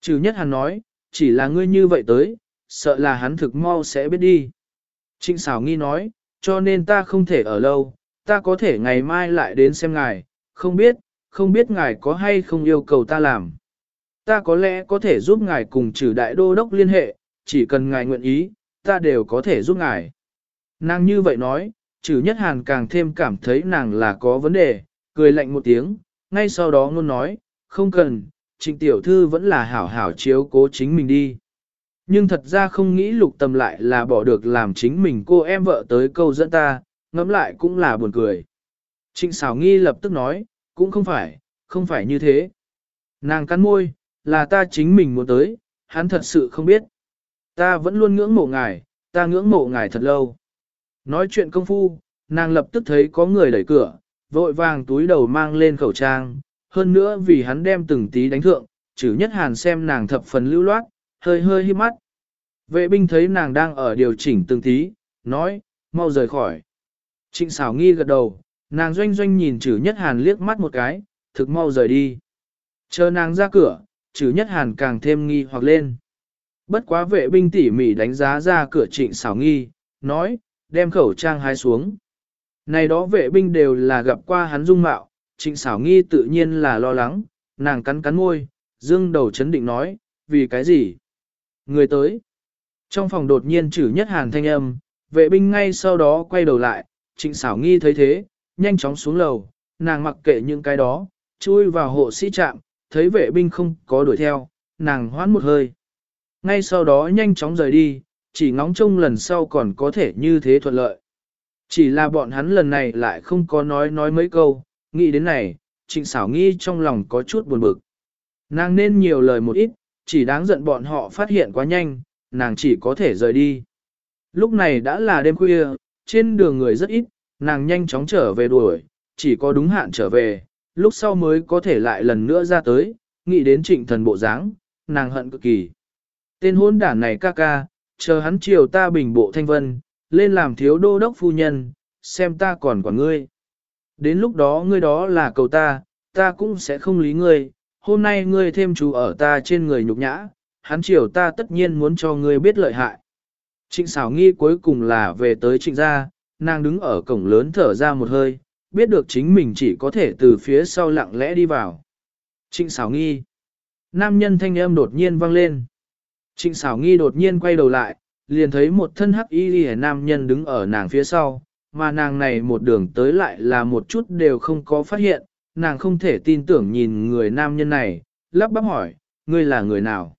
Trừ nhất hắn nói, chỉ là ngươi như vậy tới, sợ là hắn thực mau sẽ biết đi. Trịnh xảo nghi nói, cho nên ta không thể ở lâu, ta có thể ngày mai lại đến xem ngài, không biết, không biết ngài có hay không yêu cầu ta làm. Ta có lẽ có thể giúp ngài cùng trừ đại đô đốc liên hệ, chỉ cần ngài nguyện ý, ta đều có thể giúp ngài. Nàng như vậy nói, trừ nhất hàn càng thêm cảm thấy nàng là có vấn đề, cười lạnh một tiếng, ngay sau đó ngôn nói, không cần, trịnh tiểu thư vẫn là hảo hảo chiếu cố chính mình đi. Nhưng thật ra không nghĩ lục tâm lại là bỏ được làm chính mình cô em vợ tới câu dẫn ta, ngẫm lại cũng là buồn cười. Trịnh xảo nghi lập tức nói, cũng không phải, không phải như thế. Nàng cắn môi, là ta chính mình muốn tới, hắn thật sự không biết. Ta vẫn luôn ngưỡng mộ ngài, ta ngưỡng mộ ngài thật lâu. Nói chuyện công phu, nàng lập tức thấy có người đẩy cửa, vội vàng túi đầu mang lên khẩu trang, hơn nữa vì hắn đem từng tí đánh thượng, chử nhất hàn xem nàng thập phần lưu loát, hơi hơi hiếp mắt. Vệ binh thấy nàng đang ở điều chỉnh từng tí, nói, mau rời khỏi. Trịnh xảo nghi gật đầu, nàng doanh doanh nhìn chử nhất hàn liếc mắt một cái, thực mau rời đi. Chờ nàng ra cửa, chử nhất hàn càng thêm nghi hoặc lên. Bất quá vệ binh tỉ mỉ đánh giá ra cửa trịnh xảo nghi, nói, đem khẩu trang hái xuống. Này đó vệ binh đều là gặp qua hắn dung mạo, trịnh xảo nghi tự nhiên là lo lắng, nàng cắn cắn môi, dương đầu chấn định nói, vì cái gì? Người tới. Trong phòng đột nhiên chử nhất hàn thanh âm, vệ binh ngay sau đó quay đầu lại, trịnh xảo nghi thấy thế, nhanh chóng xuống lầu, nàng mặc kệ những cái đó, chui vào hộ sĩ trạm, thấy vệ binh không có đuổi theo, nàng hoán một hơi. Ngay sau đó nhanh chóng rời đi, chỉ ngóng trông lần sau còn có thể như thế thuận lợi. Chỉ là bọn hắn lần này lại không có nói nói mấy câu, nghĩ đến này, trịnh xảo nghi trong lòng có chút buồn bực. Nàng nên nhiều lời một ít, chỉ đáng giận bọn họ phát hiện quá nhanh, nàng chỉ có thể rời đi. Lúc này đã là đêm khuya, trên đường người rất ít, nàng nhanh chóng trở về đuổi, chỉ có đúng hạn trở về, lúc sau mới có thể lại lần nữa ra tới, nghĩ đến trịnh thần bộ dáng, nàng hận cực kỳ. Tên hôn đản này ca ca, chờ hắn chiều ta bình bộ thanh vân, lên làm thiếu đô đốc phu nhân, xem ta còn quản ngươi. Đến lúc đó ngươi đó là cầu ta, ta cũng sẽ không lý ngươi, hôm nay ngươi thêm chú ở ta trên người nhục nhã, hắn chiều ta tất nhiên muốn cho ngươi biết lợi hại. Trịnh xảo nghi cuối cùng là về tới trịnh gia, nàng đứng ở cổng lớn thở ra một hơi, biết được chính mình chỉ có thể từ phía sau lặng lẽ đi vào. Trịnh xảo nghi. Nam nhân thanh âm đột nhiên vang lên. Trịnh xảo nghi đột nhiên quay đầu lại, liền thấy một thân hắc y lìa nam nhân đứng ở nàng phía sau, mà nàng này một đường tới lại là một chút đều không có phát hiện, nàng không thể tin tưởng nhìn người nam nhân này, lắp bắp hỏi, ngươi là người nào?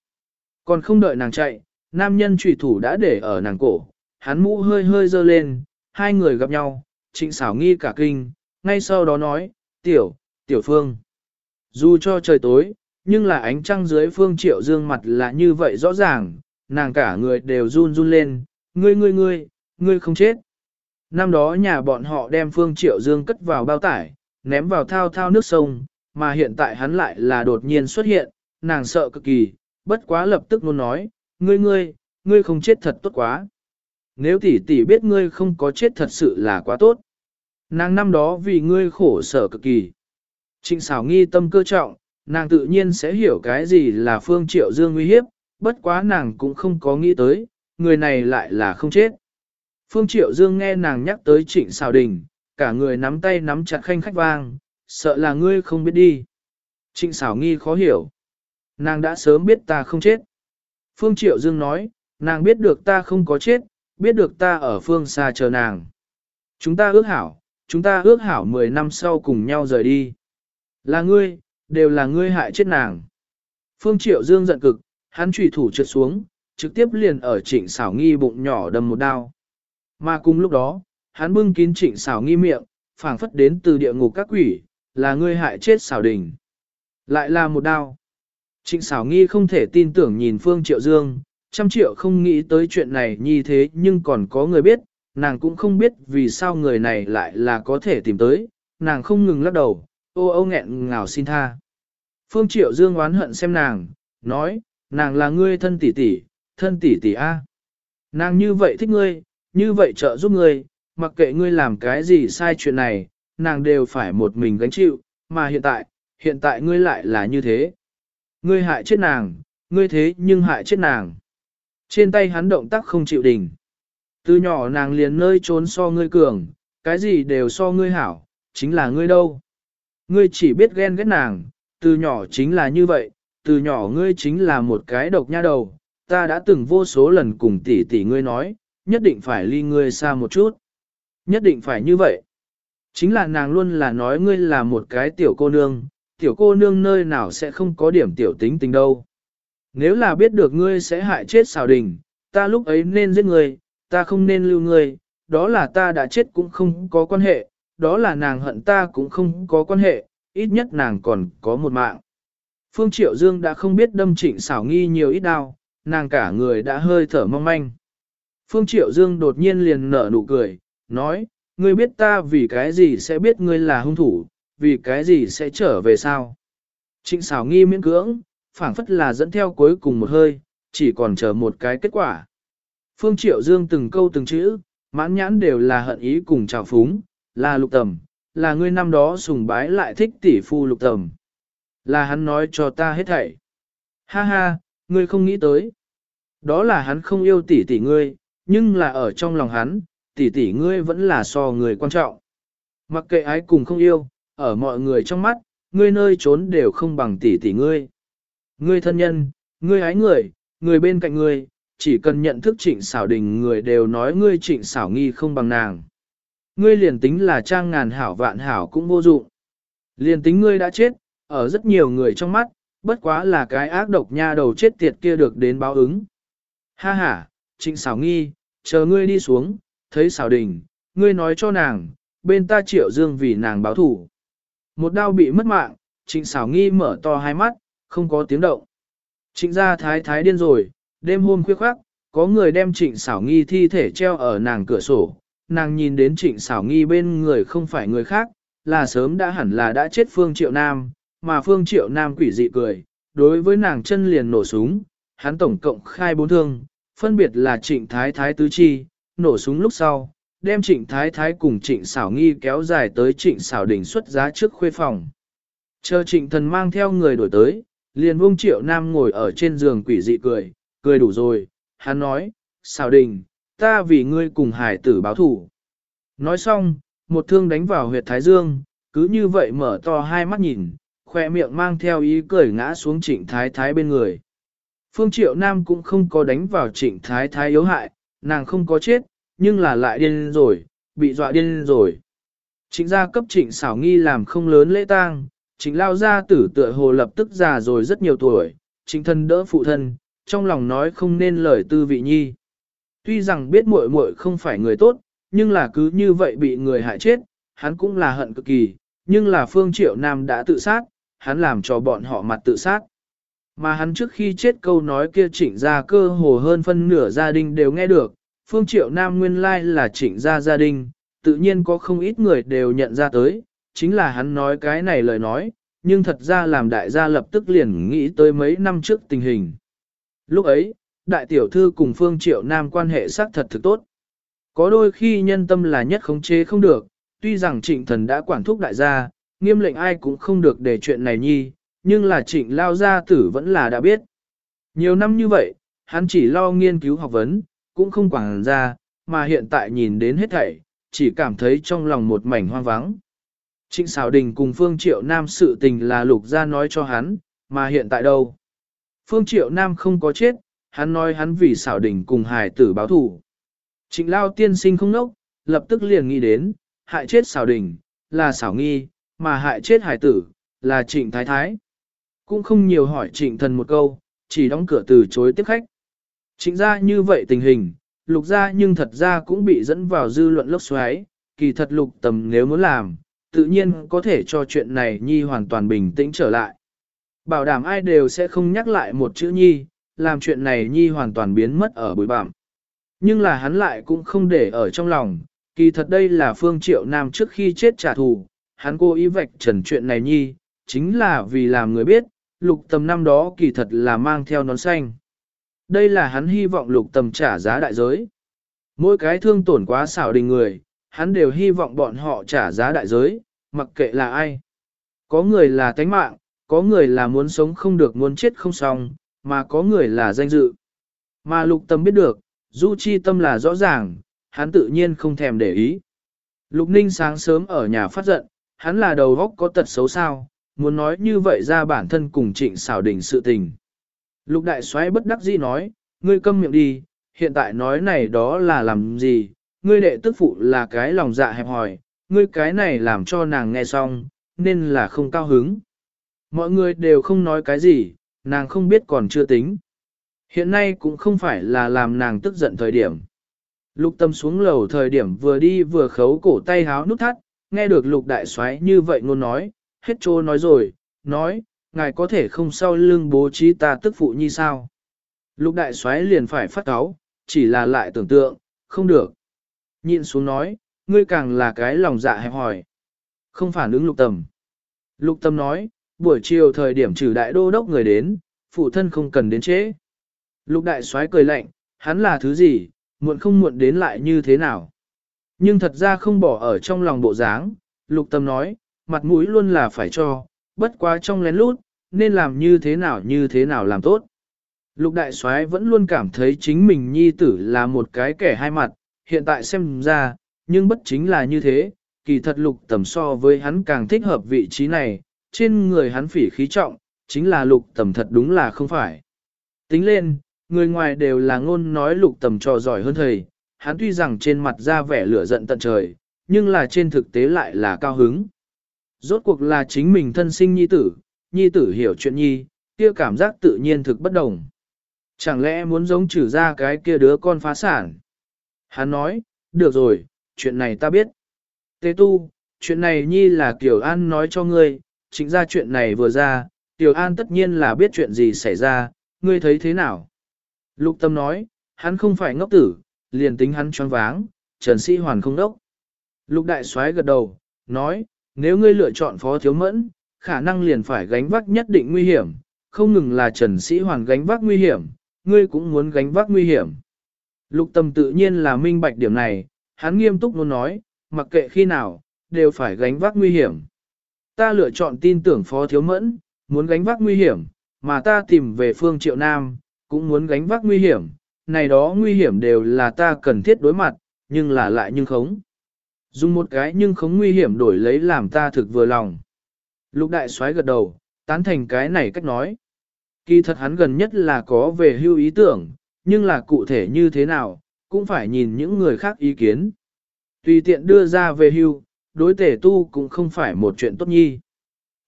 Còn không đợi nàng chạy, nam nhân trùy thủ đã để ở nàng cổ, hắn mũ hơi hơi dơ lên, hai người gặp nhau, trịnh xảo nghi cả kinh, ngay sau đó nói, tiểu, tiểu phương. Dù cho trời tối, nhưng là ánh trăng dưới phương triệu dương mặt là như vậy rõ ràng, nàng cả người đều run run lên, ngươi ngươi ngươi, ngươi không chết. Năm đó nhà bọn họ đem phương triệu dương cất vào bao tải, ném vào thao thao nước sông, mà hiện tại hắn lại là đột nhiên xuất hiện, nàng sợ cực kỳ, bất quá lập tức luôn nói, ngươi ngươi, ngươi không chết thật tốt quá. Nếu tỷ tỷ biết ngươi không có chết thật sự là quá tốt. Nàng năm đó vì ngươi khổ sở cực kỳ. Trịnh xảo nghi tâm cơ trọng, nàng tự nhiên sẽ hiểu cái gì là phương triệu dương nguy hiếp, bất quá nàng cũng không có nghĩ tới, người này lại là không chết. Phương triệu dương nghe nàng nhắc tới trịnh xào đình, cả người nắm tay nắm chặt khanh khách vang, sợ là ngươi không biết đi. Trịnh xảo nghi khó hiểu. Nàng đã sớm biết ta không chết. Phương triệu dương nói, nàng biết được ta không có chết, biết được ta ở phương xa chờ nàng. Chúng ta ước hảo, chúng ta ước hảo 10 năm sau cùng nhau rời đi. Là ngươi, đều là ngươi hại chết nàng. Phương Triệu Dương giận cực, hắn trùy thủ trượt xuống, trực tiếp liền ở trịnh xảo nghi bụng nhỏ đâm một đao. Mà cùng lúc đó, hắn bưng kín trịnh xảo nghi miệng, phảng phất đến từ địa ngục các quỷ, là ngươi hại chết xảo đình. Lại là một đao. Trịnh xảo nghi không thể tin tưởng nhìn Phương Triệu Dương, trăm triệu không nghĩ tới chuyện này như thế nhưng còn có người biết, nàng cũng không biết vì sao người này lại là có thể tìm tới, nàng không ngừng lắc đầu, ô ô nghẹn ngào xin tha. Phương Triệu Dương oán hận xem nàng, nói, nàng là ngươi thân tỷ tỷ, thân tỷ tỷ A. Nàng như vậy thích ngươi, như vậy trợ giúp ngươi, mặc kệ ngươi làm cái gì sai chuyện này, nàng đều phải một mình gánh chịu, mà hiện tại, hiện tại ngươi lại là như thế. Ngươi hại chết nàng, ngươi thế nhưng hại chết nàng. Trên tay hắn động tác không chịu đình. Từ nhỏ nàng liền nơi trốn so ngươi cường, cái gì đều so ngươi hảo, chính là ngươi đâu. Ngươi chỉ biết ghen ghét nàng, từ nhỏ chính là như vậy, từ nhỏ ngươi chính là một cái độc nha đầu, ta đã từng vô số lần cùng tỷ tỷ ngươi nói, nhất định phải ly ngươi xa một chút. Nhất định phải như vậy. Chính là nàng luôn là nói ngươi là một cái tiểu cô nương, tiểu cô nương nơi nào sẽ không có điểm tiểu tính tình đâu. Nếu là biết được ngươi sẽ hại chết xào đình, ta lúc ấy nên giết ngươi, ta không nên lưu ngươi, đó là ta đã chết cũng không có quan hệ, đó là nàng hận ta cũng không có quan hệ, ít nhất nàng còn có một mạng. Phương Triệu Dương đã không biết đâm trịnh xảo nghi nhiều ít đau, nàng cả người đã hơi thở mong manh. Phương Triệu Dương đột nhiên liền nở nụ cười, nói, ngươi biết ta vì cái gì sẽ biết ngươi là hung thủ, vì cái gì sẽ trở về sao. Trịnh xảo nghi miễn cưỡng, phảng phất là dẫn theo cuối cùng một hơi, chỉ còn chờ một cái kết quả. Phương Triệu Dương từng câu từng chữ, mãn nhãn đều là hận ý cùng trào phúng, là lục tầm, là ngươi năm đó sùng bái lại thích tỷ phu lục tầm. Là hắn nói cho ta hết thảy. Ha ha, ngươi không nghĩ tới. Đó là hắn không yêu tỷ tỷ ngươi, nhưng là ở trong lòng hắn, tỷ tỷ ngươi vẫn là so người quan trọng. Mặc kệ ai cùng không yêu, ở mọi người trong mắt, ngươi nơi trốn đều không bằng tỷ tỷ ngươi. Ngươi thân nhân, ngươi ái người, người bên cạnh ngươi, chỉ cần nhận thức trịnh xảo đình người đều nói ngươi trịnh xảo nghi không bằng nàng. Ngươi liền tính là trang ngàn hảo vạn hảo cũng vô dụng. Liền tính ngươi đã chết, ở rất nhiều người trong mắt, bất quá là cái ác độc nha đầu chết tiệt kia được đến báo ứng. Ha ha, trịnh xảo nghi, chờ ngươi đi xuống, thấy xảo đình, ngươi nói cho nàng, bên ta triệu dương vì nàng báo thủ. Một đao bị mất mạng, trịnh xảo nghi mở to hai mắt, không có tiếng động. Trịnh gia thái thái điên rồi, đêm hôm khuya khoác, có người đem trịnh xảo nghi thi thể treo ở nàng cửa sổ. Nàng nhìn đến trịnh xảo nghi bên người không phải người khác, là sớm đã hẳn là đã chết Phương Triệu Nam, mà Phương Triệu Nam quỷ dị cười, đối với nàng chân liền nổ súng, hắn tổng cộng khai bốn thương, phân biệt là trịnh thái thái tứ chi, nổ súng lúc sau, đem trịnh thái thái cùng trịnh xảo nghi kéo dài tới trịnh xảo đỉnh xuất giá trước khuê phòng. Chờ trịnh thần mang theo người đổi tới, liền vông triệu nam ngồi ở trên giường quỷ dị cười, cười đủ rồi, hắn nói, xảo đình, ta vì ngươi cùng hải tử báo thủ. Nói xong, một thương đánh vào huyệt thái dương, cứ như vậy mở to hai mắt nhìn, khoe miệng mang theo ý cười ngã xuống trịnh thái thái bên người. Phương Triệu Nam cũng không có đánh vào trịnh thái thái yếu hại, nàng không có chết, nhưng là lại điên rồi, bị dọa điên rồi. Trịnh gia cấp trịnh xảo nghi làm không lớn lễ tang, trịnh lao gia tử tựa hồ lập tức già rồi rất nhiều tuổi, trịnh thân đỡ phụ thân, trong lòng nói không nên lời tư vị nhi. Tuy rằng biết muội muội không phải người tốt, nhưng là cứ như vậy bị người hại chết, hắn cũng là hận cực kỳ, nhưng là Phương Triệu Nam đã tự sát, hắn làm cho bọn họ mặt tự sát. Mà hắn trước khi chết câu nói kia trịnh ra cơ hồ hơn phân nửa gia đình đều nghe được, Phương Triệu Nam nguyên lai là trịnh gia gia đình, tự nhiên có không ít người đều nhận ra tới, chính là hắn nói cái này lời nói, nhưng thật ra làm đại gia lập tức liền nghĩ tới mấy năm trước tình hình. Lúc ấy, đại tiểu thư cùng Phương Triệu Nam quan hệ xác thật thực tốt. Có đôi khi nhân tâm là nhất khống chế không được, tuy rằng trịnh thần đã quản thúc đại gia, nghiêm lệnh ai cũng không được để chuyện này nhi, nhưng là trịnh lao gia tử vẫn là đã biết. Nhiều năm như vậy, hắn chỉ lo nghiên cứu học vấn, cũng không quảng ra, mà hiện tại nhìn đến hết thảy, chỉ cảm thấy trong lòng một mảnh hoang vắng. Trịnh xảo đình cùng Phương Triệu Nam sự tình là lục gia nói cho hắn, mà hiện tại đâu? Phương Triệu Nam không có chết, hắn nói hắn vì xảo đình cùng hài tử báo thù. Trịnh Lao tiên sinh không nốc, lập tức liền nghĩ đến, hại chết xảo đình, là xảo nghi, mà hại chết hải tử, là trịnh thái thái. Cũng không nhiều hỏi trịnh thần một câu, chỉ đóng cửa từ chối tiếp khách. Trịnh ra như vậy tình hình, lục ra nhưng thật ra cũng bị dẫn vào dư luận lốc xoáy, kỳ thật lục tầm nếu muốn làm, tự nhiên có thể cho chuyện này nhi hoàn toàn bình tĩnh trở lại. Bảo đảm ai đều sẽ không nhắc lại một chữ nhi, làm chuyện này nhi hoàn toàn biến mất ở bụi bạm. Nhưng là hắn lại cũng không để ở trong lòng, kỳ thật đây là phương triệu nam trước khi chết trả thù, hắn cố ý vạch trần chuyện này nhi, chính là vì làm người biết, lục tầm năm đó kỳ thật là mang theo nón xanh. Đây là hắn hy vọng lục tầm trả giá đại giới. Mỗi cái thương tổn quá xảo đình người, hắn đều hy vọng bọn họ trả giá đại giới, mặc kệ là ai. Có người là tánh mạng, có người là muốn sống không được muốn chết không xong, mà có người là danh dự. Mà lục tâm biết được, du chi tâm là rõ ràng, hắn tự nhiên không thèm để ý. Lục ninh sáng sớm ở nhà phát giận, hắn là đầu góc có tật xấu sao, muốn nói như vậy ra bản thân cùng trịnh xảo đỉnh sự tình. Lục đại soái bất đắc dĩ nói, ngươi câm miệng đi, hiện tại nói này đó là làm gì, ngươi đệ tức phụ là cái lòng dạ hẹp hòi, ngươi cái này làm cho nàng nghe xong, nên là không cao hứng. Mọi người đều không nói cái gì, nàng không biết còn chưa tính. Hiện nay cũng không phải là làm nàng tức giận thời điểm. Lục tâm xuống lầu thời điểm vừa đi vừa khấu cổ tay háo nút thắt, nghe được lục đại soái như vậy ngôn nói, hết trô nói rồi, nói, ngài có thể không sau lưng bố trí ta tức phụ như sao. Lục đại soái liền phải phát cáo, chỉ là lại tưởng tượng, không được. Nhịn xuống nói, ngươi càng là cái lòng dạ hẹp hỏi. Không phản ứng lục tầm. Lục tâm nói, buổi chiều thời điểm trừ đại đô đốc người đến, phụ thân không cần đến trễ. Lục đại soái cười lạnh, hắn là thứ gì, muộn không muộn đến lại như thế nào. Nhưng thật ra không bỏ ở trong lòng bộ dáng, lục tâm nói, mặt mũi luôn là phải cho, bất quá trong lén lút, nên làm như thế nào như thế nào làm tốt. Lục đại soái vẫn luôn cảm thấy chính mình nhi tử là một cái kẻ hai mặt, hiện tại xem ra, nhưng bất chính là như thế, kỳ thật lục tầm so với hắn càng thích hợp vị trí này, trên người hắn phỉ khí trọng, chính là lục tầm thật đúng là không phải. Tính lên, người ngoài đều là ngôn nói lục tầm trò giỏi hơn thầy, hắn tuy rằng trên mặt ra vẻ lửa giận tận trời, nhưng là trên thực tế lại là cao hứng. Rốt cuộc là chính mình thân sinh nhi tử, nhi tử hiểu chuyện nhi, kia cảm giác tự nhiên thực bất đồng. Chẳng lẽ muốn giống trừ ra cái kia đứa con phá sản? Hắn nói, được rồi, chuyện này ta biết. Tế tu, chuyện này nhi là Kiều An nói cho ngươi, chính ra chuyện này vừa ra, Kiều An tất nhiên là biết chuyện gì xảy ra, ngươi thấy thế nào? Lục tâm nói, hắn không phải ngốc tử, liền tính hắn choáng váng, Trần Sĩ Hoàn không đốc. Lục đại soái gật đầu, nói, nếu ngươi lựa chọn phó thiếu mẫn, khả năng liền phải gánh vác nhất định nguy hiểm, không ngừng là Trần Sĩ Hoàn gánh vác nguy hiểm, ngươi cũng muốn gánh vác nguy hiểm. Lục tâm tự nhiên là minh bạch điểm này, hắn nghiêm túc luôn nói, mặc kệ khi nào, đều phải gánh vác nguy hiểm. Ta lựa chọn tin tưởng phó thiếu mẫn, muốn gánh vác nguy hiểm, mà ta tìm về phương triệu nam, cũng muốn gánh vác nguy hiểm, này đó nguy hiểm đều là ta cần thiết đối mặt, nhưng là lại nhưng khống. Dùng một cái nhưng khống nguy hiểm đổi lấy làm ta thực vừa lòng. Lục đại soái gật đầu, tán thành cái này cách nói. Kỳ thật hắn gần nhất là có về hưu ý tưởng, nhưng là cụ thể như thế nào, cũng phải nhìn những người khác ý kiến. Tùy tiện đưa ra về hưu, đối tể tu cũng không phải một chuyện tốt nhi.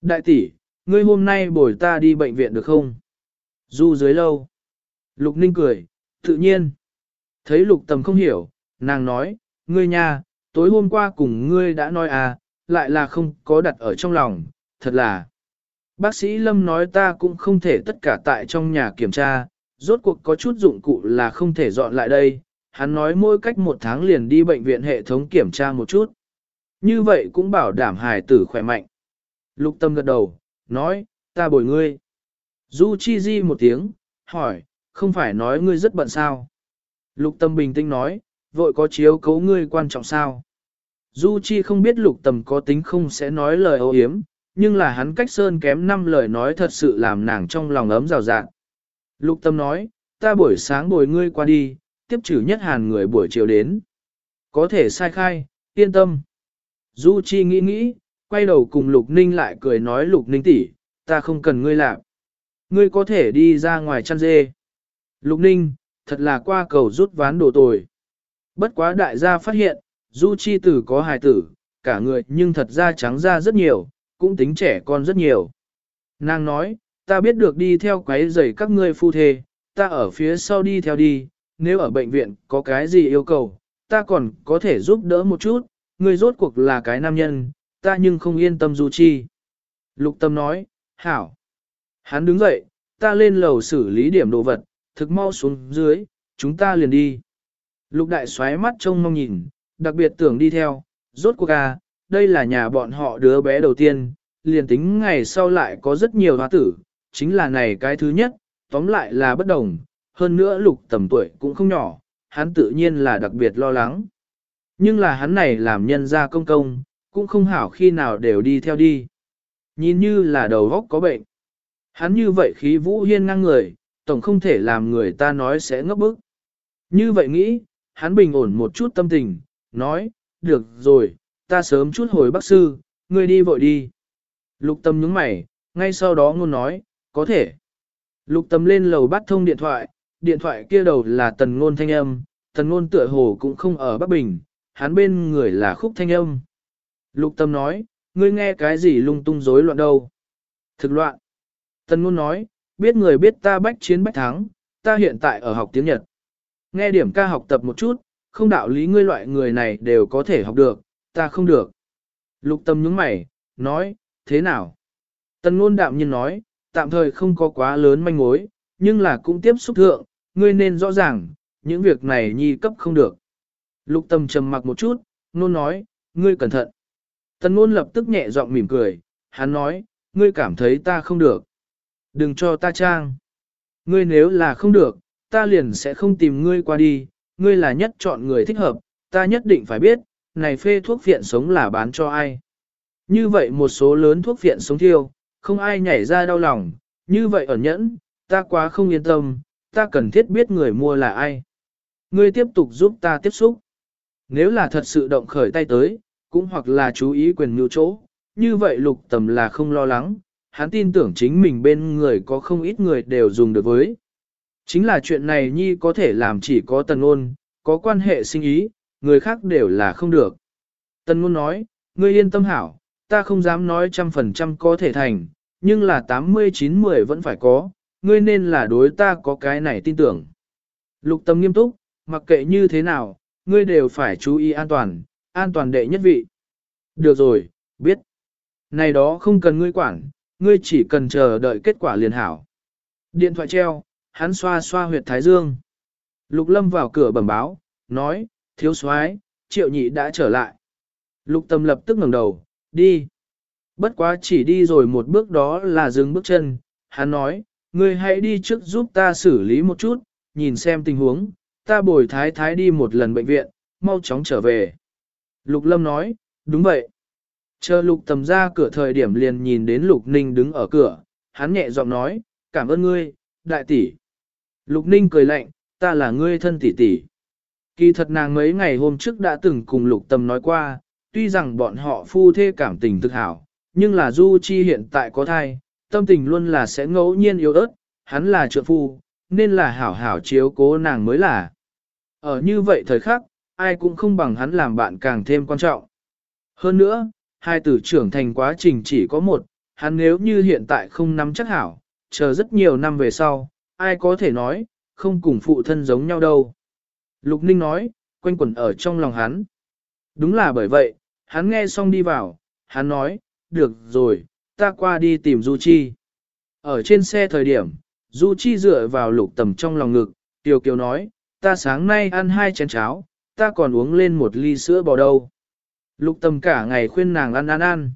Đại tỷ, ngươi hôm nay bồi ta đi bệnh viện được không? Du dưới lâu. Lục ninh cười, tự nhiên. Thấy lục tầm không hiểu, nàng nói, ngươi nha, tối hôm qua cùng ngươi đã nói à, lại là không có đặt ở trong lòng, thật là. Bác sĩ Lâm nói ta cũng không thể tất cả tại trong nhà kiểm tra, rốt cuộc có chút dụng cụ là không thể dọn lại đây. Hắn nói mỗi cách một tháng liền đi bệnh viện hệ thống kiểm tra một chút. Như vậy cũng bảo đảm hài tử khỏe mạnh. Lục tâm gật đầu, nói, ta bồi ngươi. Du chi di một tiếng, hỏi, không phải nói ngươi rất bận sao. Lục tâm bình tĩnh nói, vội có chiếu cấu ngươi quan trọng sao. Du chi không biết lục tâm có tính không sẽ nói lời ô hiếm, nhưng là hắn cách sơn kém năm lời nói thật sự làm nàng trong lòng ấm rào rạng. Lục tâm nói, ta buổi sáng bồi ngươi qua đi, tiếp trừ nhất hàn người buổi chiều đến. Có thể sai khai, yên tâm. Du Chi nghĩ nghĩ, quay đầu cùng Lục Ninh lại cười nói Lục Ninh tỷ, ta không cần ngươi làm. Ngươi có thể đi ra ngoài chăn dê. Lục Ninh, thật là qua cầu rút ván đồ tồi. Bất quá đại gia phát hiện, Du Chi tử có hài tử, cả người nhưng thật ra trắng ra rất nhiều, cũng tính trẻ con rất nhiều. Nàng nói, ta biết được đi theo quái giày các ngươi phu thê, ta ở phía sau đi theo đi, nếu ở bệnh viện có cái gì yêu cầu, ta còn có thể giúp đỡ một chút, ngươi rốt cuộc là cái nam nhân, ta nhưng không yên tâm Du Chi. Lục tâm nói, hảo. Hắn đứng dậy, ta lên lầu xử lý điểm đồ vật, thực mau xuống dưới, chúng ta liền đi. Lục đại xoáy mắt trông mong nhìn, đặc biệt tưởng đi theo, rốt cuộc à, đây là nhà bọn họ đứa bé đầu tiên, liền tính ngày sau lại có rất nhiều hoa tử, chính là này cái thứ nhất, tóm lại là bất đồng, hơn nữa lục tầm tuổi cũng không nhỏ, hắn tự nhiên là đặc biệt lo lắng. Nhưng là hắn này làm nhân gia công công, cũng không hảo khi nào đều đi theo đi. Nhìn như là đầu góc có bệnh. Hắn như vậy khí vũ hiên ngang người, tổng không thể làm người ta nói sẽ ngốc bức. Như vậy nghĩ, hắn bình ổn một chút tâm tình, nói, được rồi, ta sớm chút hồi bác sư, ngươi đi vội đi. Lục tâm nhướng mày, ngay sau đó ngôn nói, có thể. Lục tâm lên lầu bắt thông điện thoại, điện thoại kia đầu là tần ngôn thanh âm, tần ngôn tựa hồ cũng không ở Bắc Bình, hắn bên người là khúc thanh âm. Lục tâm nói, ngươi nghe cái gì lung tung rối loạn đâu. Thực loạn. Tần ngôn nói, biết người biết ta bách chiến bách thắng, ta hiện tại ở học tiếng Nhật. Nghe điểm ca học tập một chút, không đạo lý ngươi loại người này đều có thể học được, ta không được. Lục tâm nhướng mày, nói, thế nào? Tần ngôn đạm nhiên nói, tạm thời không có quá lớn manh mối, nhưng là cũng tiếp xúc thượng, ngươi nên rõ ràng, những việc này nhi cấp không được. Lục tâm trầm mặc một chút, nôn nói, ngươi cẩn thận. Tần ngôn lập tức nhẹ giọng mỉm cười, hắn nói, ngươi cảm thấy ta không được. Đừng cho ta trang. Ngươi nếu là không được, ta liền sẽ không tìm ngươi qua đi, ngươi là nhất chọn người thích hợp, ta nhất định phải biết, này phê thuốc viện sống là bán cho ai. Như vậy một số lớn thuốc viện sống thiêu, không ai nhảy ra đau lòng, như vậy ở nhẫn, ta quá không yên tâm, ta cần thiết biết người mua là ai. Ngươi tiếp tục giúp ta tiếp xúc. Nếu là thật sự động khởi tay tới, cũng hoặc là chú ý quyền mưu chỗ, như vậy lục tầm là không lo lắng, hắn tin tưởng chính mình bên người có không ít người đều dùng được với. Chính là chuyện này nhi có thể làm chỉ có tần ngôn, có quan hệ sinh ý, người khác đều là không được. Tần ngôn nói, ngươi yên tâm hảo, ta không dám nói trăm phần trăm có thể thành, nhưng là 89-10 vẫn phải có, ngươi nên là đối ta có cái này tin tưởng. Lục tâm nghiêm túc, mặc kệ như thế nào, ngươi đều phải chú ý an toàn, an toàn đệ nhất vị. Được rồi, biết. Này đó không cần ngươi quản, ngươi chỉ cần chờ đợi kết quả liền hảo. Điện thoại treo, hắn xoa xoa huyệt thái dương. Lục lâm vào cửa bẩm báo, nói, thiếu soái, triệu nhị đã trở lại. Lục tâm lập tức ngẩng đầu, đi. Bất quá chỉ đi rồi một bước đó là dừng bước chân, hắn nói, ngươi hãy đi trước giúp ta xử lý một chút, nhìn xem tình huống, ta bồi thái thái đi một lần bệnh viện, mau chóng trở về. Lục lâm nói, đúng vậy. Chờ lục tầm ra cửa thời điểm liền nhìn đến lục ninh đứng ở cửa, hắn nhẹ giọng nói, cảm ơn ngươi, đại tỷ. Lục ninh cười lạnh, ta là ngươi thân tỷ tỷ. Kỳ thật nàng mấy ngày hôm trước đã từng cùng lục tầm nói qua, tuy rằng bọn họ phu thê cảm tình thực hảo, nhưng là Du Chi hiện tại có thai, tâm tình luôn là sẽ ngẫu nhiên yếu ớt, hắn là trợ phu, nên là hảo hảo chiếu cố nàng mới là. Ở như vậy thời khắc, ai cũng không bằng hắn làm bạn càng thêm quan trọng. Hơn nữa, hai tử trưởng thành quá trình chỉ có một, hắn nếu như hiện tại không nắm chắc hảo, chờ rất nhiều năm về sau, ai có thể nói, không cùng phụ thân giống nhau đâu. Lục Ninh nói, quanh quẩn ở trong lòng hắn. Đúng là bởi vậy, hắn nghe xong đi vào, hắn nói, được rồi, ta qua đi tìm Du Chi. Ở trên xe thời điểm, Du Chi dựa vào lục tầm trong lòng ngực, Tiểu Kiều nói, ta sáng nay ăn hai chén cháo, ta còn uống lên một ly sữa bò đâu. Lục tầm cả ngày khuyên nàng ăn ăn ăn.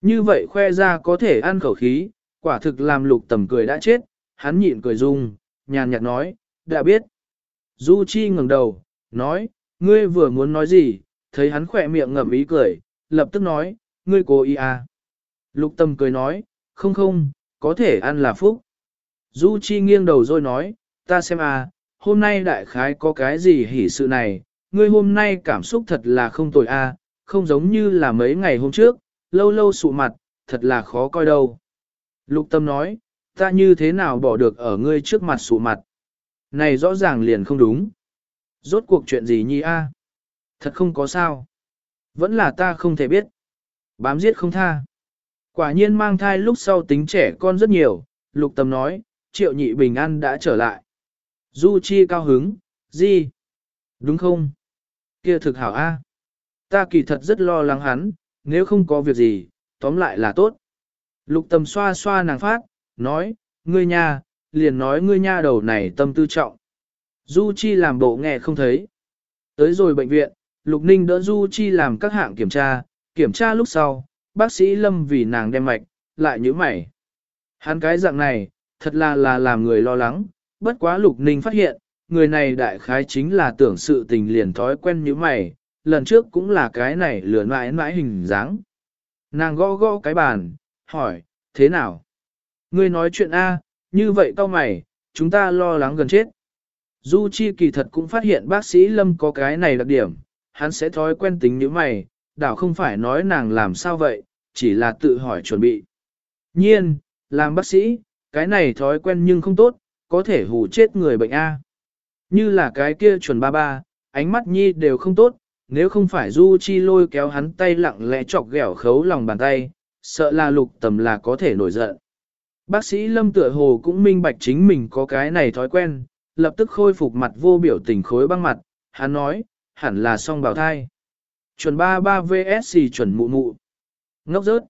Như vậy khoe ra có thể ăn khẩu khí, quả thực làm lục tầm cười đã chết, hắn nhịn cười dung, nhàn nhạt nói, đã biết. Du Chi ngẩng đầu, nói, ngươi vừa muốn nói gì, thấy hắn khỏe miệng ngậm ý cười, lập tức nói, ngươi cố ý à. Lục tâm cười nói, không không, có thể ăn là phúc. Du Chi nghiêng đầu rồi nói, ta xem à, hôm nay đại khái có cái gì hỉ sự này, ngươi hôm nay cảm xúc thật là không tồi à, không giống như là mấy ngày hôm trước, lâu lâu sụ mặt, thật là khó coi đâu. Lục tâm nói, ta như thế nào bỏ được ở ngươi trước mặt sụ mặt. Này rõ ràng liền không đúng. Rốt cuộc chuyện gì nhi a? Thật không có sao. Vẫn là ta không thể biết. Bám giết không tha. Quả nhiên mang thai lúc sau tính trẻ con rất nhiều, lục tâm nói, triệu nhị bình an đã trở lại. Du chi cao hứng, gì? Đúng không? Kia thực hảo a. Ta kỳ thật rất lo lắng hắn, nếu không có việc gì, tóm lại là tốt. Lục tầm xoa xoa nàng phát, nói, ngươi nha, liền nói ngươi nha đầu này tâm tư trọng. Du Chi làm bộ nghe không thấy. Tới rồi bệnh viện, Lục Ninh đỡ Du Chi làm các hạng kiểm tra, kiểm tra lúc sau, bác sĩ Lâm vì nàng đem mạch, lại nhíu mày. Hắn cái dạng này, thật là là làm người lo lắng, bất quá Lục Ninh phát hiện, người này đại khái chính là tưởng sự tình liền thói quen như mày, lần trước cũng là cái này lừa mãi mãi hình dáng. Nàng gõ gõ cái bàn, hỏi, thế nào? Ngươi nói chuyện A, như vậy tao mày, chúng ta lo lắng gần chết. Du Chi kỳ thật cũng phát hiện bác sĩ Lâm có cái này đặc điểm, hắn sẽ thói quen tính như mày, đảo không phải nói nàng làm sao vậy, chỉ là tự hỏi chuẩn bị. Nhiên, làm bác sĩ, cái này thói quen nhưng không tốt, có thể hù chết người bệnh A. Như là cái kia chuẩn ba ba, ánh mắt nhi đều không tốt, nếu không phải Du Chi lôi kéo hắn tay lặng lẽ chọc ghẹo khấu lòng bàn tay, sợ là lục tầm là có thể nổi giận. Bác sĩ Lâm tựa hồ cũng minh bạch chính mình có cái này thói quen, lập tức khôi phục mặt vô biểu tình khối băng mặt, hắn nói, hẳn là song bào thai. Chuẩn 33 VSC chuẩn mụ mụ. Ngốc rớt.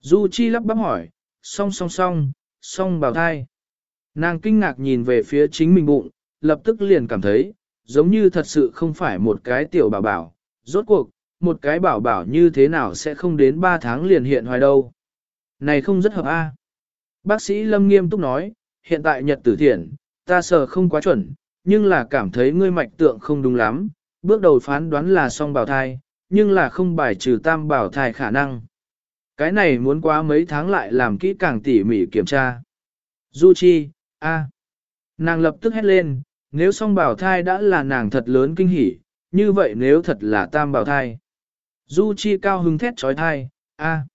Du Chi lắp bắp hỏi, song song song, song bào thai. Nàng kinh ngạc nhìn về phía chính mình bụng, lập tức liền cảm thấy, giống như thật sự không phải một cái tiểu bảo bảo. Rốt cuộc, một cái bảo bảo như thế nào sẽ không đến 3 tháng liền hiện hoài đâu. Này không rất hợp a. Bác sĩ Lâm nghiêm túc nói, hiện tại nhật tử thiện, ta sợ không quá chuẩn, nhưng là cảm thấy ngươi mạch tượng không đúng lắm, bước đầu phán đoán là song bảo thai, nhưng là không bài trừ tam bảo thai khả năng. Cái này muốn quá mấy tháng lại làm kỹ càng tỉ mỉ kiểm tra. Du Chi, a, Nàng lập tức hét lên, nếu song bảo thai đã là nàng thật lớn kinh hỉ, như vậy nếu thật là tam bảo thai. Du Chi cao hứng thét trói thai, a.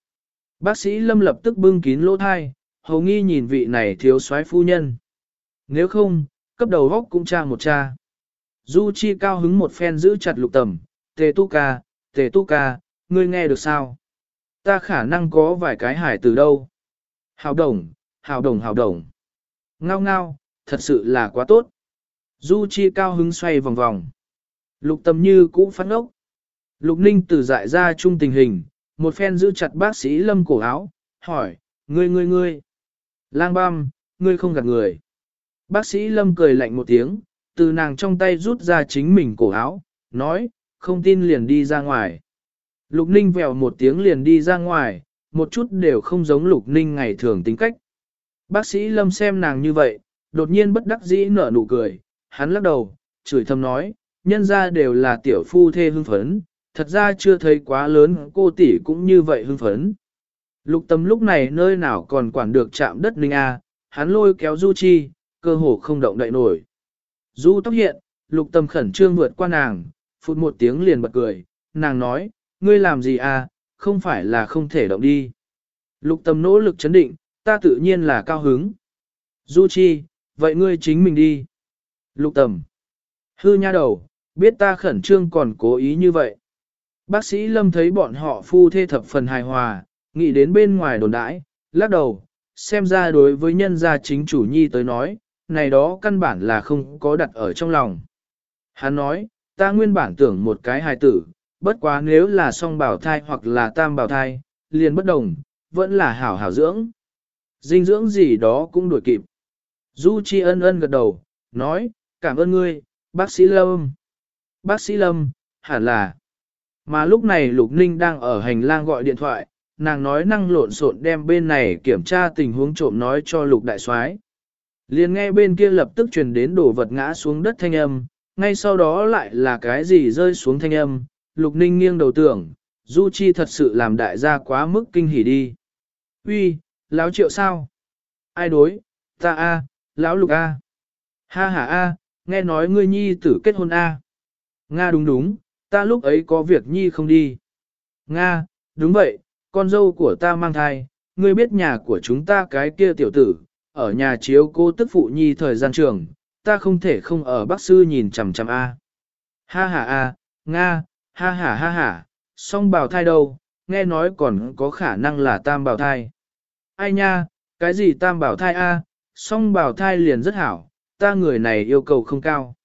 Bác sĩ Lâm lập tức bưng kín lỗ thai, hầu nghi nhìn vị này thiếu soái phu nhân. Nếu không, cấp đầu góc cũng tra một tra Du Chi cao hứng một phen giữ chặt lục tầm, tề tu ca, tề tu ca, ngươi nghe được sao? Ta khả năng có vài cái hải từ đâu? Hào đồng, hào đồng hào đồng. Ngao ngao, thật sự là quá tốt. Du Chi cao hứng xoay vòng vòng. Lục tầm như cũ phát ốc. Lục ninh từ dại ra chung tình hình, một phen giữ chặt bác sĩ lâm cổ áo, hỏi, ngươi ngươi ngươi. Lang băm, ngươi không gạt người. Bác sĩ lâm cười lạnh một tiếng, từ nàng trong tay rút ra chính mình cổ áo, nói, không tin liền đi ra ngoài. Lục ninh vèo một tiếng liền đi ra ngoài, một chút đều không giống lục ninh ngày thường tính cách. Bác sĩ lâm xem nàng như vậy, đột nhiên bất đắc dĩ nở nụ cười, hắn lắc đầu, chửi thầm nói, nhân ra đều là tiểu phu thê hưng phấn, thật ra chưa thấy quá lớn cô tỷ cũng như vậy hưng phấn. Lục tâm lúc này nơi nào còn quản được chạm đất ninh A, hắn lôi kéo Du Chi, cơ hồ không động đậy nổi. Du tóc hiện, lục tâm khẩn trương vượt qua nàng, phút một tiếng liền bật cười, nàng nói, ngươi làm gì à, không phải là không thể động đi. Lục tâm nỗ lực chấn định, ta tự nhiên là cao hứng. Du Chi, vậy ngươi chính mình đi. Lục tầm. Hư nha đầu, biết ta khẩn trương còn cố ý như vậy. Bác sĩ Lâm thấy bọn họ phu thê thập phần hài hòa, nghĩ đến bên ngoài đồn đãi, lắc đầu, xem ra đối với nhân gia chính chủ nhi tới nói, này đó căn bản là không có đặt ở trong lòng. Hắn nói, ta nguyên bản tưởng một cái hài tử, bất quá nếu là song bảo thai hoặc là tam bảo thai, liền bất đồng, vẫn là hảo hảo dưỡng. Dinh dưỡng gì đó cũng đuổi kịp. Du Chi ân ân gật đầu, nói, cảm ơn ngươi, bác sĩ Lâm. Bác sĩ Lâm, hẳn là. Mà lúc này Lục Ninh đang ở hành lang gọi điện thoại, nàng nói năng lộn xộn đem bên này kiểm tra tình huống trộm nói cho Lục Đại Soái. Liền nghe bên kia lập tức truyền đến đổ vật ngã xuống đất thanh âm, ngay sau đó lại là cái gì rơi xuống thanh âm, Lục Ninh nghiêng đầu tưởng, Du Chi thật sự làm đại gia quá mức kinh hỉ đi. Uy, lão triệu sao? Ai đối? Ta a, lão Lục a. Ha ha a, nghe nói ngươi nhi tử kết hôn a. Nga đúng đúng, ta lúc ấy có việc nhi không đi. Nga, đúng vậy, con dâu của ta mang thai, ngươi biết nhà của chúng ta cái kia tiểu tử, ở nhà chiếu cô tức phụ nhi thời gian trường, ta không thể không ở bác sư nhìn chằm chằm a. Ha ha a, Nga, ha ha ha ha, song bào thai đâu, nghe nói còn có khả năng là tam bào thai. Ai nha, cái gì tam bào thai a, song bào thai liền rất hảo, ta người này yêu cầu không cao.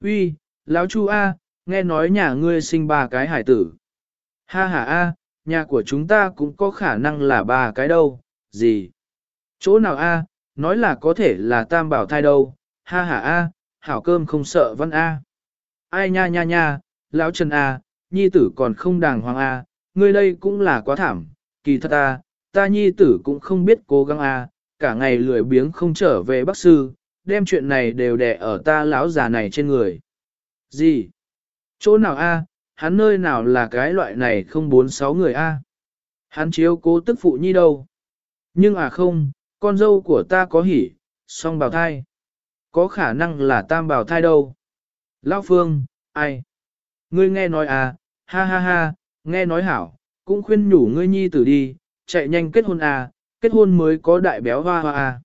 Uy, lão chu a, nghe nói nhà ngươi sinh ba cái hải tử. Ha ha a, nhà của chúng ta cũng có khả năng là ba cái đâu, gì? Chỗ nào a? nói là có thể là tam bảo thai đâu, ha ha a, hảo cơm không sợ văn a. Ai nha nha nha, lão Trần a, nhi tử còn không đàng hoàng a, ngươi đây cũng là quá thảm, kỳ thật a, ta nhi tử cũng không biết cố gắng a, cả ngày lười biếng không trở về bác sư, đem chuyện này đều đè ở ta lão già này trên người. Gì? Chỗ nào a? Hắn nơi nào là cái loại này không bốn sáu người a? Hắn chiếu cố tức phụ nhi đâu? Nhưng à không, con dâu của ta có hỉ, song bào thai. Có khả năng là tam bào thai đâu. Lão Phương, ai? Ngươi nghe nói à, ha ha ha, nghe nói hảo, cũng khuyên nhủ ngươi nhi tử đi, chạy nhanh kết hôn à, kết hôn mới có đại béo hoa hoa à.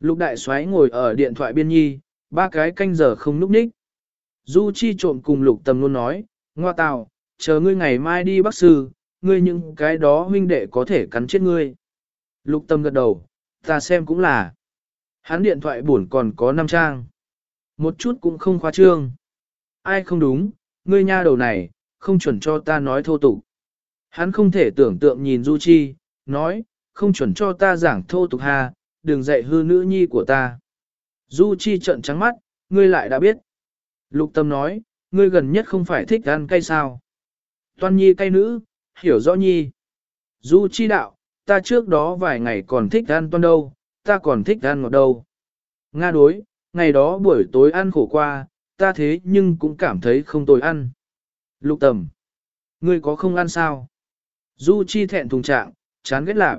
Lục đại xoáy ngồi ở điện thoại biên nhi, ba cái canh giờ không núp ních. Du chi trộm cùng lục tầm luôn nói, ngoa tào, chờ ngươi ngày mai đi bác sư, ngươi những cái đó huynh đệ có thể cắn chết ngươi. Lục Tầm gật đầu, ta xem cũng là. Hắn điện thoại buồn còn có năm trang. Một chút cũng không khoa trương. Ai không đúng, ngươi nha đầu này, không chuẩn cho ta nói thô tục. Hắn không thể tưởng tượng nhìn Du Chi, nói, không chuẩn cho ta giảng thô tục ha, đừng dạy hư nữ nhi của ta. Du Chi trợn trắng mắt, ngươi lại đã biết. Lục tâm nói, ngươi gần nhất không phải thích ăn cay sao. Toan nhi cay nữ, hiểu rõ nhi. Du Chi đạo, ta trước đó vài ngày còn thích ăn toan đâu, ta còn thích ăn ngọt đâu. Nga đối, ngày đó buổi tối ăn khổ qua, ta thế nhưng cũng cảm thấy không tồi ăn. Lục tầm, ngươi có không ăn sao? Du Chi thẹn thùng trạng, chán ghét lạc.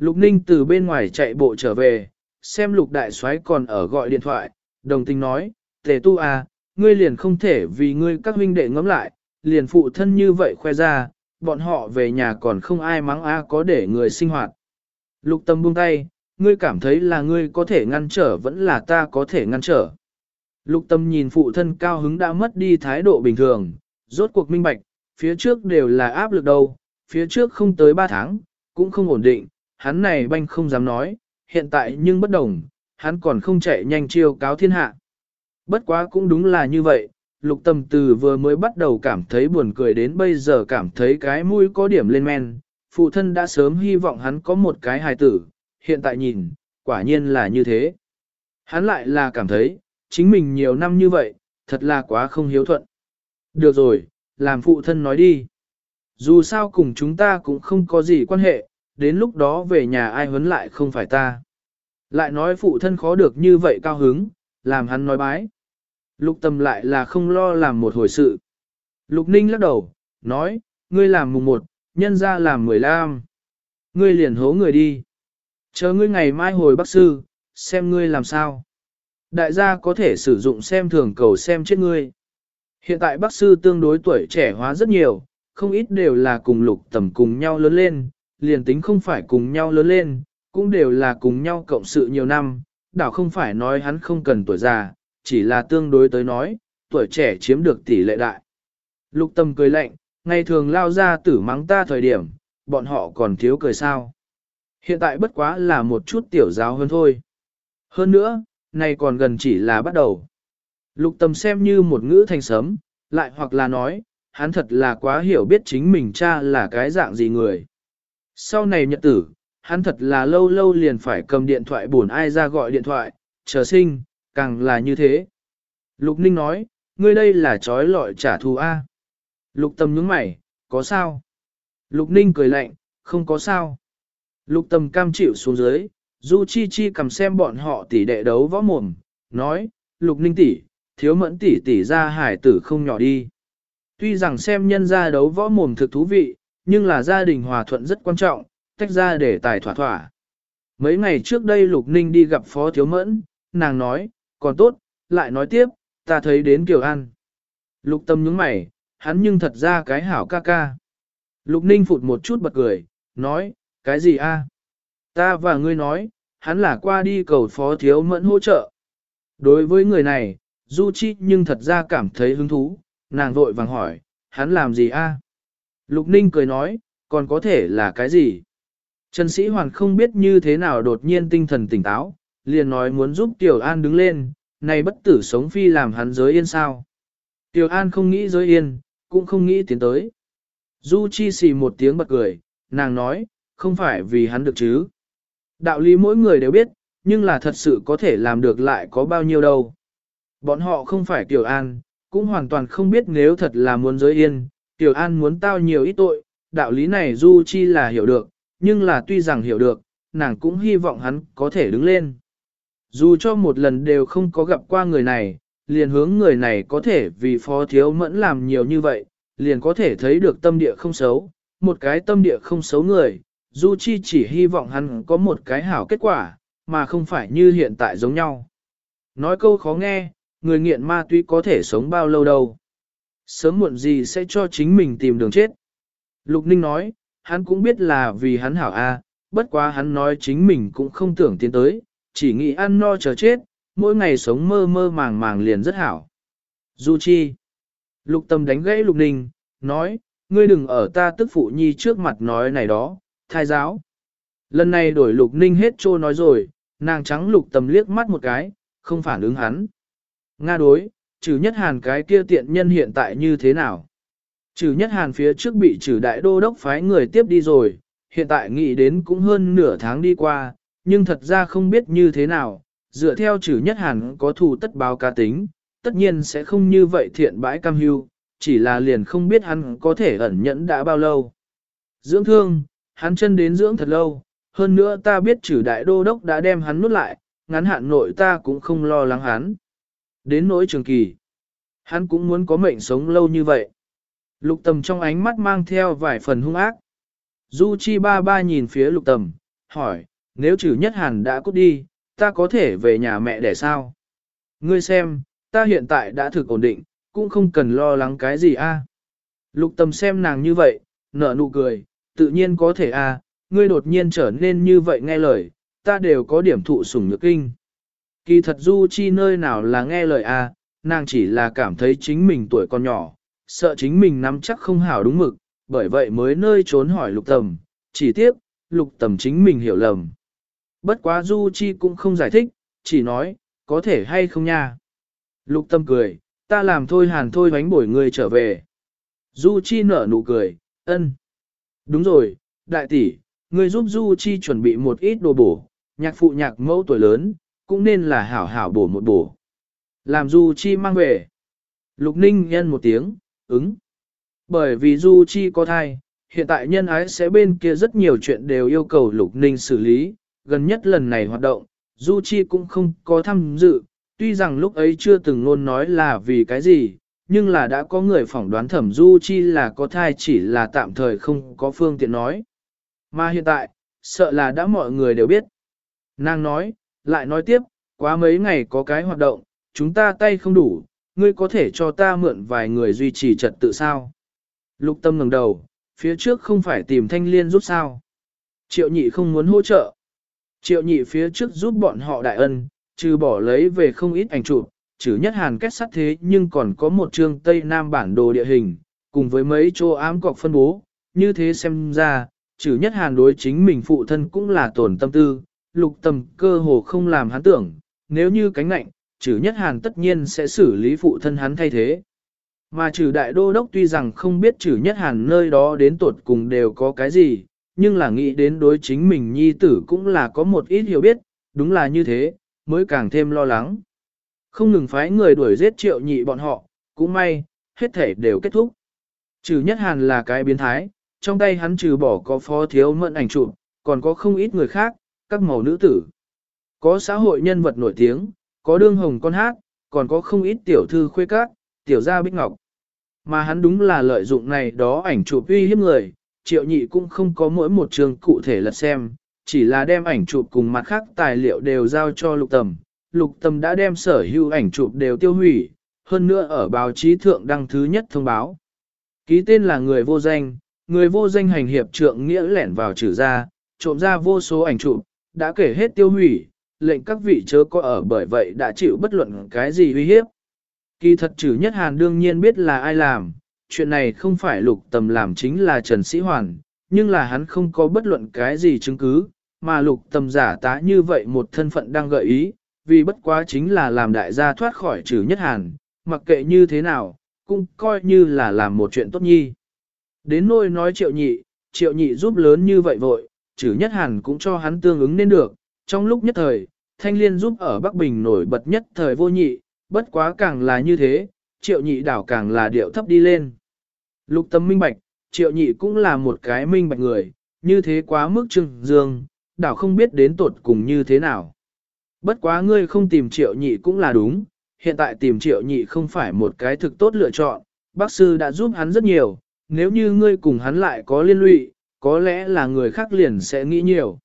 Lục Ninh từ bên ngoài chạy bộ trở về, xem lục đại soái còn ở gọi điện thoại, đồng tình nói, tề tu à, ngươi liền không thể vì ngươi các huynh đệ ngẫm lại, liền phụ thân như vậy khoe ra, bọn họ về nhà còn không ai mắng a có để người sinh hoạt. Lục tâm buông tay, ngươi cảm thấy là ngươi có thể ngăn trở vẫn là ta có thể ngăn trở. Lục tâm nhìn phụ thân cao hứng đã mất đi thái độ bình thường, rốt cuộc minh bạch, phía trước đều là áp lực đâu, phía trước không tới 3 tháng, cũng không ổn định, hắn này banh không dám nói, hiện tại nhưng bất đồng, hắn còn không chạy nhanh chiêu cáo thiên hạ. Bất quá cũng đúng là như vậy, lục tâm từ vừa mới bắt đầu cảm thấy buồn cười đến bây giờ cảm thấy cái mũi có điểm lên men, phụ thân đã sớm hy vọng hắn có một cái hài tử, hiện tại nhìn, quả nhiên là như thế. Hắn lại là cảm thấy, chính mình nhiều năm như vậy, thật là quá không hiếu thuận. Được rồi, làm phụ thân nói đi. Dù sao cùng chúng ta cũng không có gì quan hệ, đến lúc đó về nhà ai huấn lại không phải ta. Lại nói phụ thân khó được như vậy cao hứng, làm hắn nói bái. Lục tâm lại là không lo làm một hồi sự. Lục ninh lắc đầu, nói, ngươi làm mùng một, nhân ra làm mười lam. Ngươi liền hố người đi. Chờ ngươi ngày mai hồi bác sư, xem ngươi làm sao. Đại gia có thể sử dụng xem thường cầu xem chết ngươi. Hiện tại bác sư tương đối tuổi trẻ hóa rất nhiều, không ít đều là cùng lục tầm cùng nhau lớn lên, liền tính không phải cùng nhau lớn lên, cũng đều là cùng nhau cộng sự nhiều năm, đảo không phải nói hắn không cần tuổi già, chỉ là tương đối tới nói, tuổi trẻ chiếm được tỷ lệ đại. Lục tâm cười lạnh, ngày thường lao ra tử mắng ta thời điểm, bọn họ còn thiếu cười sao. Hiện tại bất quá là một chút tiểu giáo hơn thôi. Hơn nữa, này còn gần chỉ là bắt đầu. Lục tâm xem như một ngữ thành sấm, lại hoặc là nói, hắn thật là quá hiểu biết chính mình cha là cái dạng gì người. Sau này nhận tử, hắn thật là lâu lâu liền phải cầm điện thoại buồn ai ra gọi điện thoại, chờ sinh, càng là như thế. Lục Ninh nói, ngươi đây là trói lọi trả thù A. Lục Tâm nhướng mày, có sao? Lục Ninh cười lạnh, không có sao. Lục Tâm cam chịu xuống dưới, Du Chi Chi cầm xem bọn họ tỉ đệ đấu võ mồm, nói, Lục Ninh tỷ, thiếu mẫn tỷ tỷ ra hải tử không nhỏ đi. Tuy rằng xem nhân ra đấu võ mồm thực thú vị, nhưng là gia đình hòa thuận rất quan trọng, tách ra để tài thỏa thỏa. Mấy ngày trước đây Lục Ninh đi gặp Phó Thiếu Mẫn, nàng nói, còn tốt, lại nói tiếp, ta thấy đến Kiều An. Lục tâm nhướng mày, hắn nhưng thật ra cái hảo ca ca. Lục ninh phụt một chút bật cười, nói, cái gì a? Ta và ngươi nói, hắn là qua đi cầu phó thiếu mẫn hỗ trợ. Đối với người này, Du Chi nhưng thật ra cảm thấy hứng thú, nàng vội vàng hỏi, hắn làm gì a? Lục ninh cười nói, còn có thể là cái gì? Trần Sĩ Hoàn không biết như thế nào đột nhiên tinh thần tỉnh táo, liền nói muốn giúp Tiểu An đứng lên, này bất tử sống phi làm hắn giới yên sao. Tiểu An không nghĩ giới yên, cũng không nghĩ tiến tới. Du Chi xì một tiếng bật cười, nàng nói, không phải vì hắn được chứ. Đạo lý mỗi người đều biết, nhưng là thật sự có thể làm được lại có bao nhiêu đâu. Bọn họ không phải Tiểu An, cũng hoàn toàn không biết nếu thật là muốn giới yên, Tiểu An muốn tao nhiều ít tội, đạo lý này Du Chi là hiểu được, nhưng là tuy rằng hiểu được, nàng cũng hy vọng hắn có thể đứng lên. Dù cho một lần đều không có gặp qua người này, liền hướng người này có thể vì phó thiếu mẫn làm nhiều như vậy, liền có thể thấy được tâm địa không xấu, một cái tâm địa không xấu người, Du Chi chỉ hy vọng hắn có một cái hảo kết quả, mà không phải như hiện tại giống nhau. Nói câu khó nghe, người nghiện ma túy có thể sống bao lâu đâu. Sớm muộn gì sẽ cho chính mình tìm đường chết. Lục Ninh nói, hắn cũng biết là vì hắn hảo a, bất quá hắn nói chính mình cũng không tưởng tiến tới, chỉ nghĩ ăn no chờ chết, mỗi ngày sống mơ mơ màng màng liền rất hảo. Du Chi. Lục Tâm đánh gãy Lục Ninh, nói, ngươi đừng ở ta tức phụ nhi trước mặt nói này đó, thai giáo. Lần này đổi Lục Ninh hết trô nói rồi, nàng trắng Lục Tâm liếc mắt một cái, không phản ứng hắn. Nga đối, trừ nhất hàn cái kia tiện nhân hiện tại như thế nào? Trừ nhất hàn phía trước bị trừ đại đô đốc phái người tiếp đi rồi, hiện tại nghĩ đến cũng hơn nửa tháng đi qua, nhưng thật ra không biết như thế nào, dựa theo trừ nhất hàn có thù tất báo cá tính, tất nhiên sẽ không như vậy thiện bãi cam hưu, chỉ là liền không biết hắn có thể ẩn nhẫn đã bao lâu. Dưỡng thương, hắn chân đến dưỡng thật lâu, hơn nữa ta biết trừ đại đô đốc đã đem hắn nuốt lại, ngắn hạn nội ta cũng không lo lắng hắn. Đến nỗi trường kỳ, hắn cũng muốn có mệnh sống lâu như vậy. Lục tầm trong ánh mắt mang theo vài phần hung ác. Du Chi ba ba nhìn phía lục tầm, hỏi, nếu trừ nhất hàn đã cút đi, ta có thể về nhà mẹ để sao? Ngươi xem, ta hiện tại đã thực ổn định, cũng không cần lo lắng cái gì a. Lục tầm xem nàng như vậy, nở nụ cười, tự nhiên có thể a, ngươi đột nhiên trở nên như vậy nghe lời, ta đều có điểm thụ sủng nhược kinh. Kỳ thật Du Chi nơi nào là nghe lời a, nàng chỉ là cảm thấy chính mình tuổi còn nhỏ, sợ chính mình nắm chắc không hảo đúng mực, bởi vậy mới nơi trốn hỏi lục tầm, chỉ tiếc, lục tầm chính mình hiểu lầm. Bất quá Du Chi cũng không giải thích, chỉ nói, có thể hay không nha. Lục tâm cười, ta làm thôi hàn thôi bánh bổi người trở về. Du Chi nở nụ cười, ân. Đúng rồi, đại tỷ, ngươi giúp Du Chi chuẩn bị một ít đồ bổ, nhạc phụ nhạc mẫu tuổi lớn, cũng nên là hảo hảo bổ một bổ. Làm Du Chi mang về. Lục Ninh nhân một tiếng, ứng. Bởi vì Du Chi có thai, hiện tại nhân ái sẽ bên kia rất nhiều chuyện đều yêu cầu Lục Ninh xử lý, gần nhất lần này hoạt động, Du Chi cũng không có tham dự, tuy rằng lúc ấy chưa từng luôn nói là vì cái gì, nhưng là đã có người phỏng đoán thẩm Du Chi là có thai chỉ là tạm thời không có phương tiện nói. Mà hiện tại, sợ là đã mọi người đều biết. Nàng nói, lại nói tiếp, quá mấy ngày có cái hoạt động, chúng ta tay không đủ, ngươi có thể cho ta mượn vài người duy trì trật tự sao? Lục tâm ngẩng đầu, phía trước không phải tìm thanh liên giúp sao? Triệu nhị không muốn hỗ trợ. Triệu nhị phía trước giúp bọn họ đại ân, trừ bỏ lấy về không ít ảnh chụp, trừ nhất hàn kết sắt thế nhưng còn có một chương Tây Nam bản đồ địa hình, cùng với mấy chỗ ám cọc phân bố, như thế xem ra, trừ nhất hàn đối chính mình phụ thân cũng là tổn tâm tư, lục tầm cơ hồ không làm hắn tưởng, nếu như cánh nạnh, trừ nhất hàn tất nhiên sẽ xử lý phụ thân hắn thay thế. Mà trừ đại đô đốc tuy rằng không biết trừ nhất hàn nơi đó đến tột cùng đều có cái gì, nhưng là nghĩ đến đối chính mình nhi tử cũng là có một ít hiểu biết, đúng là như thế, mới càng thêm lo lắng. Không ngừng phái người đuổi giết triệu nhị bọn họ, cũng may, hết thể đều kết thúc. Trừ nhất hàn là cái biến thái, trong tay hắn trừ bỏ có phó thiếu mận ảnh chụp, còn có không ít người khác, các màu nữ tử. Có xã hội nhân vật nổi tiếng, có đương hồng con hát, còn có không ít tiểu thư khuê các, tiểu gia bích ngọc. Mà hắn đúng là lợi dụng này đó ảnh chụp uy hiếp người, triệu nhị cũng không có mỗi một trường cụ thể lật xem, chỉ là đem ảnh chụp cùng mặt khác tài liệu đều giao cho lục tầm. Lục tầm đã đem sở hữu ảnh chụp đều tiêu hủy, hơn nữa ở báo chí thượng đăng thứ nhất thông báo. Ký tên là người vô danh, người vô danh hành hiệp trượng nghĩa lẻn vào trừ ra, trộm ra vô số ảnh chụp, đã kể hết tiêu hủy, lệnh các vị chớ có ở bởi vậy đã chịu bất luận cái gì uy hiếp. Kỳ thật trừ nhất hàn đương nhiên biết là ai làm, chuyện này không phải lục tầm làm chính là Trần Sĩ Hoàn, nhưng là hắn không có bất luận cái gì chứng cứ, mà lục tầm giả tá như vậy một thân phận đang gợi ý, vì bất quá chính là làm đại gia thoát khỏi trừ nhất hàn, mặc kệ như thế nào, cũng coi như là làm một chuyện tốt nhi. Đến nôi nói triệu nhị, triệu nhị giúp lớn như vậy vội, chử nhất hẳn cũng cho hắn tương ứng nên được. Trong lúc nhất thời, thanh liên giúp ở Bắc Bình nổi bật nhất thời vô nhị, bất quá càng là như thế, triệu nhị đảo càng là điệu thấp đi lên. Lục tâm minh bạch, triệu nhị cũng là một cái minh bạch người, như thế quá mức trưng dương, đảo không biết đến tột cùng như thế nào. Bất quá ngươi không tìm triệu nhị cũng là đúng, hiện tại tìm triệu nhị không phải một cái thực tốt lựa chọn, bác sư đã giúp hắn rất nhiều, nếu như ngươi cùng hắn lại có liên lụy, có lẽ là người khác liền sẽ nghĩ nhiều.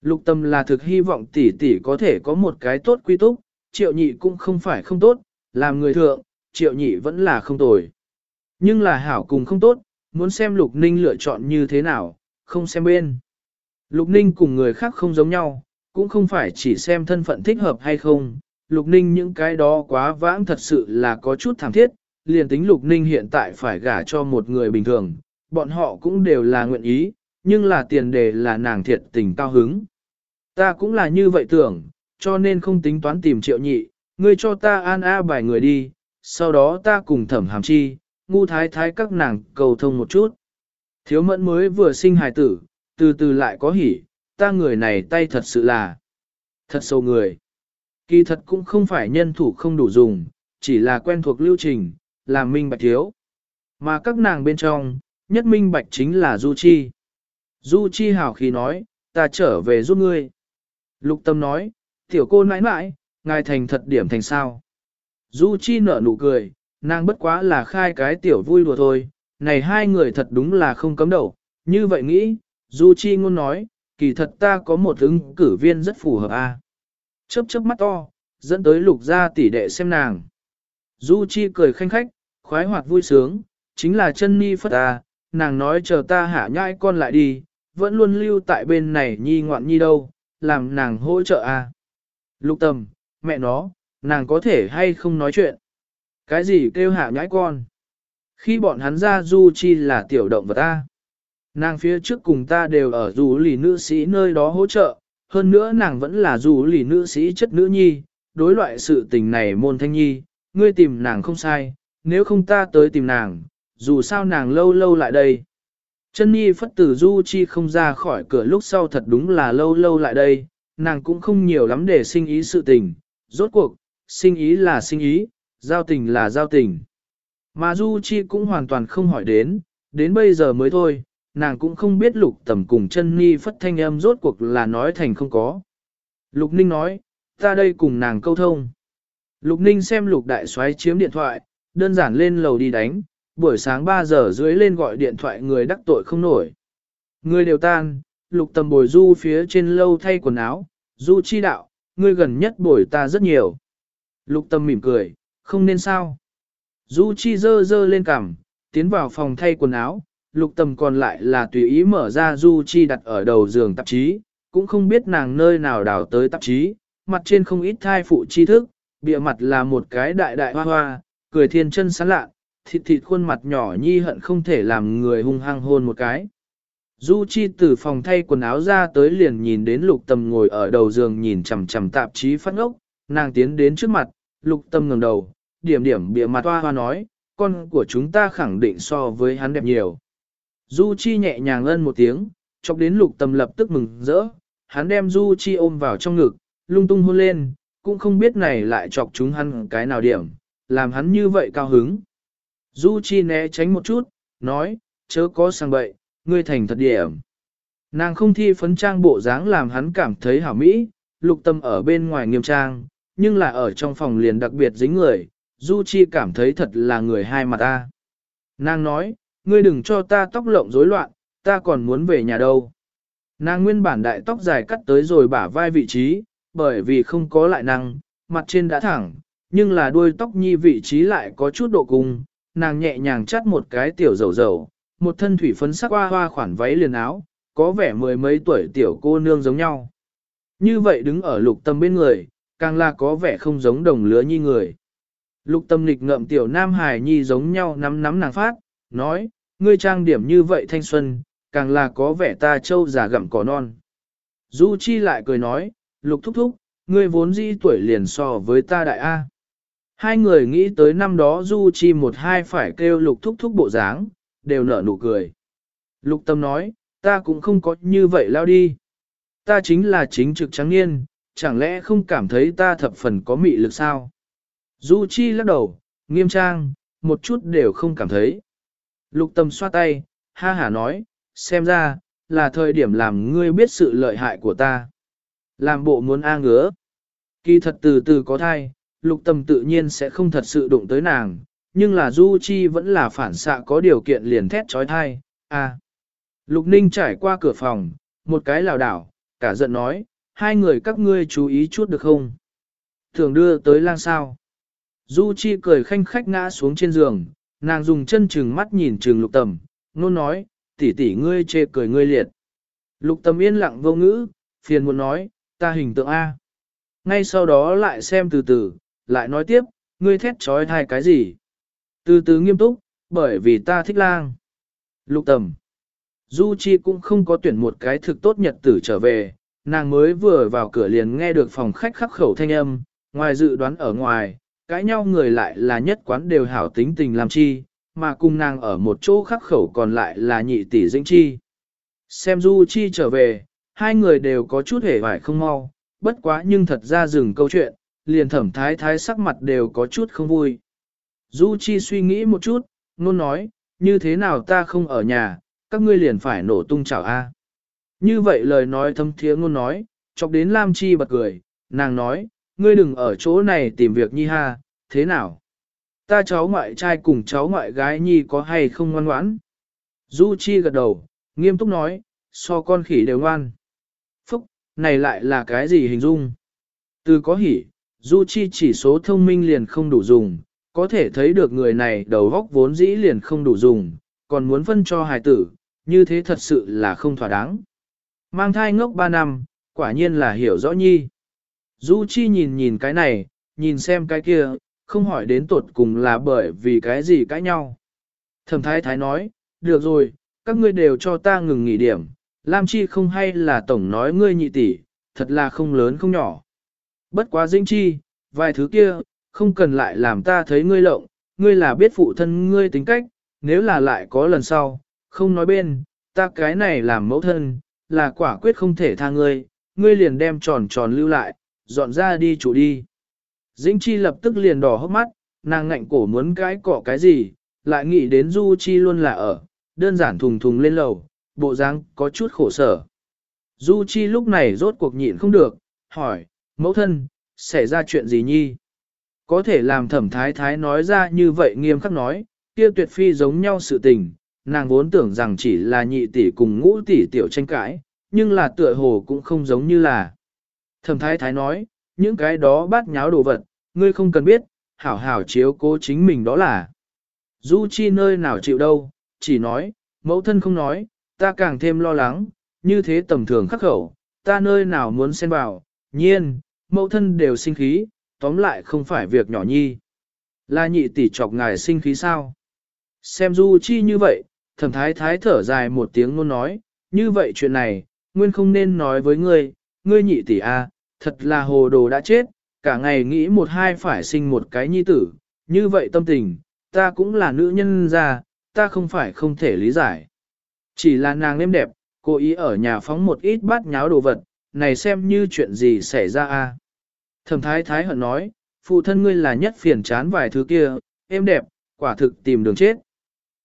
Lục tâm là thực hy vọng tỷ tỷ có thể có một cái tốt quy túc, triệu nhị cũng không phải không tốt, làm người thượng, triệu nhị vẫn là không tồi. Nhưng là hảo cùng không tốt, muốn xem lục ninh lựa chọn như thế nào, không xem bên. Lục ninh cùng người khác không giống nhau, cũng không phải chỉ xem thân phận thích hợp hay không, lục ninh những cái đó quá vãng thật sự là có chút thảm thiết, liền tính lục ninh hiện tại phải gả cho một người bình thường, bọn họ cũng đều là nguyện ý, nhưng là tiền đề là nàng thiệt tình cao hứng. Ta cũng là như vậy tưởng, cho nên không tính toán tìm triệu nhị, ngươi cho ta an a bài người đi, sau đó ta cùng thẩm hàm chi, ngu thái thái các nàng cầu thông một chút. Thiếu mẫn mới vừa sinh hài tử, từ từ lại có hỉ, ta người này tay thật sự là thật sâu người. Kỳ thật cũng không phải nhân thủ không đủ dùng, chỉ là quen thuộc lưu trình, làm minh bạch thiếu. Mà các nàng bên trong, nhất minh bạch chính là Du Chi. Du Chi hào khí nói, ta trở về giúp ngươi. Lục tâm nói, tiểu cô nãi nãi, ngài thành thật điểm thành sao. Du Chi nở nụ cười, nàng bất quá là khai cái tiểu vui đùa thôi, này hai người thật đúng là không cấm đầu, như vậy nghĩ, Du Chi ngôn nói, kỳ thật ta có một ứng cử viên rất phù hợp a. Chớp chớp mắt to, dẫn tới lục gia tỷ đệ xem nàng. Du Chi cười khanh khách, khoái hoạt vui sướng, chính là chân ni phất ta, nàng nói chờ ta hạ nhãi con lại đi, vẫn luôn lưu tại bên này nhi ngoạn nhi đâu, làm nàng hỗ trợ à? Lục tầm, mẹ nó, nàng có thể hay không nói chuyện. Cái gì kêu hạ nhãi con? Khi bọn hắn ra Du Chi là tiểu động vật ta. Nàng phía trước cùng ta đều ở dù lì nữ sĩ nơi đó hỗ trợ, hơn nữa nàng vẫn là dù lì nữ sĩ chất nữ nhi, đối loại sự tình này môn thanh nhi, ngươi tìm nàng không sai, nếu không ta tới tìm nàng, dù sao nàng lâu lâu lại đây. Chân nhi phất tử du chi không ra khỏi cửa lúc sau thật đúng là lâu lâu lại đây, nàng cũng không nhiều lắm để sinh ý sự tình, rốt cuộc, sinh ý là sinh ý, giao tình là giao tình. Mà du chi cũng hoàn toàn không hỏi đến, đến bây giờ mới thôi, nàng cũng không biết lục tầm cùng chân ni phất thanh âm rốt cuộc là nói thành không có. Lục ninh nói, ta đây cùng nàng câu thông. Lục ninh xem lục đại soái chiếm điện thoại, đơn giản lên lầu đi đánh, buổi sáng 3 giờ dưới lên gọi điện thoại người đắc tội không nổi. Người đều tan, lục tầm bồi du phía trên lâu thay quần áo, du chi đạo, ngươi gần nhất bồi ta rất nhiều. Lục tâm mỉm cười, không nên sao. Du chi dơ dơ lên cằm, tiến vào phòng thay quần áo, lục tầm còn lại là tùy ý mở ra Du Chi đặt ở đầu giường tạp chí, cũng không biết nàng nơi nào đào tới tạp chí, mặt trên không ít thai phụ tri thức, bịa mặt là một cái đại đại hoa hoa, cười thiên chân sán lạ, thịt thịt khuôn mặt nhỏ nhi hận không thể làm người hung hăng hôn một cái. Du Chi từ phòng thay quần áo ra tới liền nhìn đến lục tầm ngồi ở đầu giường nhìn chằm chằm tạp chí phát ngốc, nàng tiến đến trước mặt, lục tâm ngẩng đầu, điểm điểm bịa mặt hoa hoa nói, con của chúng ta khẳng định so với hắn đẹp nhiều. Du Chi nhẹ nhàng ân một tiếng, chọc đến lục tâm lập tức mừng rỡ, hắn đem Du Chi ôm vào trong ngực, lung tung hôn lên, cũng không biết này lại chọc chúng hắn cái nào điểm, làm hắn như vậy cao hứng. Du Chi né tránh một chút, nói, chớ có sang bậy, ngươi thành thật điểm. Nàng không thi phấn trang bộ dáng làm hắn cảm thấy hảo mỹ, lục tâm ở bên ngoài nghiêm trang, nhưng là ở trong phòng liền đặc biệt dính người, Du Chi cảm thấy thật là người hai mặt ta. Nàng nói, ngươi đừng cho ta tóc lộng rối loạn, ta còn muốn về nhà đâu. Nàng nguyên bản đại tóc dài cắt tới rồi bả vai vị trí, bởi vì không có lại năng, mặt trên đã thẳng, nhưng là đuôi tóc nhi vị trí lại có chút độ cung, nàng nhẹ nhàng chắt một cái tiểu dầu dầu, một thân thủy phấn sắc hoa hoa khoản váy liền áo, có vẻ mười mấy tuổi tiểu cô nương giống nhau. Như vậy đứng ở lục tâm bên người, càng là có vẻ không giống đồng lứa nhi người. Lục tâm lịch ngậm tiểu nam hài nhi giống nhau nắm nắm nàng phát, nói, ngươi trang điểm như vậy thanh xuân, càng là có vẻ ta trâu già gặm cỏ non. Du Chi lại cười nói, lục thúc thúc, ngươi vốn dĩ tuổi liền so với ta đại A. Hai người nghĩ tới năm đó Du Chi một hai phải kêu lục thúc thúc bộ dáng, đều nở nụ cười. Lục tâm nói, ta cũng không có như vậy lao đi. Ta chính là chính trực trắng niên, chẳng lẽ không cảm thấy ta thập phần có mị lực sao? Du Chi lắc đầu, nghiêm trang, một chút đều không cảm thấy. Lục tâm xoa tay, ha hả nói, xem ra, là thời điểm làm ngươi biết sự lợi hại của ta. Làm bộ muốn a ngứa. Kỳ thật từ từ có thai, lục tâm tự nhiên sẽ không thật sự đụng tới nàng, nhưng là Du Chi vẫn là phản xạ có điều kiện liền thét chói tai. a. Lục Ninh trải qua cửa phòng, một cái lảo đảo, cả giận nói, hai người các ngươi chú ý chút được không? Thường đưa tới lang sao. Du Chi cười khanh khách ngã xuống trên giường, nàng dùng chân chừng mắt nhìn trừng lục tầm, nôn nói, tỷ tỷ ngươi chê cười ngươi liệt. Lục tầm yên lặng vô ngữ, phiền muốn nói, ta hình tượng A. Ngay sau đó lại xem từ từ, lại nói tiếp, ngươi thét trói thai cái gì? Từ từ nghiêm túc, bởi vì ta thích lang. Lục tầm. Du Chi cũng không có tuyển một cái thực tốt nhật tử trở về, nàng mới vừa vào cửa liền nghe được phòng khách khắc khẩu thanh âm, ngoài dự đoán ở ngoài, cãi nhau người lại là nhất quán đều hảo tính tình làm chi, mà cùng nàng ở một chỗ khắc khẩu còn lại là nhị tỷ dĩnh chi. Xem Du Chi trở về, hai người đều có chút hề vải không mau, bất quá nhưng thật ra dừng câu chuyện, liền thẩm thái thái sắc mặt đều có chút không vui. Du Chi suy nghĩ một chút, nôn nói, như thế nào ta không ở nhà, các ngươi liền phải nổ tung chảo a. Như vậy lời nói thâm thiế ngôn nói, chọc đến Lam Chi bật cười, nàng nói, ngươi đừng ở chỗ này tìm việc nhi ha, thế nào? Ta cháu ngoại trai cùng cháu ngoại gái nhi có hay không ngoan ngoãn? Du Chi gật đầu, nghiêm túc nói, so con khỉ đều ngoan. Phúc, này lại là cái gì hình dung? Từ có hỉ, Du Chi chỉ số thông minh liền không đủ dùng, có thể thấy được người này đầu óc vốn dĩ liền không đủ dùng, còn muốn phân cho hài tử, như thế thật sự là không thỏa đáng. Mang thai ngốc 3 năm, quả nhiên là hiểu rõ nhi. Du Chi nhìn nhìn cái này, nhìn xem cái kia, không hỏi đến tột cùng là bởi vì cái gì cãi nhau. Thẩm thái thái nói, được rồi, các ngươi đều cho ta ngừng nghỉ điểm, Lam Chi không hay là tổng nói ngươi nhị tỷ, thật là không lớn không nhỏ. Bất quá dĩnh chi, vài thứ kia, không cần lại làm ta thấy ngươi lộng, ngươi là biết phụ thân ngươi tính cách, nếu là lại có lần sau, không nói bên, ta cái này làm mẫu thân, là quả quyết không thể tha ngươi, ngươi liền đem tròn tròn lưu lại, dọn ra đi chủ đi. Dĩnh Chi lập tức liền đỏ hốc mắt, nàng ngạnh cổ muốn cái cọ cái gì, lại nghĩ đến Du Chi luôn là ở, đơn giản thùng thùng lên lầu, bộ dáng có chút khổ sở. Du Chi lúc này rốt cuộc nhịn không được, hỏi, mẫu thân, xảy ra chuyện gì nhi? Có thể làm thẩm thái thái nói ra như vậy nghiêm khắc nói, kia tuyệt phi giống nhau sự tình, nàng vốn tưởng rằng chỉ là nhị tỷ cùng ngũ tỷ tiểu tranh cãi, nhưng là tựa hồ cũng không giống như là. Thẩm thái thái nói, những cái đó bát nháo đồ vật, ngươi không cần biết, hảo hảo chiếu cố chính mình đó là. Du chi nơi nào chịu đâu, chỉ nói, mẫu thân không nói, ta càng thêm lo lắng, như thế tầm thường khắc khẩu, ta nơi nào muốn xen vào, nhiên, mẫu thân đều sinh khí, tóm lại không phải việc nhỏ nhi. Là nhị tỷ chọc ngài sinh khí sao? Xem Du Chi như vậy, thẩm thái thái thở dài một tiếng luôn nói, như vậy chuyện này, nguyên không nên nói với ngươi, ngươi nhị tỷ a, thật là hồ đồ đã chết, cả ngày nghĩ một hai phải sinh một cái nhi tử, như vậy tâm tình, ta cũng là nữ nhân ra, ta không phải không thể lý giải. Chỉ là nàng êm đẹp, cố ý ở nhà phóng một ít bát nháo đồ vật, này xem như chuyện gì xảy ra a. Thẩm thái thái hận nói, phụ thân ngươi là nhất phiền chán vài thứ kia, êm đẹp, quả thực tìm đường chết.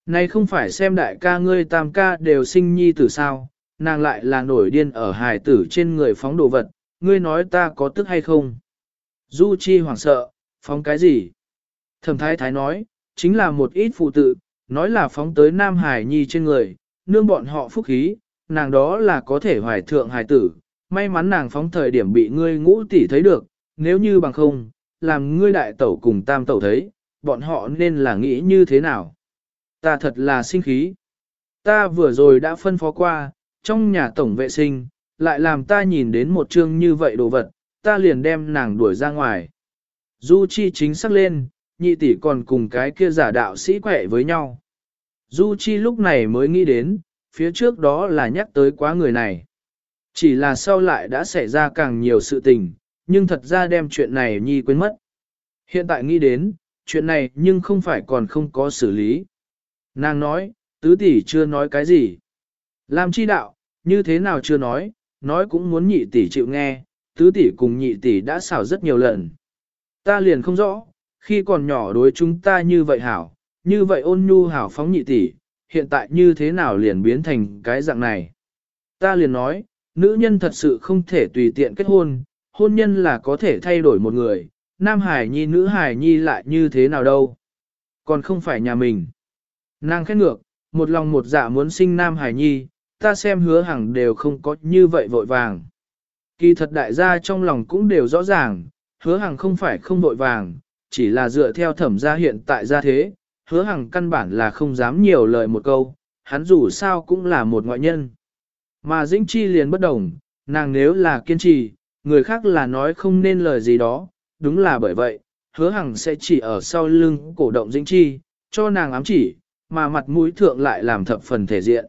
Này không phải xem đại ca ngươi tam ca đều sinh nhi tử sao, nàng lại là nổi điên ở hài tử trên người phóng đồ vật, ngươi nói ta có tức hay không? Du Chi hoảng sợ, phóng cái gì? Thẩm thái thái nói, chính là một ít phụ tự, nói là phóng tới Nam Hải Nhi trên người, nương bọn họ phúc khí, nàng đó là có thể hoài thượng hài tử, may mắn nàng phóng thời điểm bị ngươi ngũ tỷ thấy được, nếu như bằng không, làm ngươi đại tẩu cùng tam tẩu thấy, bọn họ nên là nghĩ như thế nào? Ta thật là sinh khí. Ta vừa rồi đã phân phó qua, trong nhà tổng vệ sinh, lại làm ta nhìn đến một chương như vậy đồ vật, ta liền đem nàng đuổi ra ngoài. Du Chi chính xác lên, nhị tỷ còn cùng cái kia giả đạo sĩ quẹ với nhau. Du Chi lúc này mới nghĩ đến, phía trước đó là nhắc tới quá người này. Chỉ là sau lại đã xảy ra càng nhiều sự tình, nhưng thật ra đem chuyện này nhi quên mất. Hiện tại nghĩ đến, chuyện này nhưng không phải còn không có xử lý. Nàng nói, tứ tỷ chưa nói cái gì. làm chi đạo, như thế nào chưa nói, nói cũng muốn nhị tỷ chịu nghe, tứ tỷ cùng nhị tỷ đã xảo rất nhiều lần. Ta liền không rõ, khi còn nhỏ đối chúng ta như vậy hảo, như vậy ôn nhu hảo phóng nhị tỷ, hiện tại như thế nào liền biến thành cái dạng này. Ta liền nói, nữ nhân thật sự không thể tùy tiện kết hôn, hôn nhân là có thể thay đổi một người, nam hải nhi nữ hải nhi lại như thế nào đâu. Còn không phải nhà mình. Nàng khét ngược, một lòng một dạ muốn sinh nam hải nhi, ta xem hứa hằng đều không có như vậy vội vàng. Kỳ thật đại gia trong lòng cũng đều rõ ràng, hứa hằng không phải không vội vàng, chỉ là dựa theo thẩm gia hiện tại gia thế, hứa hằng căn bản là không dám nhiều lời một câu, hắn dù sao cũng là một ngoại nhân. Mà Dĩnh Chi liền bất đồng, nàng nếu là kiên trì, người khác là nói không nên lời gì đó, đúng là bởi vậy, hứa hằng sẽ chỉ ở sau lưng cổ động Dĩnh Chi, cho nàng ám chỉ, mà mặt mũi thượng lại làm thập phần thể diện.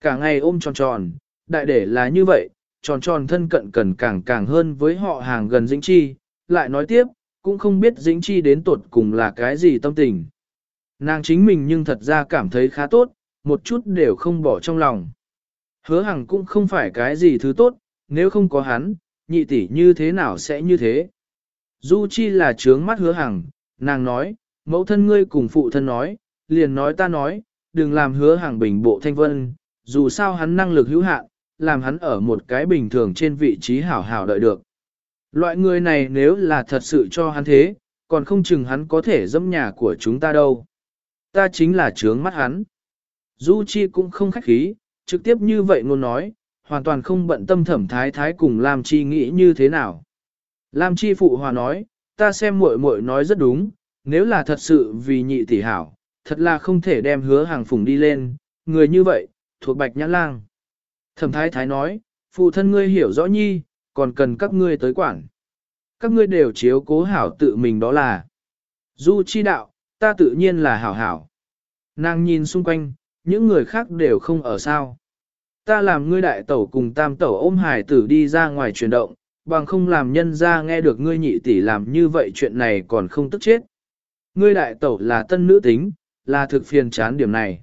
Cả ngày ôm tròn tròn, đại để là như vậy, tròn tròn thân cận cần càng càng hơn với họ hàng gần Dĩnh Chi, lại nói tiếp, cũng không biết Dĩnh Chi đến tột cùng là cái gì tâm tình. Nàng chính mình nhưng thật ra cảm thấy khá tốt, một chút đều không bỏ trong lòng. Hứa hằng cũng không phải cái gì thứ tốt, nếu không có hắn, nhị tỷ như thế nào sẽ như thế. Du Chi là trướng mắt hứa hằng, nàng nói, mẫu thân ngươi cùng phụ thân nói, liền nói ta nói, đừng làm hứa hằng bình bộ thanh vân, dù sao hắn năng lực hữu hạn, làm hắn ở một cái bình thường trên vị trí hảo hảo đợi được. Loại người này nếu là thật sự cho hắn thế, còn không chừng hắn có thể dẫm nhà của chúng ta đâu. Ta chính là trướng mắt hắn. Du Chi cũng không khách khí, trực tiếp như vậy ngôn nói, hoàn toàn không bận tâm thẩm thái thái cùng Lam Chi nghĩ như thế nào. Lam Chi phụ hòa nói, ta xem muội muội nói rất đúng, nếu là thật sự vì nhị tỷ hảo, thật là không thể đem hứa hàng phùng đi lên, người như vậy, thuộc bạch nhãn lang. Thẩm thái thái nói, phụ thân ngươi hiểu rõ nhi, còn cần các ngươi tới quản. Các ngươi đều chiếu cố hảo tự mình đó là. Du chi đạo, ta tự nhiên là hảo hảo. Nàng nhìn xung quanh, những người khác đều không ở sao. Ta làm ngươi đại tẩu cùng tam tẩu ôm hải tử đi ra ngoài chuyển động, bằng không làm nhân ra nghe được ngươi nhị tỷ làm như vậy chuyện này còn không tức chết. Ngươi đại tẩu là tân nữ tính, là thực phiền chán điểm này.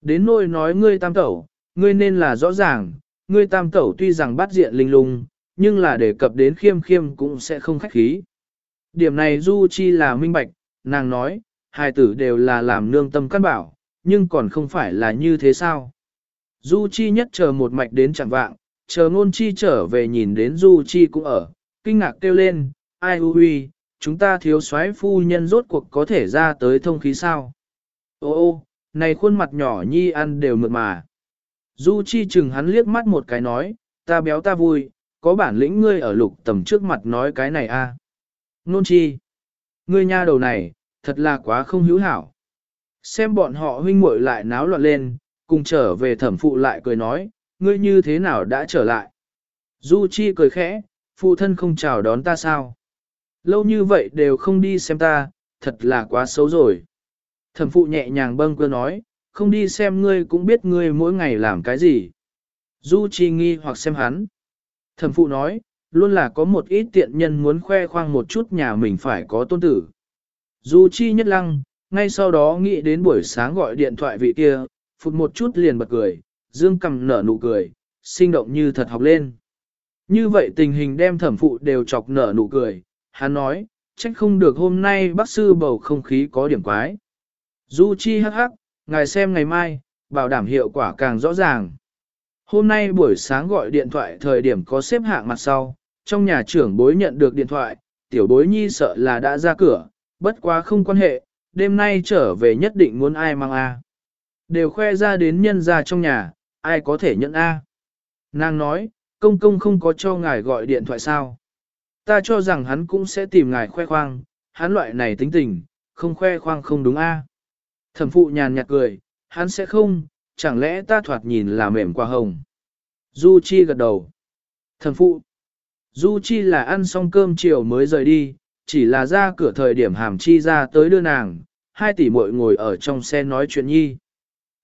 Đến nỗi nói ngươi tam tẩu, ngươi nên là rõ ràng, ngươi tam tẩu tuy rằng bắt diện linh lung, nhưng là đề cập đến khiêm khiêm cũng sẽ không khách khí. Điểm này Du Chi là minh bạch, nàng nói, hai tử đều là làm nương tâm căn bảo, nhưng còn không phải là như thế sao. Du Chi nhất chờ một mạch đến chẳng vạng, chờ ngôn chi trở về nhìn đến Du Chi cũng ở, kinh ngạc kêu lên, ai hư huy, chúng ta thiếu soái phu nhân rốt cuộc có thể ra tới thông khí sao. Ô ô, này khuôn mặt nhỏ nhi ăn đều mượt mà. Du Chi chừng hắn liếc mắt một cái nói, ta béo ta vui, có bản lĩnh ngươi ở lục tầm trước mặt nói cái này a. À? Nôn chi, ngươi nha đầu này, thật là quá không hữu hảo. Xem bọn họ huynh muội lại náo loạn lên, cùng trở về thẩm phụ lại cười nói, ngươi như thế nào đã trở lại. Du Chi cười khẽ, phụ thân không chào đón ta sao. Lâu như vậy đều không đi xem ta, thật là quá xấu rồi. Thẩm phụ nhẹ nhàng bâng cơ nói, không đi xem ngươi cũng biết ngươi mỗi ngày làm cái gì. Du Chi nghi hoặc xem hắn. Thẩm phụ nói, luôn là có một ít tiện nhân muốn khoe khoang một chút nhà mình phải có tôn tử. Du Chi nhất lăng, ngay sau đó nghĩ đến buổi sáng gọi điện thoại vị kia, phụt một chút liền bật cười, dương cầm nở nụ cười, sinh động như thật học lên. Như vậy tình hình đem thẩm phụ đều chọc nở nụ cười, hắn nói, trách không được hôm nay bác sư bầu không khí có điểm quái. Du Chi hắc hắc, ngài xem ngày mai, bảo đảm hiệu quả càng rõ ràng. Hôm nay buổi sáng gọi điện thoại thời điểm có xếp hạng mặt sau, trong nhà trưởng bối nhận được điện thoại, tiểu bối nhi sợ là đã ra cửa, bất quá không quan hệ, đêm nay trở về nhất định muốn ai mang A. Đều khoe ra đến nhân ra trong nhà, ai có thể nhận A. Nàng nói, công công không có cho ngài gọi điện thoại sao. Ta cho rằng hắn cũng sẽ tìm ngài khoe khoang, hắn loại này tính tình, không khoe khoang không đúng A. Thẩm phụ nhàn nhạt cười, hắn sẽ không, chẳng lẽ ta thoạt nhìn là mềm quả hồng. Du Chi gật đầu. Thẩm phụ. Du Chi là ăn xong cơm chiều mới rời đi, chỉ là ra cửa thời điểm hàm chi ra tới đưa nàng, hai tỷ muội ngồi ở trong xe nói chuyện nhi.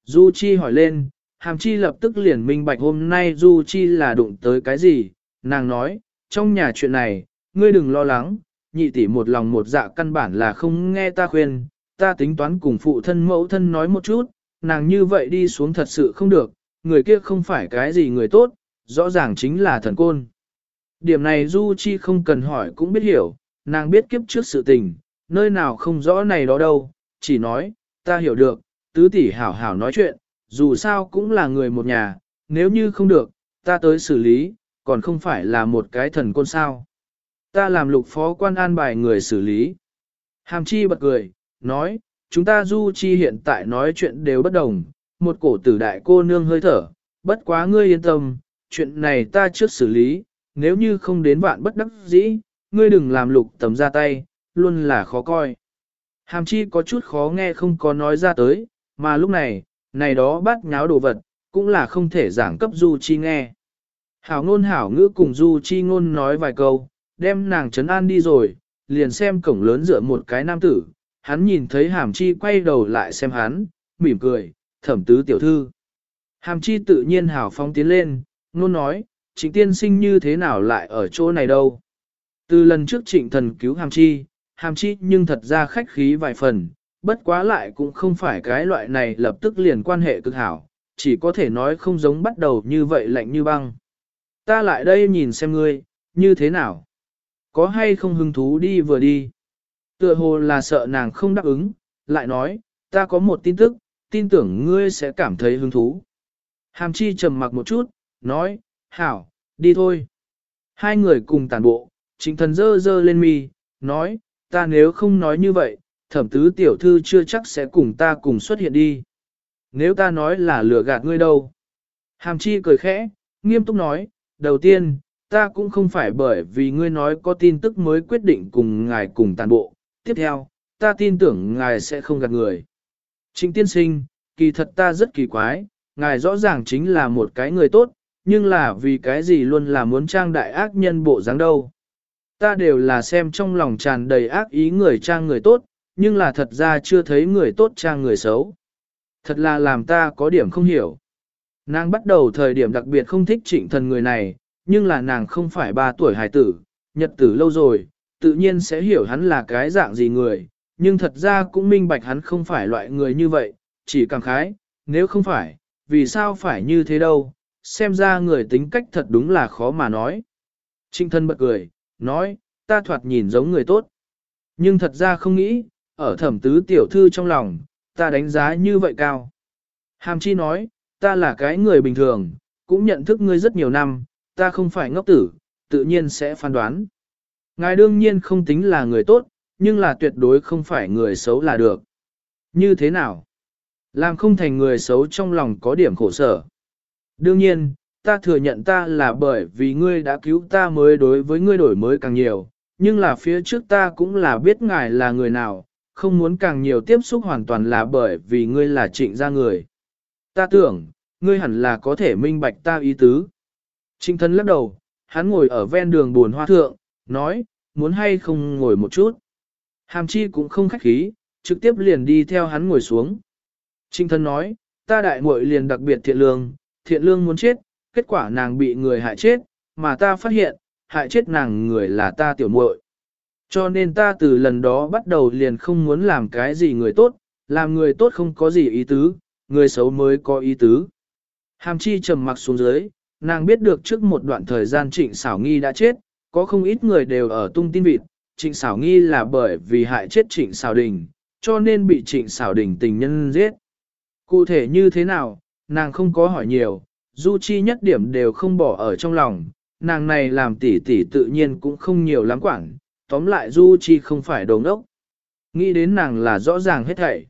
Du Chi hỏi lên, hàm chi lập tức liền minh bạch hôm nay Du Chi là đụng tới cái gì, nàng nói, trong nhà chuyện này, ngươi đừng lo lắng, nhị tỷ một lòng một dạ căn bản là không nghe ta khuyên, ta tính toán cùng phụ thân mẫu thân nói một chút, nàng như vậy đi xuống thật sự không được, người kia không phải cái gì người tốt, rõ ràng chính là thần côn. Điểm này Du Chi không cần hỏi cũng biết hiểu, nàng biết kiếp trước sự tình, nơi nào không rõ này đó đâu, chỉ nói, ta hiểu được, tứ tỷ hảo hảo nói chuyện, dù sao cũng là người một nhà, nếu như không được, ta tới xử lý, còn không phải là một cái thần côn sao. Ta làm lục phó quan an bài người xử lý. Hàm chi bật cười, nói, chúng ta du chi hiện tại nói chuyện đều bất đồng, một cổ tử đại cô nương hơi thở, bất quá ngươi yên tâm, chuyện này ta trước xử lý, nếu như không đến vạn bất đắc dĩ, ngươi đừng làm lục tầm ra tay, luôn là khó coi. Hàm chi có chút khó nghe không có nói ra tới, mà lúc này, này đó bắt nháo đồ vật, cũng là không thể giảng cấp du chi nghe. Hảo ngôn hảo ngữ cùng du chi ngôn nói vài câu, đem nàng trấn an đi rồi, liền xem cổng lớn dựa một cái nam tử, hắn nhìn thấy hàm chi quay đầu lại xem hắn, mỉm cười, thẩm tứ tiểu thư. Hàm chi tự nhiên hảo phong tiến lên, nôn nói, chính tiên sinh như thế nào lại ở chỗ này đâu. Từ lần trước trịnh thần cứu hàm chi, hàm chi nhưng thật ra khách khí vài phần, bất quá lại cũng không phải cái loại này lập tức liền quan hệ cực hảo, chỉ có thể nói không giống bắt đầu như vậy lạnh như băng. Ta lại đây nhìn xem ngươi, như thế nào? Có hay không hứng thú đi vừa đi? Tựa hồ là sợ nàng không đáp ứng, lại nói, ta có một tin tức, tin tưởng ngươi sẽ cảm thấy hứng thú. Hàm chi trầm mặc một chút, nói, hảo, đi thôi. Hai người cùng tàn bộ, trịnh thần dơ dơ lên mi, nói, ta nếu không nói như vậy, thẩm tứ tiểu thư chưa chắc sẽ cùng ta cùng xuất hiện đi. Nếu ta nói là lừa gạt ngươi đâu. Hàm chi cười khẽ, nghiêm túc nói, đầu tiên, ta cũng không phải bởi vì ngươi nói có tin tức mới quyết định cùng ngài cùng tàn bộ. Tiếp theo, ta tin tưởng ngài sẽ không gạt người. Trịnh tiên sinh, kỳ thật ta rất kỳ quái, ngài rõ ràng chính là một cái người tốt, nhưng là vì cái gì luôn là muốn trang đại ác nhân bộ dáng đâu. Ta đều là xem trong lòng tràn đầy ác ý người trang người tốt, nhưng là thật ra chưa thấy người tốt trang người xấu. Thật là làm ta có điểm không hiểu. Nàng bắt đầu thời điểm đặc biệt không thích trịnh thần người này, nhưng là nàng không phải ba tuổi hài tử, nhật tử lâu rồi, tự nhiên sẽ hiểu hắn là cái dạng gì người, nhưng thật ra cũng minh bạch hắn không phải loại người như vậy, chỉ cảm khái, nếu không phải, vì sao phải như thế đâu, xem ra người tính cách thật đúng là khó mà nói. Trịnh thân bật cười, nói, ta thoạt nhìn giống người tốt, nhưng thật ra không nghĩ, ở thẩm tứ tiểu thư trong lòng, ta đánh giá như vậy cao. Hàm chi nói, ta là cái người bình thường, cũng nhận thức ngươi rất nhiều năm, ta không phải ngốc tử, tự nhiên sẽ phán đoán. Ngài đương nhiên không tính là người tốt, nhưng là tuyệt đối không phải người xấu là được. Như thế nào? Làm không thành người xấu trong lòng có điểm khổ sở. Đương nhiên, ta thừa nhận ta là bởi vì ngươi đã cứu ta mới đối với ngươi đổi mới càng nhiều, nhưng là phía trước ta cũng là biết ngài là người nào, không muốn càng nhiều tiếp xúc hoàn toàn là bởi vì ngươi là trịnh gia người. Ta tưởng, ngươi hẳn là có thể minh bạch ta ý tứ. Trịnh thân lắc đầu, hắn ngồi ở ven đường buồn hoa thượng, nói, muốn hay không ngồi một chút. Hàm chi cũng không khách khí, trực tiếp liền đi theo hắn ngồi xuống. Trịnh thân nói, ta đại muội liền đặc biệt thiện lương, thiện lương muốn chết, kết quả nàng bị người hại chết, mà ta phát hiện, hại chết nàng người là ta tiểu muội. Cho nên ta từ lần đó bắt đầu liền không muốn làm cái gì người tốt, làm người tốt không có gì ý tứ, người xấu mới có ý tứ. Hàm chi trầm mặc xuống dưới, nàng biết được trước một đoạn thời gian trịnh xảo nghi đã chết, có không ít người đều ở tung tin vịt, trịnh xảo nghi là bởi vì hại chết trịnh xảo đình, cho nên bị trịnh xảo đình tình nhân giết. Cụ thể như thế nào, nàng không có hỏi nhiều, du chi nhất điểm đều không bỏ ở trong lòng, nàng này làm tỷ tỷ tự nhiên cũng không nhiều lắm quảng, tóm lại Du Chi không phải đồ ngốc. Nghĩ đến nàng là rõ ràng hết thảy.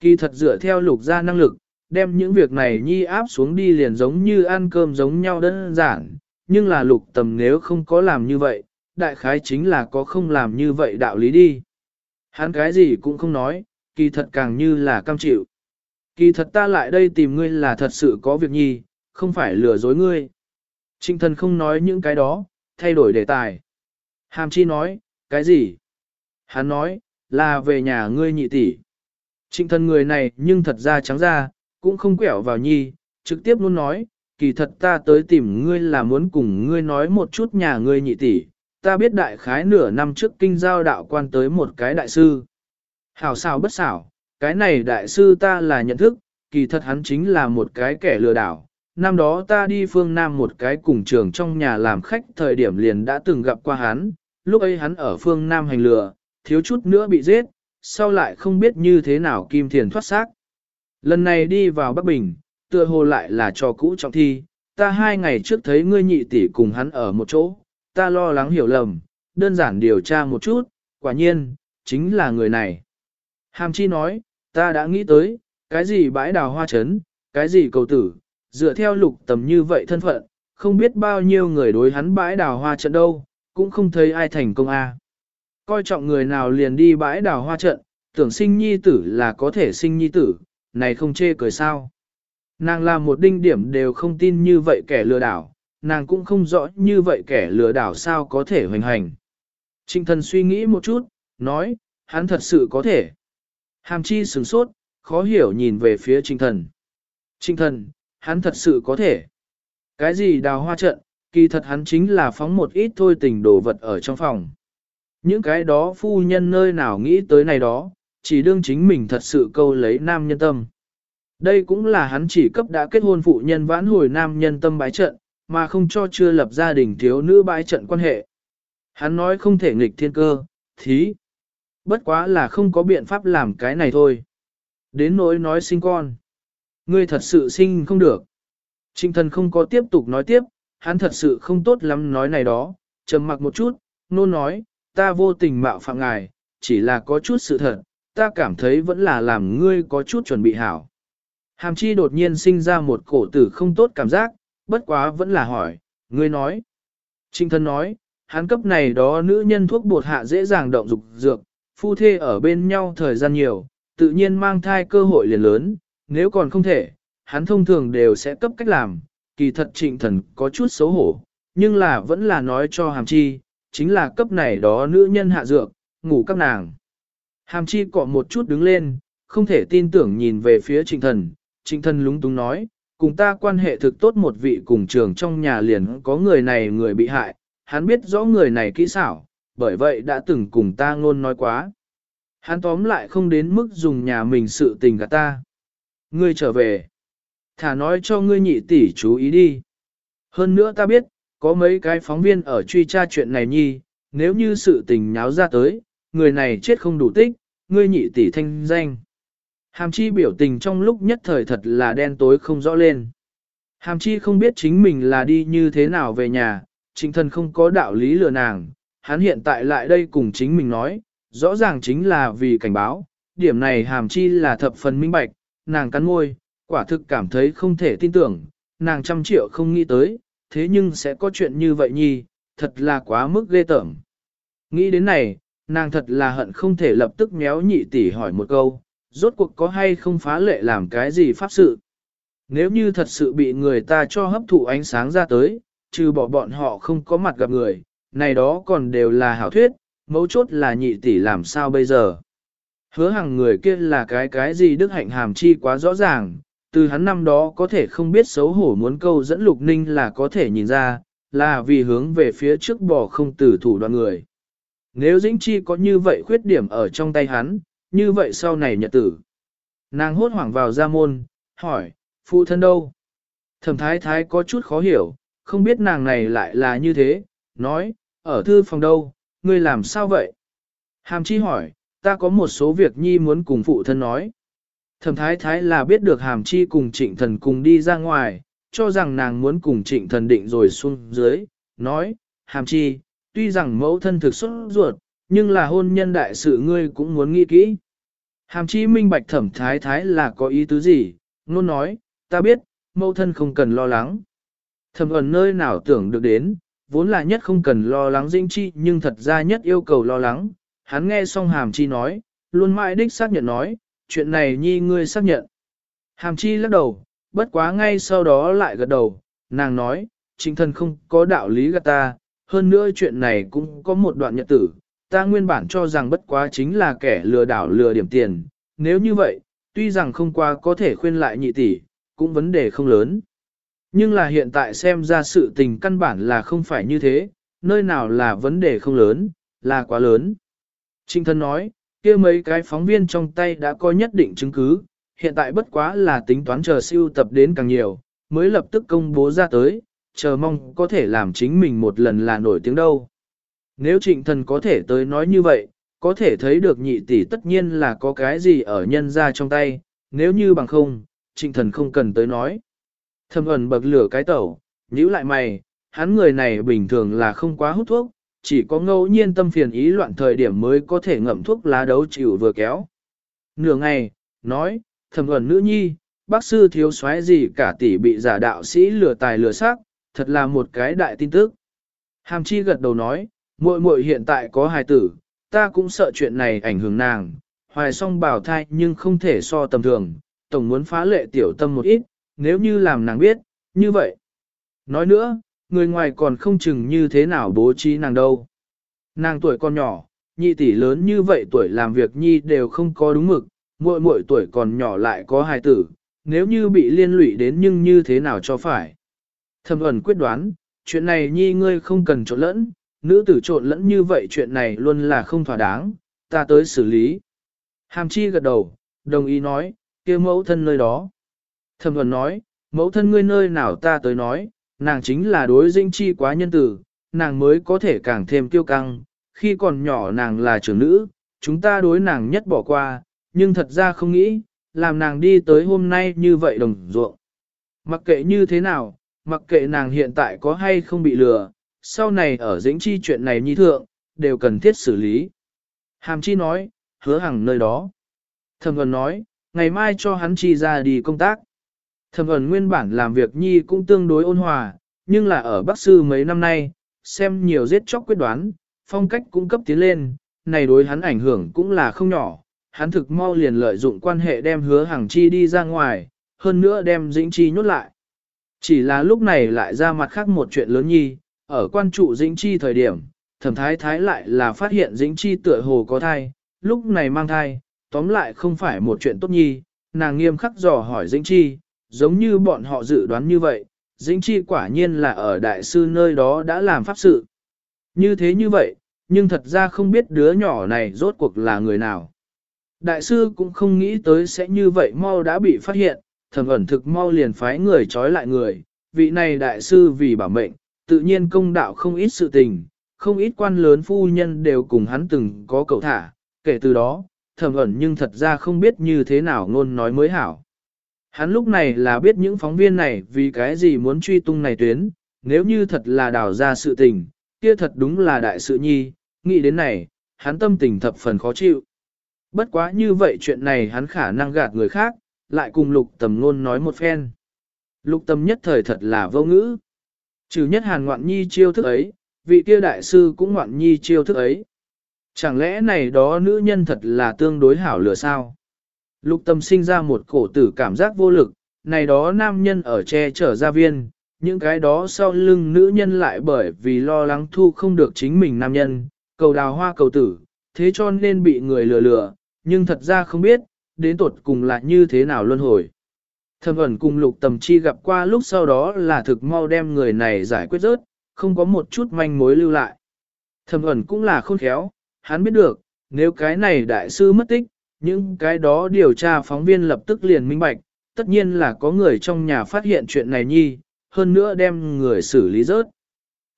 Kỳ thật dựa theo lục gia năng lực, đem những việc này nhi áp xuống đi liền giống như ăn cơm giống nhau đơn giản, nhưng là lục tầm nếu không có làm như vậy, đại khái chính là có không làm như vậy đạo lý đi. Hắn cái gì cũng không nói, kỳ thật càng như là cam chịu. Kỳ thật ta lại đây tìm ngươi là thật sự có việc nhi, không phải lừa dối ngươi. Trịnh thần không nói những cái đó, thay đổi đề tài. Hàm chi nói, cái gì? Hắn nói, là về nhà ngươi nhị tỷ. Trịnh thần người này nhưng thật ra trắng ra, cũng không quẹo vào nhi, trực tiếp luôn nói, kỳ thật ta tới tìm ngươi là muốn cùng ngươi nói một chút nhà ngươi nhị tỷ. Ta biết đại khái nửa năm trước kinh giao đạo quan tới một cái đại sư. Hảo xảo bất xảo, cái này đại sư ta là nhận thức, kỳ thật hắn chính là một cái kẻ lừa đảo. Năm đó ta đi phương Nam một cái cùng trường trong nhà làm khách thời điểm liền đã từng gặp qua hắn, lúc ấy hắn ở phương Nam hành lừa, thiếu chút nữa bị giết, sau lại không biết như thế nào Kim Thiền thoát xác. Lần này đi vào Bắc Bình, tựa hồ lại là cho cũ trọng thi, ta hai ngày trước thấy ngươi nhị tỷ cùng hắn ở một chỗ, ta lo lắng hiểu lầm, đơn giản điều tra một chút, quả nhiên, chính là người này. Hàm Chi nói, ta đã nghĩ tới, cái gì bãi đào hoa chấn, cái gì cầu tử, dựa theo lục tầm như vậy thân phận, không biết bao nhiêu người đối hắn bãi đào hoa trận đâu, cũng không thấy ai thành công a. À. Coi trọng người nào liền đi bãi đào hoa trận, tưởng sinh nhi tử là có thể sinh nhi tử, này không chê cười sao. Nàng là một đinh điểm đều không tin như vậy kẻ lừa đảo, nàng cũng không rõ như vậy kẻ lừa đảo sao có thể hoành hành. Trinh thần suy nghĩ một chút, nói, hắn thật sự có thể. Hàm chi sửng sốt, khó hiểu nhìn về phía trinh thần. Trinh thần, hắn thật sự có thể. Cái gì đào hoa trận, kỳ thật hắn chính là phóng một ít thôi tình đồ vật ở trong phòng. Những cái đó phu nhân nơi nào nghĩ tới này đó, chỉ đương chính mình thật sự câu lấy nam nhân tâm. Đây cũng là hắn chỉ cấp đã kết hôn phụ nhân vãn hồi nam nhân tâm bái trận, mà không cho chưa lập gia đình thiếu nữ bái trận quan hệ. Hắn nói không thể nghịch thiên cơ, thí. Bất quá là không có biện pháp làm cái này thôi. Đến nỗi nói sinh con. Ngươi thật sự sinh không được. Trinh thần không có tiếp tục nói tiếp, hắn thật sự không tốt lắm nói này đó, trầm mặc một chút, nôn nói, ta vô tình mạo phạm ngài, chỉ là có chút sự thật, ta cảm thấy vẫn là làm ngươi có chút chuẩn bị hảo. Hàm chi đột nhiên sinh ra một cổ tử không tốt cảm giác, bất quá vẫn là hỏi, ngươi nói. Trinh thân nói, hắn cấp này đó nữ nhân thuốc bột hạ dễ dàng động dục dược, phu thê ở bên nhau thời gian nhiều, tự nhiên mang thai cơ hội liền lớn, nếu còn không thể, hắn thông thường đều sẽ cấp cách làm, kỳ thật trịnh thần có chút xấu hổ, nhưng là vẫn là nói cho hàm chi, chính là cấp này đó nữ nhân hạ dược, ngủ các nàng. Hàm chi cọ một chút đứng lên, không thể tin tưởng nhìn về phía trịnh thần, trịnh thần lúng túng nói, cùng ta quan hệ thực tốt một vị cùng trường trong nhà liền có người này người bị hại, hắn biết rõ người này kỹ xảo, bởi vậy đã từng cùng ta ngôn nói quá. Hắn tóm lại không đến mức dùng nhà mình sự tình gạt ta. Ngươi trở về. Thả nói cho ngươi nhị tỷ chú ý đi. Hơn nữa ta biết, có mấy cái phóng viên ở truy tra chuyện này nhi, nếu như sự tình nháo ra tới, người này chết không đủ tích, ngươi nhị tỷ thanh danh. Hàm chi biểu tình trong lúc nhất thời thật là đen tối không rõ lên. Hàm chi không biết chính mình là đi như thế nào về nhà, chính thân không có đạo lý lừa nàng, hắn hiện tại lại đây cùng chính mình nói, rõ ràng chính là vì cảnh báo, điểm này hàm chi là thập phần minh bạch, nàng cắn môi, quả thực cảm thấy không thể tin tưởng, nàng trăm triệu không nghĩ tới, thế nhưng sẽ có chuyện như vậy nhi, thật là quá mức ghê tởm. Nghĩ đến này, nàng thật là hận không thể lập tức méo nhị tỷ hỏi một câu, rốt cuộc có hay không phá lệ làm cái gì pháp sự. Nếu như thật sự bị người ta cho hấp thụ ánh sáng ra tới, trừ bỏ bọn họ không có mặt gặp người, này đó còn đều là hảo thuyết, mấu chốt là nhị tỷ làm sao bây giờ. Hứa hàng người kia là cái cái gì đức hạnh hàm chi quá rõ ràng, từ hắn năm đó có thể không biết xấu hổ muốn câu dẫn lục ninh là có thể nhìn ra, là vì hướng về phía trước bỏ không tử thủ đoàn người. Nếu dĩnh chi có như vậy khuyết điểm ở trong tay hắn, như vậy sau này nhật tử. Nàng hốt hoảng vào ra môn, hỏi, phụ thân đâu? Thẩm thái thái có chút khó hiểu, không biết nàng này lại là như thế, nói, ở thư phòng đâu, ngươi làm sao vậy? Hàm chi hỏi, ta có một số việc nhi muốn cùng phụ thân nói. Thẩm thái thái là biết được hàm chi cùng trịnh thần cùng đi ra ngoài, cho rằng nàng muốn cùng trịnh thần định rồi xuống dưới, nói, hàm chi, tuy rằng mẫu thân thực xuất ruột, nhưng là hôn nhân đại sự ngươi cũng muốn nghĩ kỹ. Hàm chi minh bạch thẩm thái thái là có ý tứ gì, luôn nói, ta biết, mẫu thân không cần lo lắng. Thẩm ẩn nơi nào tưởng được đến, vốn là nhất không cần lo lắng dinh chi nhưng thật ra nhất yêu cầu lo lắng. Hắn nghe xong hàm chi nói, luôn mãi đích xác nhận nói, chuyện này nhi ngươi xác nhận. Hàm chi lắc đầu, bất quá ngay sau đó lại gật đầu, nàng nói, chính thân không có đạo lý gạt ta, hơn nữa chuyện này cũng có một đoạn nhật tử, ta nguyên bản cho rằng bất quá chính là kẻ lừa đảo lừa điểm tiền, nếu như vậy, tuy rằng không qua có thể khuyên lại nhị tỷ, cũng vấn đề không lớn. Nhưng là hiện tại xem ra sự tình căn bản là không phải như thế, nơi nào là vấn đề không lớn, là quá lớn. Trinh thân nói, kia mấy cái phóng viên trong tay đã có nhất định chứng cứ, hiện tại bất quá là tính toán chờ siêu tập đến càng nhiều, mới lập tức công bố ra tới, chờ mong có thể làm chính mình một lần là nổi tiếng đâu. Nếu trịnh thần có thể tới nói như vậy, có thể thấy được nhị tỷ tất nhiên là có cái gì ở nhân ra trong tay, nếu như bằng không, trịnh thần không cần tới nói. Thâm ẩn bậc lửa cái tẩu, nhíu lại mày, hắn người này bình thường là không quá hút thuốc, chỉ có ngẫu nhiên tâm phiền ý loạn thời điểm mới có thể ngậm thuốc lá đấu chịu vừa kéo. Nửa ngày, nói, thầm ẩn nữ nhi, bác sư thiếu soái gì cả tỷ bị giả đạo sĩ lừa tài lừa sắc, thật là một cái đại tin tức. Hàm chi gật đầu nói, muội muội hiện tại có hài tử, ta cũng sợ chuyện này ảnh hưởng nàng, hoài song bảo thai nhưng không thể so tầm thường, tổng muốn phá lệ tiểu tâm một ít, nếu như làm nàng biết, như vậy. Nói nữa, người ngoài còn không chừng như thế nào bố trí nàng đâu. Nàng tuổi còn nhỏ, nhị tỷ lớn như vậy tuổi làm việc nhi đều không có đúng mực, muội muội tuổi còn nhỏ lại có hài tử, nếu như bị liên lụy đến nhưng như thế nào cho phải. Thâm ẩn quyết đoán, chuyện này nhi ngươi không cần trộn lẫn, nữ tử trộn lẫn như vậy chuyện này luôn là không thỏa đáng, ta tới xử lý. Hàm chi gật đầu, đồng ý nói, kia mẫu thân nơi đó. Thẩm ẩn nói, mẫu thân ngươi nơi nào ta tới nói, nàng chính là đối dĩnh chi quá nhân tử, nàng mới có thể càng thêm kiêu căng, khi còn nhỏ nàng là trưởng nữ, chúng ta đối nàng nhất bỏ qua, nhưng thật ra không nghĩ, làm nàng đi tới hôm nay như vậy đồng ruộng. Mặc kệ như thế nào, mặc kệ nàng hiện tại có hay không bị lừa, sau này ở dĩnh chi chuyện này nhi thượng, đều cần thiết xử lý. Hàm chi nói, hứa hằng nơi đó. Thẩm gần nói, ngày mai cho hắn chi ra đi công tác. Thẩm ẩn nguyên bản làm việc nhi cũng tương đối ôn hòa, nhưng là ở Bắc Sư mấy năm nay, xem nhiều giết chóc quyết đoán, phong cách cũng cấp tiến lên, này đối hắn ảnh hưởng cũng là không nhỏ. Hắn thực mau liền lợi dụng quan hệ đem hứa hàng chi đi ra ngoài, hơn nữa đem dĩnh chi nhốt lại. Chỉ là lúc này lại ra mặt khác một chuyện lớn nhi, ở quan trụ dĩnh chi thời điểm, thẩm thái thái lại là phát hiện dĩnh chi tựa hồ có thai, lúc này mang thai, tóm lại không phải một chuyện tốt nhi, nàng nghiêm khắc dò hỏi dĩnh chi, giống như bọn họ dự đoán như vậy, dĩnh chi quả nhiên là ở đại sư nơi đó đã làm pháp sự. Như thế như vậy, nhưng thật ra không biết đứa nhỏ này rốt cuộc là người nào. Đại sư cũng không nghĩ tới sẽ như vậy mau đã bị phát hiện, thẩm ẩn thực mau liền phái người trói lại người, vị này đại sư vì bảo mệnh, tự nhiên công đạo không ít sự tình, không ít quan lớn phu nhân đều cùng hắn từng có cầu thả, kể từ đó, thẩm ẩn nhưng thật ra không biết như thế nào ngôn nói mới hảo. Hắn lúc này là biết những phóng viên này vì cái gì muốn truy tung này tuyến, nếu như thật là đào ra sự tình, kia thật đúng là đại sự nhi, nghĩ đến này, hắn tâm tình thập phần khó chịu. Bất quá như vậy chuyện này hắn khả năng gạt người khác, lại cùng lục tầm ngôn nói một phen. Lục tầm nhất thời thật là vô ngữ. Trừ nhất hàn ngoạn nhi chiêu thức ấy, vị kia đại sư cũng ngoạn nhi chiêu thức ấy. Chẳng lẽ này đó nữ nhân thật là tương đối hảo lửa sao? Lục tâm sinh ra một cổ tử cảm giác vô lực, này đó nam nhân ở che chở gia viên, những cái đó sau lưng nữ nhân lại bởi vì lo lắng thu không được chính mình nam nhân, cầu đào hoa cầu tử, thế cho nên bị người lừa lừa, nhưng thật ra không biết, đến tột cùng là như thế nào luân hồi. Thẩm ẩn cùng lục tầm chi gặp qua lúc sau đó là thực mau đem người này giải quyết rớt, không có một chút manh mối lưu lại. Thẩm ẩn cũng là khôn khéo, hắn biết được, nếu cái này đại sư mất tích, những cái đó điều tra phóng viên lập tức liền minh bạch, tất nhiên là có người trong nhà phát hiện chuyện này nhi, hơn nữa đem người xử lý rớt.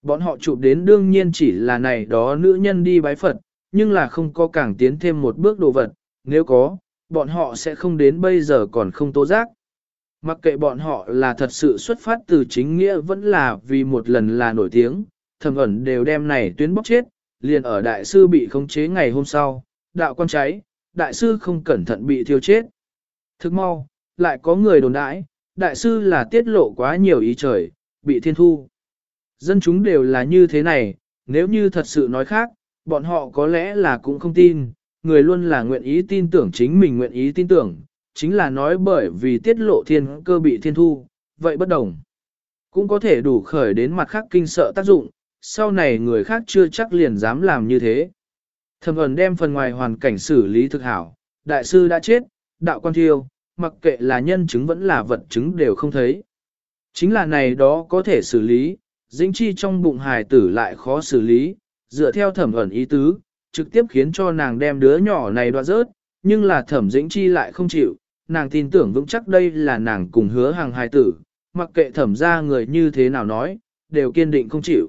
Bọn họ chụp đến đương nhiên chỉ là này đó nữ nhân đi bái Phật, nhưng là không có càng tiến thêm một bước đồ vật, nếu có, bọn họ sẽ không đến bây giờ còn không tố giác. Mặc kệ bọn họ là thật sự xuất phát từ chính nghĩa vẫn là vì một lần là nổi tiếng, thầm ẩn đều đem này tuyến bóc chết, liền ở đại sư bị khống chế ngày hôm sau, đạo quan cháy, đại sư không cẩn thận bị thiêu chết. Thức mau, lại có người đồn đãi, đại sư là tiết lộ quá nhiều ý trời, bị thiên thu. Dân chúng đều là như thế này, nếu như thật sự nói khác, bọn họ có lẽ là cũng không tin, người luôn là nguyện ý tin tưởng chính mình nguyện ý tin tưởng, chính là nói bởi vì tiết lộ thiên cơ bị thiên thu, vậy bất đồng. Cũng có thể đủ khởi đến mặt khác kinh sợ tác dụng, sau này người khác chưa chắc liền dám làm như thế. Thẩm ẩn đem phần ngoài hoàn cảnh xử lý thực hảo, đại sư đã chết, đạo quan thiêu, mặc kệ là nhân chứng vẫn là vật chứng đều không thấy. Chính là này đó có thể xử lý, dĩnh chi trong bụng hài tử lại khó xử lý, dựa theo thẩm ẩn ý tứ, trực tiếp khiến cho nàng đem đứa nhỏ này đoạt rớt, nhưng là thẩm dĩnh chi lại không chịu, nàng tin tưởng vững chắc đây là nàng cùng hứa hàng hài tử, mặc kệ thẩm ra người như thế nào nói, đều kiên định không chịu.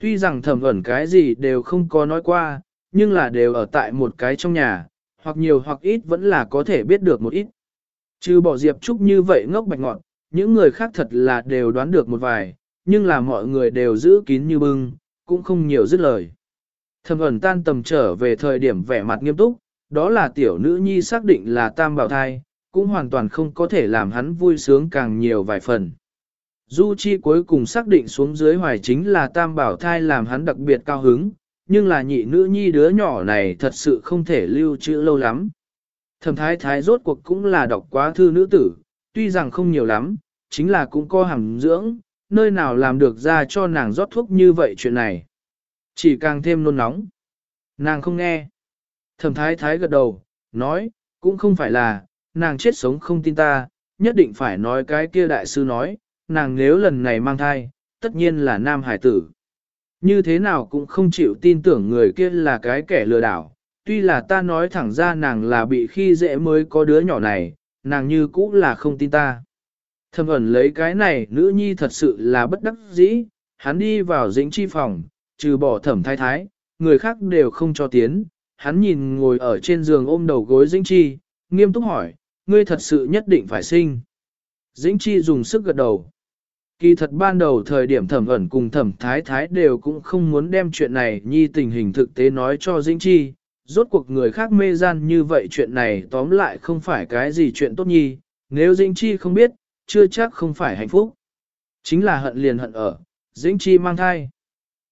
Tuy rằng thẩm ẩn cái gì đều không có nói qua, nhưng là đều ở tại một cái trong nhà, hoặc nhiều hoặc ít vẫn là có thể biết được một ít. Trừ bỏ Diệp Trúc như vậy ngốc bạch ngọn, những người khác thật là đều đoán được một vài, nhưng là mọi người đều giữ kín như bưng, cũng không nhiều dứt lời. Thẩm ẩn tan tầm trở về thời điểm vẻ mặt nghiêm túc, đó là tiểu nữ nhi xác định là tam bảo thai, cũng hoàn toàn không có thể làm hắn vui sướng càng nhiều vài phần. Du Chi cuối cùng xác định xuống dưới hoài chính là tam bảo thai làm hắn đặc biệt cao hứng, nhưng là nhị nữ nhi đứa nhỏ này thật sự không thể lưu trữ lâu lắm. Thẩm thái thái rốt cuộc cũng là đọc quá thư nữ tử, tuy rằng không nhiều lắm, chính là cũng có hàm dưỡng, nơi nào làm được ra cho nàng rót thuốc như vậy chuyện này. Chỉ càng thêm nôn nóng. Nàng không nghe. Thẩm thái thái gật đầu, nói, cũng không phải là, nàng chết sống không tin ta, nhất định phải nói cái kia đại sư nói, nàng nếu lần này mang thai, tất nhiên là nam hải tử. Như thế nào cũng không chịu tin tưởng người kia là cái kẻ lừa đảo, tuy là ta nói thẳng ra nàng là bị khi dễ mới có đứa nhỏ này, nàng như cũ là không tin ta. Thầm ẩn lấy cái này nữ nhi thật sự là bất đắc dĩ, hắn đi vào dĩnh chi phòng, trừ bỏ thẩm thái thái, người khác đều không cho tiến, hắn nhìn ngồi ở trên giường ôm đầu gối dĩnh chi, nghiêm túc hỏi, ngươi thật sự nhất định phải sinh. Dĩnh chi dùng sức gật đầu. Kỳ thật ban đầu thời điểm thẩm ẩn cùng thẩm thái thái đều cũng không muốn đem chuyện này nhi tình hình thực tế nói cho Dĩnh Chi, rốt cuộc người khác mê gian như vậy chuyện này tóm lại không phải cái gì chuyện tốt nhi, nếu Dĩnh Chi không biết, chưa chắc không phải hạnh phúc. Chính là hận liền hận ở, Dĩnh Chi mang thai.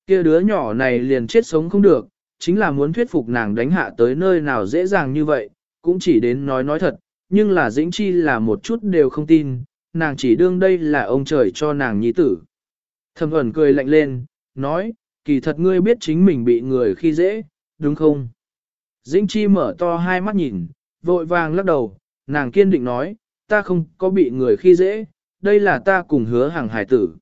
kia đứa nhỏ này liền chết sống không được, chính là muốn thuyết phục nàng đánh hạ tới nơi nào dễ dàng như vậy, cũng chỉ đến nói nói thật, nhưng là Dĩnh Chi là một chút đều không tin, nàng chỉ đương đây là ông trời cho nàng nhi tử. Thẩm ẩn cười lạnh lên, nói, kỳ thật ngươi biết chính mình bị người khi dễ, đúng không? Dĩnh Chi mở to hai mắt nhìn, vội vàng lắc đầu, nàng kiên định nói, ta không có bị người khi dễ, đây là ta cùng hứa hàng hải tử.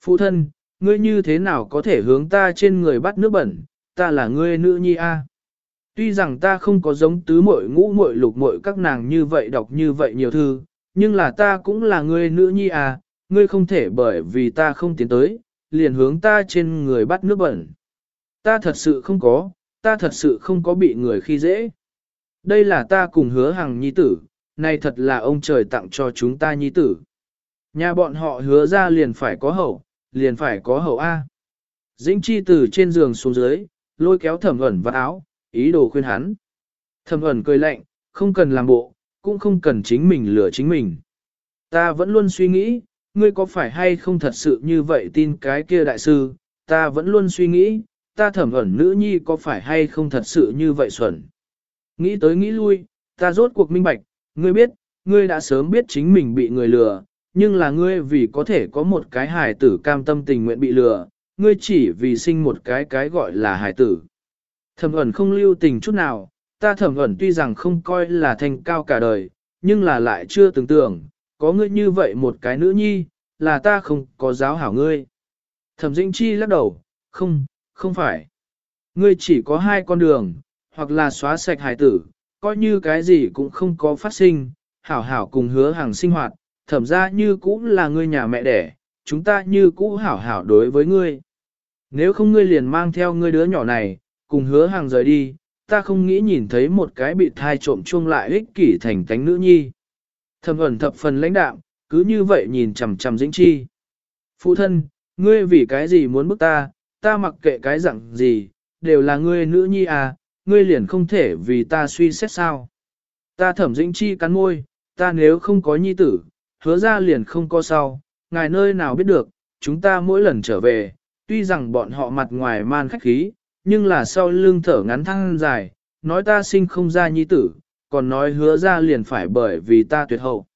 Phụ thân, ngươi như thế nào có thể hướng ta trên người bắt nước bẩn, ta là ngươi nữ nhi a. Tuy rằng ta không có giống tứ muội ngũ muội lục muội các nàng như vậy đọc như vậy nhiều thư, nhưng là ta cũng là ngươi nữ nhi à, ngươi không thể bởi vì ta không tiến tới, liền hướng ta trên người bắt nước bẩn. Ta thật sự không có, ta thật sự không có bị người khi dễ. Đây là ta cùng hứa hàng nhi tử, này thật là ông trời tặng cho chúng ta nhi tử. Nhà bọn họ hứa ra liền phải có hậu, liền phải có hậu A. Dĩnh chi từ trên giường xuống dưới, lôi kéo thẩm ẩn vào áo, ý đồ khuyên hắn. Thẩm ẩn cười lạnh, không cần làm bộ, cũng không cần chính mình lừa chính mình. Ta vẫn luôn suy nghĩ, ngươi có phải hay không thật sự như vậy tin cái kia đại sư, ta vẫn luôn suy nghĩ, ta thẩm ẩn nữ nhi có phải hay không thật sự như vậy xuẩn. Nghĩ tới nghĩ lui, ta rốt cuộc minh bạch, ngươi biết, ngươi đã sớm biết chính mình bị người lừa, nhưng là ngươi vì có thể có một cái hài tử cam tâm tình nguyện bị lừa, ngươi chỉ vì sinh một cái cái gọi là hài tử. Thẩm ẩn không lưu tình chút nào, ta thẩm ẩn tuy rằng không coi là thành cao cả đời, nhưng là lại chưa từng tưởng, có ngươi như vậy một cái nữ nhi, là ta không có giáo hảo ngươi. Thẩm Dĩnh Chi lắc đầu, không, không phải. Ngươi chỉ có hai con đường, hoặc là xóa sạch hài tử, coi như cái gì cũng không có phát sinh, hảo hảo cùng hứa hàng sinh hoạt, thẩm ra như cũ là ngươi nhà mẹ đẻ, chúng ta như cũ hảo hảo đối với ngươi. Nếu không ngươi liền mang theo ngươi đứa nhỏ này, cùng hứa hàng rời đi, ta không nghĩ nhìn thấy một cái bị thai trộm chuông lại ích kỷ thành tánh nữ nhi. Thầm ẩn thập phần lãnh đạm, cứ như vậy nhìn chằm chằm dĩnh chi. Phụ thân, ngươi vì cái gì muốn bức ta, ta mặc kệ cái dạng gì, đều là ngươi nữ nhi à, ngươi liền không thể vì ta suy xét sao. Ta thẩm dĩnh chi cắn môi, ta nếu không có nhi tử, hứa ra liền không có sau, ngài nơi nào biết được, chúng ta mỗi lần trở về, tuy rằng bọn họ mặt ngoài man khách khí, nhưng là sau lưng thở ngắn thăng dài, nói ta sinh không ra nhi tử, còn nói hứa ra liền phải bởi vì ta tuyệt hậu.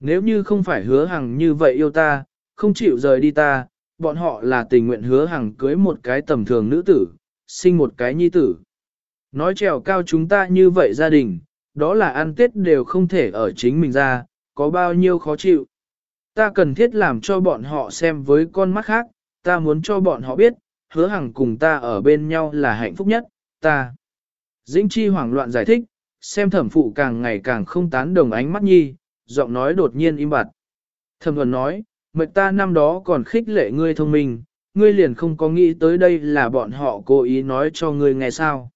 Nếu như không phải hứa hằng như vậy yêu ta, không chịu rời đi ta, bọn họ là tình nguyện hứa hằng cưới một cái tầm thường nữ tử, sinh một cái nhi tử. Nói trèo cao chúng ta như vậy gia đình, đó là ăn tết đều không thể ở chính mình ra, có bao nhiêu khó chịu. Ta cần thiết làm cho bọn họ xem với con mắt khác, ta muốn cho bọn họ biết, hứa hằng cùng ta ở bên nhau là hạnh phúc nhất, ta. Dĩnh Chi hoảng loạn giải thích, xem thẩm phụ càng ngày càng không tán đồng ánh mắt nhi, giọng nói đột nhiên im bặt. Thẩm thuần nói, mệnh ta năm đó còn khích lệ ngươi thông minh, ngươi liền không có nghĩ tới đây là bọn họ cố ý nói cho ngươi nghe sao.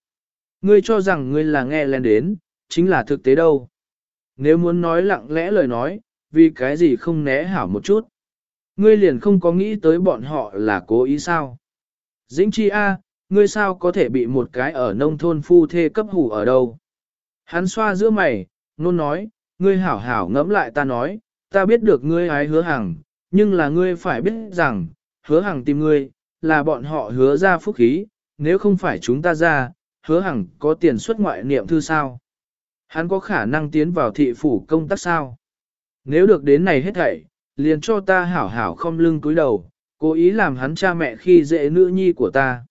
Ngươi cho rằng ngươi là nghe lên đến, chính là thực tế đâu. Nếu muốn nói lặng lẽ lời nói, vì cái gì không né hảo một chút. Ngươi liền không có nghĩ tới bọn họ là cố ý sao. Dĩnh chi A, ngươi sao có thể bị một cái ở nông thôn phu thê cấp hủ ở đâu. Hắn xoa giữa mày, nôn nói, ngươi hảo hảo ngẫm lại ta nói, ta biết được ngươi ái hứa hàng, nhưng là ngươi phải biết rằng, hứa hàng tìm ngươi, là bọn họ hứa ra phúc khí, nếu không phải chúng ta ra, hứa hàng có tiền xuất ngoại niệm thư sao? Hắn có khả năng tiến vào thị phủ công tác sao? Nếu được đến này hết thảy, liền cho ta hảo hảo không lưng cúi đầu, cố ý làm hắn cha mẹ khi dễ nữ nhi của ta.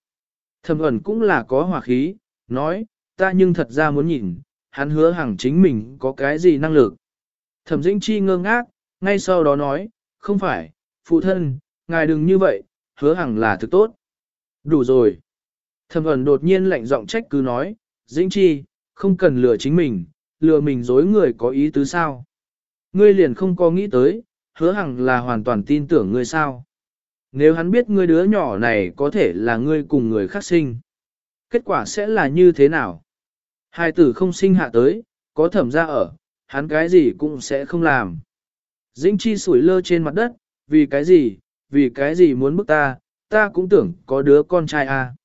Thẩm ẩn cũng là có hòa khí, nói, ta nhưng thật ra muốn nhìn, hắn hứa hàng chính mình có cái gì năng lực. Thẩm dĩnh chi ngơ ngác, ngay sau đó nói, không phải, phụ thân, ngài đừng như vậy, hứa hàng là thực tốt. Đủ rồi. Thẩm ẩn đột nhiên lạnh giọng trách cứ nói, dĩnh chi, không cần lừa chính mình, lừa mình dối người có ý tứ sao. Ngươi liền không có nghĩ tới, hứa hằng là hoàn toàn tin tưởng ngươi sao. Nếu hắn biết ngươi đứa nhỏ này có thể là ngươi cùng người khác sinh, kết quả sẽ là như thế nào? Hai tử không sinh hạ tới, có thẩm ra ở, hắn cái gì cũng sẽ không làm. Dĩnh chi sủi lơ trên mặt đất, vì cái gì, vì cái gì muốn bức ta, ta cũng tưởng có đứa con trai à.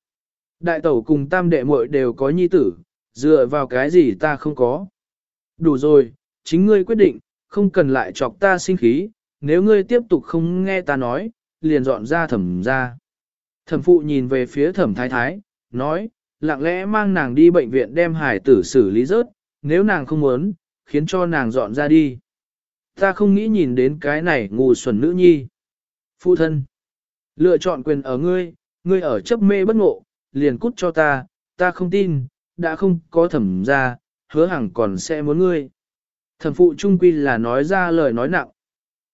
Đại tẩu cùng tam đệ muội đều có nhi tử, dựa vào cái gì ta không có. Đủ rồi, chính ngươi quyết định, không cần lại chọc ta sinh khí, nếu ngươi tiếp tục không nghe ta nói, liền dọn ra thẩm ra. Thẩm phụ nhìn về phía thẩm thái thái, nói, lặng lẽ mang nàng đi bệnh viện đem hải tử xử lý rớt, nếu nàng không muốn, khiến cho nàng dọn ra đi. Ta không nghĩ nhìn đến cái này ngu xuẩn nữ nhi. Phụ thân, lựa chọn quyền ở ngươi, ngươi ở chấp mê bất ngộ, liền cút cho ta, ta không tin, đã không có thẩm ra, hứa hẳn còn sẽ muốn ngươi. Thẩm phụ trung quy là nói ra lời nói nặng.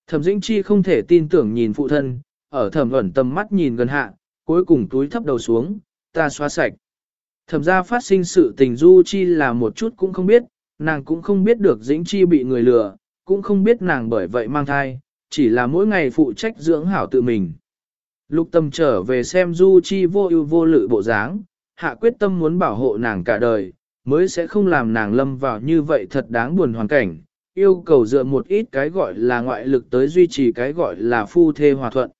Thẩm Dĩnh Chi không thể tin tưởng nhìn phụ thân, ở thẩm ẩn tầm mắt nhìn gần hạ, cuối cùng túi thấp đầu xuống, ta xóa sạch. Thẩm ra phát sinh sự tình Du Chi là một chút cũng không biết, nàng cũng không biết được Dĩnh Chi bị người lừa, cũng không biết nàng bởi vậy mang thai, chỉ là mỗi ngày phụ trách dưỡng hảo tự mình. Lục tâm trở về xem Du Chi vô ưu vô lự bộ dáng, hạ quyết tâm muốn bảo hộ nàng cả đời, mới sẽ không làm nàng lâm vào như vậy thật đáng buồn hoàn cảnh, yêu cầu dựa một ít cái gọi là ngoại lực tới duy trì cái gọi là phu thê hòa thuận.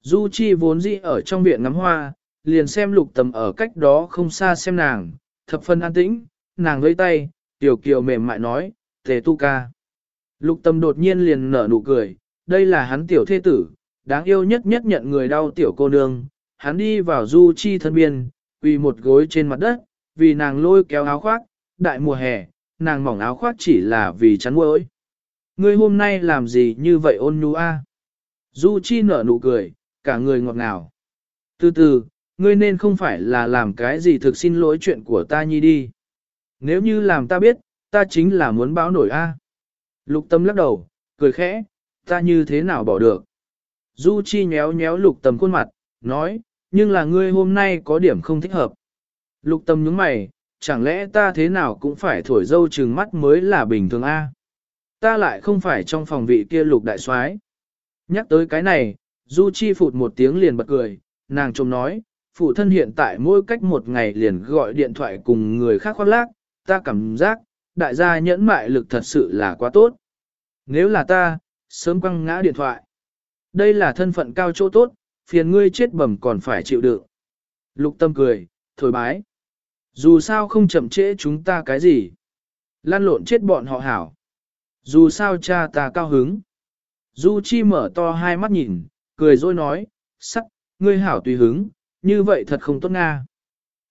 Du Chi vốn dĩ ở trong viện ngắm hoa, liền xem lục tầm ở cách đó không xa xem nàng, thập phân an tĩnh, nàng lấy tay, tiểu kiều mềm mại nói, tề tu ca. Lục Tầm đột nhiên liền nở nụ cười, đây là hắn tiểu thê tử, đáng yêu nhất nhất nhận người đau tiểu cô nương, hắn đi vào Du Chi thân biên, quỳ một gối trên mặt đất, vì nàng lôi kéo áo khoác, đại mùa hè, nàng mỏng áo khoác chỉ là vì chắn môi Ngươi hôm nay làm gì như vậy ôn nhu a? Du Chi nở nụ cười, cả người ngọt ngào. Từ từ, ngươi nên không phải là làm cái gì thực xin lỗi chuyện của ta nhi đi. Nếu như làm ta biết, ta chính là muốn báo nổi a. Lục tâm lắc đầu, cười khẽ, ta như thế nào bỏ được. Du Chi nhéo nhéo lục tâm khuôn mặt, nói, nhưng là ngươi hôm nay có điểm không thích hợp. Lục tâm nhướng mày, chẳng lẽ ta thế nào cũng phải thổi dâu trừng mắt mới là bình thường a? Ta lại không phải trong phòng vị kia lục đại soái. Nhắc tới cái này, Du Chi phụt một tiếng liền bật cười, nàng trông nói, phụ thân hiện tại mỗi cách một ngày liền gọi điện thoại cùng người khác khoác lác, ta cảm giác, đại gia nhẫn mại lực thật sự là quá tốt. Nếu là ta, sớm quăng ngã điện thoại. Đây là thân phận cao chỗ tốt, phiền ngươi chết bẩm còn phải chịu đựng. Lục tâm cười, thổi bái. Dù sao không chậm trễ chúng ta cái gì. Lan lộn chết bọn họ hảo. Dù sao cha ta cao hứng. Du Chi mở to hai mắt nhìn, cười rồi nói, sắc, ngươi hảo tùy hứng, như vậy thật không tốt nga.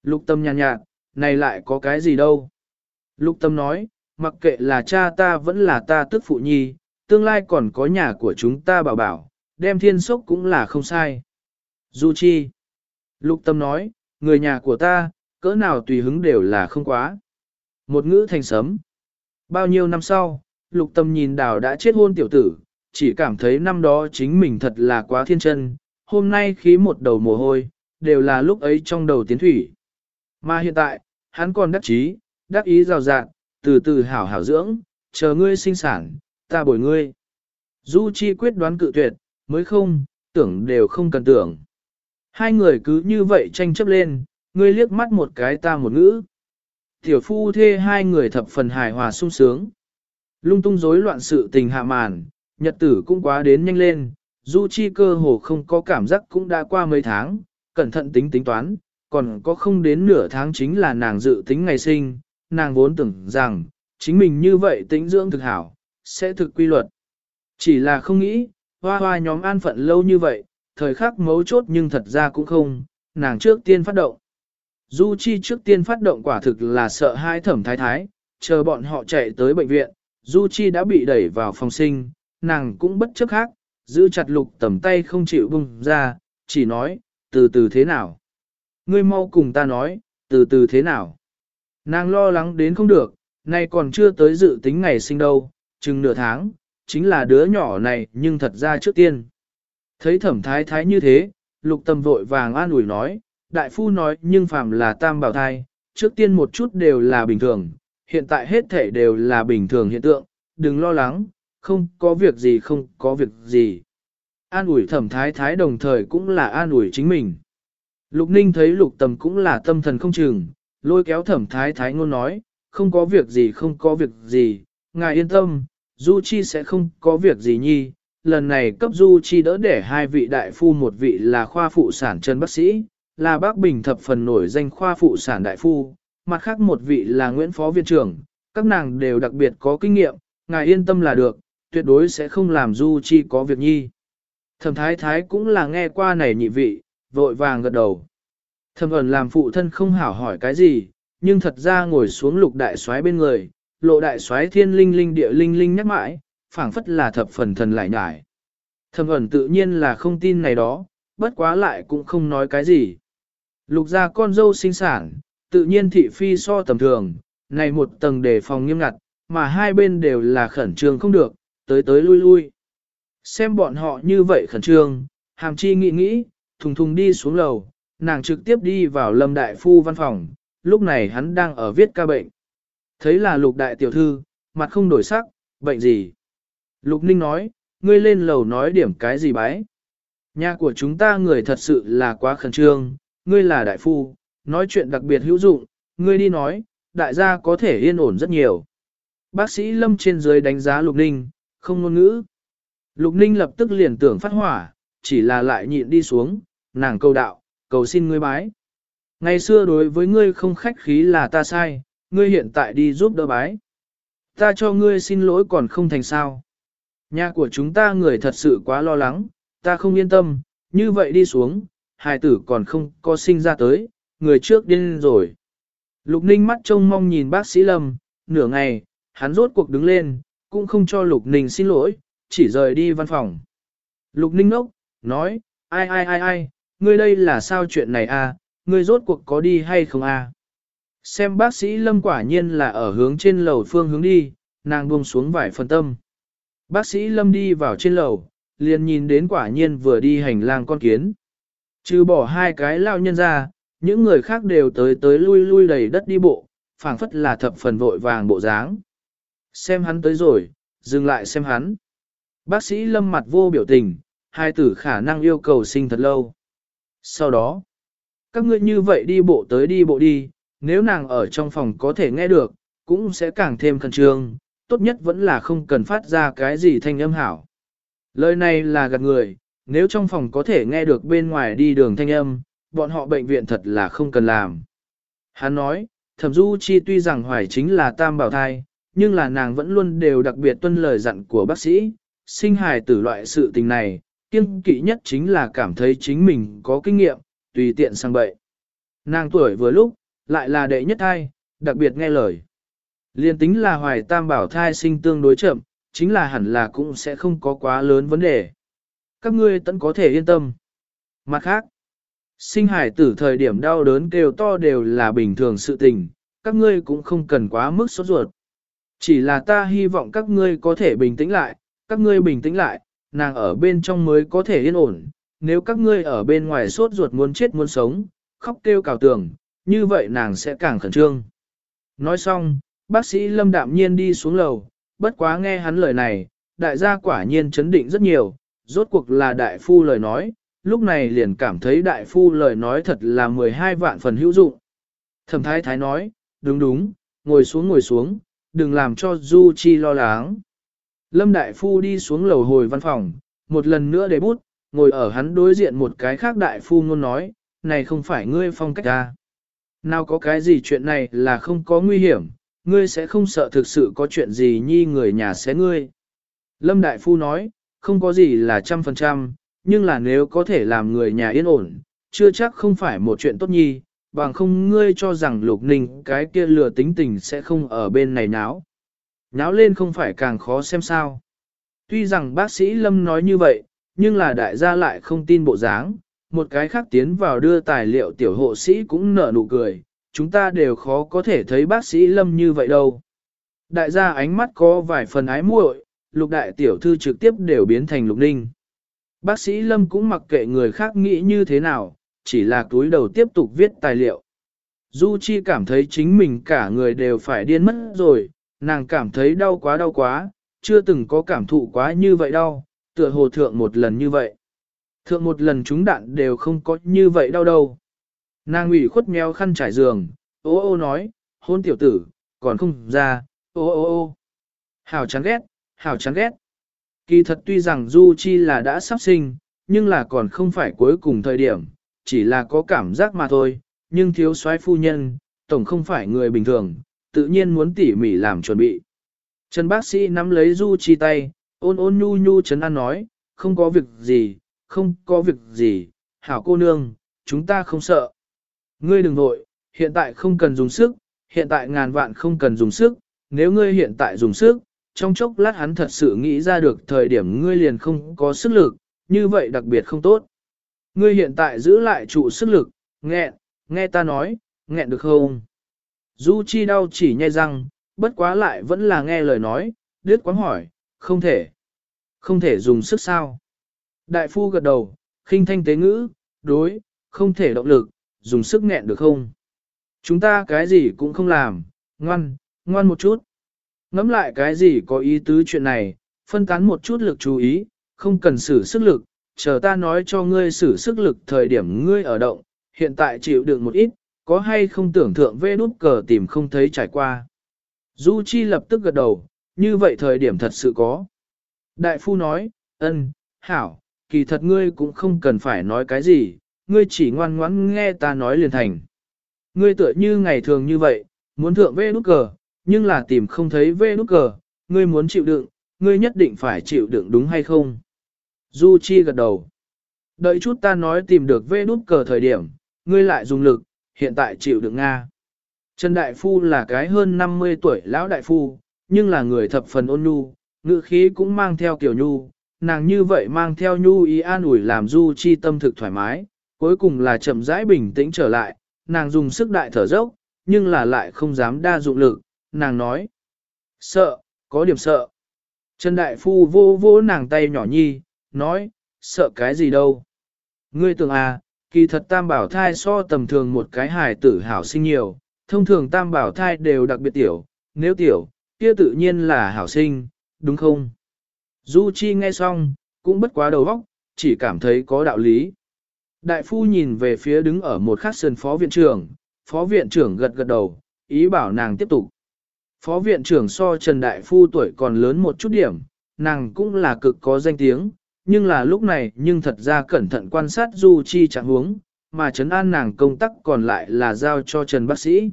Lục tâm nhàn nhạt, nhạt, này lại có cái gì đâu. Lục tâm nói, mặc kệ là cha ta vẫn là ta tức phụ nhi, tương lai còn có nhà của chúng ta bảo bảo, đem thiên sốc cũng là không sai. Du Chi. Lục tâm nói, người nhà của ta, cỡ nào tùy hứng đều là không quá. Một ngữ thành sấm. Bao nhiêu năm sau, lục tâm nhìn đào đã chết hôn tiểu tử, chỉ cảm thấy năm đó chính mình thật là quá thiên chân, hôm nay khí một đầu mồ hôi, đều là lúc ấy trong đầu tiến thủy. Mà hiện tại, hắn còn đắc chí, đắc ý rào rạng, từ từ hảo hảo dưỡng, chờ ngươi sinh sản, ta bồi ngươi. Du Chi quyết đoán cự tuyệt, mới không, tưởng đều không cần tưởng. Hai người cứ như vậy tranh chấp lên, ngươi liếc mắt một cái ta một ngữ. Tiểu phu thê hai người thập phần hài hòa sung sướng. Lung tung rối loạn sự tình hạ màn, nhật tử cũng quá đến nhanh lên, Du Chi cơ hồ không có cảm giác cũng đã qua mấy tháng, cẩn thận tính tính toán, còn có không đến nửa tháng chính là nàng dự tính ngày sinh, nàng vốn tưởng rằng, chính mình như vậy tính dưỡng thực hảo, sẽ thực quy luật. Chỉ là không nghĩ, hoa hoa nhóm an phận lâu như vậy, thời khắc mấu chốt nhưng thật ra cũng không, nàng trước tiên phát động. Du Chi trước tiên phát động quả thực là sợ hai thẩm thái thái, chờ bọn họ chạy tới bệnh viện, Du Chi đã bị đẩy vào phòng sinh, nàng cũng bất chấp khác, giữ chặt lục tầm tay không chịu bung ra, chỉ nói, từ từ thế nào. Ngươi mau cùng ta nói, từ từ thế nào. Nàng lo lắng đến không được, nay còn chưa tới dự tính ngày sinh đâu, chừng nửa tháng, chính là đứa nhỏ này nhưng thật ra trước tiên. Thấy thẩm thái thái như thế, lục tâm vội vàng an ủi nói, đại phu nói nhưng phàm là tam bảo thai, trước tiên một chút đều là bình thường, hiện tại hết thể đều là bình thường hiện tượng, đừng lo lắng, không có việc gì không có việc gì. An ủi thẩm thái thái đồng thời cũng là an ủi chính mình. Lục ninh thấy lục tầm cũng là tâm thần không chừng, lôi kéo thẩm thái thái ngôn nói, không có việc gì không có việc gì, ngài yên tâm, Du Chi sẽ không có việc gì nhi. Lần này cấp Du Chi đỡ để hai vị đại phu một vị là khoa phụ sản chân bác sĩ, là bác Bình thập phần nổi danh khoa phụ sản đại phu, mặt khác một vị là Nguyễn Phó Viện trưởng, các nàng đều đặc biệt có kinh nghiệm, ngài yên tâm là được, tuyệt đối sẽ không làm Du Chi có việc nhi. Thẩm thái thái cũng là nghe qua này nhị vị, vội vàng gật đầu. Thẩm ẩn làm phụ thân không hảo hỏi cái gì, nhưng thật ra ngồi xuống lục đại soái bên người, lộ đại soái thiên linh linh địa linh linh nhắc mãi, phảng phất là thập phần thần lại nhải. Thẩm ẩn tự nhiên là không tin này đó, bất quá lại cũng không nói cái gì. Lục gia con dâu sinh sản, tự nhiên thị phi so tầm thường, này một tầng đề phòng nghiêm ngặt, mà hai bên đều là khẩn trương không được, tới tới lui lui. Xem bọn họ như vậy khẩn trương, hàm chi nghĩ nghĩ, thùng thùng đi xuống lầu, nàng trực tiếp đi vào lâm đại phu văn phòng, lúc này hắn đang ở viết ca bệnh. Thấy là lục đại tiểu thư, mặt không đổi sắc, bệnh gì? Lục ninh nói, ngươi lên lầu nói điểm cái gì bái? Nhà của chúng ta người thật sự là quá khẩn trương, ngươi là đại phu, nói chuyện đặc biệt hữu dụng, ngươi đi nói, đại gia có thể yên ổn rất nhiều. Bác sĩ Lâm trên dưới đánh giá Lục Ninh, không ngôn ngữ. Lục Ninh lập tức liền tưởng phát hỏa, chỉ là lại nhịn đi xuống, nàng cầu đạo, cầu xin ngươi bái. Ngày xưa đối với ngươi không khách khí là ta sai, ngươi hiện tại đi giúp đỡ bái. Ta cho ngươi xin lỗi còn không thành sao. Nhà của chúng ta người thật sự quá lo lắng, ta không yên tâm, như vậy đi xuống, hài tử còn không có sinh ra tới, người trước điên rồi. Lục ninh mắt trông mong nhìn bác sĩ Lâm, nửa ngày, hắn rốt cuộc đứng lên, cũng không cho Lục ninh xin lỗi, chỉ rời đi văn phòng. Lục ninh ngốc, nói, ai ai ai ai, ngươi đây là sao chuyện này? À? ngươi rốt cuộc có đi hay không? À? Xem bác sĩ Lâm quả nhiên là ở hướng trên lầu phương hướng đi, nàng buông xuống vải phần tâm. Bác sĩ Lâm đi vào trên lầu, liền nhìn đến quả nhiên vừa đi hành lang con kiến. Trừ bỏ hai cái lao nhân ra, những người khác đều tới tới lui lui đầy đất đi bộ, phảng phất là thập phần vội vàng bộ dáng. Xem hắn tới rồi, dừng lại xem hắn. Bác sĩ lâm mặt vô biểu tình, hai tử khả năng yêu cầu sinh thật lâu. Sau đó, các ngươi như vậy đi bộ tới đi bộ đi, nếu nàng ở trong phòng có thể nghe được, cũng sẽ càng thêm khẩn trương, tốt nhất vẫn là không cần phát ra cái gì thanh âm hảo. Lời này là gạt người, nếu trong phòng có thể nghe được bên ngoài đi đường thanh âm, bọn họ bệnh viện thật là không cần làm. Hắn nói, thẩm du chi tuy rằng hoài chính là tam bảo thai, nhưng là nàng vẫn luôn đều đặc biệt tuân lời dặn của bác sĩ, sinh hài tử loại sự tình này, kiêng kỵ nhất chính là cảm thấy chính mình có kinh nghiệm, tùy tiện sang bậy. Nàng tuổi vừa lúc, lại là đệ nhất thai, đặc biệt nghe lời. Liên tính là hoài tam bảo thai sinh tương đối chậm, chính là hẳn là cũng sẽ không có quá lớn vấn đề. Các ngươi tẫn có thể yên tâm. Mặt khác, sinh hải tử thời điểm đau đớn kêu to đều là bình thường sự tình, các ngươi cũng không cần quá mức sốt ruột. Chỉ là ta hy vọng các ngươi có thể bình tĩnh lại, các ngươi bình tĩnh lại, nàng ở bên trong mới có thể yên ổn. Nếu các ngươi ở bên ngoài sốt ruột muốn chết muốn sống, khóc kêu cào tường, như vậy nàng sẽ càng khẩn trương. Nói xong, Bác sĩ Lâm đạm nhiên đi xuống lầu, bất quá nghe hắn lời này, đại gia quả nhiên chấn định rất nhiều, rốt cuộc là đại phu lời nói, lúc này liền cảm thấy đại phu lời nói thật là 12 vạn phần hữu dụng. Thẩm thái thái nói, đúng đúng, ngồi xuống ngồi xuống, đừng làm cho Du Chi lo lắng. Lâm đại phu đi xuống lầu hồi văn phòng, một lần nữa để bút, ngồi ở hắn đối diện một cái khác đại phu ngôn nói, này không phải ngươi phong cách ta. Nào có cái gì chuyện này là không có nguy hiểm, ngươi sẽ không sợ thực sự có chuyện gì nhi người nhà sẽ ngươi. Lâm Đại Phu nói, không có gì là trăm phần trăm, nhưng là nếu có thể làm người nhà yên ổn, chưa chắc không phải một chuyện tốt nhi, bằng không ngươi cho rằng lục ninh cái kia lừa tính tình sẽ không ở bên này náo. Náo lên không phải càng khó xem sao. Tuy rằng bác sĩ Lâm nói như vậy, nhưng là đại gia lại không tin bộ dáng, một cái khác tiến vào đưa tài liệu tiểu hộ sĩ cũng nở nụ cười, chúng ta đều khó có thể thấy bác sĩ Lâm như vậy đâu. Đại gia ánh mắt có vài phần ái muội, lục đại tiểu thư trực tiếp đều biến thành lục ninh. Bác sĩ Lâm cũng mặc kệ người khác nghĩ như thế nào, chỉ là túi đầu tiếp tục viết tài liệu. Du Chi cảm thấy chính mình cả người đều phải điên mất rồi, nàng cảm thấy đau quá đau quá, chưa từng có cảm thụ quá như vậy đau, tựa hồ thượng một lần như vậy. Thượng một lần chúng đạn đều không có như vậy đau đâu. Nàng ủy khuất mèo khăn trải giường, ô ô nói, hôn tiểu tử, còn không ra, ô ô ô. Hảo chán ghét, hảo chán ghét. Kỳ thật tuy rằng Du Chi là đã sắp sinh, nhưng là còn không phải cuối cùng thời điểm, chỉ là có cảm giác mà thôi, nhưng thiếu soái phu nhân, tổng không phải người bình thường, tự nhiên muốn tỉ mỉ làm chuẩn bị. Trần bác sĩ nắm lấy Du Chi tay, ôn ôn nhu nhu chấn an nói, không có việc gì, không có việc gì, hảo cô nương, chúng ta không sợ. Ngươi đừng vội, hiện tại không cần dùng sức, hiện tại ngàn vạn không cần dùng sức, nếu ngươi hiện tại dùng sức, trong chốc lát hắn thật sự nghĩ ra được thời điểm ngươi liền không có sức lực, như vậy đặc biệt không tốt. Ngươi hiện tại giữ lại trụ sức lực, nghẹn, nghe ta nói, nghẹn được không? Du Chi đau chỉ nhai răng, bất quá lại vẫn là nghe lời nói, đứt quáng hỏi, không thể. Không thể dùng sức sao? Đại phu gật đầu, khinh thanh tế ngữ, đối, không thể động lực, dùng sức nghẹn được không? Chúng ta cái gì cũng không làm, ngoan, ngoan một chút. Ngắm lại cái gì có ý tứ chuyện này, phân tán một chút lực chú ý, không cần sử sức lực, chờ ta nói cho ngươi sử sức lực thời điểm ngươi ở động, hiện tại chịu đựng một ít, có hay không tưởng thượng vê nút cờ tìm không thấy trải qua. Du Chi lập tức gật đầu, như vậy thời điểm thật sự có. Đại phu nói, ân, hảo, kỳ thật ngươi cũng không cần phải nói cái gì, ngươi chỉ ngoan ngoãn nghe ta nói liền thành. Ngươi tựa như ngày thường như vậy, muốn thượng vê nút cờ, nhưng là tìm không thấy vê nút cờ, ngươi muốn chịu đựng, ngươi nhất định phải chịu đựng đúng hay không? Du Chi gật đầu. Đợi chút ta nói tìm được vê đút cờ thời điểm, ngươi lại dùng lực, hiện tại chịu đựng Nga. Trần Đại Phu là cái hơn 50 tuổi lão đại phu, nhưng là người thập phần ôn nhu, ngữ khí cũng mang theo kiểu nhu, nàng như vậy mang theo nhu ý an ủi làm Du Chi tâm thực thoải mái, cuối cùng là chậm rãi bình tĩnh trở lại, nàng dùng sức đại thở dốc, nhưng là lại không dám đa dụng lực, nàng nói. Sợ, có điểm sợ. Trần Đại Phu vô vô nàng tay nhỏ nhi, nói, sợ cái gì đâu. Ngươi tưởng à, kỳ thật tam bảo thai so tầm thường một cái hài tử hảo sinh nhiều, thông thường tam bảo thai đều đặc biệt tiểu, nếu tiểu, kia tự nhiên là hảo sinh, đúng không? Du Chi nghe xong, cũng bất quá đầu óc, chỉ cảm thấy có đạo lý. Đại phu nhìn về phía đứng ở một khắc sơn phó viện trưởng, phó viện trưởng gật gật đầu, ý bảo nàng tiếp tục. Phó viện trưởng so Trần Đại Phu tuổi còn lớn một chút điểm, nàng cũng là cực có danh tiếng, nhưng là lúc này nhưng thật ra cẩn thận quan sát Du Chi trạng huống, mà Trấn An nàng công tác còn lại là giao cho Trần Bác sĩ.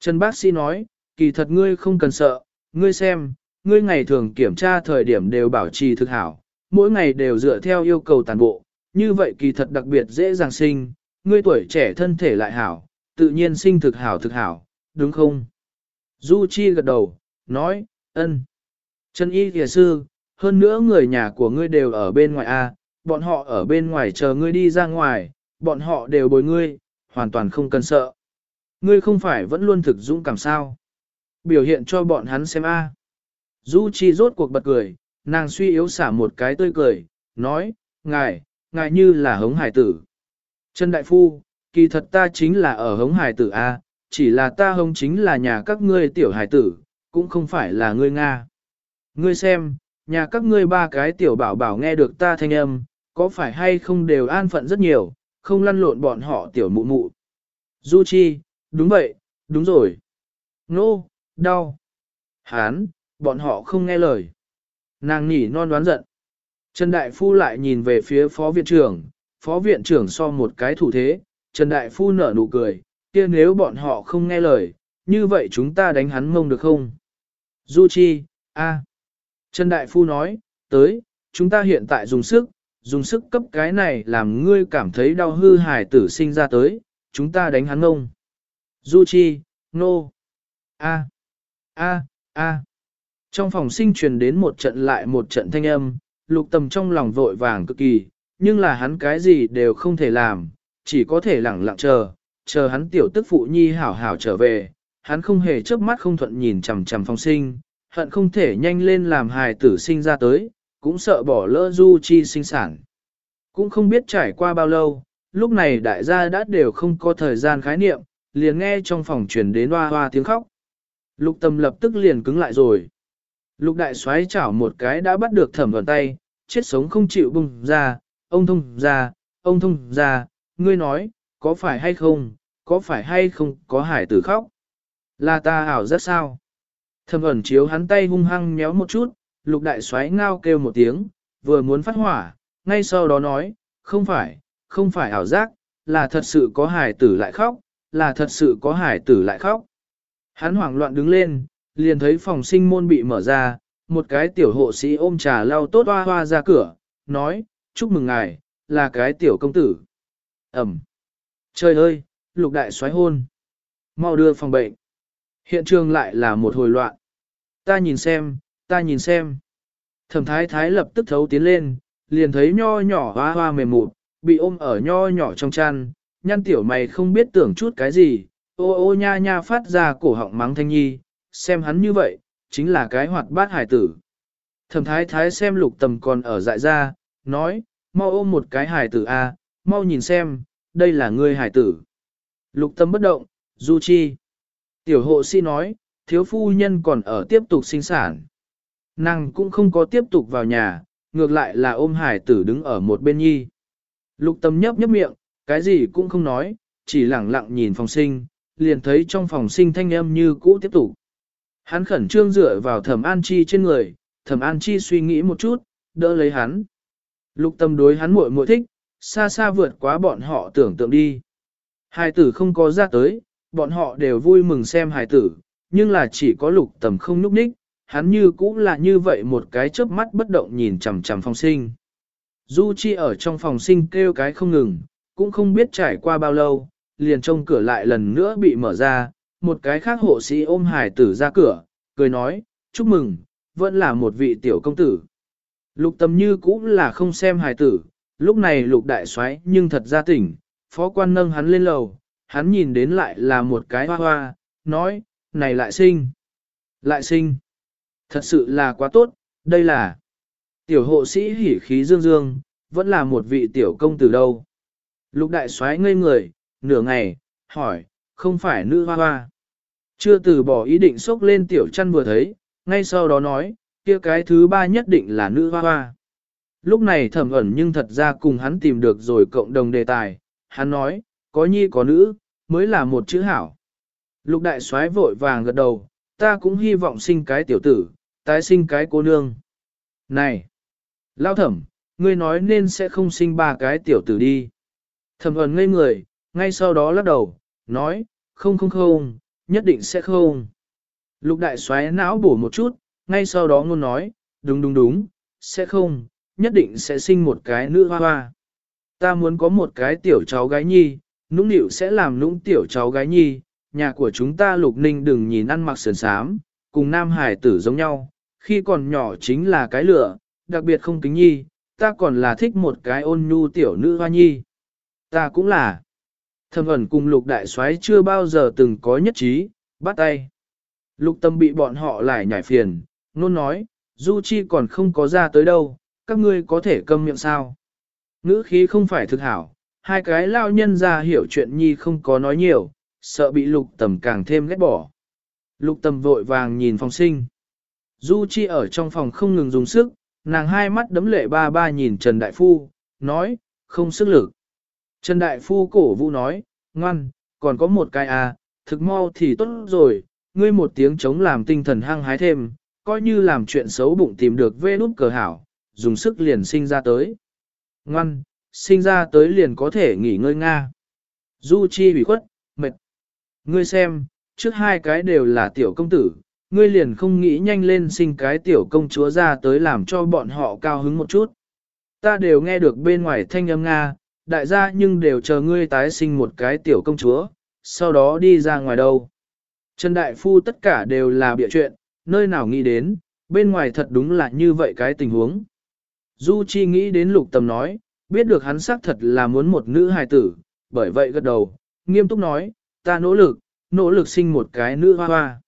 Trần Bác sĩ nói, kỳ thật ngươi không cần sợ, ngươi xem, ngươi ngày thường kiểm tra thời điểm đều bảo trì thực hảo, mỗi ngày đều dựa theo yêu cầu toàn bộ, như vậy kỳ thật đặc biệt dễ dàng sinh, ngươi tuổi trẻ thân thể lại hảo, tự nhiên sinh thực hảo thực hảo, đúng không? Du Chi gật đầu, nói, ân. Trần Y Thìa Sư, hơn nữa người nhà của ngươi đều ở bên ngoài A, bọn họ ở bên ngoài chờ ngươi đi ra ngoài, bọn họ đều bồi ngươi, hoàn toàn không cần sợ. Ngươi không phải vẫn luôn thực dũng cảm sao. Biểu hiện cho bọn hắn xem A. Du Chi rốt cuộc bật cười, nàng suy yếu xả một cái tươi cười, nói, ngài, ngài như là hống hải tử. Trần Đại Phu, kỳ thật ta chính là ở hống hải tử A, chỉ là ta hống chính là nhà các ngươi tiểu hải tử, cũng không phải là ngươi Nga. Ngươi xem, nhà các ngươi ba cái tiểu bảo bảo nghe được ta thanh âm, có phải hay không đều an phận rất nhiều, không lăn lộn bọn họ tiểu mụ mụ. Du Chi, đúng vậy, đúng rồi. Nô, no, đau. Hán, bọn họ không nghe lời. Nàng nhỉ non đoán giận. Trần Đại Phu lại nhìn về phía phó viện trưởng, phó viện trưởng so một cái thủ thế, Trần Đại Phu nở nụ cười, kia nếu bọn họ không nghe lời, như vậy chúng ta đánh hắn mông được không? Du Chi, a. Trần Đại Phu nói, tới, chúng ta hiện tại dùng sức, dùng sức cấp cái này làm ngươi cảm thấy đau hư hài tử sinh ra tới, chúng ta đánh hắn ngông. Du Chi, nô, no. a, a, a. Trong phòng sinh truyền đến một trận lại một trận thanh âm, lục tầm trong lòng vội vàng cực kỳ, nhưng là hắn cái gì đều không thể làm, chỉ có thể lẳng lặng chờ, chờ hắn tiểu tức phụ nhi hảo hảo trở về, hắn không hề chớp mắt không thuận nhìn chằm chằm phòng sinh, hận không thể nhanh lên làm hài tử sinh ra tới, cũng sợ bỏ lỡ du chi sinh sản. Cũng không biết trải qua bao lâu, lúc này đại gia đã đều không có thời gian khái niệm, liền nghe trong phòng truyền đến hoa hoa tiếng khóc. Lục tâm lập tức liền cứng lại rồi. Lục đại xoáy chảo một cái đã bắt được thẩm vào tay, chết sống không chịu bùng ra, ông thông ra, ông thông ra, ngươi nói, có phải hay không, có phải hay không có hải tử khóc. Là ta ảo rất sao. Thẩm ẩn chiếu hắn tay hung hăng méo một chút, lục đại xoáy ngao kêu một tiếng, vừa muốn phát hỏa, ngay sau đó nói, không phải, không phải ảo giác, là thật sự có hải tử lại khóc, là thật sự có hải tử lại khóc. Hắn hoảng loạn đứng lên, liền thấy phòng sinh môn bị mở ra, một cái tiểu hộ sĩ ôm trà lau tốt hoa hoa ra cửa, nói, chúc mừng ngài, là cái tiểu công tử. Ẩm. Trời ơi, lục đại xoáy hôn. Mau đưa phòng bệnh. Hiện trường lại là một hồi loạn. Ta nhìn xem, ta nhìn xem. Thẩm thái thái lập tức thấu tiến lên, liền thấy nho nhỏ hoa hoa mềm mụt, bị ôm ở nho nhỏ trong chăn, nhăn tiểu mày không biết tưởng chút cái gì, ô ô nha nha phát ra cổ họng mắng thanh nhi, xem hắn như vậy, chính là cái hoạt bát hải tử. Thẩm thái thái xem lục tầm còn ở dại ra, nói, mau ôm một cái hải tử a, mau nhìn xem, đây là ngươi hải tử. Lục tâm bất động, du chi. Tiểu hộ sĩ nói, thiếu phu nhân còn ở tiếp tục sinh sản. Nàng cũng không có tiếp tục vào nhà, ngược lại là ôm hải tử đứng ở một bên nhi. Lục tâm nhấp nhấp miệng, cái gì cũng không nói, chỉ lặng lặng nhìn phòng sinh, liền thấy trong phòng sinh thanh âm như cũ tiếp tục. Hắn khẩn trương dựa vào thẩm an chi trên người, thẩm an chi suy nghĩ một chút, đỡ lấy hắn. Lục tâm đối hắn muội muội thích, xa xa vượt quá bọn họ tưởng tượng đi. Hai tử không có ra tới, bọn họ đều vui mừng xem hài tử, nhưng là chỉ có lục tầm không núp ních, hắn như cũng là như vậy một cái chớp mắt bất động nhìn chằm chằm phòng sinh. Du Chi ở trong phòng sinh kêu cái không ngừng, cũng không biết trải qua bao lâu, liền trông cửa lại lần nữa bị mở ra, một cái khác hộ sĩ ôm hài tử ra cửa, cười nói, chúc mừng, vẫn là một vị tiểu công tử. Lục tầm như cũng là không xem hài tử, lúc này lục đại xoáy nhưng thật ra tỉnh, phó quan nâng hắn lên lầu, hắn nhìn đến lại là một cái hoa hoa, nói, này lại sinh, lại sinh, thật sự là quá tốt, đây là tiểu hộ sĩ hỉ khí dương dương, vẫn là một vị tiểu công tử đâu. Lục đại soái ngây người, nửa ngày, hỏi, không phải nữ hoa hoa. Chưa từ bỏ ý định xốc lên tiểu chăn vừa thấy, ngay sau đó nói, kia cái thứ ba nhất định là nữ hoa hoa. Lúc này thẩm ẩn nhưng thật ra cùng hắn tìm được rồi cộng đồng đề tài, hắn nói, có nhi có nữ, mới là một chữ hảo. Lục đại soái vội vàng gật đầu, ta cũng hy vọng sinh cái tiểu tử, tái sinh cái cô nương. Này! Lao thẩm, ngươi nói nên sẽ không sinh ba cái tiểu tử đi. Thẩm ẩn ngây người, ngay sau đó lắc đầu, nói, không không không, nhất định sẽ không. Lục đại xoáy não bổ một chút, ngay sau đó ngôn nói, đúng đúng đúng, sẽ không, nhất định sẽ sinh một cái nữ hoa hoa. Ta muốn có một cái tiểu cháu gái nhi, nũng nịu sẽ làm nũng tiểu cháu gái nhi, nhà của chúng ta lục ninh đừng nhìn ăn mặc sườn sám, cùng nam hải tử giống nhau, khi còn nhỏ chính là cái lửa, đặc biệt không kính nhi, ta còn là thích một cái ôn nhu tiểu nữ hoa nhi. Ta cũng là. Thâm ẩn cùng lục đại soái chưa bao giờ từng có nhất trí, bắt tay. Lục tâm bị bọn họ lại nhảy phiền, nôn nói, Du Chi còn không có ra tới đâu, các ngươi có thể câm miệng sao. Ngữ khí không phải thực hảo, hai cái lao nhân ra hiểu chuyện nhi không có nói nhiều, sợ bị lục tầm càng thêm ghét bỏ. Lục tầm vội vàng nhìn phòng sinh. Du Chi ở trong phòng không ngừng dùng sức, nàng hai mắt đấm lệ ba ba nhìn Trần Đại Phu, nói, không sức lực. Trần Đại Phu cổ vũ nói, ngoan, còn có một cái à, thực mau thì tốt rồi, ngươi một tiếng chống làm tinh thần hăng hái thêm, coi như làm chuyện xấu bụng tìm được vê nút cờ hảo, dùng sức liền sinh ra tới. Ngoan, sinh ra tới liền có thể nghỉ ngơi Nga. Du Chi bị khuất, mệt. Ngươi xem, trước hai cái đều là tiểu công tử, ngươi liền không nghĩ nhanh lên sinh cái tiểu công chúa ra tới làm cho bọn họ cao hứng một chút. Ta đều nghe được bên ngoài thanh âm Nga, đại gia nhưng đều chờ ngươi tái sinh một cái tiểu công chúa, sau đó đi ra ngoài đâu. Trần Đại Phu tất cả đều là bịa chuyện, nơi nào nghĩ đến, bên ngoài thật đúng là như vậy cái tình huống. Du Chi nghĩ đến lục tầm nói, biết được hắn xác thật là muốn một nữ hài tử, bởi vậy gật đầu, nghiêm túc nói, ta nỗ lực, nỗ lực sinh một cái nữ hoa hoa.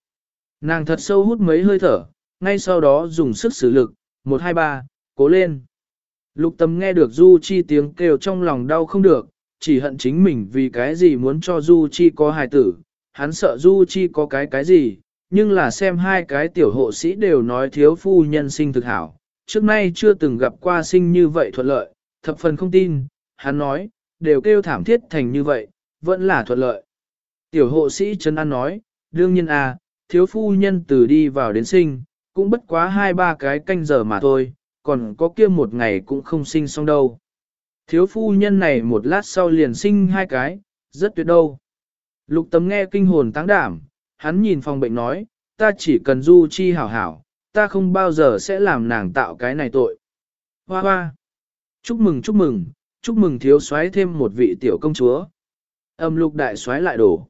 Nàng thật sâu hút mấy hơi thở, ngay sau đó dùng sức sử lực, một hai ba, cố lên. Lục tâm nghe được Du Chi tiếng kêu trong lòng đau không được, chỉ hận chính mình vì cái gì muốn cho Du Chi có hài tử, hắn sợ Du Chi có cái cái gì, nhưng là xem hai cái tiểu hộ sĩ đều nói thiếu phu nhân sinh thực hảo, trước nay chưa từng gặp qua sinh như vậy thuận lợi, thập phần không tin, hắn nói, đều kêu thảm thiết thành như vậy, vẫn là thuận lợi. Tiểu hộ sĩ Trấn An nói, đương nhiên à, thiếu phu nhân từ đi vào đến sinh, cũng bất quá hai ba cái canh giờ mà thôi, còn có kia một ngày cũng không sinh xong đâu. Thiếu phu nhân này một lát sau liền sinh hai cái, rất tuyệt đâu. Lục tấm nghe kinh hồn táng đảm, hắn nhìn phòng bệnh nói, ta chỉ cần du chi hảo hảo, ta không bao giờ sẽ làm nàng tạo cái này tội. Hoa hoa! Chúc mừng chúc mừng, chúc mừng thiếu soái thêm một vị tiểu công chúa. Âm lục đại soái lại đổ.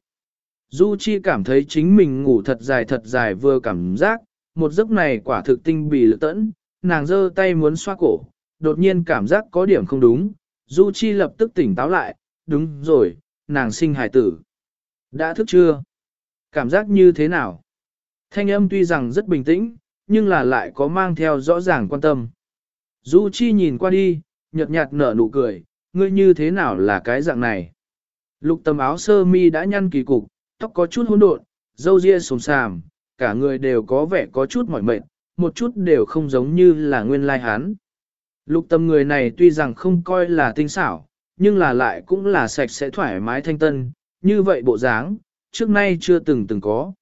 Du Chi cảm thấy chính mình ngủ thật dài thật dài vừa cảm giác, một giấc này quả thực tinh bì lực tẫn, nàng giơ tay muốn xoa cổ, đột nhiên cảm giác có điểm không đúng, Du Chi lập tức tỉnh táo lại, đúng rồi, nàng sinh hài tử. Đã thức chưa? Cảm giác như thế nào? Thanh âm tuy rằng rất bình tĩnh, nhưng là lại có mang theo rõ ràng quan tâm. Du Chi nhìn qua đi, nhợt nhạt nở nụ cười, ngươi như thế nào là cái dạng này? Lục tầm áo sơ mi đã nhăn kỳ cục, tóc có chút hỗn độn, râu ria sồm sàm, cả người đều có vẻ có chút mỏi mệt, một chút đều không giống như là nguyên lai hán. Lục tâm người này tuy rằng không coi là tinh xảo, nhưng là lại cũng là sạch sẽ thoải mái thanh tân, như vậy bộ dáng, trước nay chưa từng từng có.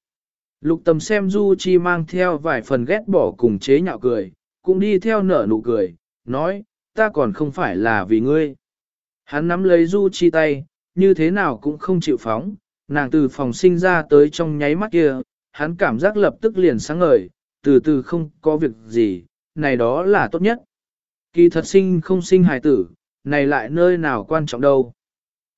Lục tâm xem Du Chi mang theo vài phần ghét bỏ cùng chế nhạo cười, cũng đi theo nở nụ cười, nói, ta còn không phải là vì ngươi. Hắn nắm lấy Du Chi tay, như thế nào cũng không chịu phóng, nàng từ phòng sinh ra tới trong nháy mắt kia, hắn cảm giác lập tức liền sáng ngời, từ từ không có việc gì, này đó là tốt nhất. Kỳ thật sinh không sinh hài tử, này lại nơi nào quan trọng đâu.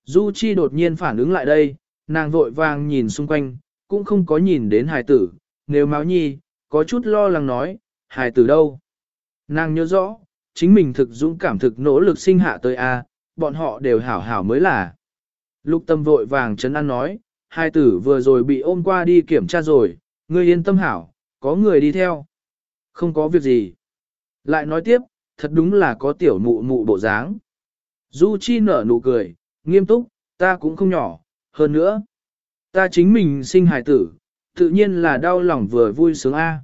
Du Chi đột nhiên phản ứng lại đây, nàng vội vàng nhìn xung quanh, cũng không có nhìn đến hài tử, nếu máu nhi, có chút lo lắng nói, hài tử đâu. Nàng nhớ rõ, chính mình thực dũng cảm thực nỗ lực sinh hạ tới A, bọn họ đều hảo hảo mới là. Lục tâm vội vàng chấn an nói, hai tử vừa rồi bị ôm qua đi kiểm tra rồi, ngươi yên tâm hảo, có người đi theo. Không có việc gì. Lại nói tiếp, thật đúng là có tiểu mụ mụ bộ dáng. Du Chi nở nụ cười, nghiêm túc, ta cũng không nhỏ, hơn nữa. Ta chính mình sinh hài tử, tự nhiên là đau lòng vừa vui sướng a.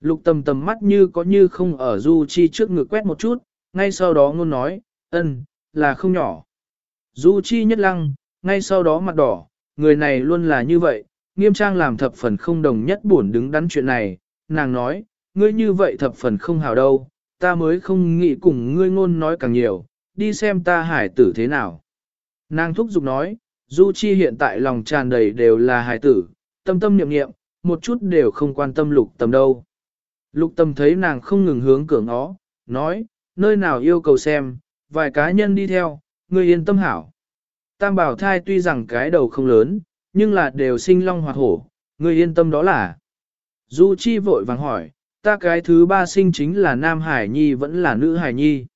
Lục tầm tầm mắt như có như không ở Du Chi trước ngực quét một chút, ngay sau đó ngôn nói, ân, là không nhỏ. Du Chi nhất lăng, ngay sau đó mặt đỏ, người này luôn là như vậy, nghiêm trang làm thập phần không đồng nhất buồn đứng đắn chuyện này, nàng nói, ngươi như vậy thập phần không hào đâu, ta mới không nghĩ cùng ngươi ngôn nói càng nhiều, đi xem ta hải tử thế nào. Nàng thúc giục nói, Du Chi hiện tại lòng tràn đầy đều là hải tử, tâm tâm niệm niệm, một chút đều không quan tâm lục tâm đâu. Lục tâm thấy nàng không ngừng hướng cửa ngó, nói, nơi nào yêu cầu xem, vài cá nhân đi theo, người yên tâm hảo. Tam bảo thai tuy rằng cái đầu không lớn, nhưng là đều sinh long hoạt hổ, người yên tâm đó là. Du Chi vội vàng hỏi, ta cái thứ ba sinh chính là nam hải nhi vẫn là nữ hải nhi.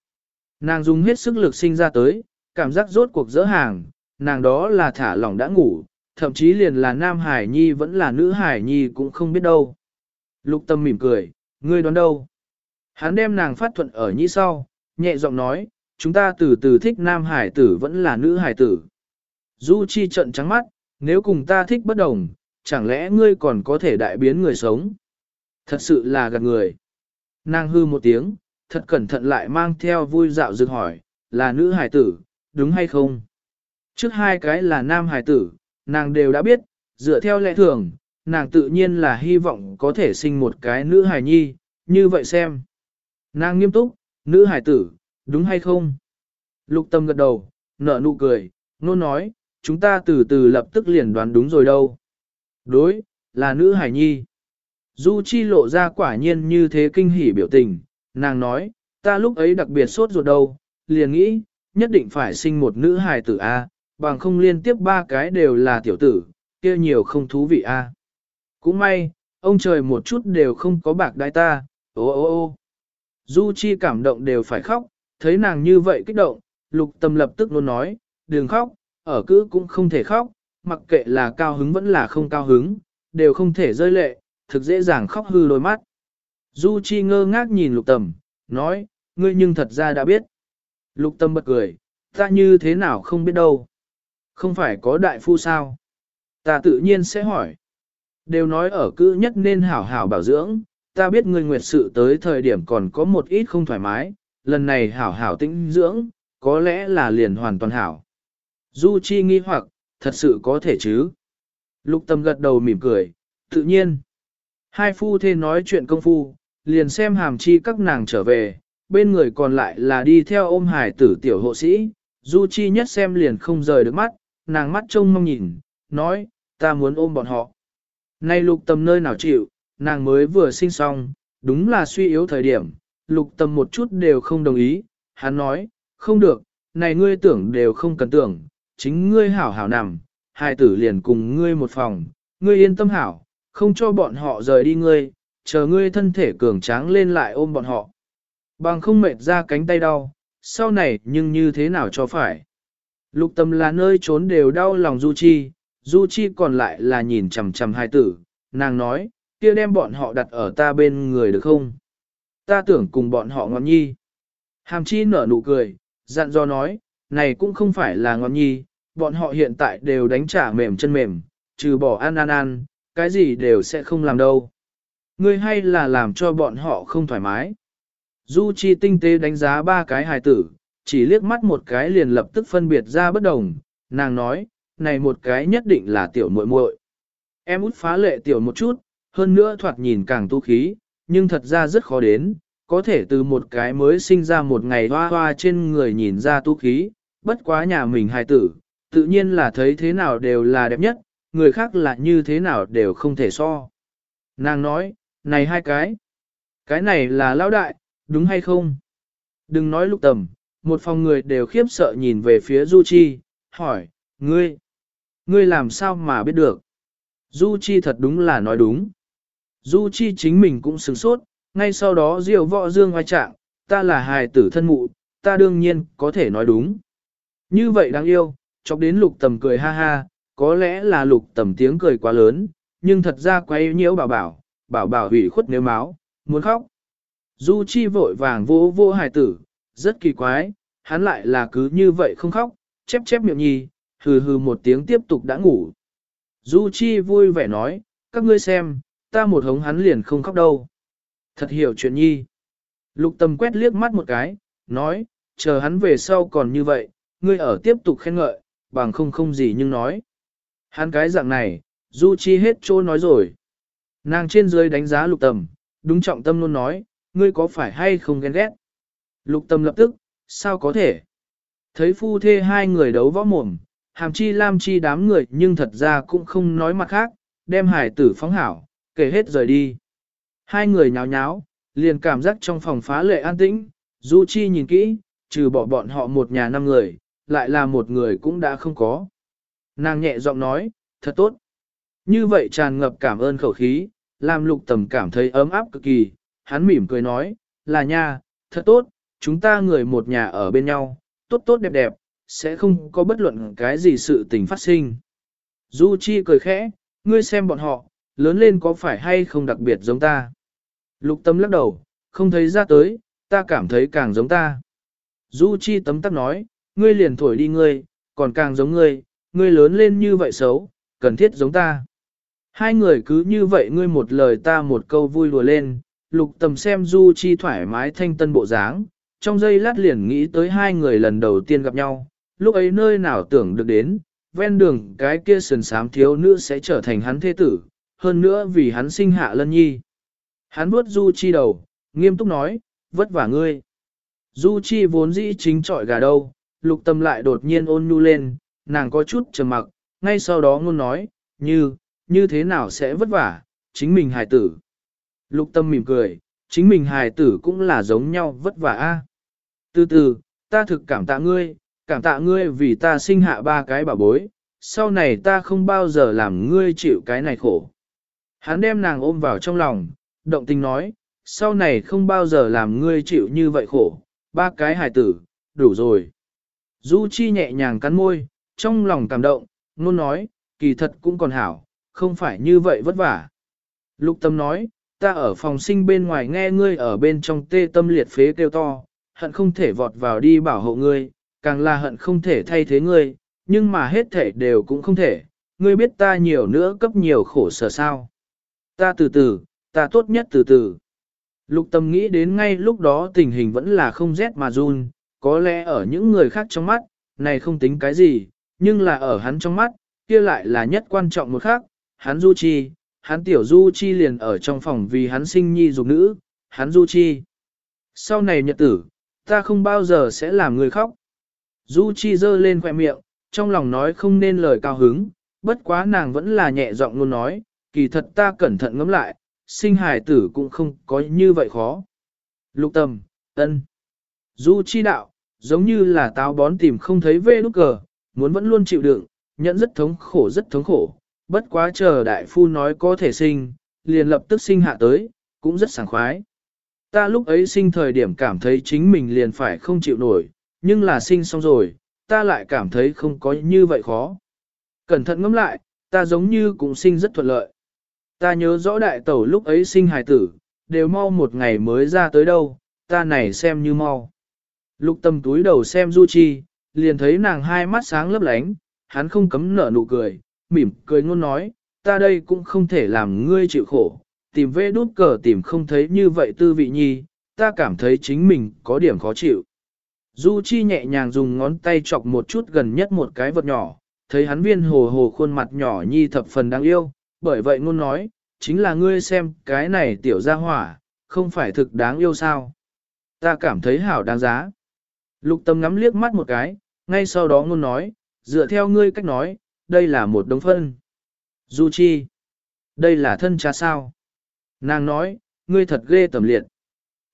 Nàng dùng hết sức lực sinh ra tới, cảm giác rốt cuộc dỡ hàng, nàng đó là thả lỏng đã ngủ, thậm chí liền là nam hải nhi vẫn là nữ hải nhi cũng không biết đâu. Lục tâm mỉm cười, ngươi đoán đâu? Hắn đem nàng phát thuận ở nhĩ sau, nhẹ giọng nói, chúng ta từ từ thích nam hải tử vẫn là nữ hải tử. Du Chi trận trắng mắt, Nếu cùng ta thích bất đồng, chẳng lẽ ngươi còn có thể đại biến người sống? Thật sự là gạt người. Nàng hư một tiếng, thật cẩn thận lại mang theo vui dạo dược hỏi, là nữ hải tử, đúng hay không? Trước hai cái là nam hải tử, nàng đều đã biết, dựa theo lẽ thường, nàng tự nhiên là hy vọng có thể sinh một cái nữ hài nhi, như vậy xem. Nàng nghiêm túc, nữ hài tử, đúng hay không? Lục tâm gật đầu, nở nụ cười, nôn nói, chúng ta từ từ lập tức liền đoán đúng rồi đâu. Đối, là nữ hải nhi. Du Chi lộ ra quả nhiên như thế kinh hỉ biểu tình, nàng nói, ta lúc ấy đặc biệt sốt ruột đâu, liền nghĩ, nhất định phải sinh một nữ hài tử A, bằng không liên tiếp ba cái đều là tiểu tử, kia nhiều không thú vị A. Cũng may, ông trời một chút đều không có bạc đai ta, ô ô ô. Du Chi cảm động đều phải khóc, thấy nàng như vậy kích động, lục tâm lập tức luôn nói, đừng khóc, ở cứ cũng không thể khóc, mặc kệ là cao hứng vẫn là không cao hứng, đều không thể rơi lệ, thực dễ dàng khóc hư đôi mắt. Du Chi ngơ ngác nhìn lục tầm, nói, ngươi nhưng thật ra đã biết. Lục tâm bật cười, ta như thế nào không biết đâu. Không phải có đại phu sao? Ta tự nhiên sẽ hỏi. Đều nói ở cữ nhất nên hảo hảo bảo dưỡng, ta biết ngươi nguyệt sự tới thời điểm còn có một ít không thoải mái, lần này hảo hảo tĩnh dưỡng, có lẽ là liền hoàn toàn hảo. Du Chi nghi hoặc, thật sự có thể chứ? Lục tâm gật đầu mỉm cười, tự nhiên. Hai phu thê nói chuyện công phu, liền xem hàm chi các nàng trở về, bên người còn lại là đi theo ôm hải tử tiểu hộ sĩ, Du Chi nhất xem liền không rời được mắt, nàng mắt trông mong nhìn, nói, ta muốn ôm bọn họ. Nay lục tâm nơi nào chịu, nàng mới vừa sinh xong, đúng là suy yếu thời điểm, lục tâm một chút đều không đồng ý, hắn nói, không được, này ngươi tưởng đều không cần tưởng, chính ngươi hảo hảo nằm, hai tử liền cùng ngươi một phòng, ngươi yên tâm hảo, không cho bọn họ rời đi ngươi, chờ ngươi thân thể cường tráng lên lại ôm bọn họ. Bằng không mệt ra cánh tay đau, sau này nhưng như thế nào cho phải. Lục tâm là nơi trốn đều đau lòng Du Chi, Du Chi còn lại là nhìn chằm chằm hai tử, nàng nói, kia đem bọn họ đặt ở ta bên người được không? Ta tưởng cùng bọn họ ngọn nhi. Hàm Chi nở nụ cười, dặn dò nói, này cũng không phải là ngọn nhi, bọn họ hiện tại đều đánh trả mềm chân mềm, trừ bỏ ăn ăn ăn, cái gì đều sẽ không làm đâu. Ngươi hay là làm cho bọn họ không thoải mái. Du Chi tinh tế đánh giá ba cái hài tử, chỉ liếc mắt một cái liền lập tức phân biệt ra bất đồng, nàng nói, này một cái nhất định là tiểu muội muội. Em út phá lệ tiểu một chút, hơn nữa thoạt nhìn càng tu khí, nhưng thật ra rất khó đến, có thể từ một cái mới sinh ra một ngày hoa hoa trên người nhìn ra tu khí, bất quá nhà mình hài tử, tự nhiên là thấy thế nào đều là đẹp nhất, người khác là như thế nào đều không thể so. Nàng nói, này hai cái, cái này là lão đại, đúng hay không? Đừng nói lục tầm, một phòng người đều khiếp sợ nhìn về phía Du Chi, hỏi, ngươi, ngươi làm sao mà biết được? Du Chi thật đúng là nói đúng. Du Chi chính mình cũng sửng sốt, ngay sau đó diệu võ dương ngoài trạng, ta là hài tử thân mụ, ta đương nhiên có thể nói đúng. Như vậy đáng yêu, chọc đến lục tầm cười ha ha, có lẽ là lục tầm tiếng cười quá lớn, nhưng thật ra quay nhiễu bảo bảo, bảo bảo hủy khuất nếu máu, muốn khóc. Du Chi vội vàng vô vô hài tử, rất kỳ quái, hắn lại là cứ như vậy không khóc, chép chép miệng nhì hừ hừ một tiếng tiếp tục đã ngủ. Du Chi vui vẻ nói, các ngươi xem, ta một hống hắn liền không khóc đâu. Thật hiểu chuyện nhi. Lục tâm quét liếc mắt một cái, nói, chờ hắn về sau còn như vậy, ngươi ở tiếp tục khen ngợi, bằng không không gì nhưng nói. Hắn cái dạng này, Du Chi hết chỗ nói rồi. Nàng trên dưới đánh giá lục tầm, đúng trọng tâm luôn nói, ngươi có phải hay không ghen ghét? Lục tâm lập tức, sao có thể? Thấy phu thê hai người đấu võ mồm, hàm chi lam chi đám người nhưng thật ra cũng không nói mặt khác, đem hải tử phóng hảo, kể hết rời đi. Hai người nháo nháo, liền cảm giác trong phòng phá lệ an tĩnh, Du Chi nhìn kỹ, trừ bỏ bọn họ một nhà năm người, lại là một người cũng đã không có. Nàng nhẹ giọng nói, thật tốt. Như vậy tràn ngập cảm ơn khẩu khí, làm lục tầm cảm thấy ấm áp cực kỳ, hắn mỉm cười nói, là nha, thật tốt, chúng ta người một nhà ở bên nhau, tốt tốt đẹp đẹp, sẽ không có bất luận cái gì sự tình phát sinh. Du Chi cười khẽ, ngươi xem bọn họ, lớn lên có phải hay không đặc biệt giống ta. Lục tâm lắc đầu, không thấy ra tới, ta cảm thấy càng giống ta. Du Chi tấm tắc nói, ngươi liền thổi đi ngươi, còn càng giống ngươi, ngươi lớn lên như vậy xấu, cần thiết giống ta. Hai người cứ như vậy ngươi một lời ta một câu vui lùa lên, lục tầm xem Du Chi thoải mái thanh tân bộ dáng, trong giây lát liền nghĩ tới hai người lần đầu tiên gặp nhau, lúc ấy nơi nào tưởng được đến, ven đường cái kia sườn sám thiếu nữ sẽ trở thành hắn thế tử, hơn nữa vì hắn sinh hạ lân nhi. Hắn bước Du Chi đầu, nghiêm túc nói, vất vả ngươi. Du Chi vốn dĩ chính trọi gà đâu, lục tâm lại đột nhiên ôn nhu lên, nàng có chút trầm mặc, ngay sau đó ngôn nói, như, như thế nào sẽ vất vả, chính mình hài tử. Lục tâm mỉm cười, chính mình hài tử cũng là giống nhau vất vả a. Từ từ, ta thực cảm tạ ngươi, cảm tạ ngươi vì ta sinh hạ ba cái bảo bối, sau này ta không bao giờ làm ngươi chịu cái này khổ. Hắn đem nàng ôm vào trong lòng, động tình nói, sau này không bao giờ làm ngươi chịu như vậy khổ, ba cái hài tử, đủ rồi. Du Chi nhẹ nhàng cắn môi, trong lòng cảm động, luôn nói, kỳ thật cũng còn hảo, không phải như vậy vất vả. Lục tâm nói, ta ở phòng sinh bên ngoài nghe ngươi ở bên trong tê tâm liệt phế kêu to, hận không thể vọt vào đi bảo hộ ngươi, càng là hận không thể thay thế ngươi, nhưng mà hết thể đều cũng không thể, ngươi biết ta nhiều nữa cấp nhiều khổ sở sao. Ta từ từ, ta tốt nhất từ từ. Lục tâm nghĩ đến ngay lúc đó tình hình vẫn là không rét mà run, có lẽ ở những người khác trong mắt, này không tính cái gì, nhưng là ở hắn trong mắt, kia lại là nhất quan trọng một khác, hắn du chi, hắn tiểu du chi liền ở trong phòng vì hắn sinh nhi dục nữ, hắn du chi. Sau này nhật tử, ta không bao giờ sẽ làm người khóc. Du chi dơ lên khoẻ miệng, trong lòng nói không nên lời cao hứng, bất quá nàng vẫn là nhẹ giọng luôn nói, kỳ thật ta cẩn thận ngẫm lại, sinh hài tử cũng không có như vậy khó. Lục Tầm, ân. Du chi đạo, giống như là táo bón tìm không thấy vê nút cờ, muốn vẫn luôn chịu đựng, nhận rất thống khổ rất thống khổ, bất quá chờ đại phu nói có thể sinh, liền lập tức sinh hạ tới, cũng rất sảng khoái. Ta lúc ấy sinh thời điểm cảm thấy chính mình liền phải không chịu nổi, nhưng là sinh xong rồi, ta lại cảm thấy không có như vậy khó. Cẩn thận ngẫm lại, ta giống như cũng sinh rất thuận lợi. Ta nhớ rõ đại tẩu lúc ấy sinh hài tử, đều mau một ngày mới ra tới đâu, ta này xem như mau. Lục tâm túi đầu xem Du Chi, liền thấy nàng hai mắt sáng lấp lánh, hắn không cấm nở nụ cười, mỉm cười ngôn nói, ta đây cũng không thể làm ngươi chịu khổ, tìm vê đút cờ tìm không thấy như vậy tư vị nhi, ta cảm thấy chính mình có điểm khó chịu. Du Chi nhẹ nhàng dùng ngón tay chọc một chút gần nhất một cái vật nhỏ, thấy hắn viên hồ hồ khuôn mặt nhỏ nhi thập phần đáng yêu, bởi vậy ngôn nói, chính là ngươi xem cái này tiểu gia hỏa, không phải thực đáng yêu sao. Ta cảm thấy hảo đáng giá. Lục tâm ngắm liếc mắt một cái, ngay sau đó ngôn nói, dựa theo ngươi cách nói, đây là một đống phân. Du Chi, đây là thân cha sao? Nàng nói, ngươi thật ghê tầm liệt.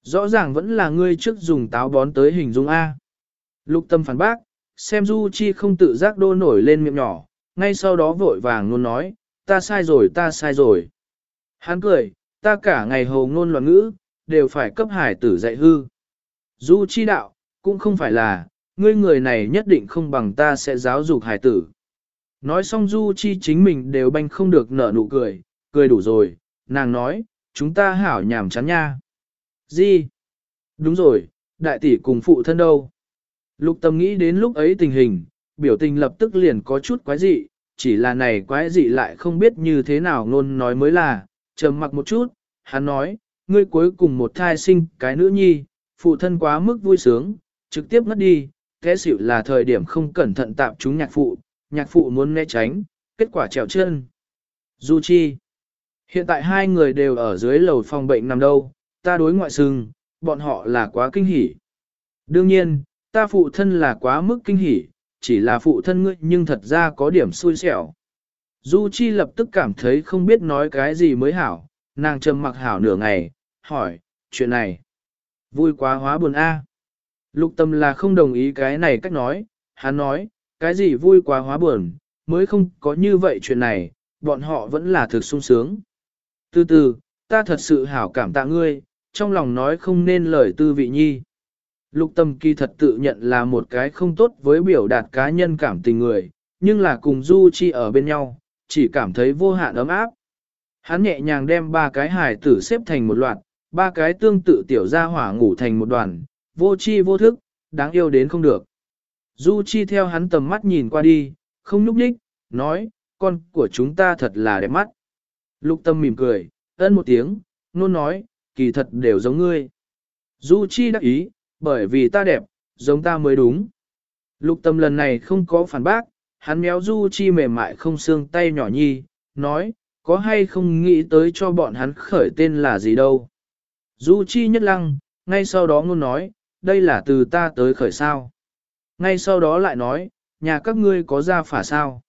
Rõ ràng vẫn là ngươi trước dùng táo bón tới hình dung A. Lục tâm phản bác, xem Du Chi không tự giác đô nổi lên miệng nhỏ, ngay sau đó vội vàng luôn nói, ta sai rồi ta sai rồi. Hắn cười, ta cả ngày hồ ngôn loạn ngữ, đều phải cấp hải tử dạy hư. Du Chi đạo, cũng không phải là, ngươi người này nhất định không bằng ta sẽ giáo dục hải tử. Nói xong Du Chi chính mình đều banh không được nở nụ cười, cười đủ rồi, nàng nói, chúng ta hảo nhảm chán nha. Gì? Đúng rồi, đại tỷ cùng phụ thân đâu? Lục tâm nghĩ đến lúc ấy tình hình, biểu tình lập tức liền có chút quái dị, chỉ là này quái dị lại không biết như thế nào ngôn nói mới là, trầm mặc một chút, hắn nói, ngươi cuối cùng một thai sinh cái nữ nhi, phụ thân quá mức vui sướng, trực tiếp ngất đi, thế xỉu là thời điểm không cẩn thận tạm chúng nhạc phụ, nhạc phụ muốn né tránh, kết quả trèo chân. Du Chi Hiện tại hai người đều ở dưới lầu phòng bệnh nằm đâu, ta đối ngoại sừng, bọn họ là quá kinh hỉ. Đương nhiên, ta phụ thân là quá mức kinh hỉ, chỉ là phụ thân ngươi nhưng thật ra có điểm xui xẻo. Du Chi lập tức cảm thấy không biết nói cái gì mới hảo, nàng trầm mặc hảo nửa ngày, hỏi, chuyện này, vui quá hóa buồn a. Lục tâm là không đồng ý cái này cách nói, hắn nói, cái gì vui quá hóa buồn, mới không có như vậy chuyện này, bọn họ vẫn là thực sung sướng. Từ từ, ta thật sự hảo cảm tạ ngươi, trong lòng nói không nên lời tư vị nhi. Lục tâm kỳ thật tự nhận là một cái không tốt với biểu đạt cá nhân cảm tình người, nhưng là cùng Du Chi ở bên nhau, chỉ cảm thấy vô hạn ấm áp. Hắn nhẹ nhàng đem ba cái hài tử xếp thành một loạt, ba cái tương tự tiểu gia hỏa ngủ thành một đoàn, vô chi vô thức, đáng yêu đến không được. Du Chi theo hắn tầm mắt nhìn qua đi, không núp đích, nói, con của chúng ta thật là đẹp mắt. Lục tâm mỉm cười, ân một tiếng, nôn nói, kỳ thật đều giống ngươi. Du Chi đắc ý, bởi vì ta đẹp, giống ta mới đúng. Lục tâm lần này không có phản bác, hắn méo Du Chi mềm mại không xương tay nhỏ nhi, nói, có hay không nghĩ tới cho bọn hắn khởi tên là gì đâu. Du Chi nhất lăng, ngay sau đó ngôn nói, đây là từ ta tới khởi sao. Ngay sau đó lại nói, nhà các ngươi có gia phả sao.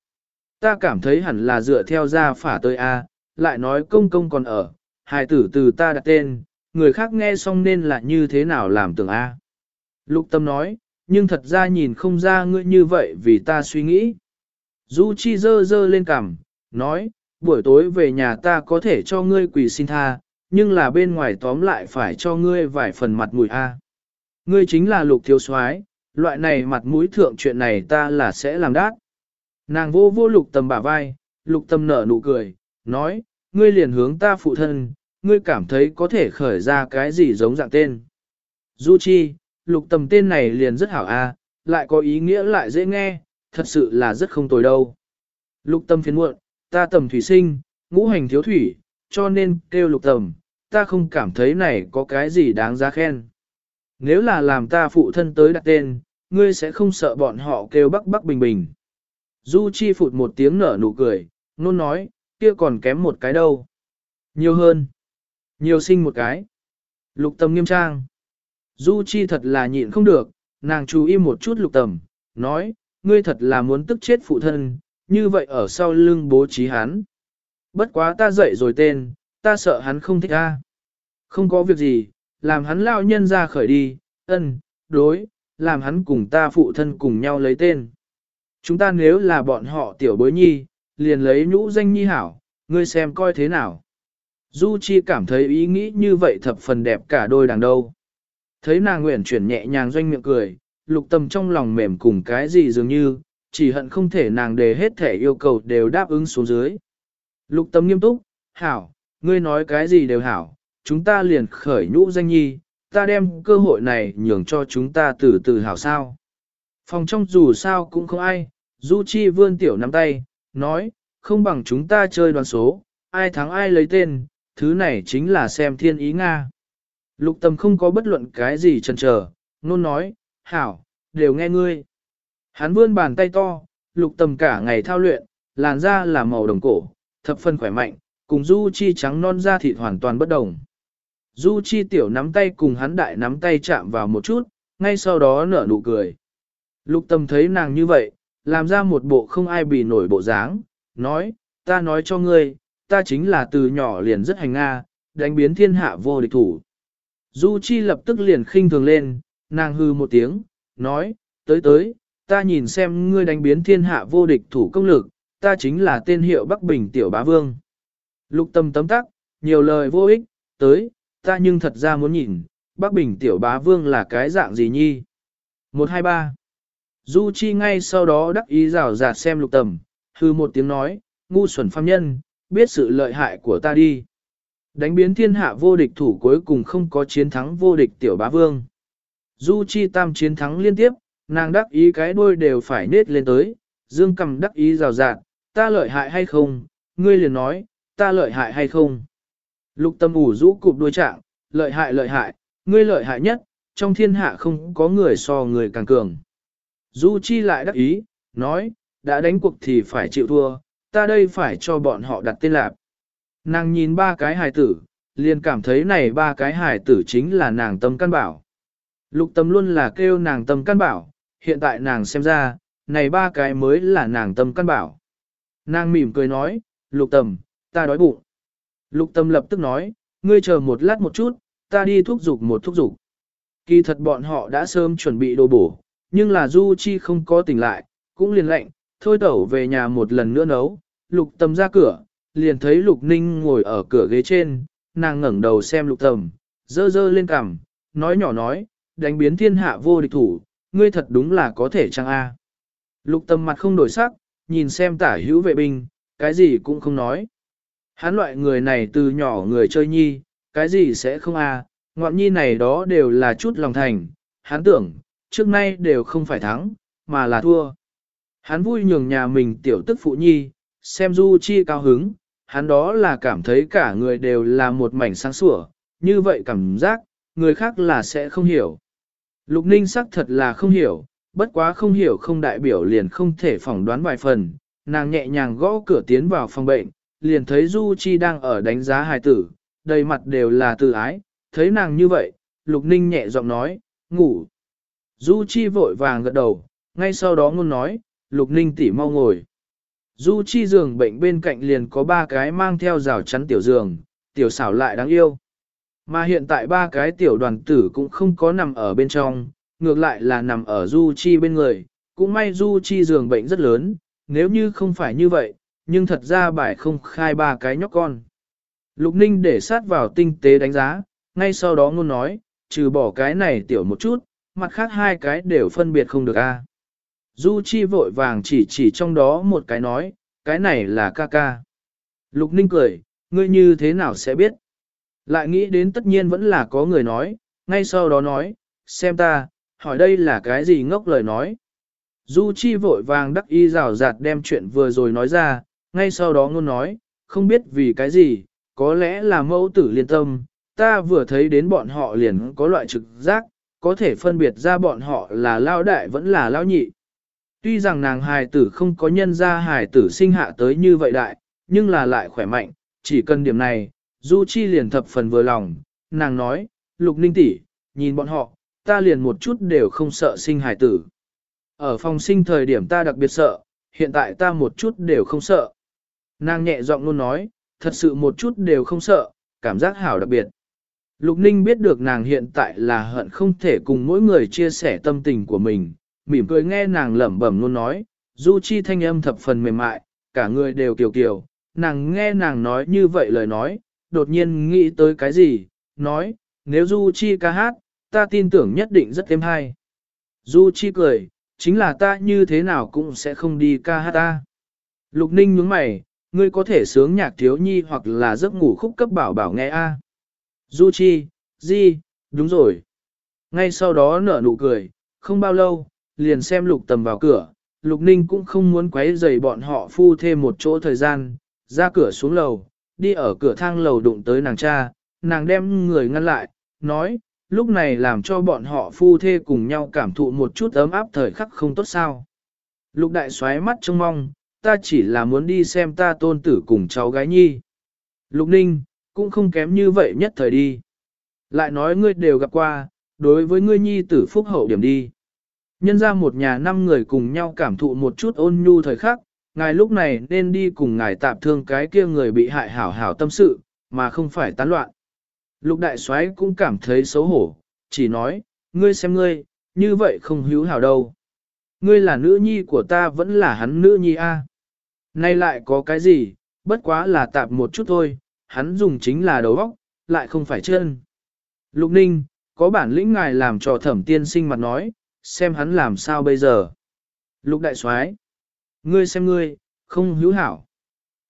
Ta cảm thấy hẳn là dựa theo gia phả tới A, lại nói công công còn ở, hài tử từ ta đặt tên, người khác nghe xong nên là như thế nào làm tưởng A. Lục tâm nói, nhưng thật ra nhìn không ra ngươi như vậy vì ta suy nghĩ. Du Chi dơ dơ lên cằm, nói, buổi tối về nhà ta có thể cho ngươi quỳ xin tha, nhưng là bên ngoài tóm lại phải cho ngươi vài phần mặt mũi a. Ngươi chính là lục thiếu soái, loại này mặt mũi thượng chuyện này ta là sẽ làm đát. Nàng vô vô lục Tâm bả vai, lục Tâm nở nụ cười, nói, ngươi liền hướng ta phụ thân, ngươi cảm thấy có thể khởi ra cái gì giống dạng tên. Du Chi, lục tầm tên này liền rất hảo a, lại có ý nghĩa lại dễ nghe, thật sự là rất không tồi đâu. Lục tâm phiền muộn, ta tầm thủy sinh, ngũ hành thiếu thủy, cho nên kêu lục tầm, ta không cảm thấy này có cái gì đáng giá khen. Nếu là làm ta phụ thân tới đặt tên, ngươi sẽ không sợ bọn họ kêu bắc bắc bình bình. Du Chi phụt một tiếng nở nụ cười, nôn nói, kia còn kém một cái đâu. Nhiều hơn. Nhiều sinh một cái. Lục tầm nghiêm trang. Du Chi thật là nhịn không được, nàng chú ý một chút lục tầm, nói, ngươi thật là muốn tức chết phụ thân, như vậy ở sau lưng bố trí hắn. Bất quá ta dậy rồi tên, ta sợ hắn không thích ta. Không có việc gì, làm hắn lao nhân ra khởi đi, ân, đối, làm hắn cùng ta phụ thân cùng nhau lấy tên. Chúng ta nếu là bọn họ tiểu bối nhi, liền lấy nhũ danh nhi hảo, ngươi xem coi thế nào. Du Chi cảm thấy ý nghĩ như vậy thập phần đẹp cả đôi đằng đâu. Thấy nàng nguyện chuyển nhẹ nhàng doanh miệng cười, lục tâm trong lòng mềm cùng cái gì dường như, chỉ hận không thể nàng đề hết thể yêu cầu đều đáp ứng xuống dưới. Lục tâm nghiêm túc, hảo, ngươi nói cái gì đều hảo, chúng ta liền khởi nhũ danh nhi, ta đem cơ hội này nhường cho chúng ta từ từ hảo sao. Phòng trong dù sao cũng không ai, Du Chi vươn tiểu nắm tay, nói, không bằng chúng ta chơi đoàn số, ai thắng ai lấy tên, thứ này chính là xem thiên ý Nga. Lục tâm không có bất luận cái gì chần chờ, nôn nói, hảo, đều nghe ngươi. Hắn vươn bàn tay to, lục tầm cả ngày thao luyện, làn da là màu đồng cổ, thập phân khỏe mạnh, cùng Du Chi trắng non da thịt hoàn toàn bất đồng. Du Chi tiểu nắm tay cùng hắn đại nắm tay chạm vào một chút, ngay sau đó nở nụ cười. Lục tầm thấy nàng như vậy, làm ra một bộ không ai bị nổi bộ dáng, nói, ta nói cho ngươi, ta chính là từ nhỏ liền rất hành Nga, đánh biến thiên hạ vô địch thủ. Du Chi lập tức liền khinh thường lên, nàng hư một tiếng, nói, tới tới, ta nhìn xem ngươi đánh biến thiên hạ vô địch thủ công lực, ta chính là tên hiệu Bắc Bình Tiểu Bá Vương. Lục tâm tấm tắc, nhiều lời vô ích, tới, ta nhưng thật ra muốn nhìn, Bắc Bình Tiểu Bá Vương là cái dạng gì nhi. 123 Du Chi ngay sau đó đắc ý rào rạt xem lục tầm, hư một tiếng nói, ngu xuẩn phàm nhân, biết sự lợi hại của ta đi. Đánh biến thiên hạ vô địch thủ cuối cùng không có chiến thắng vô địch Tiểu Bá Vương. Du Chi tam chiến thắng liên tiếp, nàng đắc ý cái đuôi đều phải nết lên tới, dương cầm đắc ý rào rạt, ta lợi hại hay không, ngươi liền nói, ta lợi hại hay không. Lục tâm ủ rũ cụp đuôi trạng, lợi hại lợi hại, ngươi lợi hại nhất, trong thiên hạ không có người so người càng cường. Du Chi lại đắc ý, nói, đã đánh cuộc thì phải chịu thua, ta đây phải cho bọn họ đặt tên lạp Nàng nhìn ba cái hài tử, liền cảm thấy này ba cái hài tử chính là nàng tâm căn bảo. Lục tâm luôn là kêu nàng tâm căn bảo, hiện tại nàng xem ra, này ba cái mới là nàng tâm căn bảo. Nàng mỉm cười nói, lục tầm, ta đói bụng. Lục tâm lập tức nói, ngươi chờ một lát một chút, ta đi thúc giục một thúc giục. Kỳ thật bọn họ đã sớm chuẩn bị đồ bổ, nhưng là Du Chi không có tỉnh lại, cũng liền lệnh, thôi tẩu về nhà một lần nữa nấu. Lục tâm ra cửa, liền thấy Lục Ninh ngồi ở cửa ghế trên, nàng ngẩng đầu xem Lục tâm, dơ dơ lên cằm, nói nhỏ nói, đánh biến thiên hạ vô địch thủ, ngươi thật đúng là có thể chăng a? Lục tâm mặt không đổi sắc, nhìn xem tả hữu vệ binh, cái gì cũng không nói. Hắn loại người này từ nhỏ người chơi nhi, cái gì sẽ không a? ngoạn nhi này đó đều là chút lòng thành, hắn tưởng, trước nay đều không phải thắng, mà là thua. Hắn vui nhường nhà mình tiểu tức phụ nhi, Xem Du Chi cao hứng, hắn đó là cảm thấy cả người đều là một mảnh sáng sủa, như vậy cảm giác, người khác là sẽ không hiểu. Lục Ninh sắc thật là không hiểu, bất quá không hiểu không đại biểu liền không thể phỏng đoán vài phần, nàng nhẹ nhàng gõ cửa tiến vào phòng bệnh, liền thấy Du Chi đang ở đánh giá hài tử, đầy mặt đều là từ ái, thấy nàng như vậy, Lục Ninh nhẹ giọng nói, ngủ. Du Chi vội vàng gật đầu, ngay sau đó ngôn nói, Lục Ninh tỉ mau ngồi. Du Chi giường bệnh bên cạnh liền có ba cái mang theo rào chắn tiểu giường, tiểu xảo lại đáng yêu. Mà hiện tại ba cái tiểu đoàn tử cũng không có nằm ở bên trong, ngược lại là nằm ở Du Chi bên người, cũng may Du Chi giường bệnh rất lớn, nếu như không phải như vậy, nhưng thật ra bài không khai ba cái nhóc con. Lục Ninh để sát vào tinh tế đánh giá, ngay sau đó ngôn nói, trừ bỏ cái này tiểu một chút, mặt khác hai cái đều phân biệt không được a. Du Chi vội vàng chỉ chỉ trong đó một cái nói, cái này là ca ca. Lục Ninh cười, ngươi như thế nào sẽ biết? Lại nghĩ đến tất nhiên vẫn là có người nói, ngay sau đó nói, xem ta, hỏi đây là cái gì ngốc lời nói. Du Chi vội vàng đắc y rào rạt đem chuyện vừa rồi nói ra, ngay sau đó ngôn nói, không biết vì cái gì, có lẽ là mẫu tử liên tâm, ta vừa thấy đến bọn họ liền có loại trực giác, có thể phân biệt ra bọn họ là lao đại vẫn là lao nhị. Tuy rằng nàng hài tử không có nhân ra hài tử sinh hạ tới như vậy đại, nhưng là lại khỏe mạnh, chỉ cần điểm này, Du Chi liền thập phần vừa lòng, nàng nói, lục ninh tỷ, nhìn bọn họ, ta liền một chút đều không sợ sinh hài tử. Ở phòng sinh thời điểm ta đặc biệt sợ, hiện tại ta một chút đều không sợ. Nàng nhẹ giọng luôn nói, thật sự một chút đều không sợ, cảm giác hảo đặc biệt. Lục Ninh biết được nàng hiện tại là hận không thể cùng mỗi người chia sẻ tâm tình của mình, mỉm cười nghe nàng lẩm bẩm luôn nói, Du Chi thanh âm thập phần mềm mại, cả người đều kiều kiều, nàng nghe nàng nói như vậy lời nói, đột nhiên nghĩ tới cái gì, nói, nếu Du Chi ca hát, ta tin tưởng nhất định rất êm hay. Du Chi cười, chính là ta như thế nào cũng sẽ không đi ca hát ta. Lục Ninh nhướng mày, ngươi có thể sướng nhạc thiếu nhi hoặc là giấc ngủ khúc cấp bảo bảo nghe a. Du Chi, Di, đúng rồi. Ngay sau đó nở nụ cười, không bao lâu, liền xem lục tầm vào cửa, lục ninh cũng không muốn quấy rầy bọn họ phu thêm một chỗ thời gian, ra cửa xuống lầu, đi ở cửa thang lầu đụng tới nàng cha, nàng đem người ngăn lại, nói, lúc này làm cho bọn họ phu thê cùng nhau cảm thụ một chút ấm áp thời khắc không tốt sao. Lục đại xoáy mắt trông mong, ta chỉ là muốn đi xem ta tôn tử cùng cháu gái nhi. Lục ninh, cũng không kém như vậy nhất thời đi. Lại nói ngươi đều gặp qua, đối với ngươi nhi tử phúc hậu điểm đi. Nhân ra một nhà năm người cùng nhau cảm thụ một chút ôn nhu thời khắc, ngài lúc này nên đi cùng ngài tạp thương cái kia người bị hại hảo hảo tâm sự, mà không phải tán loạn. Lục đại soái cũng cảm thấy xấu hổ, chỉ nói, ngươi xem ngươi, như vậy không hữu hảo đâu. Ngươi là nữ nhi của ta vẫn là hắn nữ nhi a. Nay lại có cái gì, bất quá là tạp một chút thôi, hắn dùng chính là đầu óc, lại không phải chân. Lục ninh, có bản lĩnh ngài làm trò thẩm tiên sinh mặt nói, xem hắn làm sao bây giờ. Lục đại soái, ngươi xem ngươi, không hữu hảo.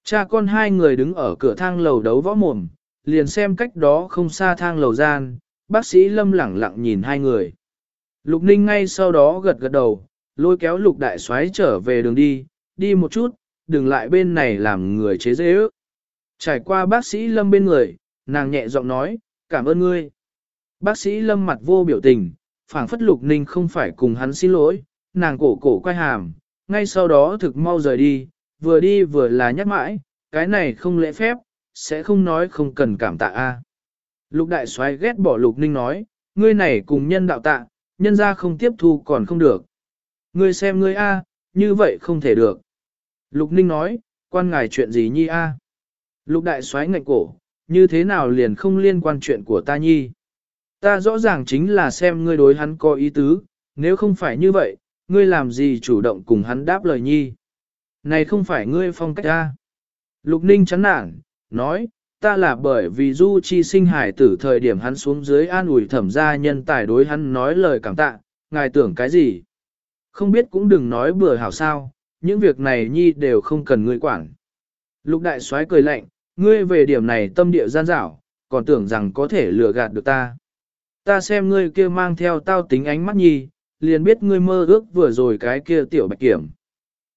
Cha con hai người đứng ở cửa thang lầu đấu võ mồm, liền xem cách đó không xa thang lầu gian, bác sĩ lâm lẳng lặng nhìn hai người. Lục ninh ngay sau đó gật gật đầu, lôi kéo lục đại soái trở về đường đi, đi một chút, đừng lại bên này làm người chế dễ ước. Trải qua bác sĩ lâm bên người, nàng nhẹ giọng nói, cảm ơn ngươi. Bác sĩ lâm mặt vô biểu tình, phảng phất lục ninh không phải cùng hắn xin lỗi, nàng cổ cổ quay hàm, ngay sau đó thực mau rời đi, vừa đi vừa là nhắc mãi, cái này không lễ phép, sẽ không nói không cần cảm tạ a. Lục đại soái ghét bỏ lục ninh nói, ngươi này cùng nhân đạo tạ, nhân ra không tiếp thu còn không được. Ngươi xem ngươi a, như vậy không thể được. Lục ninh nói, quan ngài chuyện gì nhi a? Lục đại soái ngạnh cổ, như thế nào liền không liên quan chuyện của ta nhi? Ta rõ ràng chính là xem ngươi đối hắn có ý tứ, nếu không phải như vậy, ngươi làm gì chủ động cùng hắn đáp lời nhi. Này không phải ngươi phong cách ta. Lục ninh chán nản, nói, ta là bởi vì du chi sinh hải tử thời điểm hắn xuống dưới an ủi thẩm gia nhân tài đối hắn nói lời cảm tạ, ngài tưởng cái gì. Không biết cũng đừng nói bừa hảo sao, những việc này nhi đều không cần ngươi quản. Lục đại soái cười lạnh, ngươi về điểm này tâm địa gian dảo, còn tưởng rằng có thể lừa gạt được ta. Ta xem ngươi kia mang theo tao tính ánh mắt nhi, liền biết ngươi mơ ước vừa rồi cái kia tiểu bạch kiểm.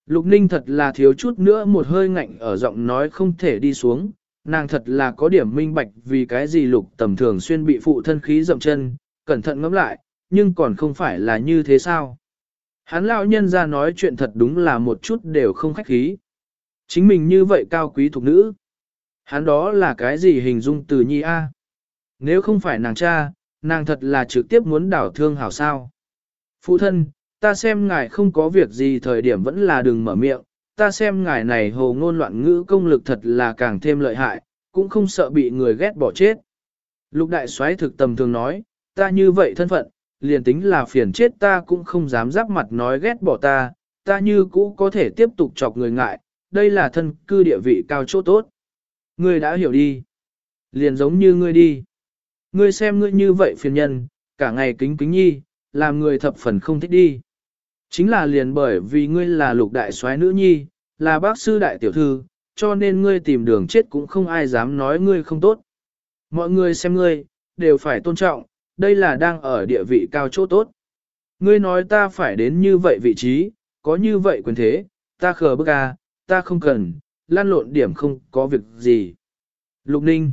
Lục ninh thật là thiếu chút nữa một hơi ngạnh ở giọng nói không thể đi xuống, nàng thật là có điểm minh bạch vì cái gì lục tầm thường xuyên bị phụ thân khí dậm chân, cẩn thận ngẫm lại, nhưng còn không phải là như thế sao. Hắn lão nhân ra nói chuyện thật đúng là một chút đều không khách khí. Chính mình như vậy cao quý thuộc nữ. Hắn đó là cái gì hình dung từ nhi A. Nếu không phải nàng cha, nàng thật là trực tiếp muốn đảo thương hảo sao. Phụ thân, ta xem ngài không có việc gì thời điểm vẫn là đừng mở miệng, ta xem ngài này hồ ngôn loạn ngữ công lực thật là càng thêm lợi hại, cũng không sợ bị người ghét bỏ chết. Lục đại soái thực tầm thường nói, ta như vậy thân phận, liền tính là phiền chết ta cũng không dám giáp mặt nói ghét bỏ ta, ta như cũ có thể tiếp tục chọc người ngại, đây là thân cư địa vị cao chỗ tốt. Ngươi đã hiểu đi. Liền giống như ngươi đi. Ngươi xem ngươi như vậy phiền nhân, cả ngày kính kính nhi, làm người thập phần không thích đi. Chính là liền bởi vì ngươi là lục đại soái nữ nhi, là bác sư đại tiểu thư, cho nên ngươi tìm đường chết cũng không ai dám nói ngươi không tốt. Mọi người xem ngươi, đều phải tôn trọng, đây là đang ở địa vị cao chỗ tốt. Ngươi nói ta phải đến như vậy vị trí, có như vậy quyền thế, ta khờ bức à, ta không cần, lan lộn điểm không có việc gì. Lục Ninh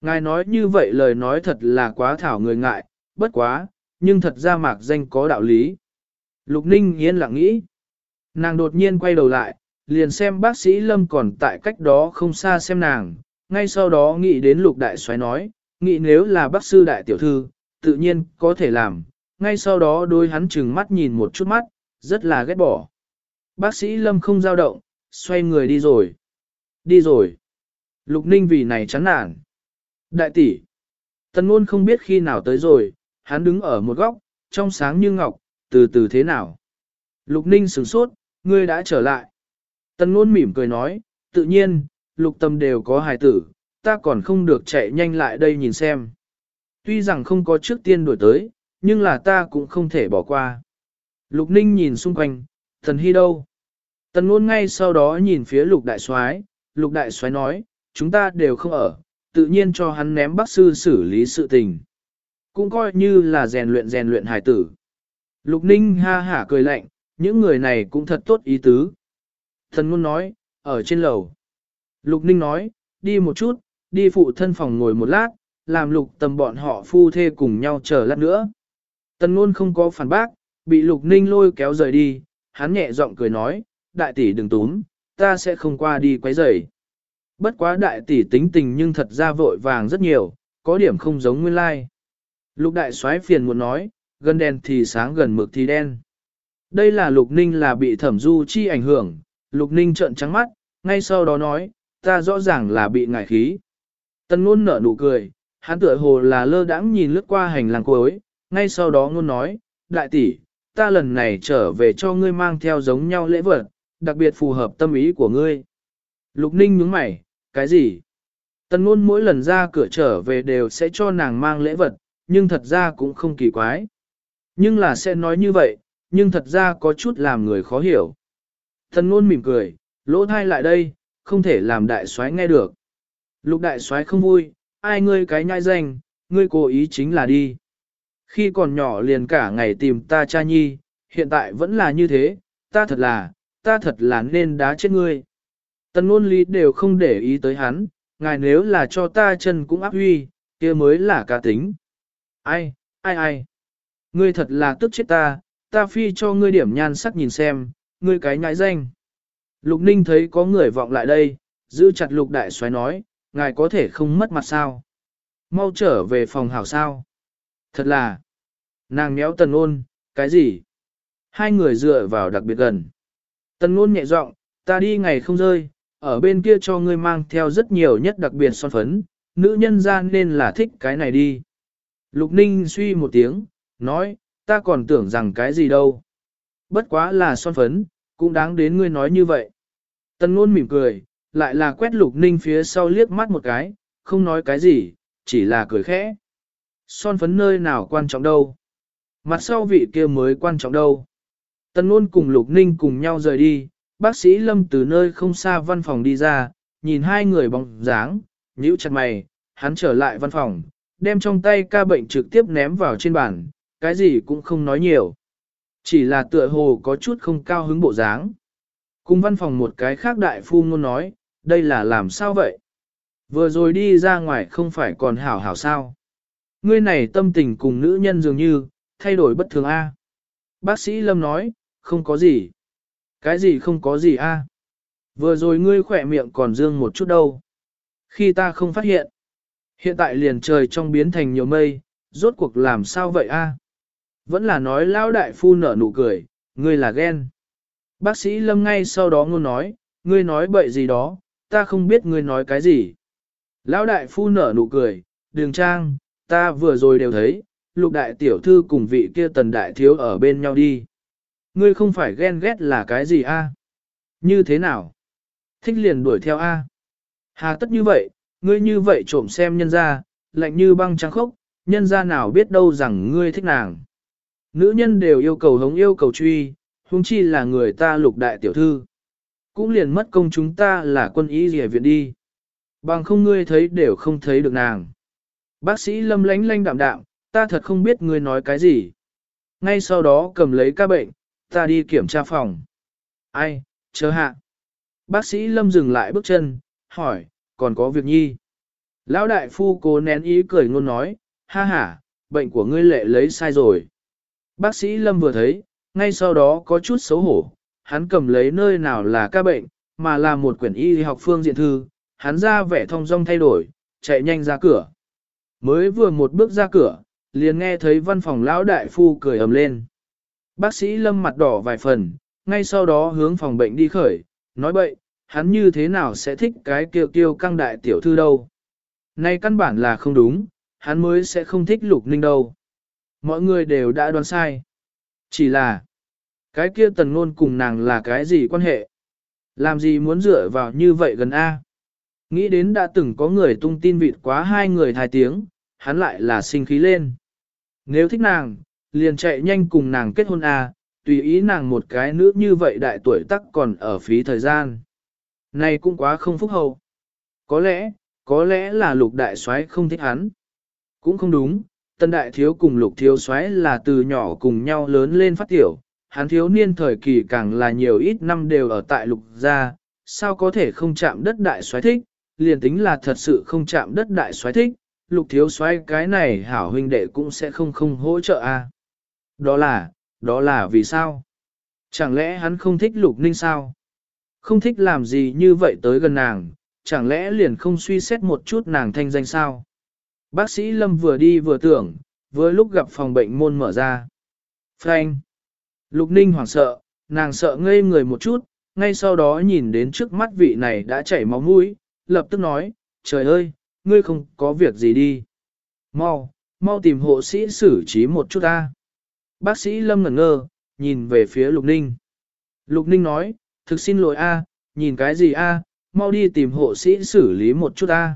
Ngài nói như vậy lời nói thật là quá thảo người ngại, bất quá, nhưng thật ra mạc danh có đạo lý. Lục Ninh yên lặng nghĩ. Nàng đột nhiên quay đầu lại, liền xem bác sĩ Lâm còn tại cách đó không xa xem nàng, ngay sau đó nghĩ đến lục đại xoáy nói, nghĩ nếu là bác sư đại tiểu thư, tự nhiên có thể làm, ngay sau đó đôi hắn chừng mắt nhìn một chút mắt, rất là ghét bỏ. Bác sĩ Lâm không giao động, xoay người đi rồi. Đi rồi. Lục Ninh vì này chán nản. Đại tỷ. Tần ngôn không biết khi nào tới rồi, hắn đứng ở một góc, trong sáng như ngọc, từ từ thế nào. Lục Ninh sửng sốt, ngươi đã trở lại. Tần ngôn mỉm cười nói, tự nhiên, lục tâm đều có hài tử, ta còn không được chạy nhanh lại đây nhìn xem. Tuy rằng không có trước tiên đổi tới, nhưng là ta cũng không thể bỏ qua. Lục Ninh nhìn xung quanh, thần hy đâu? Tần ngôn ngay sau đó nhìn phía lục đại soái, lục đại soái nói, chúng ta đều không ở, tự nhiên cho hắn ném bác sư xử lý sự tình. Cũng coi như là rèn luyện rèn luyện hài tử. Lục ninh ha hả cười lạnh, những người này cũng thật tốt ý tứ. Thần ngôn nói, ở trên lầu. Lục ninh nói, đi một chút, đi phụ thân phòng ngồi một lát, làm lục tầm bọn họ phu thê cùng nhau chờ lát nữa. Tần ngôn không có phản bác, bị lục ninh lôi kéo rời đi, hắn nhẹ giọng cười nói, đại tỷ đừng túm, ta sẽ không qua đi quấy rầy. Bất quá đại tỷ tính tình nhưng thật ra vội vàng rất nhiều, có điểm không giống nguyên lai. Lục đại soái phiền muốn nói, gần đèn thì sáng gần mực thì đen. Đây là lục ninh là bị thẩm du chi ảnh hưởng, lục ninh trợn trắng mắt, ngay sau đó nói, ta rõ ràng là bị ngại khí. Tân ngôn nở nụ cười, hắn tựa hồ là lơ đãng nhìn lướt qua hành lang cuối, ngay sau đó ngôn nói, đại tỷ, ta lần này trở về cho ngươi mang theo giống nhau lễ vật, đặc biệt phù hợp tâm ý của ngươi. Lục ninh nhướng mày, cái gì? Tần ngôn mỗi lần ra cửa trở về đều sẽ cho nàng mang lễ vật, nhưng thật ra cũng không kỳ quái. Nhưng là sẽ nói như vậy, nhưng thật ra có chút làm người khó hiểu. Tần ngôn mỉm cười, lỗ thai lại đây, không thể làm đại soái nghe được. Lục đại soái không vui, ai ngươi cái nhai danh, ngươi cố ý chính là đi. Khi còn nhỏ liền cả ngày tìm ta cha nhi, hiện tại vẫn là như thế, ta thật là, ta thật là nên đá chết ngươi. Tần ngôn lý đều không để ý tới hắn, ngài nếu là cho ta chân cũng áp huy, kia mới là cá tính. Ai, ai ai, ngươi thật là tức chết ta, ta phi cho ngươi điểm nhan sắc nhìn xem, ngươi cái nhãi danh. Lục ninh thấy có người vọng lại đây, giữ chặt lục đại xoáy nói, ngài có thể không mất mặt sao. Mau trở về phòng hảo sao. Thật là, nàng méo tần ngôn, cái gì? Hai người dựa vào đặc biệt gần. Tần ngôn nhẹ giọng, ta đi ngày không rơi, ở bên kia cho ngươi mang theo rất nhiều nhất đặc biệt son phấn, nữ nhân gian nên là thích cái này đi. Lục Ninh suy một tiếng, nói, ta còn tưởng rằng cái gì đâu. Bất quá là son phấn, cũng đáng đến ngươi nói như vậy. Tân ngôn mỉm cười, lại là quét Lục Ninh phía sau liếc mắt một cái, không nói cái gì, chỉ là cười khẽ. Son phấn nơi nào quan trọng đâu. Mặt sau vị kia mới quan trọng đâu. Tân ngôn cùng Lục Ninh cùng nhau rời đi, bác sĩ Lâm từ nơi không xa văn phòng đi ra, nhìn hai người bóng dáng, nhíu chặt mày, hắn trở lại văn phòng, đem trong tay ca bệnh trực tiếp ném vào trên bàn, cái gì cũng không nói nhiều. Chỉ là tựa hồ có chút không cao hứng bộ dáng. Cùng văn phòng một cái khác đại phu ngôn nói, đây là làm sao vậy? Vừa rồi đi ra ngoài không phải còn hảo hảo sao? Ngươi này tâm tình cùng nữ nhân dường như, thay đổi bất thường A. Bác sĩ Lâm nói, không có gì. Cái gì không có gì A. À? Vừa rồi ngươi khỏe miệng còn dương một chút đâu. Khi ta không phát hiện. Hiện tại liền trời trong biến thành nhiều mây, rốt cuộc làm sao vậy A. À? Vẫn là nói lão đại phu nở nụ cười, ngươi là ghen. Bác sĩ Lâm ngay sau đó ngôn nói, ngươi nói bậy gì đó, ta không biết ngươi nói cái gì. Lão đại phu nở nụ cười, đường trang, ta vừa rồi đều thấy, lục đại tiểu thư cùng vị kia tần đại thiếu ở bên nhau đi. Ngươi không phải ghen ghét là cái gì a? Như thế nào? Thích liền đuổi theo a? Hà tất như vậy, ngươi như vậy trộm xem nhân ra, lạnh như băng trắng khốc, nhân ra nào biết đâu rằng ngươi thích nàng. Nữ nhân đều yêu cầu hống yêu cầu truy, huống chi là người ta lục đại tiểu thư. Cũng liền mất công chúng ta là quân ý gì viện đi. Bằng không ngươi thấy đều không thấy được nàng. Bác sĩ lâm lánh lanh đạm đạm, ta thật không biết ngươi nói cái gì. Ngay sau đó cầm lấy ca bệnh, ta đi kiểm tra phòng. Ai, chờ hạ. Bác sĩ lâm dừng lại bước chân, hỏi, còn có việc nhi. Lão đại phu cố nén ý cười ngôn nói, ha ha, bệnh của ngươi lệ lấy sai rồi. Bác sĩ lâm vừa thấy, ngay sau đó có chút xấu hổ, hắn cầm lấy nơi nào là ca bệnh, mà là một quyển y học phương diện thư, hắn ra vẻ thông dong thay đổi, chạy nhanh ra cửa. Mới vừa một bước ra cửa, liền nghe thấy văn phòng lão đại phu cười ầm lên. Bác sĩ lâm mặt đỏ vài phần, ngay sau đó hướng phòng bệnh đi khởi, nói bậy, hắn như thế nào sẽ thích cái kiều kiêu căng đại tiểu thư đâu. Nay căn bản là không đúng, hắn mới sẽ không thích lục ninh đâu. Mọi người đều đã đoán sai. Chỉ là, cái kia tần ngôn cùng nàng là cái gì quan hệ? Làm gì muốn dựa vào như vậy gần A? Nghĩ đến đã từng có người tung tin vịt quá hai người thai tiếng, hắn lại là sinh khí lên. Nếu thích nàng, liền chạy nhanh cùng nàng kết hôn à? tùy ý nàng một cái nữ như vậy đại tuổi tắc còn ở phí thời gian. Này cũng quá không phúc hậu. Có lẽ, có lẽ là lục đại soái không thích hắn. Cũng không đúng, tân đại thiếu cùng lục thiếu soái là từ nhỏ cùng nhau lớn lên phát tiểu, hắn thiếu niên thời kỳ càng là nhiều ít năm đều ở tại lục gia, sao có thể không chạm đất đại soái thích, liền tính là thật sự không chạm đất đại soái thích, lục thiếu soái cái này hảo huynh đệ cũng sẽ không không hỗ trợ a. Đó là, đó là vì sao? Chẳng lẽ hắn không thích lục ninh sao? Không thích làm gì như vậy tới gần nàng, chẳng lẽ liền không suy xét một chút nàng thanh danh sao? Bác sĩ Lâm vừa đi vừa tưởng, vừa lúc gặp phòng bệnh môn mở ra. Frank! Lục ninh hoảng sợ, nàng sợ ngây người một chút, ngay sau đó nhìn đến trước mắt vị này đã chảy máu mũi, lập tức nói, trời ơi, ngươi không có việc gì đi. Mau, mau tìm hộ sĩ xử trí một chút ta. Bác sĩ Lâm ngẩn ngơ, nhìn về phía Lục Ninh. Lục Ninh nói, thực xin lỗi a, nhìn cái gì a, mau đi tìm hộ sĩ xử lý một chút a.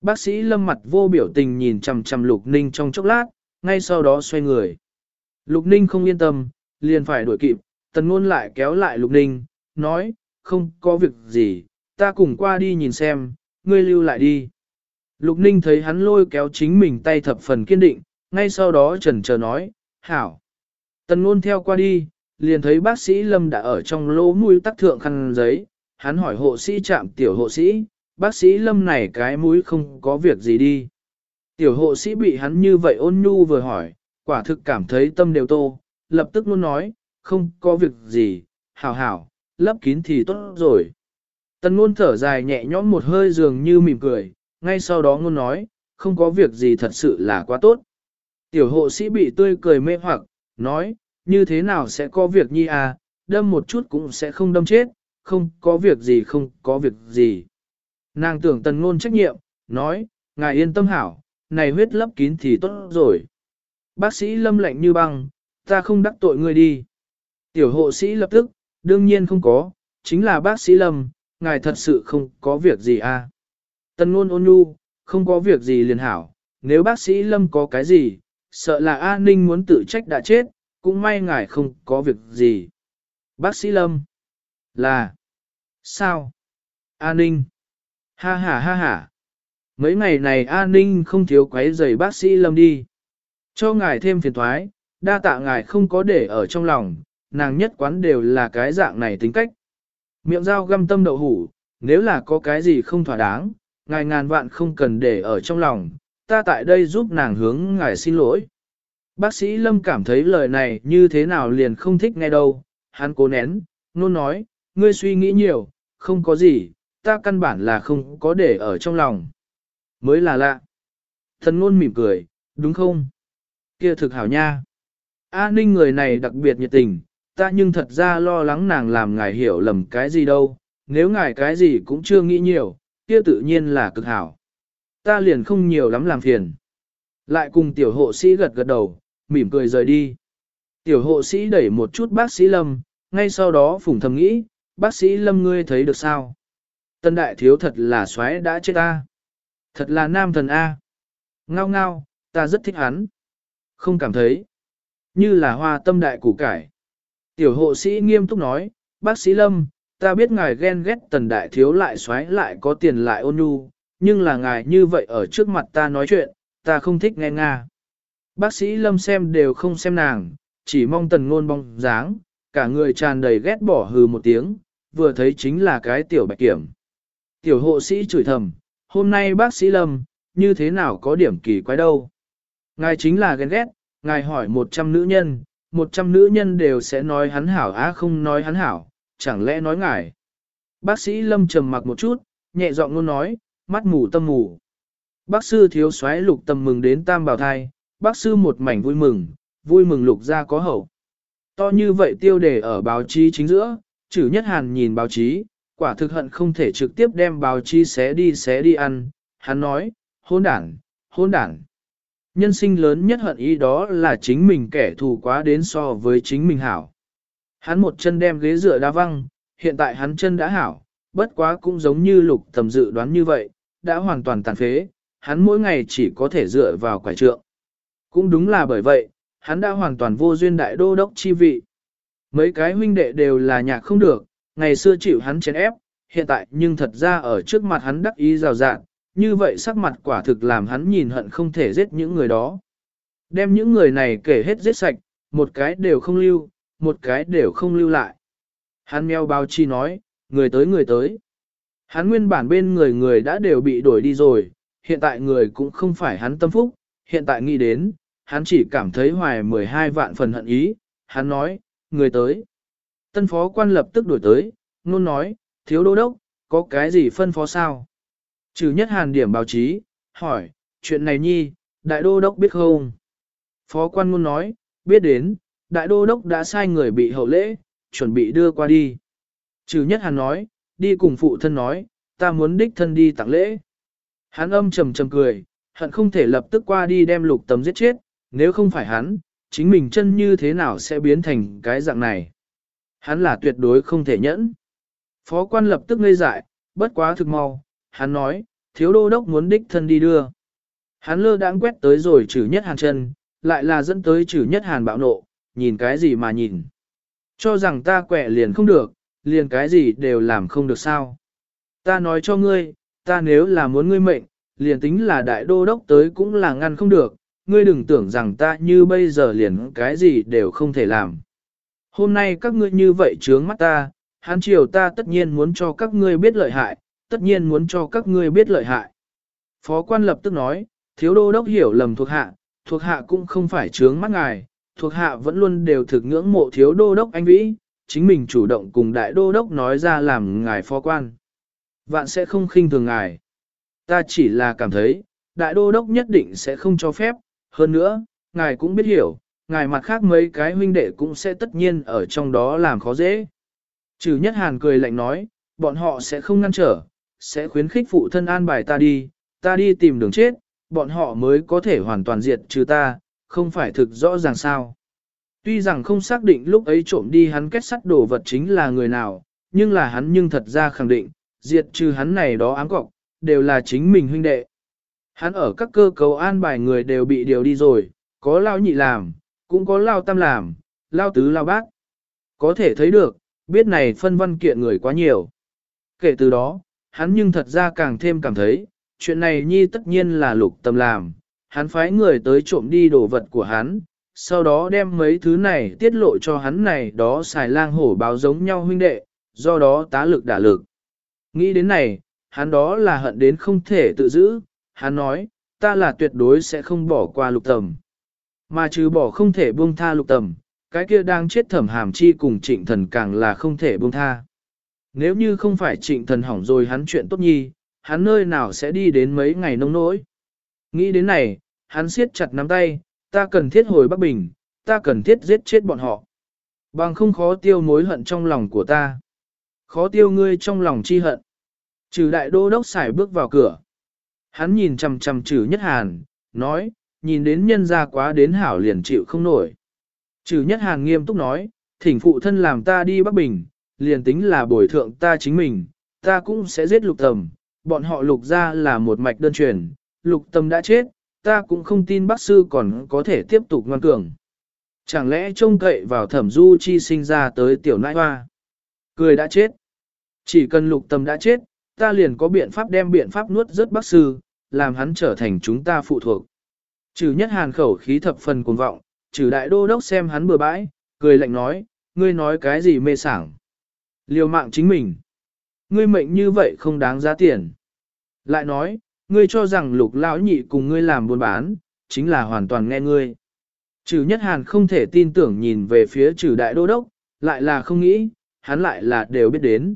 Bác sĩ Lâm mặt vô biểu tình nhìn chằm chằm Lục Ninh trong chốc lát, ngay sau đó xoay người. Lục Ninh không yên tâm, liền phải đuổi kịp, tần ngôn lại kéo lại Lục Ninh, nói, không có việc gì, ta cùng qua đi nhìn xem, ngươi lưu lại đi. Lục Ninh thấy hắn lôi kéo chính mình tay thập phần kiên định, ngay sau đó trần chờ nói, hảo. Tần ngôn theo qua đi, liền thấy bác sĩ Lâm đã ở trong lỗ mũi tắc thượng khăn giấy, hắn hỏi hộ sĩ chạm tiểu hộ sĩ, bác sĩ Lâm này cái mũi không có việc gì đi. Tiểu hộ sĩ bị hắn như vậy ôn nhu vừa hỏi, quả thực cảm thấy tâm đều tô, lập tức luôn nói, không có việc gì, hảo hảo, lấp kín thì tốt rồi. Tần ngôn thở dài nhẹ nhõm một hơi dường như mỉm cười, ngay sau đó ngôn nói, không có việc gì thật sự là quá tốt. Tiểu hộ sĩ bị tươi cười mê hoặc, nói, như thế nào sẽ có việc nhi à, đâm một chút cũng sẽ không đâm chết, không có việc gì không có việc gì. Nàng tưởng tần ngôn trách nhiệm, nói, ngài yên tâm hảo, này huyết lấp kín thì tốt rồi. Bác sĩ lâm lạnh như băng, ta không đắc tội ngươi đi. Tiểu hộ sĩ lập tức, đương nhiên không có, chính là bác sĩ lâm, ngài thật sự không có việc gì à. Tần ngôn ôn nhu, không có việc gì liền hảo, nếu bác sĩ lâm có cái gì, sợ là A Ninh muốn tự trách đã chết, cũng may ngài không có việc gì. Bác sĩ lâm, là, sao, A Ninh, ha ha ha ha. Mấy ngày này A Ninh không thiếu quấy giày bác sĩ lâm đi. Cho ngài thêm phiền thoái, đa tạ ngài không có để ở trong lòng, nàng nhất quán đều là cái dạng này tính cách. Miệng dao găm tâm đậu hủ, nếu là có cái gì không thỏa đáng, ngài ngàn vạn không cần để ở trong lòng, ta tại đây giúp nàng hướng ngài xin lỗi. Bác sĩ Lâm cảm thấy lời này như thế nào liền không thích nghe đâu, hắn cố nén, nôn nói, ngươi suy nghĩ nhiều, không có gì, ta căn bản là không có để ở trong lòng. Mới là lạ. Thần ngôn mỉm cười, đúng không? Kia thực hảo nha. A ninh người này đặc biệt nhiệt tình, ta nhưng thật ra lo lắng nàng làm ngài hiểu lầm cái gì đâu, nếu ngài cái gì cũng chưa nghĩ nhiều, kia tự nhiên là cực hảo. Ta liền không nhiều lắm làm phiền. Lại cùng tiểu hộ sĩ gật gật đầu, mỉm cười rời đi. Tiểu hộ sĩ đẩy một chút bác sĩ Lâm, ngay sau đó phủng thầm nghĩ, bác sĩ Lâm ngươi thấy được sao? Tân đại thiếu thật là xoáy đã chết ta. Thật là nam thần A. Ngao ngao, ta rất thích hắn. Không cảm thấy. Như là hoa tâm đại củ cải. Tiểu hộ sĩ nghiêm túc nói, bác sĩ Lâm, ta biết ngài ghen ghét tần đại thiếu lại xoáy lại có tiền lại ôn nhu, nhưng là ngài như vậy ở trước mặt ta nói chuyện, ta không thích nghe nga. Bác sĩ Lâm xem đều không xem nàng, chỉ mong tần ngôn bong dáng, cả người tràn đầy ghét bỏ hừ một tiếng, vừa thấy chính là cái tiểu bạch kiểm. Tiểu hộ sĩ chửi thầm, hôm nay bác sĩ Lâm, như thế nào có điểm kỳ quái đâu. Ngài chính là ghen ghét, ngài hỏi 100 nữ nhân, 100 nữ nhân đều sẽ nói hắn hảo á không nói hắn hảo, chẳng lẽ nói ngài. Bác sĩ Lâm trầm mặc một chút, nhẹ giọng luôn nói, mắt mù tâm mù. Bác sư thiếu soái lục tầm mừng đến tam bảo thai, bác sư một mảnh vui mừng, vui mừng lục ra có hậu. To như vậy tiêu đề ở báo chí chính giữa, chử nhất hàn nhìn báo chí, quả thực hận không thể trực tiếp đem báo chí xé đi xé đi ăn, hắn nói, hôn đảng, hôn đảng. Nhân sinh lớn nhất hận ý đó là chính mình kẻ thù quá đến so với chính mình hảo. Hắn một chân đem ghế dựa đá văng, hiện tại hắn chân đã hảo, bất quá cũng giống như lục tầm dự đoán như vậy, đã hoàn toàn tàn phế, hắn mỗi ngày chỉ có thể dựa vào quải trượng. Cũng đúng là bởi vậy, hắn đã hoàn toàn vô duyên đại đô đốc chi vị. Mấy cái huynh đệ đều là nhạc không được, ngày xưa chịu hắn chèn ép, hiện tại nhưng thật ra ở trước mặt hắn đắc ý rào rạng, như vậy sắc mặt quả thực làm hắn nhìn hận không thể giết những người đó. Đem những người này kể hết giết sạch, một cái đều không lưu, một cái đều không lưu lại. Hắn meo bao chi nói, người tới người tới. Hắn nguyên bản bên người người đã đều bị đổi đi rồi, hiện tại người cũng không phải hắn tâm phúc, hiện tại nghĩ đến, hắn chỉ cảm thấy hoài 12 vạn phần hận ý, hắn nói, người tới. Tân phó quan lập tức đổi tới, luôn nói, thiếu đô đốc, có cái gì phân phó sao? Trừ nhất hàn điểm báo chí, hỏi, chuyện này nhi, đại đô đốc biết không? Phó quan ngôn nói, biết đến, đại đô đốc đã sai người bị hậu lễ, chuẩn bị đưa qua đi. Trừ nhất hàn nói, đi cùng phụ thân nói, ta muốn đích thân đi tặng lễ. Hắn âm trầm trầm cười, hận không thể lập tức qua đi đem lục tấm giết chết, nếu không phải hắn, chính mình chân như thế nào sẽ biến thành cái dạng này. Hắn là tuyệt đối không thể nhẫn. Phó quan lập tức ngây dại, bất quá thực mau, hắn nói, thiếu đô đốc muốn đích thân đi đưa. Hắn lơ đãng quét tới rồi trừ nhất hàn chân, lại là dẫn tới trừ nhất hàn bạo nộ, nhìn cái gì mà nhìn. Cho rằng ta quẹ liền không được, liền cái gì đều làm không được sao. Ta nói cho ngươi, ta nếu là muốn ngươi mệnh, liền tính là đại đô đốc tới cũng là ngăn không được, ngươi đừng tưởng rằng ta như bây giờ liền cái gì đều không thể làm. Hôm nay các ngươi như vậy trướng mắt ta, hán triều ta tất nhiên muốn cho các ngươi biết lợi hại, tất nhiên muốn cho các ngươi biết lợi hại. Phó quan lập tức nói, thiếu đô đốc hiểu lầm thuộc hạ, thuộc hạ cũng không phải trướng mắt ngài, thuộc hạ vẫn luôn đều thực ngưỡng mộ thiếu đô đốc anh vĩ, chính mình chủ động cùng đại đô đốc nói ra làm ngài phó quan. Vạn sẽ không khinh thường ngài. Ta chỉ là cảm thấy, đại đô đốc nhất định sẽ không cho phép, hơn nữa, ngài cũng biết hiểu, ngài mặt khác mấy cái huynh đệ cũng sẽ tất nhiên ở trong đó làm khó dễ. Trừ nhất hàn cười lạnh nói, bọn họ sẽ không ngăn trở, sẽ khuyến khích phụ thân an bài ta đi, ta đi tìm đường chết, bọn họ mới có thể hoàn toàn diệt trừ ta, không phải thực rõ ràng sao. Tuy rằng không xác định lúc ấy trộm đi hắn kết sắt đồ vật chính là người nào, nhưng là hắn nhưng thật ra khẳng định, diệt trừ hắn này đó ám cọc, đều là chính mình huynh đệ. Hắn ở các cơ cấu an bài người đều bị điều đi rồi, có lao nhị làm, cũng có lao tam làm, lao tứ lao bác. Có thể thấy được, biết này phân văn kiện người quá nhiều. Kể từ đó, hắn nhưng thật ra càng thêm cảm thấy, chuyện này nhi tất nhiên là lục tâm làm, hắn phái người tới trộm đi đồ vật của hắn, sau đó đem mấy thứ này tiết lộ cho hắn này đó xài lang hổ báo giống nhau huynh đệ, do đó tá lực đả lực. Nghĩ đến này, hắn đó là hận đến không thể tự giữ, hắn nói, ta là tuyệt đối sẽ không bỏ qua lục tầm. Mà trừ bỏ không thể buông tha lục tầm, cái kia đang chết thẩm hàm chi cùng trịnh thần càng là không thể buông tha. Nếu như không phải trịnh thần hỏng rồi hắn chuyện tốt nhi, hắn nơi nào sẽ đi đến mấy ngày nông nỗi. Nghĩ đến này, hắn siết chặt nắm tay, ta cần thiết hồi Bắc Bình, ta cần thiết giết chết bọn họ. Bằng không khó tiêu mối hận trong lòng của ta. Khó tiêu ngươi trong lòng chi hận. Trừ đại đô đốc xài bước vào cửa. Hắn nhìn chằm chằm trừ nhất hàn, nói, nhìn đến nhân gia quá đến hảo liền chịu không nổi. Trừ nhất hàn nghiêm túc nói, thỉnh phụ thân làm ta đi Bắc Bình, liền tính là bồi thượng ta chính mình, ta cũng sẽ giết lục tầm. Bọn họ lục ra là một mạch đơn truyền, lục tầm đã chết, ta cũng không tin bác sư còn có thể tiếp tục ngoan cường. Chẳng lẽ trông cậy vào thẩm du chi sinh ra tới tiểu nãi hoa? Cười đã chết. Chỉ cần lục tâm đã chết, ta liền có biện pháp đem biện pháp nuốt rớt bác sư, làm hắn trở thành chúng ta phụ thuộc. Trừ nhất hàn khẩu khí thập phần cuồng vọng, trừ đại đô đốc xem hắn bừa bãi, cười lạnh nói, ngươi nói cái gì mê sảng. Liều mạng chính mình. Ngươi mệnh như vậy không đáng giá tiền. Lại nói, ngươi cho rằng lục lão nhị cùng ngươi làm buôn bán, chính là hoàn toàn nghe ngươi. Trừ nhất hàn không thể tin tưởng nhìn về phía trừ đại đô đốc, lại là không nghĩ, hắn lại là đều biết đến.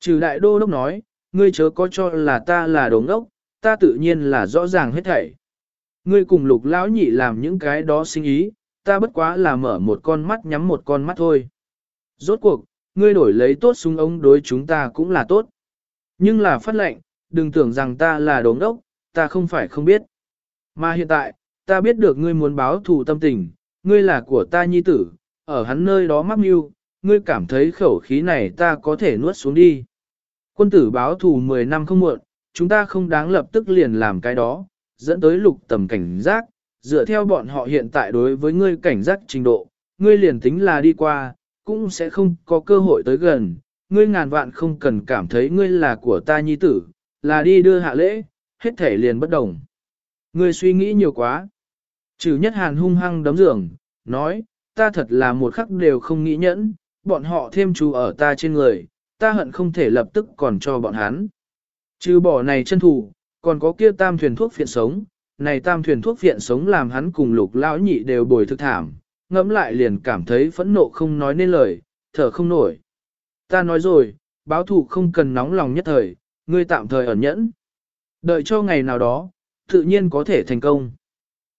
Trừ đại đô đốc nói, ngươi chớ có cho là ta là đồ ngốc, ta tự nhiên là rõ ràng hết thảy. Ngươi cùng lục lão nhị làm những cái đó sinh ý, ta bất quá là mở một con mắt nhắm một con mắt thôi. Rốt cuộc, ngươi đổi lấy tốt súng ống đối chúng ta cũng là tốt. Nhưng là phát lệnh, đừng tưởng rằng ta là đồ ngốc, ta không phải không biết. Mà hiện tại, ta biết được ngươi muốn báo thù tâm tình, ngươi là của ta nhi tử, ở hắn nơi đó mắc mưu, ngươi cảm thấy khẩu khí này ta có thể nuốt xuống đi. Quân tử báo thù 10 năm không muộn, chúng ta không đáng lập tức liền làm cái đó, dẫn tới lục tầm cảnh giác, dựa theo bọn họ hiện tại đối với ngươi cảnh giác trình độ, ngươi liền tính là đi qua, cũng sẽ không có cơ hội tới gần, ngươi ngàn vạn không cần cảm thấy ngươi là của ta nhi tử, là đi đưa hạ lễ, hết thể liền bất đồng. Ngươi suy nghĩ nhiều quá. Trừ nhất hàn hung hăng đấm giường, nói, ta thật là một khắc đều không nghĩ nhẫn, bọn họ thêm chú ở ta trên người, ta hận không thể lập tức còn cho bọn hắn. Trừ bỏ này chân thủ, còn có kia tam thuyền thuốc phiện sống, này tam thuyền thuốc phiện sống làm hắn cùng lục lão nhị đều bồi thực thảm, ngẫm lại liền cảm thấy phẫn nộ không nói nên lời, thở không nổi. Ta nói rồi, báo thủ không cần nóng lòng nhất thời, ngươi tạm thời ẩn nhẫn. Đợi cho ngày nào đó, tự nhiên có thể thành công.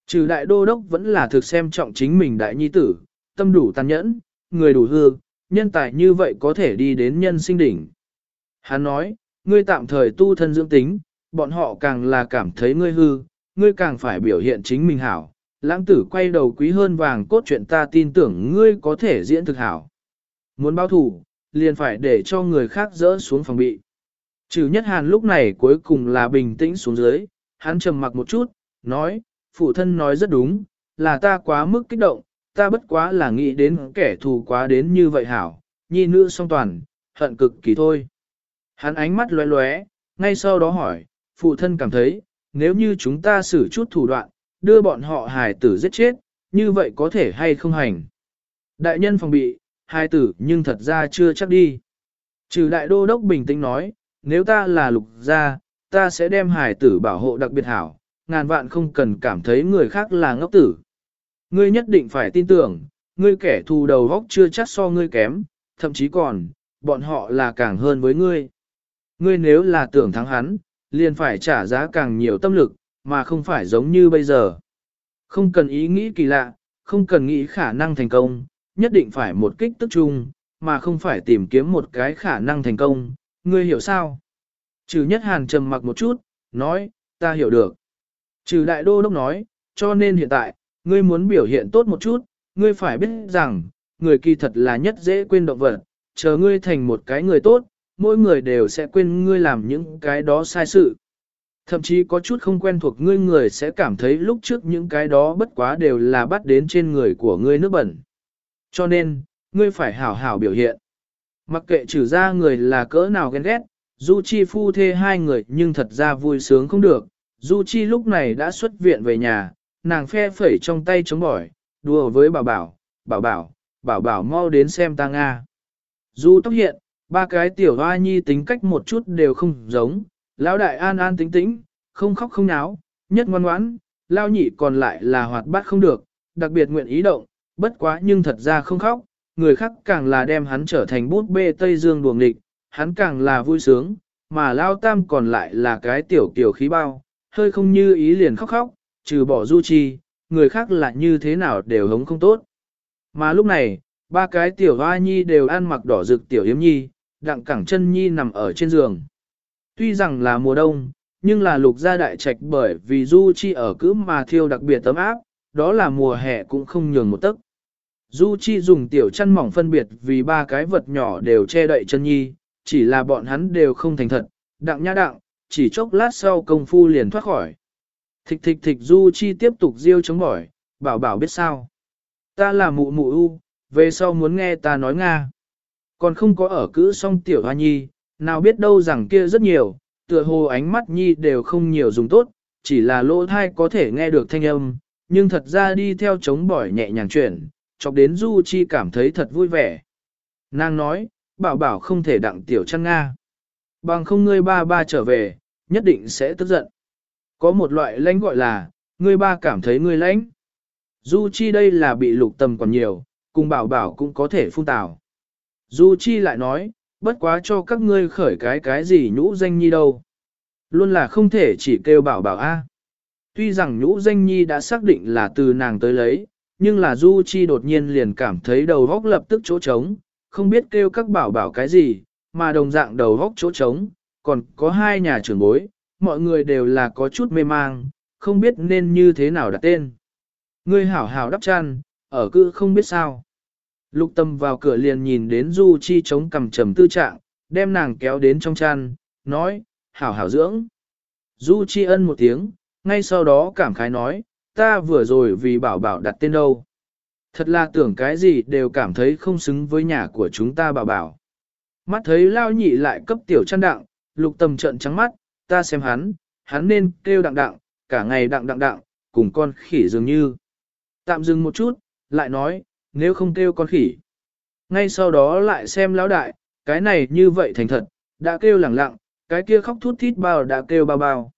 Trừ đại đô đốc vẫn là thực xem trọng chính mình đại nhi tử, tâm đủ tàn nhẫn, người đủ hư, nhân tài như vậy có thể đi đến nhân sinh đỉnh. Hắn nói, ngươi tạm thời tu thân dưỡng tính, bọn họ càng là cảm thấy ngươi hư, ngươi càng phải biểu hiện chính mình hảo. Lãng tử quay đầu quý hơn vàng cốt chuyện ta tin tưởng ngươi có thể diễn thực hảo. Muốn báo thủ, liền phải để cho người khác dỡ xuống phòng bị. Trừ nhất hàn lúc này cuối cùng là bình tĩnh xuống dưới, hắn trầm mặc một chút, nói, phụ thân nói rất đúng, là ta quá mức kích động, ta bất quá là nghĩ đến kẻ thù quá đến như vậy hảo, nhi nữ song toàn, hận cực kỳ thôi. Hắn ánh mắt lóe lóe, ngay sau đó hỏi, phụ thân cảm thấy, nếu như chúng ta xử chút thủ đoạn, đưa bọn họ hài tử giết chết, như vậy có thể hay không hành. Đại nhân phòng bị, hài tử nhưng thật ra chưa chắc đi. Trừ đại đô đốc bình tĩnh nói, nếu ta là lục gia, ta sẽ đem hải tử bảo hộ đặc biệt hảo, ngàn vạn không cần cảm thấy người khác là ngốc tử. Ngươi nhất định phải tin tưởng, ngươi kẻ thù đầu góc chưa chắc so ngươi kém, thậm chí còn, bọn họ là càng hơn với ngươi. Ngươi nếu là tưởng thắng hắn, liền phải trả giá càng nhiều tâm lực, mà không phải giống như bây giờ. Không cần ý nghĩ kỳ lạ, không cần nghĩ khả năng thành công, nhất định phải một kích tức chung, mà không phải tìm kiếm một cái khả năng thành công, ngươi hiểu sao? Trừ nhất hàn trầm mặc một chút, nói, ta hiểu được. Trừ đại đô đốc nói, cho nên hiện tại, ngươi muốn biểu hiện tốt một chút, ngươi phải biết rằng, người kỳ thật là nhất dễ quên động vật, chờ ngươi thành một cái người tốt, mỗi người đều sẽ quên ngươi làm những cái đó sai sự. Thậm chí có chút không quen thuộc ngươi người sẽ cảm thấy lúc trước những cái đó bất quá đều là bắt đến trên người của ngươi nước bẩn. Cho nên, ngươi phải hảo hảo biểu hiện. Mặc kệ trừ ra người là cỡ nào ghen ghét, Du Chi phu thê hai người nhưng thật ra vui sướng không được. Du Chi lúc này đã xuất viện về nhà, nàng phe phẩy trong tay chống bỏi, đùa với bảo bảo, bảo bảo, bảo bảo mau đến xem ta Nga. Du tóc hiện, ba cái tiểu hoa nhi tính cách một chút đều không giống, lão đại an an tính tĩnh, không khóc không náo, nhất ngoan ngoãn, lao nhị còn lại là hoạt bát không được, đặc biệt nguyện ý động, bất quá nhưng thật ra không khóc, người khác càng là đem hắn trở thành bút bê Tây Dương đuồng nghịch, hắn càng là vui sướng, mà lao tam còn lại là cái tiểu kiểu khí bao, hơi không như ý liền khóc khóc, trừ bỏ du chi, người khác là như thế nào đều hống không tốt. Mà lúc này, ba cái tiểu hoa nhi đều ăn mặc đỏ rực tiểu yếm nhi, đặng cẳng chân nhi nằm ở trên giường. Tuy rằng là mùa đông, nhưng là lục gia đại trạch bởi vì du chi ở cứ mà thiêu đặc biệt tấm áp, đó là mùa hè cũng không nhường một tấc. Du chi dùng tiểu chăn mỏng phân biệt vì ba cái vật nhỏ đều che đậy chân nhi, chỉ là bọn hắn đều không thành thật, đặng nhã đặng, chỉ chốc lát sau công phu liền thoát khỏi. Thịch thịch thịch Du chi tiếp tục riêu chống bỏi, bảo bảo biết sao. Ta là mụ mụ u, về sau muốn nghe ta nói Nga. Còn không có ở cữ song tiểu hoa nhi, nào biết đâu rằng kia rất nhiều, tựa hồ ánh mắt nhi đều không nhiều dùng tốt, chỉ là lỗ thai có thể nghe được thanh âm, nhưng thật ra đi theo chống bỏi nhẹ nhàng chuyển, chọc đến Du Chi cảm thấy thật vui vẻ. Nàng nói, bảo bảo không thể đặng tiểu chăn Nga. Bằng không ngươi ba ba trở về, nhất định sẽ tức giận. Có một loại lãnh gọi là, ngươi ba cảm thấy ngươi lãnh. Du Chi đây là bị lục tầm còn nhiều, cùng bảo bảo cũng có thể phun tào. Du Chi lại nói, bất quá cho các ngươi khởi cái cái gì nhũ danh nhi đâu. Luôn là không thể chỉ kêu bảo bảo a. Tuy rằng nhũ danh nhi đã xác định là từ nàng tới lấy, nhưng là Du Chi đột nhiên liền cảm thấy đầu góc lập tức chỗ trống, không biết kêu các bảo bảo cái gì, mà đồng dạng đầu góc chỗ trống, còn có hai nhà trưởng bối, mọi người đều là có chút mê mang, không biết nên như thế nào đặt tên. Ngươi hảo hảo đắp chăn, ở cư không biết sao. Lục tâm vào cửa liền nhìn đến Du Chi chống cầm trầm tư trạng, đem nàng kéo đến trong chăn, nói, hảo hảo dưỡng. Du Chi ân một tiếng, ngay sau đó cảm khái nói, ta vừa rồi vì bảo bảo đặt tên đâu. Thật là tưởng cái gì đều cảm thấy không xứng với nhà của chúng ta bảo bảo. Mắt thấy lao nhị lại cấp tiểu chăn đặng, lục tầm trận trắng mắt, ta xem hắn, hắn nên kêu đặng đặng, cả ngày đặng đặng đặng, cùng con khỉ dường như. Tạm dừng một chút, lại nói, nếu không kêu con khỉ. Ngay sau đó lại xem lão đại, cái này như vậy thành thật, đã kêu lẳng lặng, cái kia khóc thút thít bao đã kêu bao bao.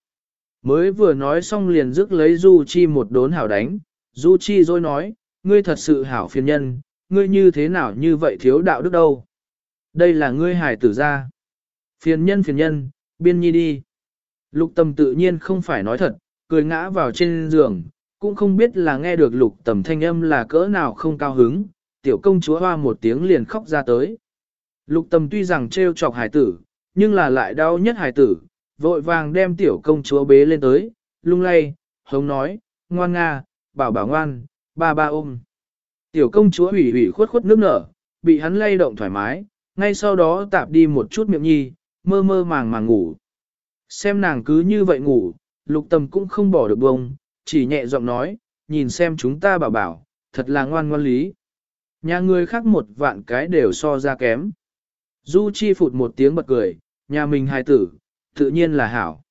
Mới vừa nói xong liền rước lấy Du Chi một đốn hảo đánh, Du Chi rồi nói, ngươi thật sự hảo phiền nhân, ngươi như thế nào như vậy thiếu đạo đức đâu. Đây là ngươi hải tử gia. Phiền nhân phiền nhân, biên nhi đi. Lục tầm tự nhiên không phải nói thật, cười ngã vào trên giường, cũng không biết là nghe được lục tầm thanh âm là cỡ nào không cao hứng, tiểu công chúa hoa một tiếng liền khóc ra tới. Lục tầm tuy rằng treo chọc hải tử, nhưng là lại đau nhất hải tử, vội vàng đem tiểu công chúa bế lên tới, lung lay, hống nói, ngoan nga, bảo bảo ngoan, ba ba ôm. Tiểu công chúa ủy ủy khuất khuất nước nở, bị hắn lay động thoải mái, ngay sau đó tạp đi một chút miệng nhi, mơ mơ màng màng ngủ. Xem nàng cứ như vậy ngủ, lục tầm cũng không bỏ được bông, chỉ nhẹ giọng nói, nhìn xem chúng ta bảo bảo, thật là ngoan ngoan lý. Nhà người khác một vạn cái đều so ra kém. Du Chi phụt một tiếng bật cười, nhà mình hài tử, tự nhiên là hảo.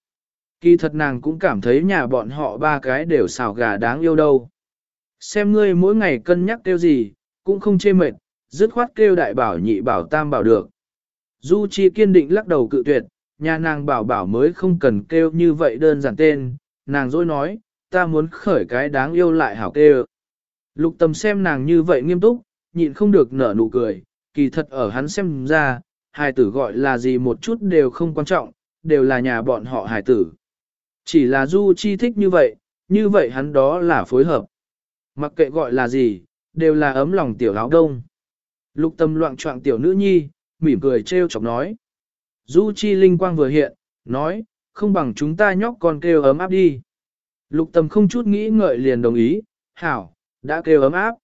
Kỳ thật nàng cũng cảm thấy nhà bọn họ ba cái đều xào gà đáng yêu đâu. Xem ngươi mỗi ngày cân nhắc kêu gì, cũng không chê mệt, dứt khoát kêu đại bảo nhị bảo tam bảo được. Du Chi kiên định lắc đầu cự tuyệt, nhà nàng bảo bảo mới không cần kêu như vậy đơn giản tên, nàng dối nói, ta muốn khởi cái đáng yêu lại hảo kêu. Lục Tầm xem nàng như vậy nghiêm túc, nhịn không được nở nụ cười, kỳ thật ở hắn xem ra, hài tử gọi là gì một chút đều không quan trọng, đều là nhà bọn họ hải tử. Chỉ là Du Chi thích như vậy, như vậy hắn đó là phối hợp. Mặc kệ gọi là gì, đều là ấm lòng tiểu áo đông. Lục tâm loạn trọng tiểu nữ nhi, mỉm cười treo chọc nói. Du Chi linh quang vừa hiện, nói, không bằng chúng ta nhóc con kêu ấm áp đi. Lục tâm không chút nghĩ ngợi liền đồng ý, hảo, đã kêu ấm áp.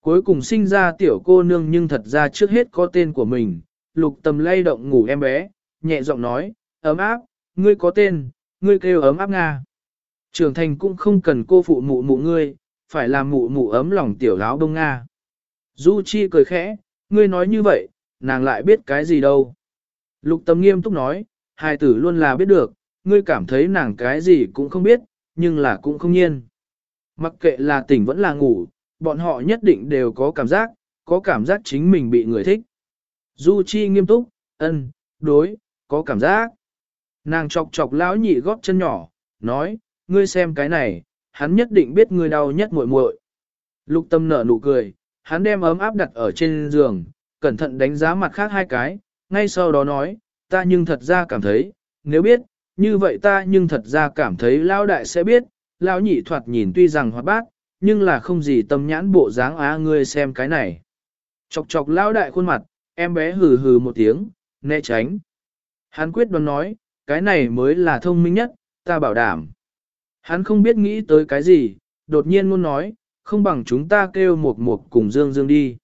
Cuối cùng sinh ra tiểu cô nương nhưng thật ra trước hết có tên của mình, lục tâm lay động ngủ em bé, nhẹ giọng nói, ấm áp, ngươi có tên, ngươi kêu ấm áp Nga. Trưởng thành cũng không cần cô phụ mụ mụ ngươi, phải làm mụ mụ ấm lòng tiểu láo đông Nga. Du Chi cười khẽ, ngươi nói như vậy, nàng lại biết cái gì đâu. Lục tâm nghiêm túc nói, hai tử luôn là biết được, ngươi cảm thấy nàng cái gì cũng không biết, nhưng là cũng không nhiên. Mặc kệ là tỉnh vẫn là ngủ, bọn họ nhất định đều có cảm giác, có cảm giác chính mình bị người thích. Du Chi nghiêm túc, ân, đối, có cảm giác. Nàng chọc chọc lão nhị góp chân nhỏ, nói, ngươi xem cái này, hắn nhất định biết ngươi đau nhất muội muội. Lục tâm nở nụ cười, hắn đem ấm áp đặt ở trên giường, cẩn thận đánh giá mặt khác hai cái, ngay sau đó nói, ta nhưng thật ra cảm thấy, nếu biết, như vậy ta nhưng thật ra cảm thấy lão đại sẽ biết, lão nhị thoạt nhìn tuy rằng hoạt bát, nhưng là không gì tâm nhãn bộ dáng á ngươi xem cái này. Chọc chọc lão đại khuôn mặt, em bé hừ hừ một tiếng, né tránh. Hắn quyết đoán nói, cái này mới là thông minh nhất, ta bảo đảm. Hắn không biết nghĩ tới cái gì, đột nhiên luôn nói, không bằng chúng ta kêu một một cùng Dương Dương đi.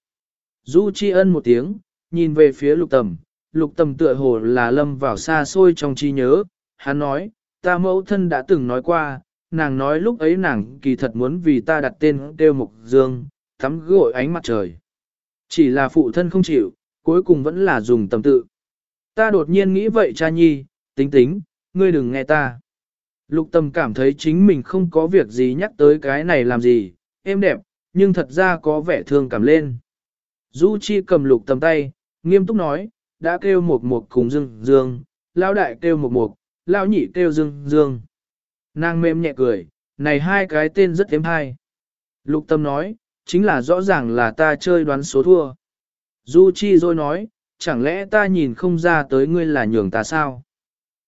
Du Chi ân một tiếng, nhìn về phía lục tầm, lục tầm tựa hồ là lâm vào xa xôi trong trí nhớ, hắn nói, ta mẫu thân đã từng nói qua, nàng nói lúc ấy nàng kỳ thật muốn vì ta đặt tên kêu mục dương, tắm gội ánh mặt trời. Chỉ là phụ thân không chịu, cuối cùng vẫn là dùng tầm tự. Ta đột nhiên nghĩ vậy cha nhi, tính tính, ngươi đừng nghe ta. Lục tâm cảm thấy chính mình không có việc gì nhắc tới cái này làm gì, êm đẹp, nhưng thật ra có vẻ thương cảm lên. Du Chi cầm lục tầm tay, nghiêm túc nói, đã kêu một một cùng dương dương, lão đại kêu một một, lão nhị kêu dương dương. Nàng mềm nhẹ cười, này hai cái tên rất thêm hay. Lục tâm nói, chính là rõ ràng là ta chơi đoán số thua. Du Chi rồi nói, chẳng lẽ ta nhìn không ra tới ngươi là nhường ta sao?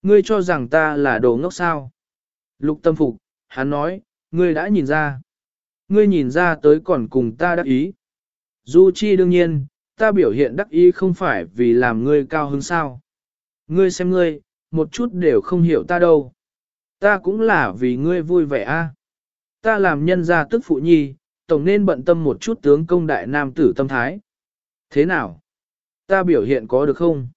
Ngươi cho rằng ta là đồ ngốc sao? Lục tâm phục, hắn nói, ngươi đã nhìn ra. Ngươi nhìn ra tới còn cùng ta đắc ý. Du Chi đương nhiên, ta biểu hiện đắc ý không phải vì làm ngươi cao hứng sao. Ngươi xem ngươi, một chút đều không hiểu ta đâu. Ta cũng là vì ngươi vui vẻ a. Ta làm nhân gia tức phụ nhi, tổng nên bận tâm một chút tướng công đại nam tử tâm thái. Thế nào? Ta biểu hiện có được không?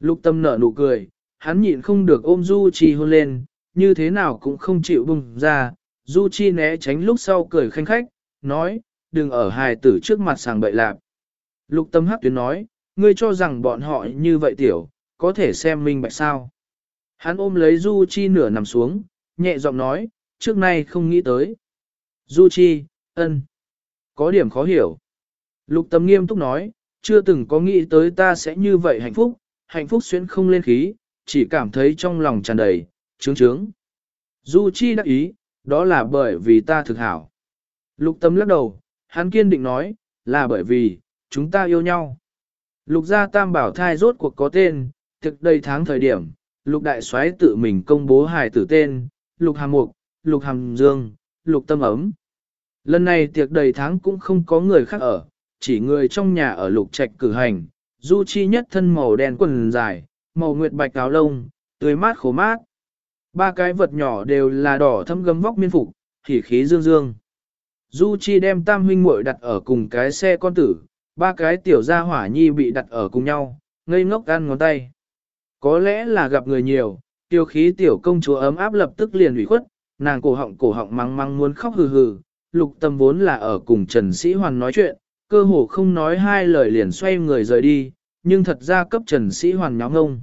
Lục tâm nở nụ cười, hắn nhịn không được ôm Du Chi hôn lên, như thế nào cũng không chịu bùng ra. Du Chi né tránh lúc sau cười khanh khách, nói, đừng ở hài tử trước mặt sàng bậy lạp. Lục tâm hắc tuyến nói, ngươi cho rằng bọn họ như vậy tiểu, có thể xem minh bạch sao. Hắn ôm lấy Du Chi nửa nằm xuống, nhẹ giọng nói, trước nay không nghĩ tới. Du Chi, ân, có điểm khó hiểu. Lục tâm nghiêm túc nói, chưa từng có nghĩ tới ta sẽ như vậy hạnh phúc, hạnh phúc xuyên không lên khí, chỉ cảm thấy trong lòng tràn đầy, trướng trướng. Du Chi đắc ý, đó là bởi vì ta thực hảo. Lục tâm lắc đầu, hắn kiên định nói, là bởi vì, chúng ta yêu nhau. Lục gia tam bảo thai rốt cuộc có tên, thực đây tháng thời điểm, lục đại soái tự mình công bố hài tử tên, lục hàm mục, lục hàm dương, lục tâm ấm. Lần này tiệc đầy tháng cũng không có người khác ở, chỉ người trong nhà ở lục trạch cử hành, du chi nhất thân màu đen quần dài, màu nguyệt bạch áo lông, tươi mát khổ mát. Ba cái vật nhỏ đều là đỏ thâm gấm vóc miên phục, hỉ khí dương dương. Du Chi đem tam huynh muội đặt ở cùng cái xe con tử, ba cái tiểu gia hỏa nhi bị đặt ở cùng nhau, ngây ngốc ăn ngón tay. Có lẽ là gặp người nhiều, tiêu khí tiểu công chúa ấm áp lập tức liền ủy khuất, nàng cổ họng cổ họng mắng mắng muốn khóc hừ hừ, lục tâm vốn là ở cùng Trần Sĩ Hoàn nói chuyện, cơ hồ không nói hai lời liền xoay người rời đi, nhưng thật ra cấp Trần Sĩ Hoàn nháo ngông.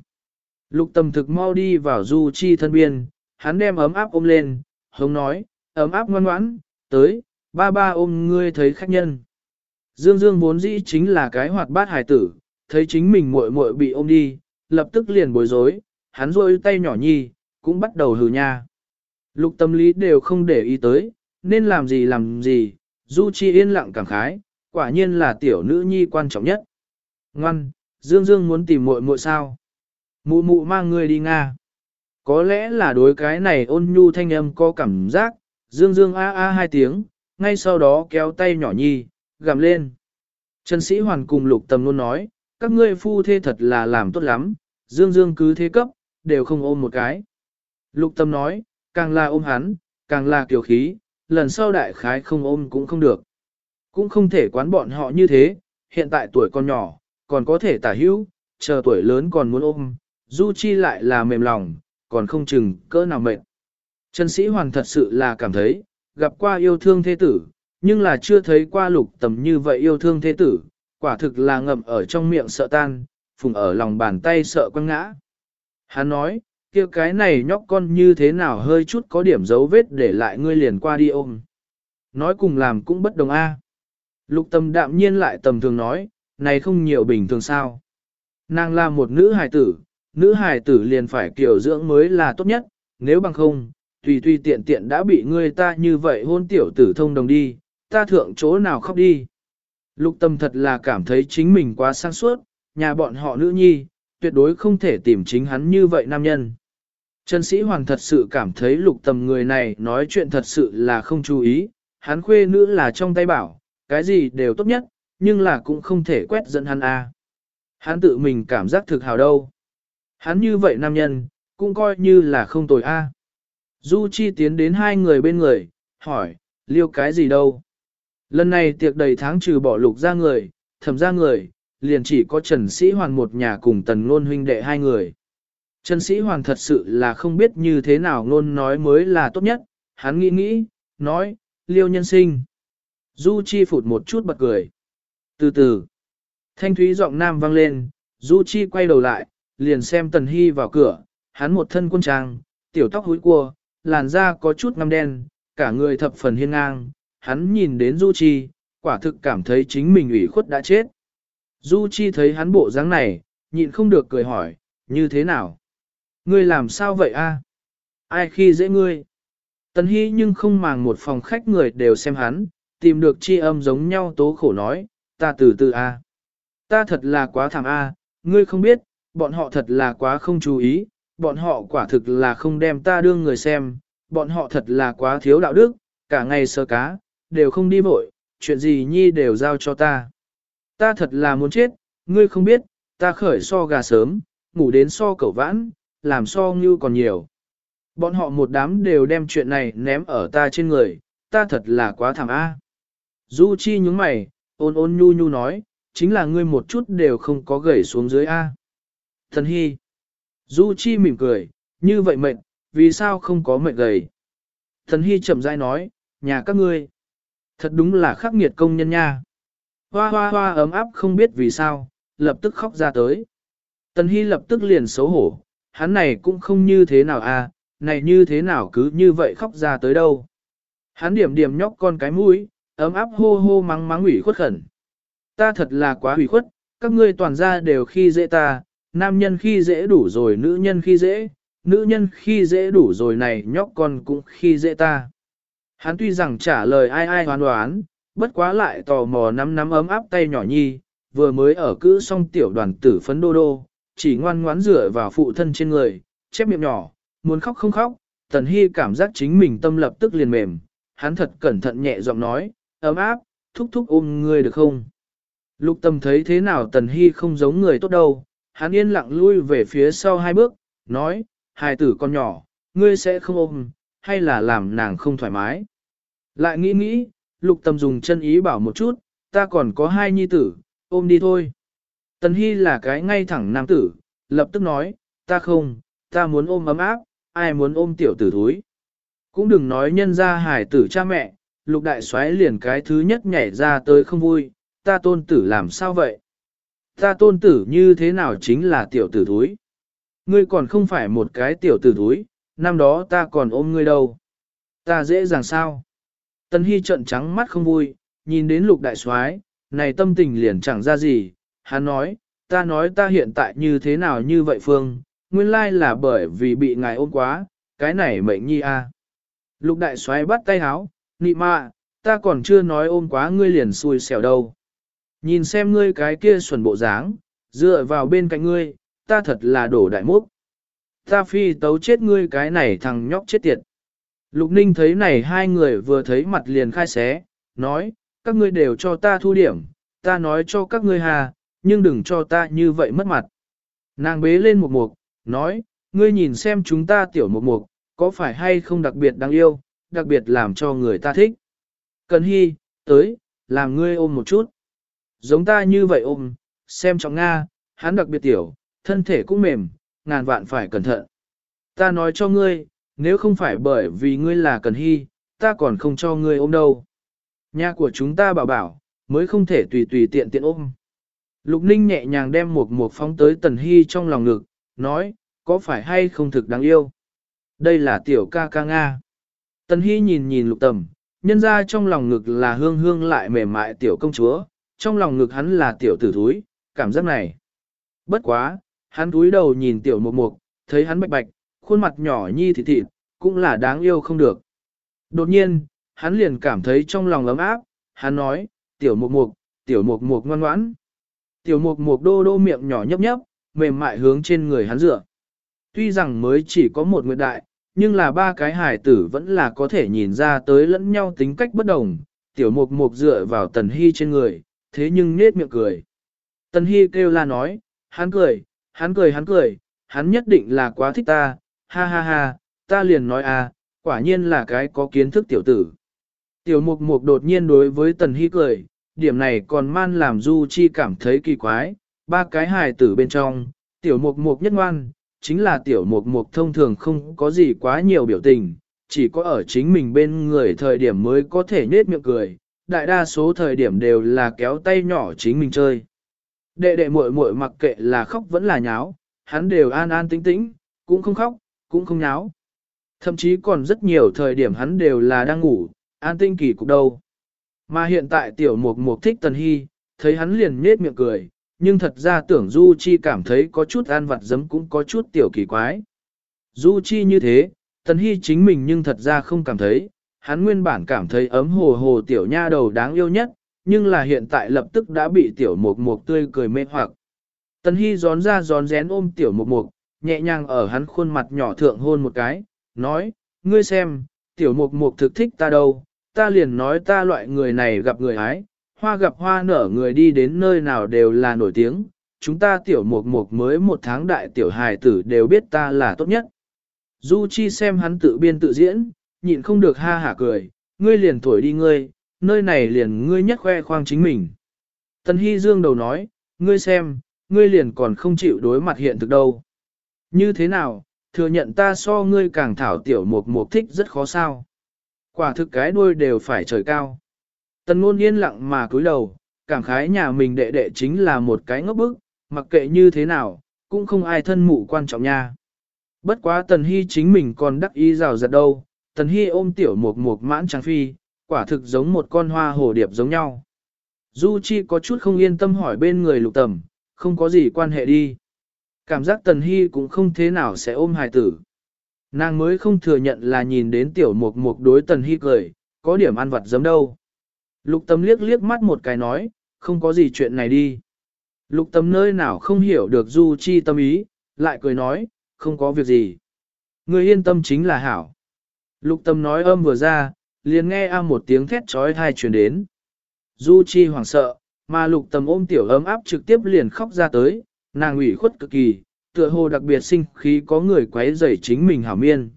Lục tâm thực mau đi vào du chi thân biên, hắn đem ấm áp ôm lên, hống nói, ấm áp ngoan ngoãn, tới, ba ba ôm ngươi thấy khách nhân. Dương Dương vốn dĩ chính là cái hoạt bát hải tử, thấy chính mình muội muội bị ôm đi, lập tức liền bối rối, hắn rôi tay nhỏ nhi, cũng bắt đầu hừ nha. Lục tâm lý đều không để ý tới, nên làm gì làm gì, Du Chi yên lặng cảm khái, quả nhiên là tiểu nữ nhi quan trọng nhất. Ngoan, Dương Dương muốn tìm muội muội sao? Mụ mụ mang ngươi đi Nga. Có lẽ là đối cái này ôn nhu thanh âm có cảm giác, Dương Dương a a hai tiếng, ngay sau đó kéo tay nhỏ nhi, gầm lên. Trần Sĩ Hoàn cùng lục tâm luôn nói, các ngươi phu thê thật là làm tốt lắm, Dương Dương cứ thế cấp, đều không ôm một cái. Lục tâm nói, càng là ôm hắn, càng là kiều khí, lần sau đại khái không ôm cũng không được. Cũng không thể quán bọn họ như thế, hiện tại tuổi còn nhỏ, còn có thể tả hữu, chờ tuổi lớn còn muốn ôm, Du Chi lại là mềm lòng, còn không chừng cỡ nào mệt. Trần Sĩ Hoàn thật sự là cảm thấy, gặp qua yêu thương thế tử, nhưng là chưa thấy qua lục tầm như vậy yêu thương thế tử, quả thực là ngậm ở trong miệng sợ tan, phùng ở lòng bàn tay sợ quăng ngã. Hắn nói, kia cái này nhóc con như thế nào hơi chút có điểm dấu vết để lại ngươi liền qua đi ôm. Nói cùng làm cũng bất đồng a. Lục tâm đạm nhiên lại tầm thường nói, này không nhiều bình thường sao. Nàng là một nữ hài tử, nữ hài tử liền phải kiểu dưỡng mới là tốt nhất, nếu bằng không, tùy tùy tiện tiện đã bị ngươi ta như vậy hôn tiểu tử thông đồng đi, ta thượng chỗ nào khóc đi. Lục tâm thật là cảm thấy chính mình quá sang suốt, nhà bọn họ nữ nhi, tuyệt đối không thể tìm chính hắn như vậy nam nhân. Trần Sĩ Hoàng thật sự cảm thấy lục tầm người này nói chuyện thật sự là không chú ý, hắn khuê nữ là trong tay bảo, cái gì đều tốt nhất, nhưng là cũng không thể quét dẫn hắn a. Hắn tự mình cảm giác thực hào đâu. Hắn như vậy nam nhân, cũng coi như là không tồi a. Du Chi tiến đến hai người bên người, hỏi, liêu cái gì đâu? Lần này tiệc đầy tháng trừ bỏ lục ra người, thầm ra người, liền chỉ có Trần Sĩ Hoàn một nhà cùng tần ngôn huynh đệ hai người. Trần Sĩ Hoàn thật sự là không biết như thế nào ngôn nói mới là tốt nhất, hắn nghĩ nghĩ, nói, liêu nhân sinh. Du Chi phụt một chút bật cười. Từ từ, thanh thúy giọng nam vang lên, Du Chi quay đầu lại, liền xem Tần Hy vào cửa, hắn một thân quân trang, tiểu tóc húi cua, làn da có chút ngăm đen, cả người thập phần hiên ngang, hắn nhìn đến Du Chi, quả thực cảm thấy chính mình ủy khuất đã chết. Du Chi thấy hắn bộ dáng này, nhịn không được cười hỏi, như thế nào? Ngươi làm sao vậy a? Ai khi dễ ngươi? Tần Hy nhưng không màng một phòng khách người đều xem hắn, tìm được chi âm giống nhau tố khổ nói, ta từ từ a. Ta thật là quá thảm a, ngươi không biết, bọn họ thật là quá không chú ý, bọn họ quả thực là không đem ta đương người xem, bọn họ thật là quá thiếu đạo đức, cả ngày sơ cá, đều không đi vội, chuyện gì nhi đều giao cho ta. Ta thật là muốn chết, ngươi không biết, ta khởi so gà sớm, ngủ đến so cẩu vãn, làm so như còn nhiều. Bọn họ một đám đều đem chuyện này ném ở ta trên người, ta thật là quá thảm a. Du Chi nhúng mày, ôn ôn nhu nhu nói, chính là ngươi một chút đều không có gầy xuống dưới a. Thần Hy. Du Chi mỉm cười, như vậy mệnh, vì sao không có mệnh gầy? Thần Hy chậm rãi nói, nhà các ngươi. Thật đúng là khắc nghiệt công nhân nha. Hoa hoa hoa ấm áp không biết vì sao, lập tức khóc ra tới. Tần Hy lập tức liền xấu hổ, hắn này cũng không như thế nào à, này như thế nào cứ như vậy khóc ra tới đâu. Hắn điểm điểm nhóc con cái mũi, ấm áp hô hô mắng mắng ủy khuất khẩn. Ta thật là quá ủy khuất, các ngươi toàn ra đều khi dễ ta, nam nhân khi dễ đủ rồi nữ nhân khi dễ, nữ nhân khi dễ đủ rồi này nhóc con cũng khi dễ ta. Hắn tuy rằng trả lời ai ai hoán đoán, bất quá lại tò mò nắm nắm ấm áp tay nhỏ nhi, vừa mới ở cữ xong tiểu đoàn tử phấn đô đô, chỉ ngoan ngoãn rửa vào phụ thân trên người, chép miệng nhỏ, muốn khóc không khóc, tần hy cảm giác chính mình tâm lập tức liền mềm, hắn thật cẩn thận nhẹ giọng nói, ấm áp, thúc thúc ôm ngươi được không? Lục tâm thấy thế nào tần hy không giống người tốt đâu, hắn yên lặng lui về phía sau hai bước, nói, hài tử con nhỏ, ngươi sẽ không ôm, hay là làm nàng không thoải mái. Lại nghĩ nghĩ, lục tâm dùng chân ý bảo một chút, ta còn có hai nhi tử, ôm đi thôi. Tần Hy là cái ngay thẳng nam tử, lập tức nói, ta không, ta muốn ôm ấm áp, ai muốn ôm tiểu tử thúi. Cũng đừng nói nhân ra hải tử cha mẹ, lục đại soái liền cái thứ nhất nhảy ra tới không vui, ta tôn tử làm sao vậy? Ta tôn tử như thế nào chính là tiểu tử thúi? Ngươi còn không phải một cái tiểu tử thúi, năm đó ta còn ôm ngươi đâu. Ta dễ dàng sao? Tân Hy trận trắng mắt không vui, nhìn đến lục đại soái này tâm tình liền chẳng ra gì, hắn nói, ta nói ta hiện tại như thế nào như vậy Phương, nguyên lai là bởi vì bị ngài ôm quá, cái này mệnh nhi a. Lục đại soái bắt tay háo, nị mạ, ta còn chưa nói ôm quá ngươi liền xui xẻo đâu. Nhìn xem ngươi cái kia xuẩn bộ dáng, dựa vào bên cạnh ngươi, ta thật là đổ đại múc. Ta phi tấu chết ngươi cái này thằng nhóc chết tiệt. Lục ninh thấy này hai người vừa thấy mặt liền khai xé, nói, các ngươi đều cho ta thu điểm, ta nói cho các ngươi hà, nhưng đừng cho ta như vậy mất mặt. Nàng bế lên một mục, nói, ngươi nhìn xem chúng ta tiểu một mục, có phải hay không đặc biệt đáng yêu, đặc biệt làm cho người ta thích. Cần hy, tới, làm ngươi ôm một chút. Giống ta như vậy ôm, xem trọng Nga, hắn đặc biệt tiểu, thân thể cũng mềm, ngàn vạn phải cẩn thận. Ta nói cho ngươi, nếu không phải bởi vì ngươi là cần hy, ta còn không cho ngươi ôm đâu. Nhà của chúng ta bảo bảo, mới không thể tùy tùy tiện tiện ôm. Lục Ninh nhẹ nhàng đem một một phóng tới Tần Hy trong lòng ngực, nói, có phải hay không thực đáng yêu? Đây là tiểu ca ca Nga. Tần Hy nhìn nhìn lục tầm, nhân ra trong lòng ngực là hương hương lại mềm mại tiểu công chúa, trong lòng ngực hắn là tiểu tử thúi, cảm giác này. Bất quá, hắn túi đầu nhìn tiểu mục mục, thấy hắn bạch bạch, khuôn mặt nhỏ nhi thịt thịt, cũng là đáng yêu không được. Đột nhiên, hắn liền cảm thấy trong lòng ấm áp, hắn nói, tiểu mục mục, tiểu mục mục ngoan ngoãn. Tiểu mục mục đô đô miệng nhỏ nhấp nhấp, mềm mại hướng trên người hắn dựa. Tuy rằng mới chỉ có một nguyệt đại, nhưng là ba cái hải tử vẫn là có thể nhìn ra tới lẫn nhau tính cách bất đồng. Tiểu mục mục dựa vào tần hy trên người, thế nhưng nết miệng cười. Tần hy kêu la nói, hắn cười, hắn cười hắn cười, hắn nhất định là quá thích ta, ha ha ha, ta liền nói à, quả nhiên là cái có kiến thức tiểu tử. Tiểu mục mục đột nhiên đối với tần hy cười, điểm này còn man làm Du Chi cảm thấy kỳ quái, ba cái hài tử bên trong, tiểu mục mục nhất ngoan, chính là tiểu mục mục thông thường không có gì quá nhiều biểu tình, chỉ có ở chính mình bên người thời điểm mới có thể nết miệng cười, đại đa số thời điểm đều là kéo tay nhỏ chính mình chơi. Đệ đệ muội muội mặc kệ là khóc vẫn là nháo, hắn đều an an tĩnh tĩnh, cũng không khóc, cũng không nháo. Thậm chí còn rất nhiều thời điểm hắn đều là đang ngủ, an tinh kỳ cục đâu. Mà hiện tại tiểu mục mục thích tần hy, thấy hắn liền nết miệng cười, nhưng thật ra tưởng Du Chi cảm thấy có chút an vặt giấm cũng có chút tiểu kỳ quái. Du Chi như thế, tần hy chính mình nhưng thật ra không cảm thấy, hắn nguyên bản cảm thấy ấm hồ hồ tiểu nha đầu đáng yêu nhất, nhưng là hiện tại lập tức đã bị tiểu mục mục tươi cười mê hoặc. Tần hy gión ra gión rén ôm tiểu mục mục, nhẹ nhàng ở hắn khuôn mặt nhỏ thượng hôn một cái, nói, ngươi xem, tiểu mục mục thực thích ta đâu, ta liền nói ta loại người này gặp người ái, hoa gặp hoa nở người đi đến nơi nào đều là nổi tiếng, chúng ta tiểu mục mục mới một tháng đại tiểu hài tử đều biết ta là tốt nhất. Du Chi xem hắn tự biên tự diễn, nhịn không được ha hả cười, ngươi liền thổi đi ngươi, nơi này liền ngươi nhất khoe khoang chính mình. Tần Hy Dương đầu nói, ngươi xem, ngươi liền còn không chịu đối mặt hiện thực đâu. Như thế nào, thừa nhận ta so ngươi càng thảo tiểu mục mục thích rất khó sao. Quả thực cái đuôi đều phải trời cao. Tần ngôn yên lặng mà cúi đầu, cảm khái nhà mình đệ đệ chính là một cái ngốc bức, mặc kệ như thế nào, cũng không ai thân mụ quan trọng nha. Bất quá tần hy chính mình còn đắc ý rào giật đâu, tần hy ôm tiểu mục mục mãn trang phi, quả thực giống một con hoa hồ điệp giống nhau. Du Chi có chút không yên tâm hỏi bên người lục tầm, không có gì quan hệ đi. Cảm giác tần hy cũng không thế nào sẽ ôm hài tử. Nàng mới không thừa nhận là nhìn đến tiểu mục mục đối tần hy cười, có điểm ăn vặt giấm đâu. Lục tâm liếc liếc mắt một cái nói, không có gì chuyện này đi. Lục tâm nơi nào không hiểu được du chi tâm ý, lại cười nói, không có việc gì. Người yên tâm chính là hảo. Lục tâm nói âm vừa ra, liền nghe a một tiếng thét chói tai truyền đến. Du chi hoảng sợ, mà lục tâm ôm tiểu ấm áp trực tiếp liền khóc ra tới, nàng ủy khuất cực kỳ, tựa hồ đặc biệt sinh khí có người quấy rầy chính mình hảo miên.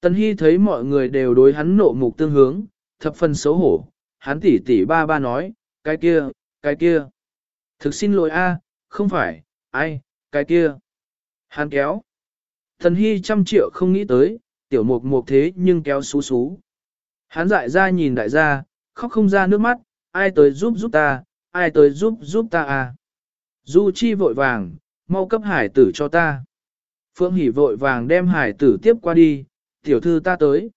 Tần Hy thấy mọi người đều đối hắn nộ mục tương hướng, thập phần xấu hổ, hắn tỉ tỉ ba ba nói, cái kia, cái kia. Thực xin lỗi a, không phải, ai, cái kia. Hắn kéo. thần Hy trăm triệu không nghĩ tới, tiểu mục mục thế nhưng kéo xú xú. Hắn dại ra nhìn đại gia, khóc không ra nước mắt, ai tới giúp giúp ta, ai tới giúp giúp ta à. Du Chi vội vàng, mau cấp hải tử cho ta. Phương Hỷ vội vàng đem hải tử tiếp qua đi, tiểu thư ta tới.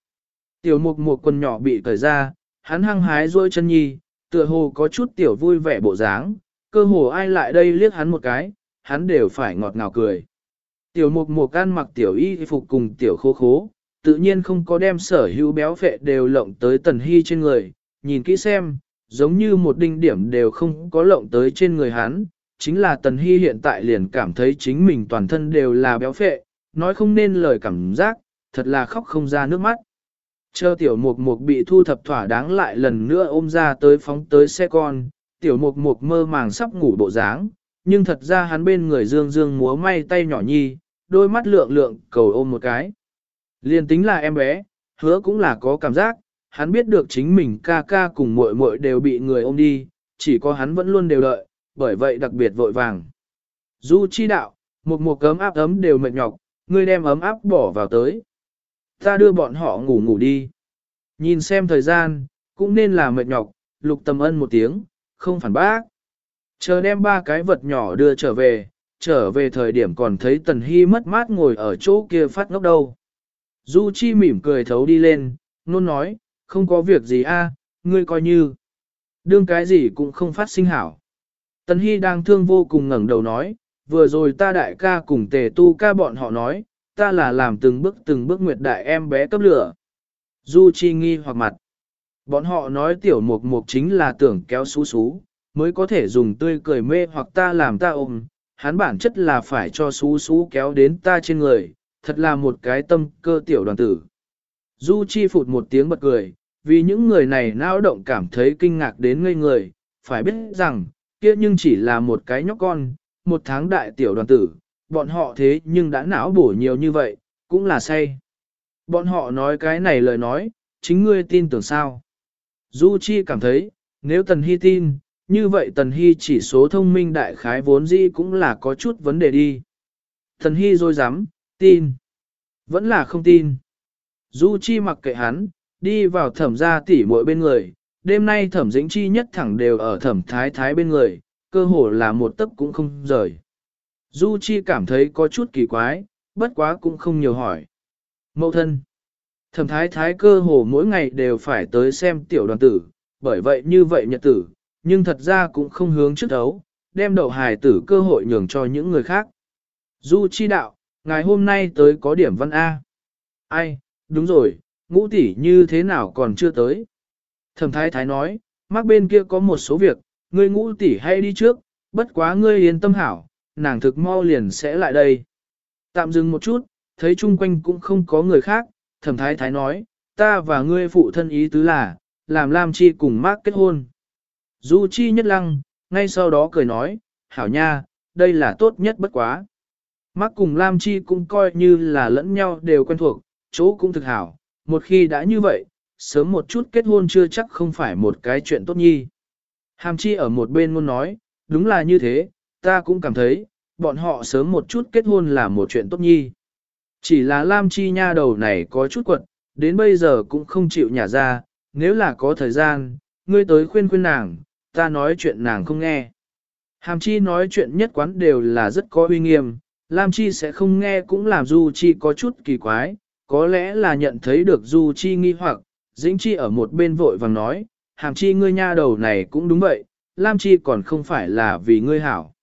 Tiểu mục mục quần nhỏ bị cởi ra, hắn hăng hái rôi chân nhi, tựa hồ có chút tiểu vui vẻ bộ dáng, cơ hồ ai lại đây liếc hắn một cái, hắn đều phải ngọt ngào cười. Tiểu mục mục can mặc tiểu y phục cùng tiểu khô khố, tự nhiên không có đem sở hữu béo phệ đều lộng tới tần hy trên người, nhìn kỹ xem, giống như một đinh điểm đều không có lộng tới trên người hắn, chính là Tần Hy hiện tại liền cảm thấy chính mình toàn thân đều là béo phệ, nói không nên lời cảm giác, thật là khóc không ra nước mắt. Chờ tiểu mục mục bị thu thập thỏa đáng lại lần nữa ôm ra tới phóng tới xe con, tiểu mục mục mơ màng sắp ngủ bộ dáng, nhưng thật ra hắn bên người dương dương múa may tay nhỏ nhi, đôi mắt lượng lượng cầu ôm một cái. Liên tính là em bé, hứa cũng là có cảm giác, hắn biết được chính mình ca ca cùng muội muội đều bị người ôm đi, chỉ có hắn vẫn luôn đều đợi, bởi vậy đặc biệt vội vàng. Du chi đạo, một mùa cấm áp ấm đều mệt nhọc, ngươi đem ấm áp bỏ vào tới. Ta đưa bọn họ ngủ ngủ đi. Nhìn xem thời gian, cũng nên là mệt nhọc, lục tâm ân một tiếng, không phản bác. Chờ đem ba cái vật nhỏ đưa trở về, trở về thời điểm còn thấy Tần Hy mất mát ngồi ở chỗ kia phát ngốc đâu. Du Chi mỉm cười thấu đi lên, nôn nói, không có việc gì a, ngươi coi như. Đương cái gì cũng không phát sinh hảo. Tần Hy đang thương vô cùng ngẩng đầu nói, vừa rồi ta đại ca cùng tề tu ca bọn họ nói, ta là làm từng bước từng bước nguyệt đại em bé cấp lửa. Du Chi nghi hoặc mặt. Bọn họ nói tiểu mục mục chính là tưởng kéo xú xú, mới có thể dùng tươi cười mê hoặc ta làm ta ôm, hắn bản chất là phải cho xú xú kéo đến ta trên người, thật là một cái tâm cơ tiểu đoàn tử. Du Chi phụt một tiếng bật cười, vì những người này nao động cảm thấy kinh ngạc đến ngây người, phải biết rằng, kia nhưng chỉ là một cái nhóc con, một tháng đại tiểu đoàn tử, bọn họ thế nhưng đã não bổ nhiều như vậy, cũng là say. Bọn họ nói cái này lời nói, chính ngươi tin tưởng sao? Du Chi cảm thấy, nếu Tần Hy tin, như vậy Tần Hy chỉ số thông minh đại khái vốn dĩ cũng là có chút vấn đề đi. Tần Hy rồi dám, tin. Vẫn là không tin. Du Chi mặc kệ hắn, đi vào thẩm gia tỉ muội bên người, đêm nay thẩm dĩnh chi nhất thẳng đều ở thẩm thái thái bên người, cơ hồ là một tấc cũng không rời. Du Chi cảm thấy có chút kỳ quái, bất quá cũng không nhiều hỏi. Mậu thân. Thẩm thái thái cơ hồ mỗi ngày đều phải tới xem tiểu đoàn tử, bởi vậy như vậy nhật tử, nhưng thật ra cũng không hướng trước đấu, đem đậu hài tử cơ hội nhường cho những người khác. Du chi đạo, ngày hôm nay tới có điểm văn A. Ai, đúng rồi, ngũ tỷ như thế nào còn chưa tới. Thẩm thái thái nói, mắc bên kia có một số việc, ngươi ngũ tỷ hay đi trước, bất quá ngươi yên tâm hảo, nàng thực mau liền sẽ lại đây. Tạm dừng một chút, thấy chung quanh cũng không có người khác, thẩm thái thái nói, ta và ngươi phụ thân ý tứ là, làm Lam Chi cùng Mark kết hôn. Du Chi nhất lăng, ngay sau đó cười nói, hảo nha, đây là tốt nhất bất quá. Mark cùng Lam Chi cũng coi như là lẫn nhau đều quen thuộc, chỗ cũng thực hảo, một khi đã như vậy, sớm một chút kết hôn chưa chắc không phải một cái chuyện tốt nhi. Hàm Chi ở một bên muốn nói, đúng là như thế, ta cũng cảm thấy, bọn họ sớm một chút kết hôn là một chuyện tốt nhi. Chỉ là Lam Chi nha đầu này có chút quật, đến bây giờ cũng không chịu nhả ra, nếu là có thời gian, ngươi tới khuyên khuyên nàng, ta nói chuyện nàng không nghe. Hàm Chi nói chuyện nhất quán đều là rất có uy nghiêm, Lam Chi sẽ không nghe cũng làm Du Chi có chút kỳ quái, có lẽ là nhận thấy được Du Chi nghi hoặc, Dĩnh Chi ở một bên vội vàng nói, Hàm Chi ngươi nha đầu này cũng đúng vậy, Lam Chi còn không phải là vì ngươi hảo.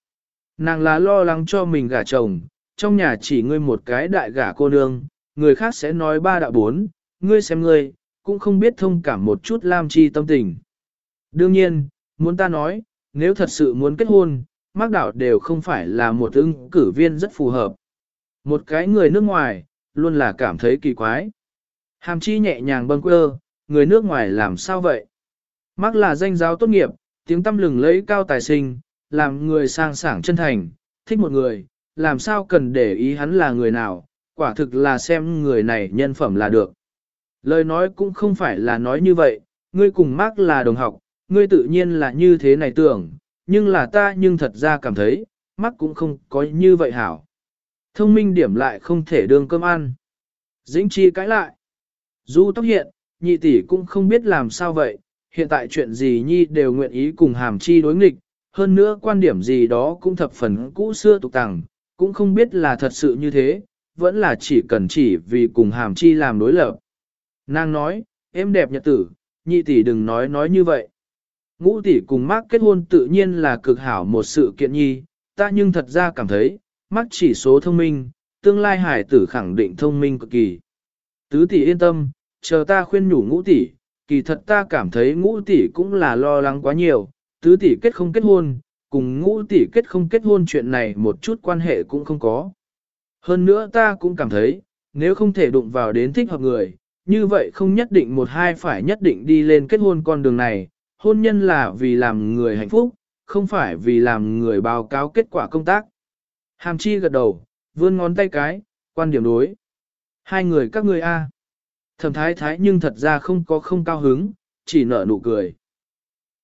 Nàng là lo lắng cho mình gả chồng, trong nhà chỉ ngươi một cái đại gả cô nương, người khác sẽ nói ba đạo bốn, ngươi xem ngươi, cũng không biết thông cảm một chút Lam Chi tâm tình. Đương nhiên, muốn ta nói, nếu thật sự muốn kết hôn, Mác đạo đều không phải là một ứng cử viên rất phù hợp. Một cái người nước ngoài, luôn là cảm thấy kỳ quái. Hàm chi nhẹ nhàng bâng quơ, người nước ngoài làm sao vậy? Mác là danh giáo tốt nghiệp, tiếng tâm lừng lấy cao tài sinh, làm người sang sảng chân thành, thích một người, làm sao cần để ý hắn là người nào, quả thực là xem người này nhân phẩm là được. Lời nói cũng không phải là nói như vậy, ngươi cùng Mark là đồng học, ngươi tự nhiên là như thế này tưởng, nhưng là ta nhưng thật ra cảm thấy, Mark cũng không có như vậy hảo. Thông minh điểm lại không thể đương cơm ăn. Dĩnh chi cãi lại. Du tóc hiện, nhị tỷ cũng không biết làm sao vậy, hiện tại chuyện gì nhi đều nguyện ý cùng hàm chi đối nghịch, hơn nữa quan điểm gì đó cũng thập phần cũ xưa tục tằng cũng không biết là thật sự như thế, vẫn là chỉ cần chỉ vì cùng hàm chi làm đối lập. Nàng nói, em đẹp nhật tử, nhị tỷ đừng nói nói như vậy. Ngũ tỷ cùng Mark kết hôn tự nhiên là cực hảo một sự kiện nhi, ta nhưng thật ra cảm thấy, Mark chỉ số thông minh, tương lai hải tử khẳng định thông minh cực kỳ. Tứ tỷ yên tâm, chờ ta khuyên nhủ ngũ tỷ, kỳ thật ta cảm thấy ngũ tỷ cũng là lo lắng quá nhiều, tứ tỷ kết không kết hôn, cùng ngũ tỷ kết không kết hôn chuyện này một chút quan hệ cũng không có. Hơn nữa ta cũng cảm thấy, nếu không thể đụng vào đến thích hợp người, như vậy không nhất định một hai phải nhất định đi lên kết hôn con đường này, hôn nhân là vì làm người hạnh phúc, không phải vì làm người báo cáo kết quả công tác. Hàm chi gật đầu, vươn ngón tay cái, quan điểm đối. Hai người các ngươi a. Thẩm thái thái nhưng thật ra không có không cao hứng, chỉ nở nụ cười.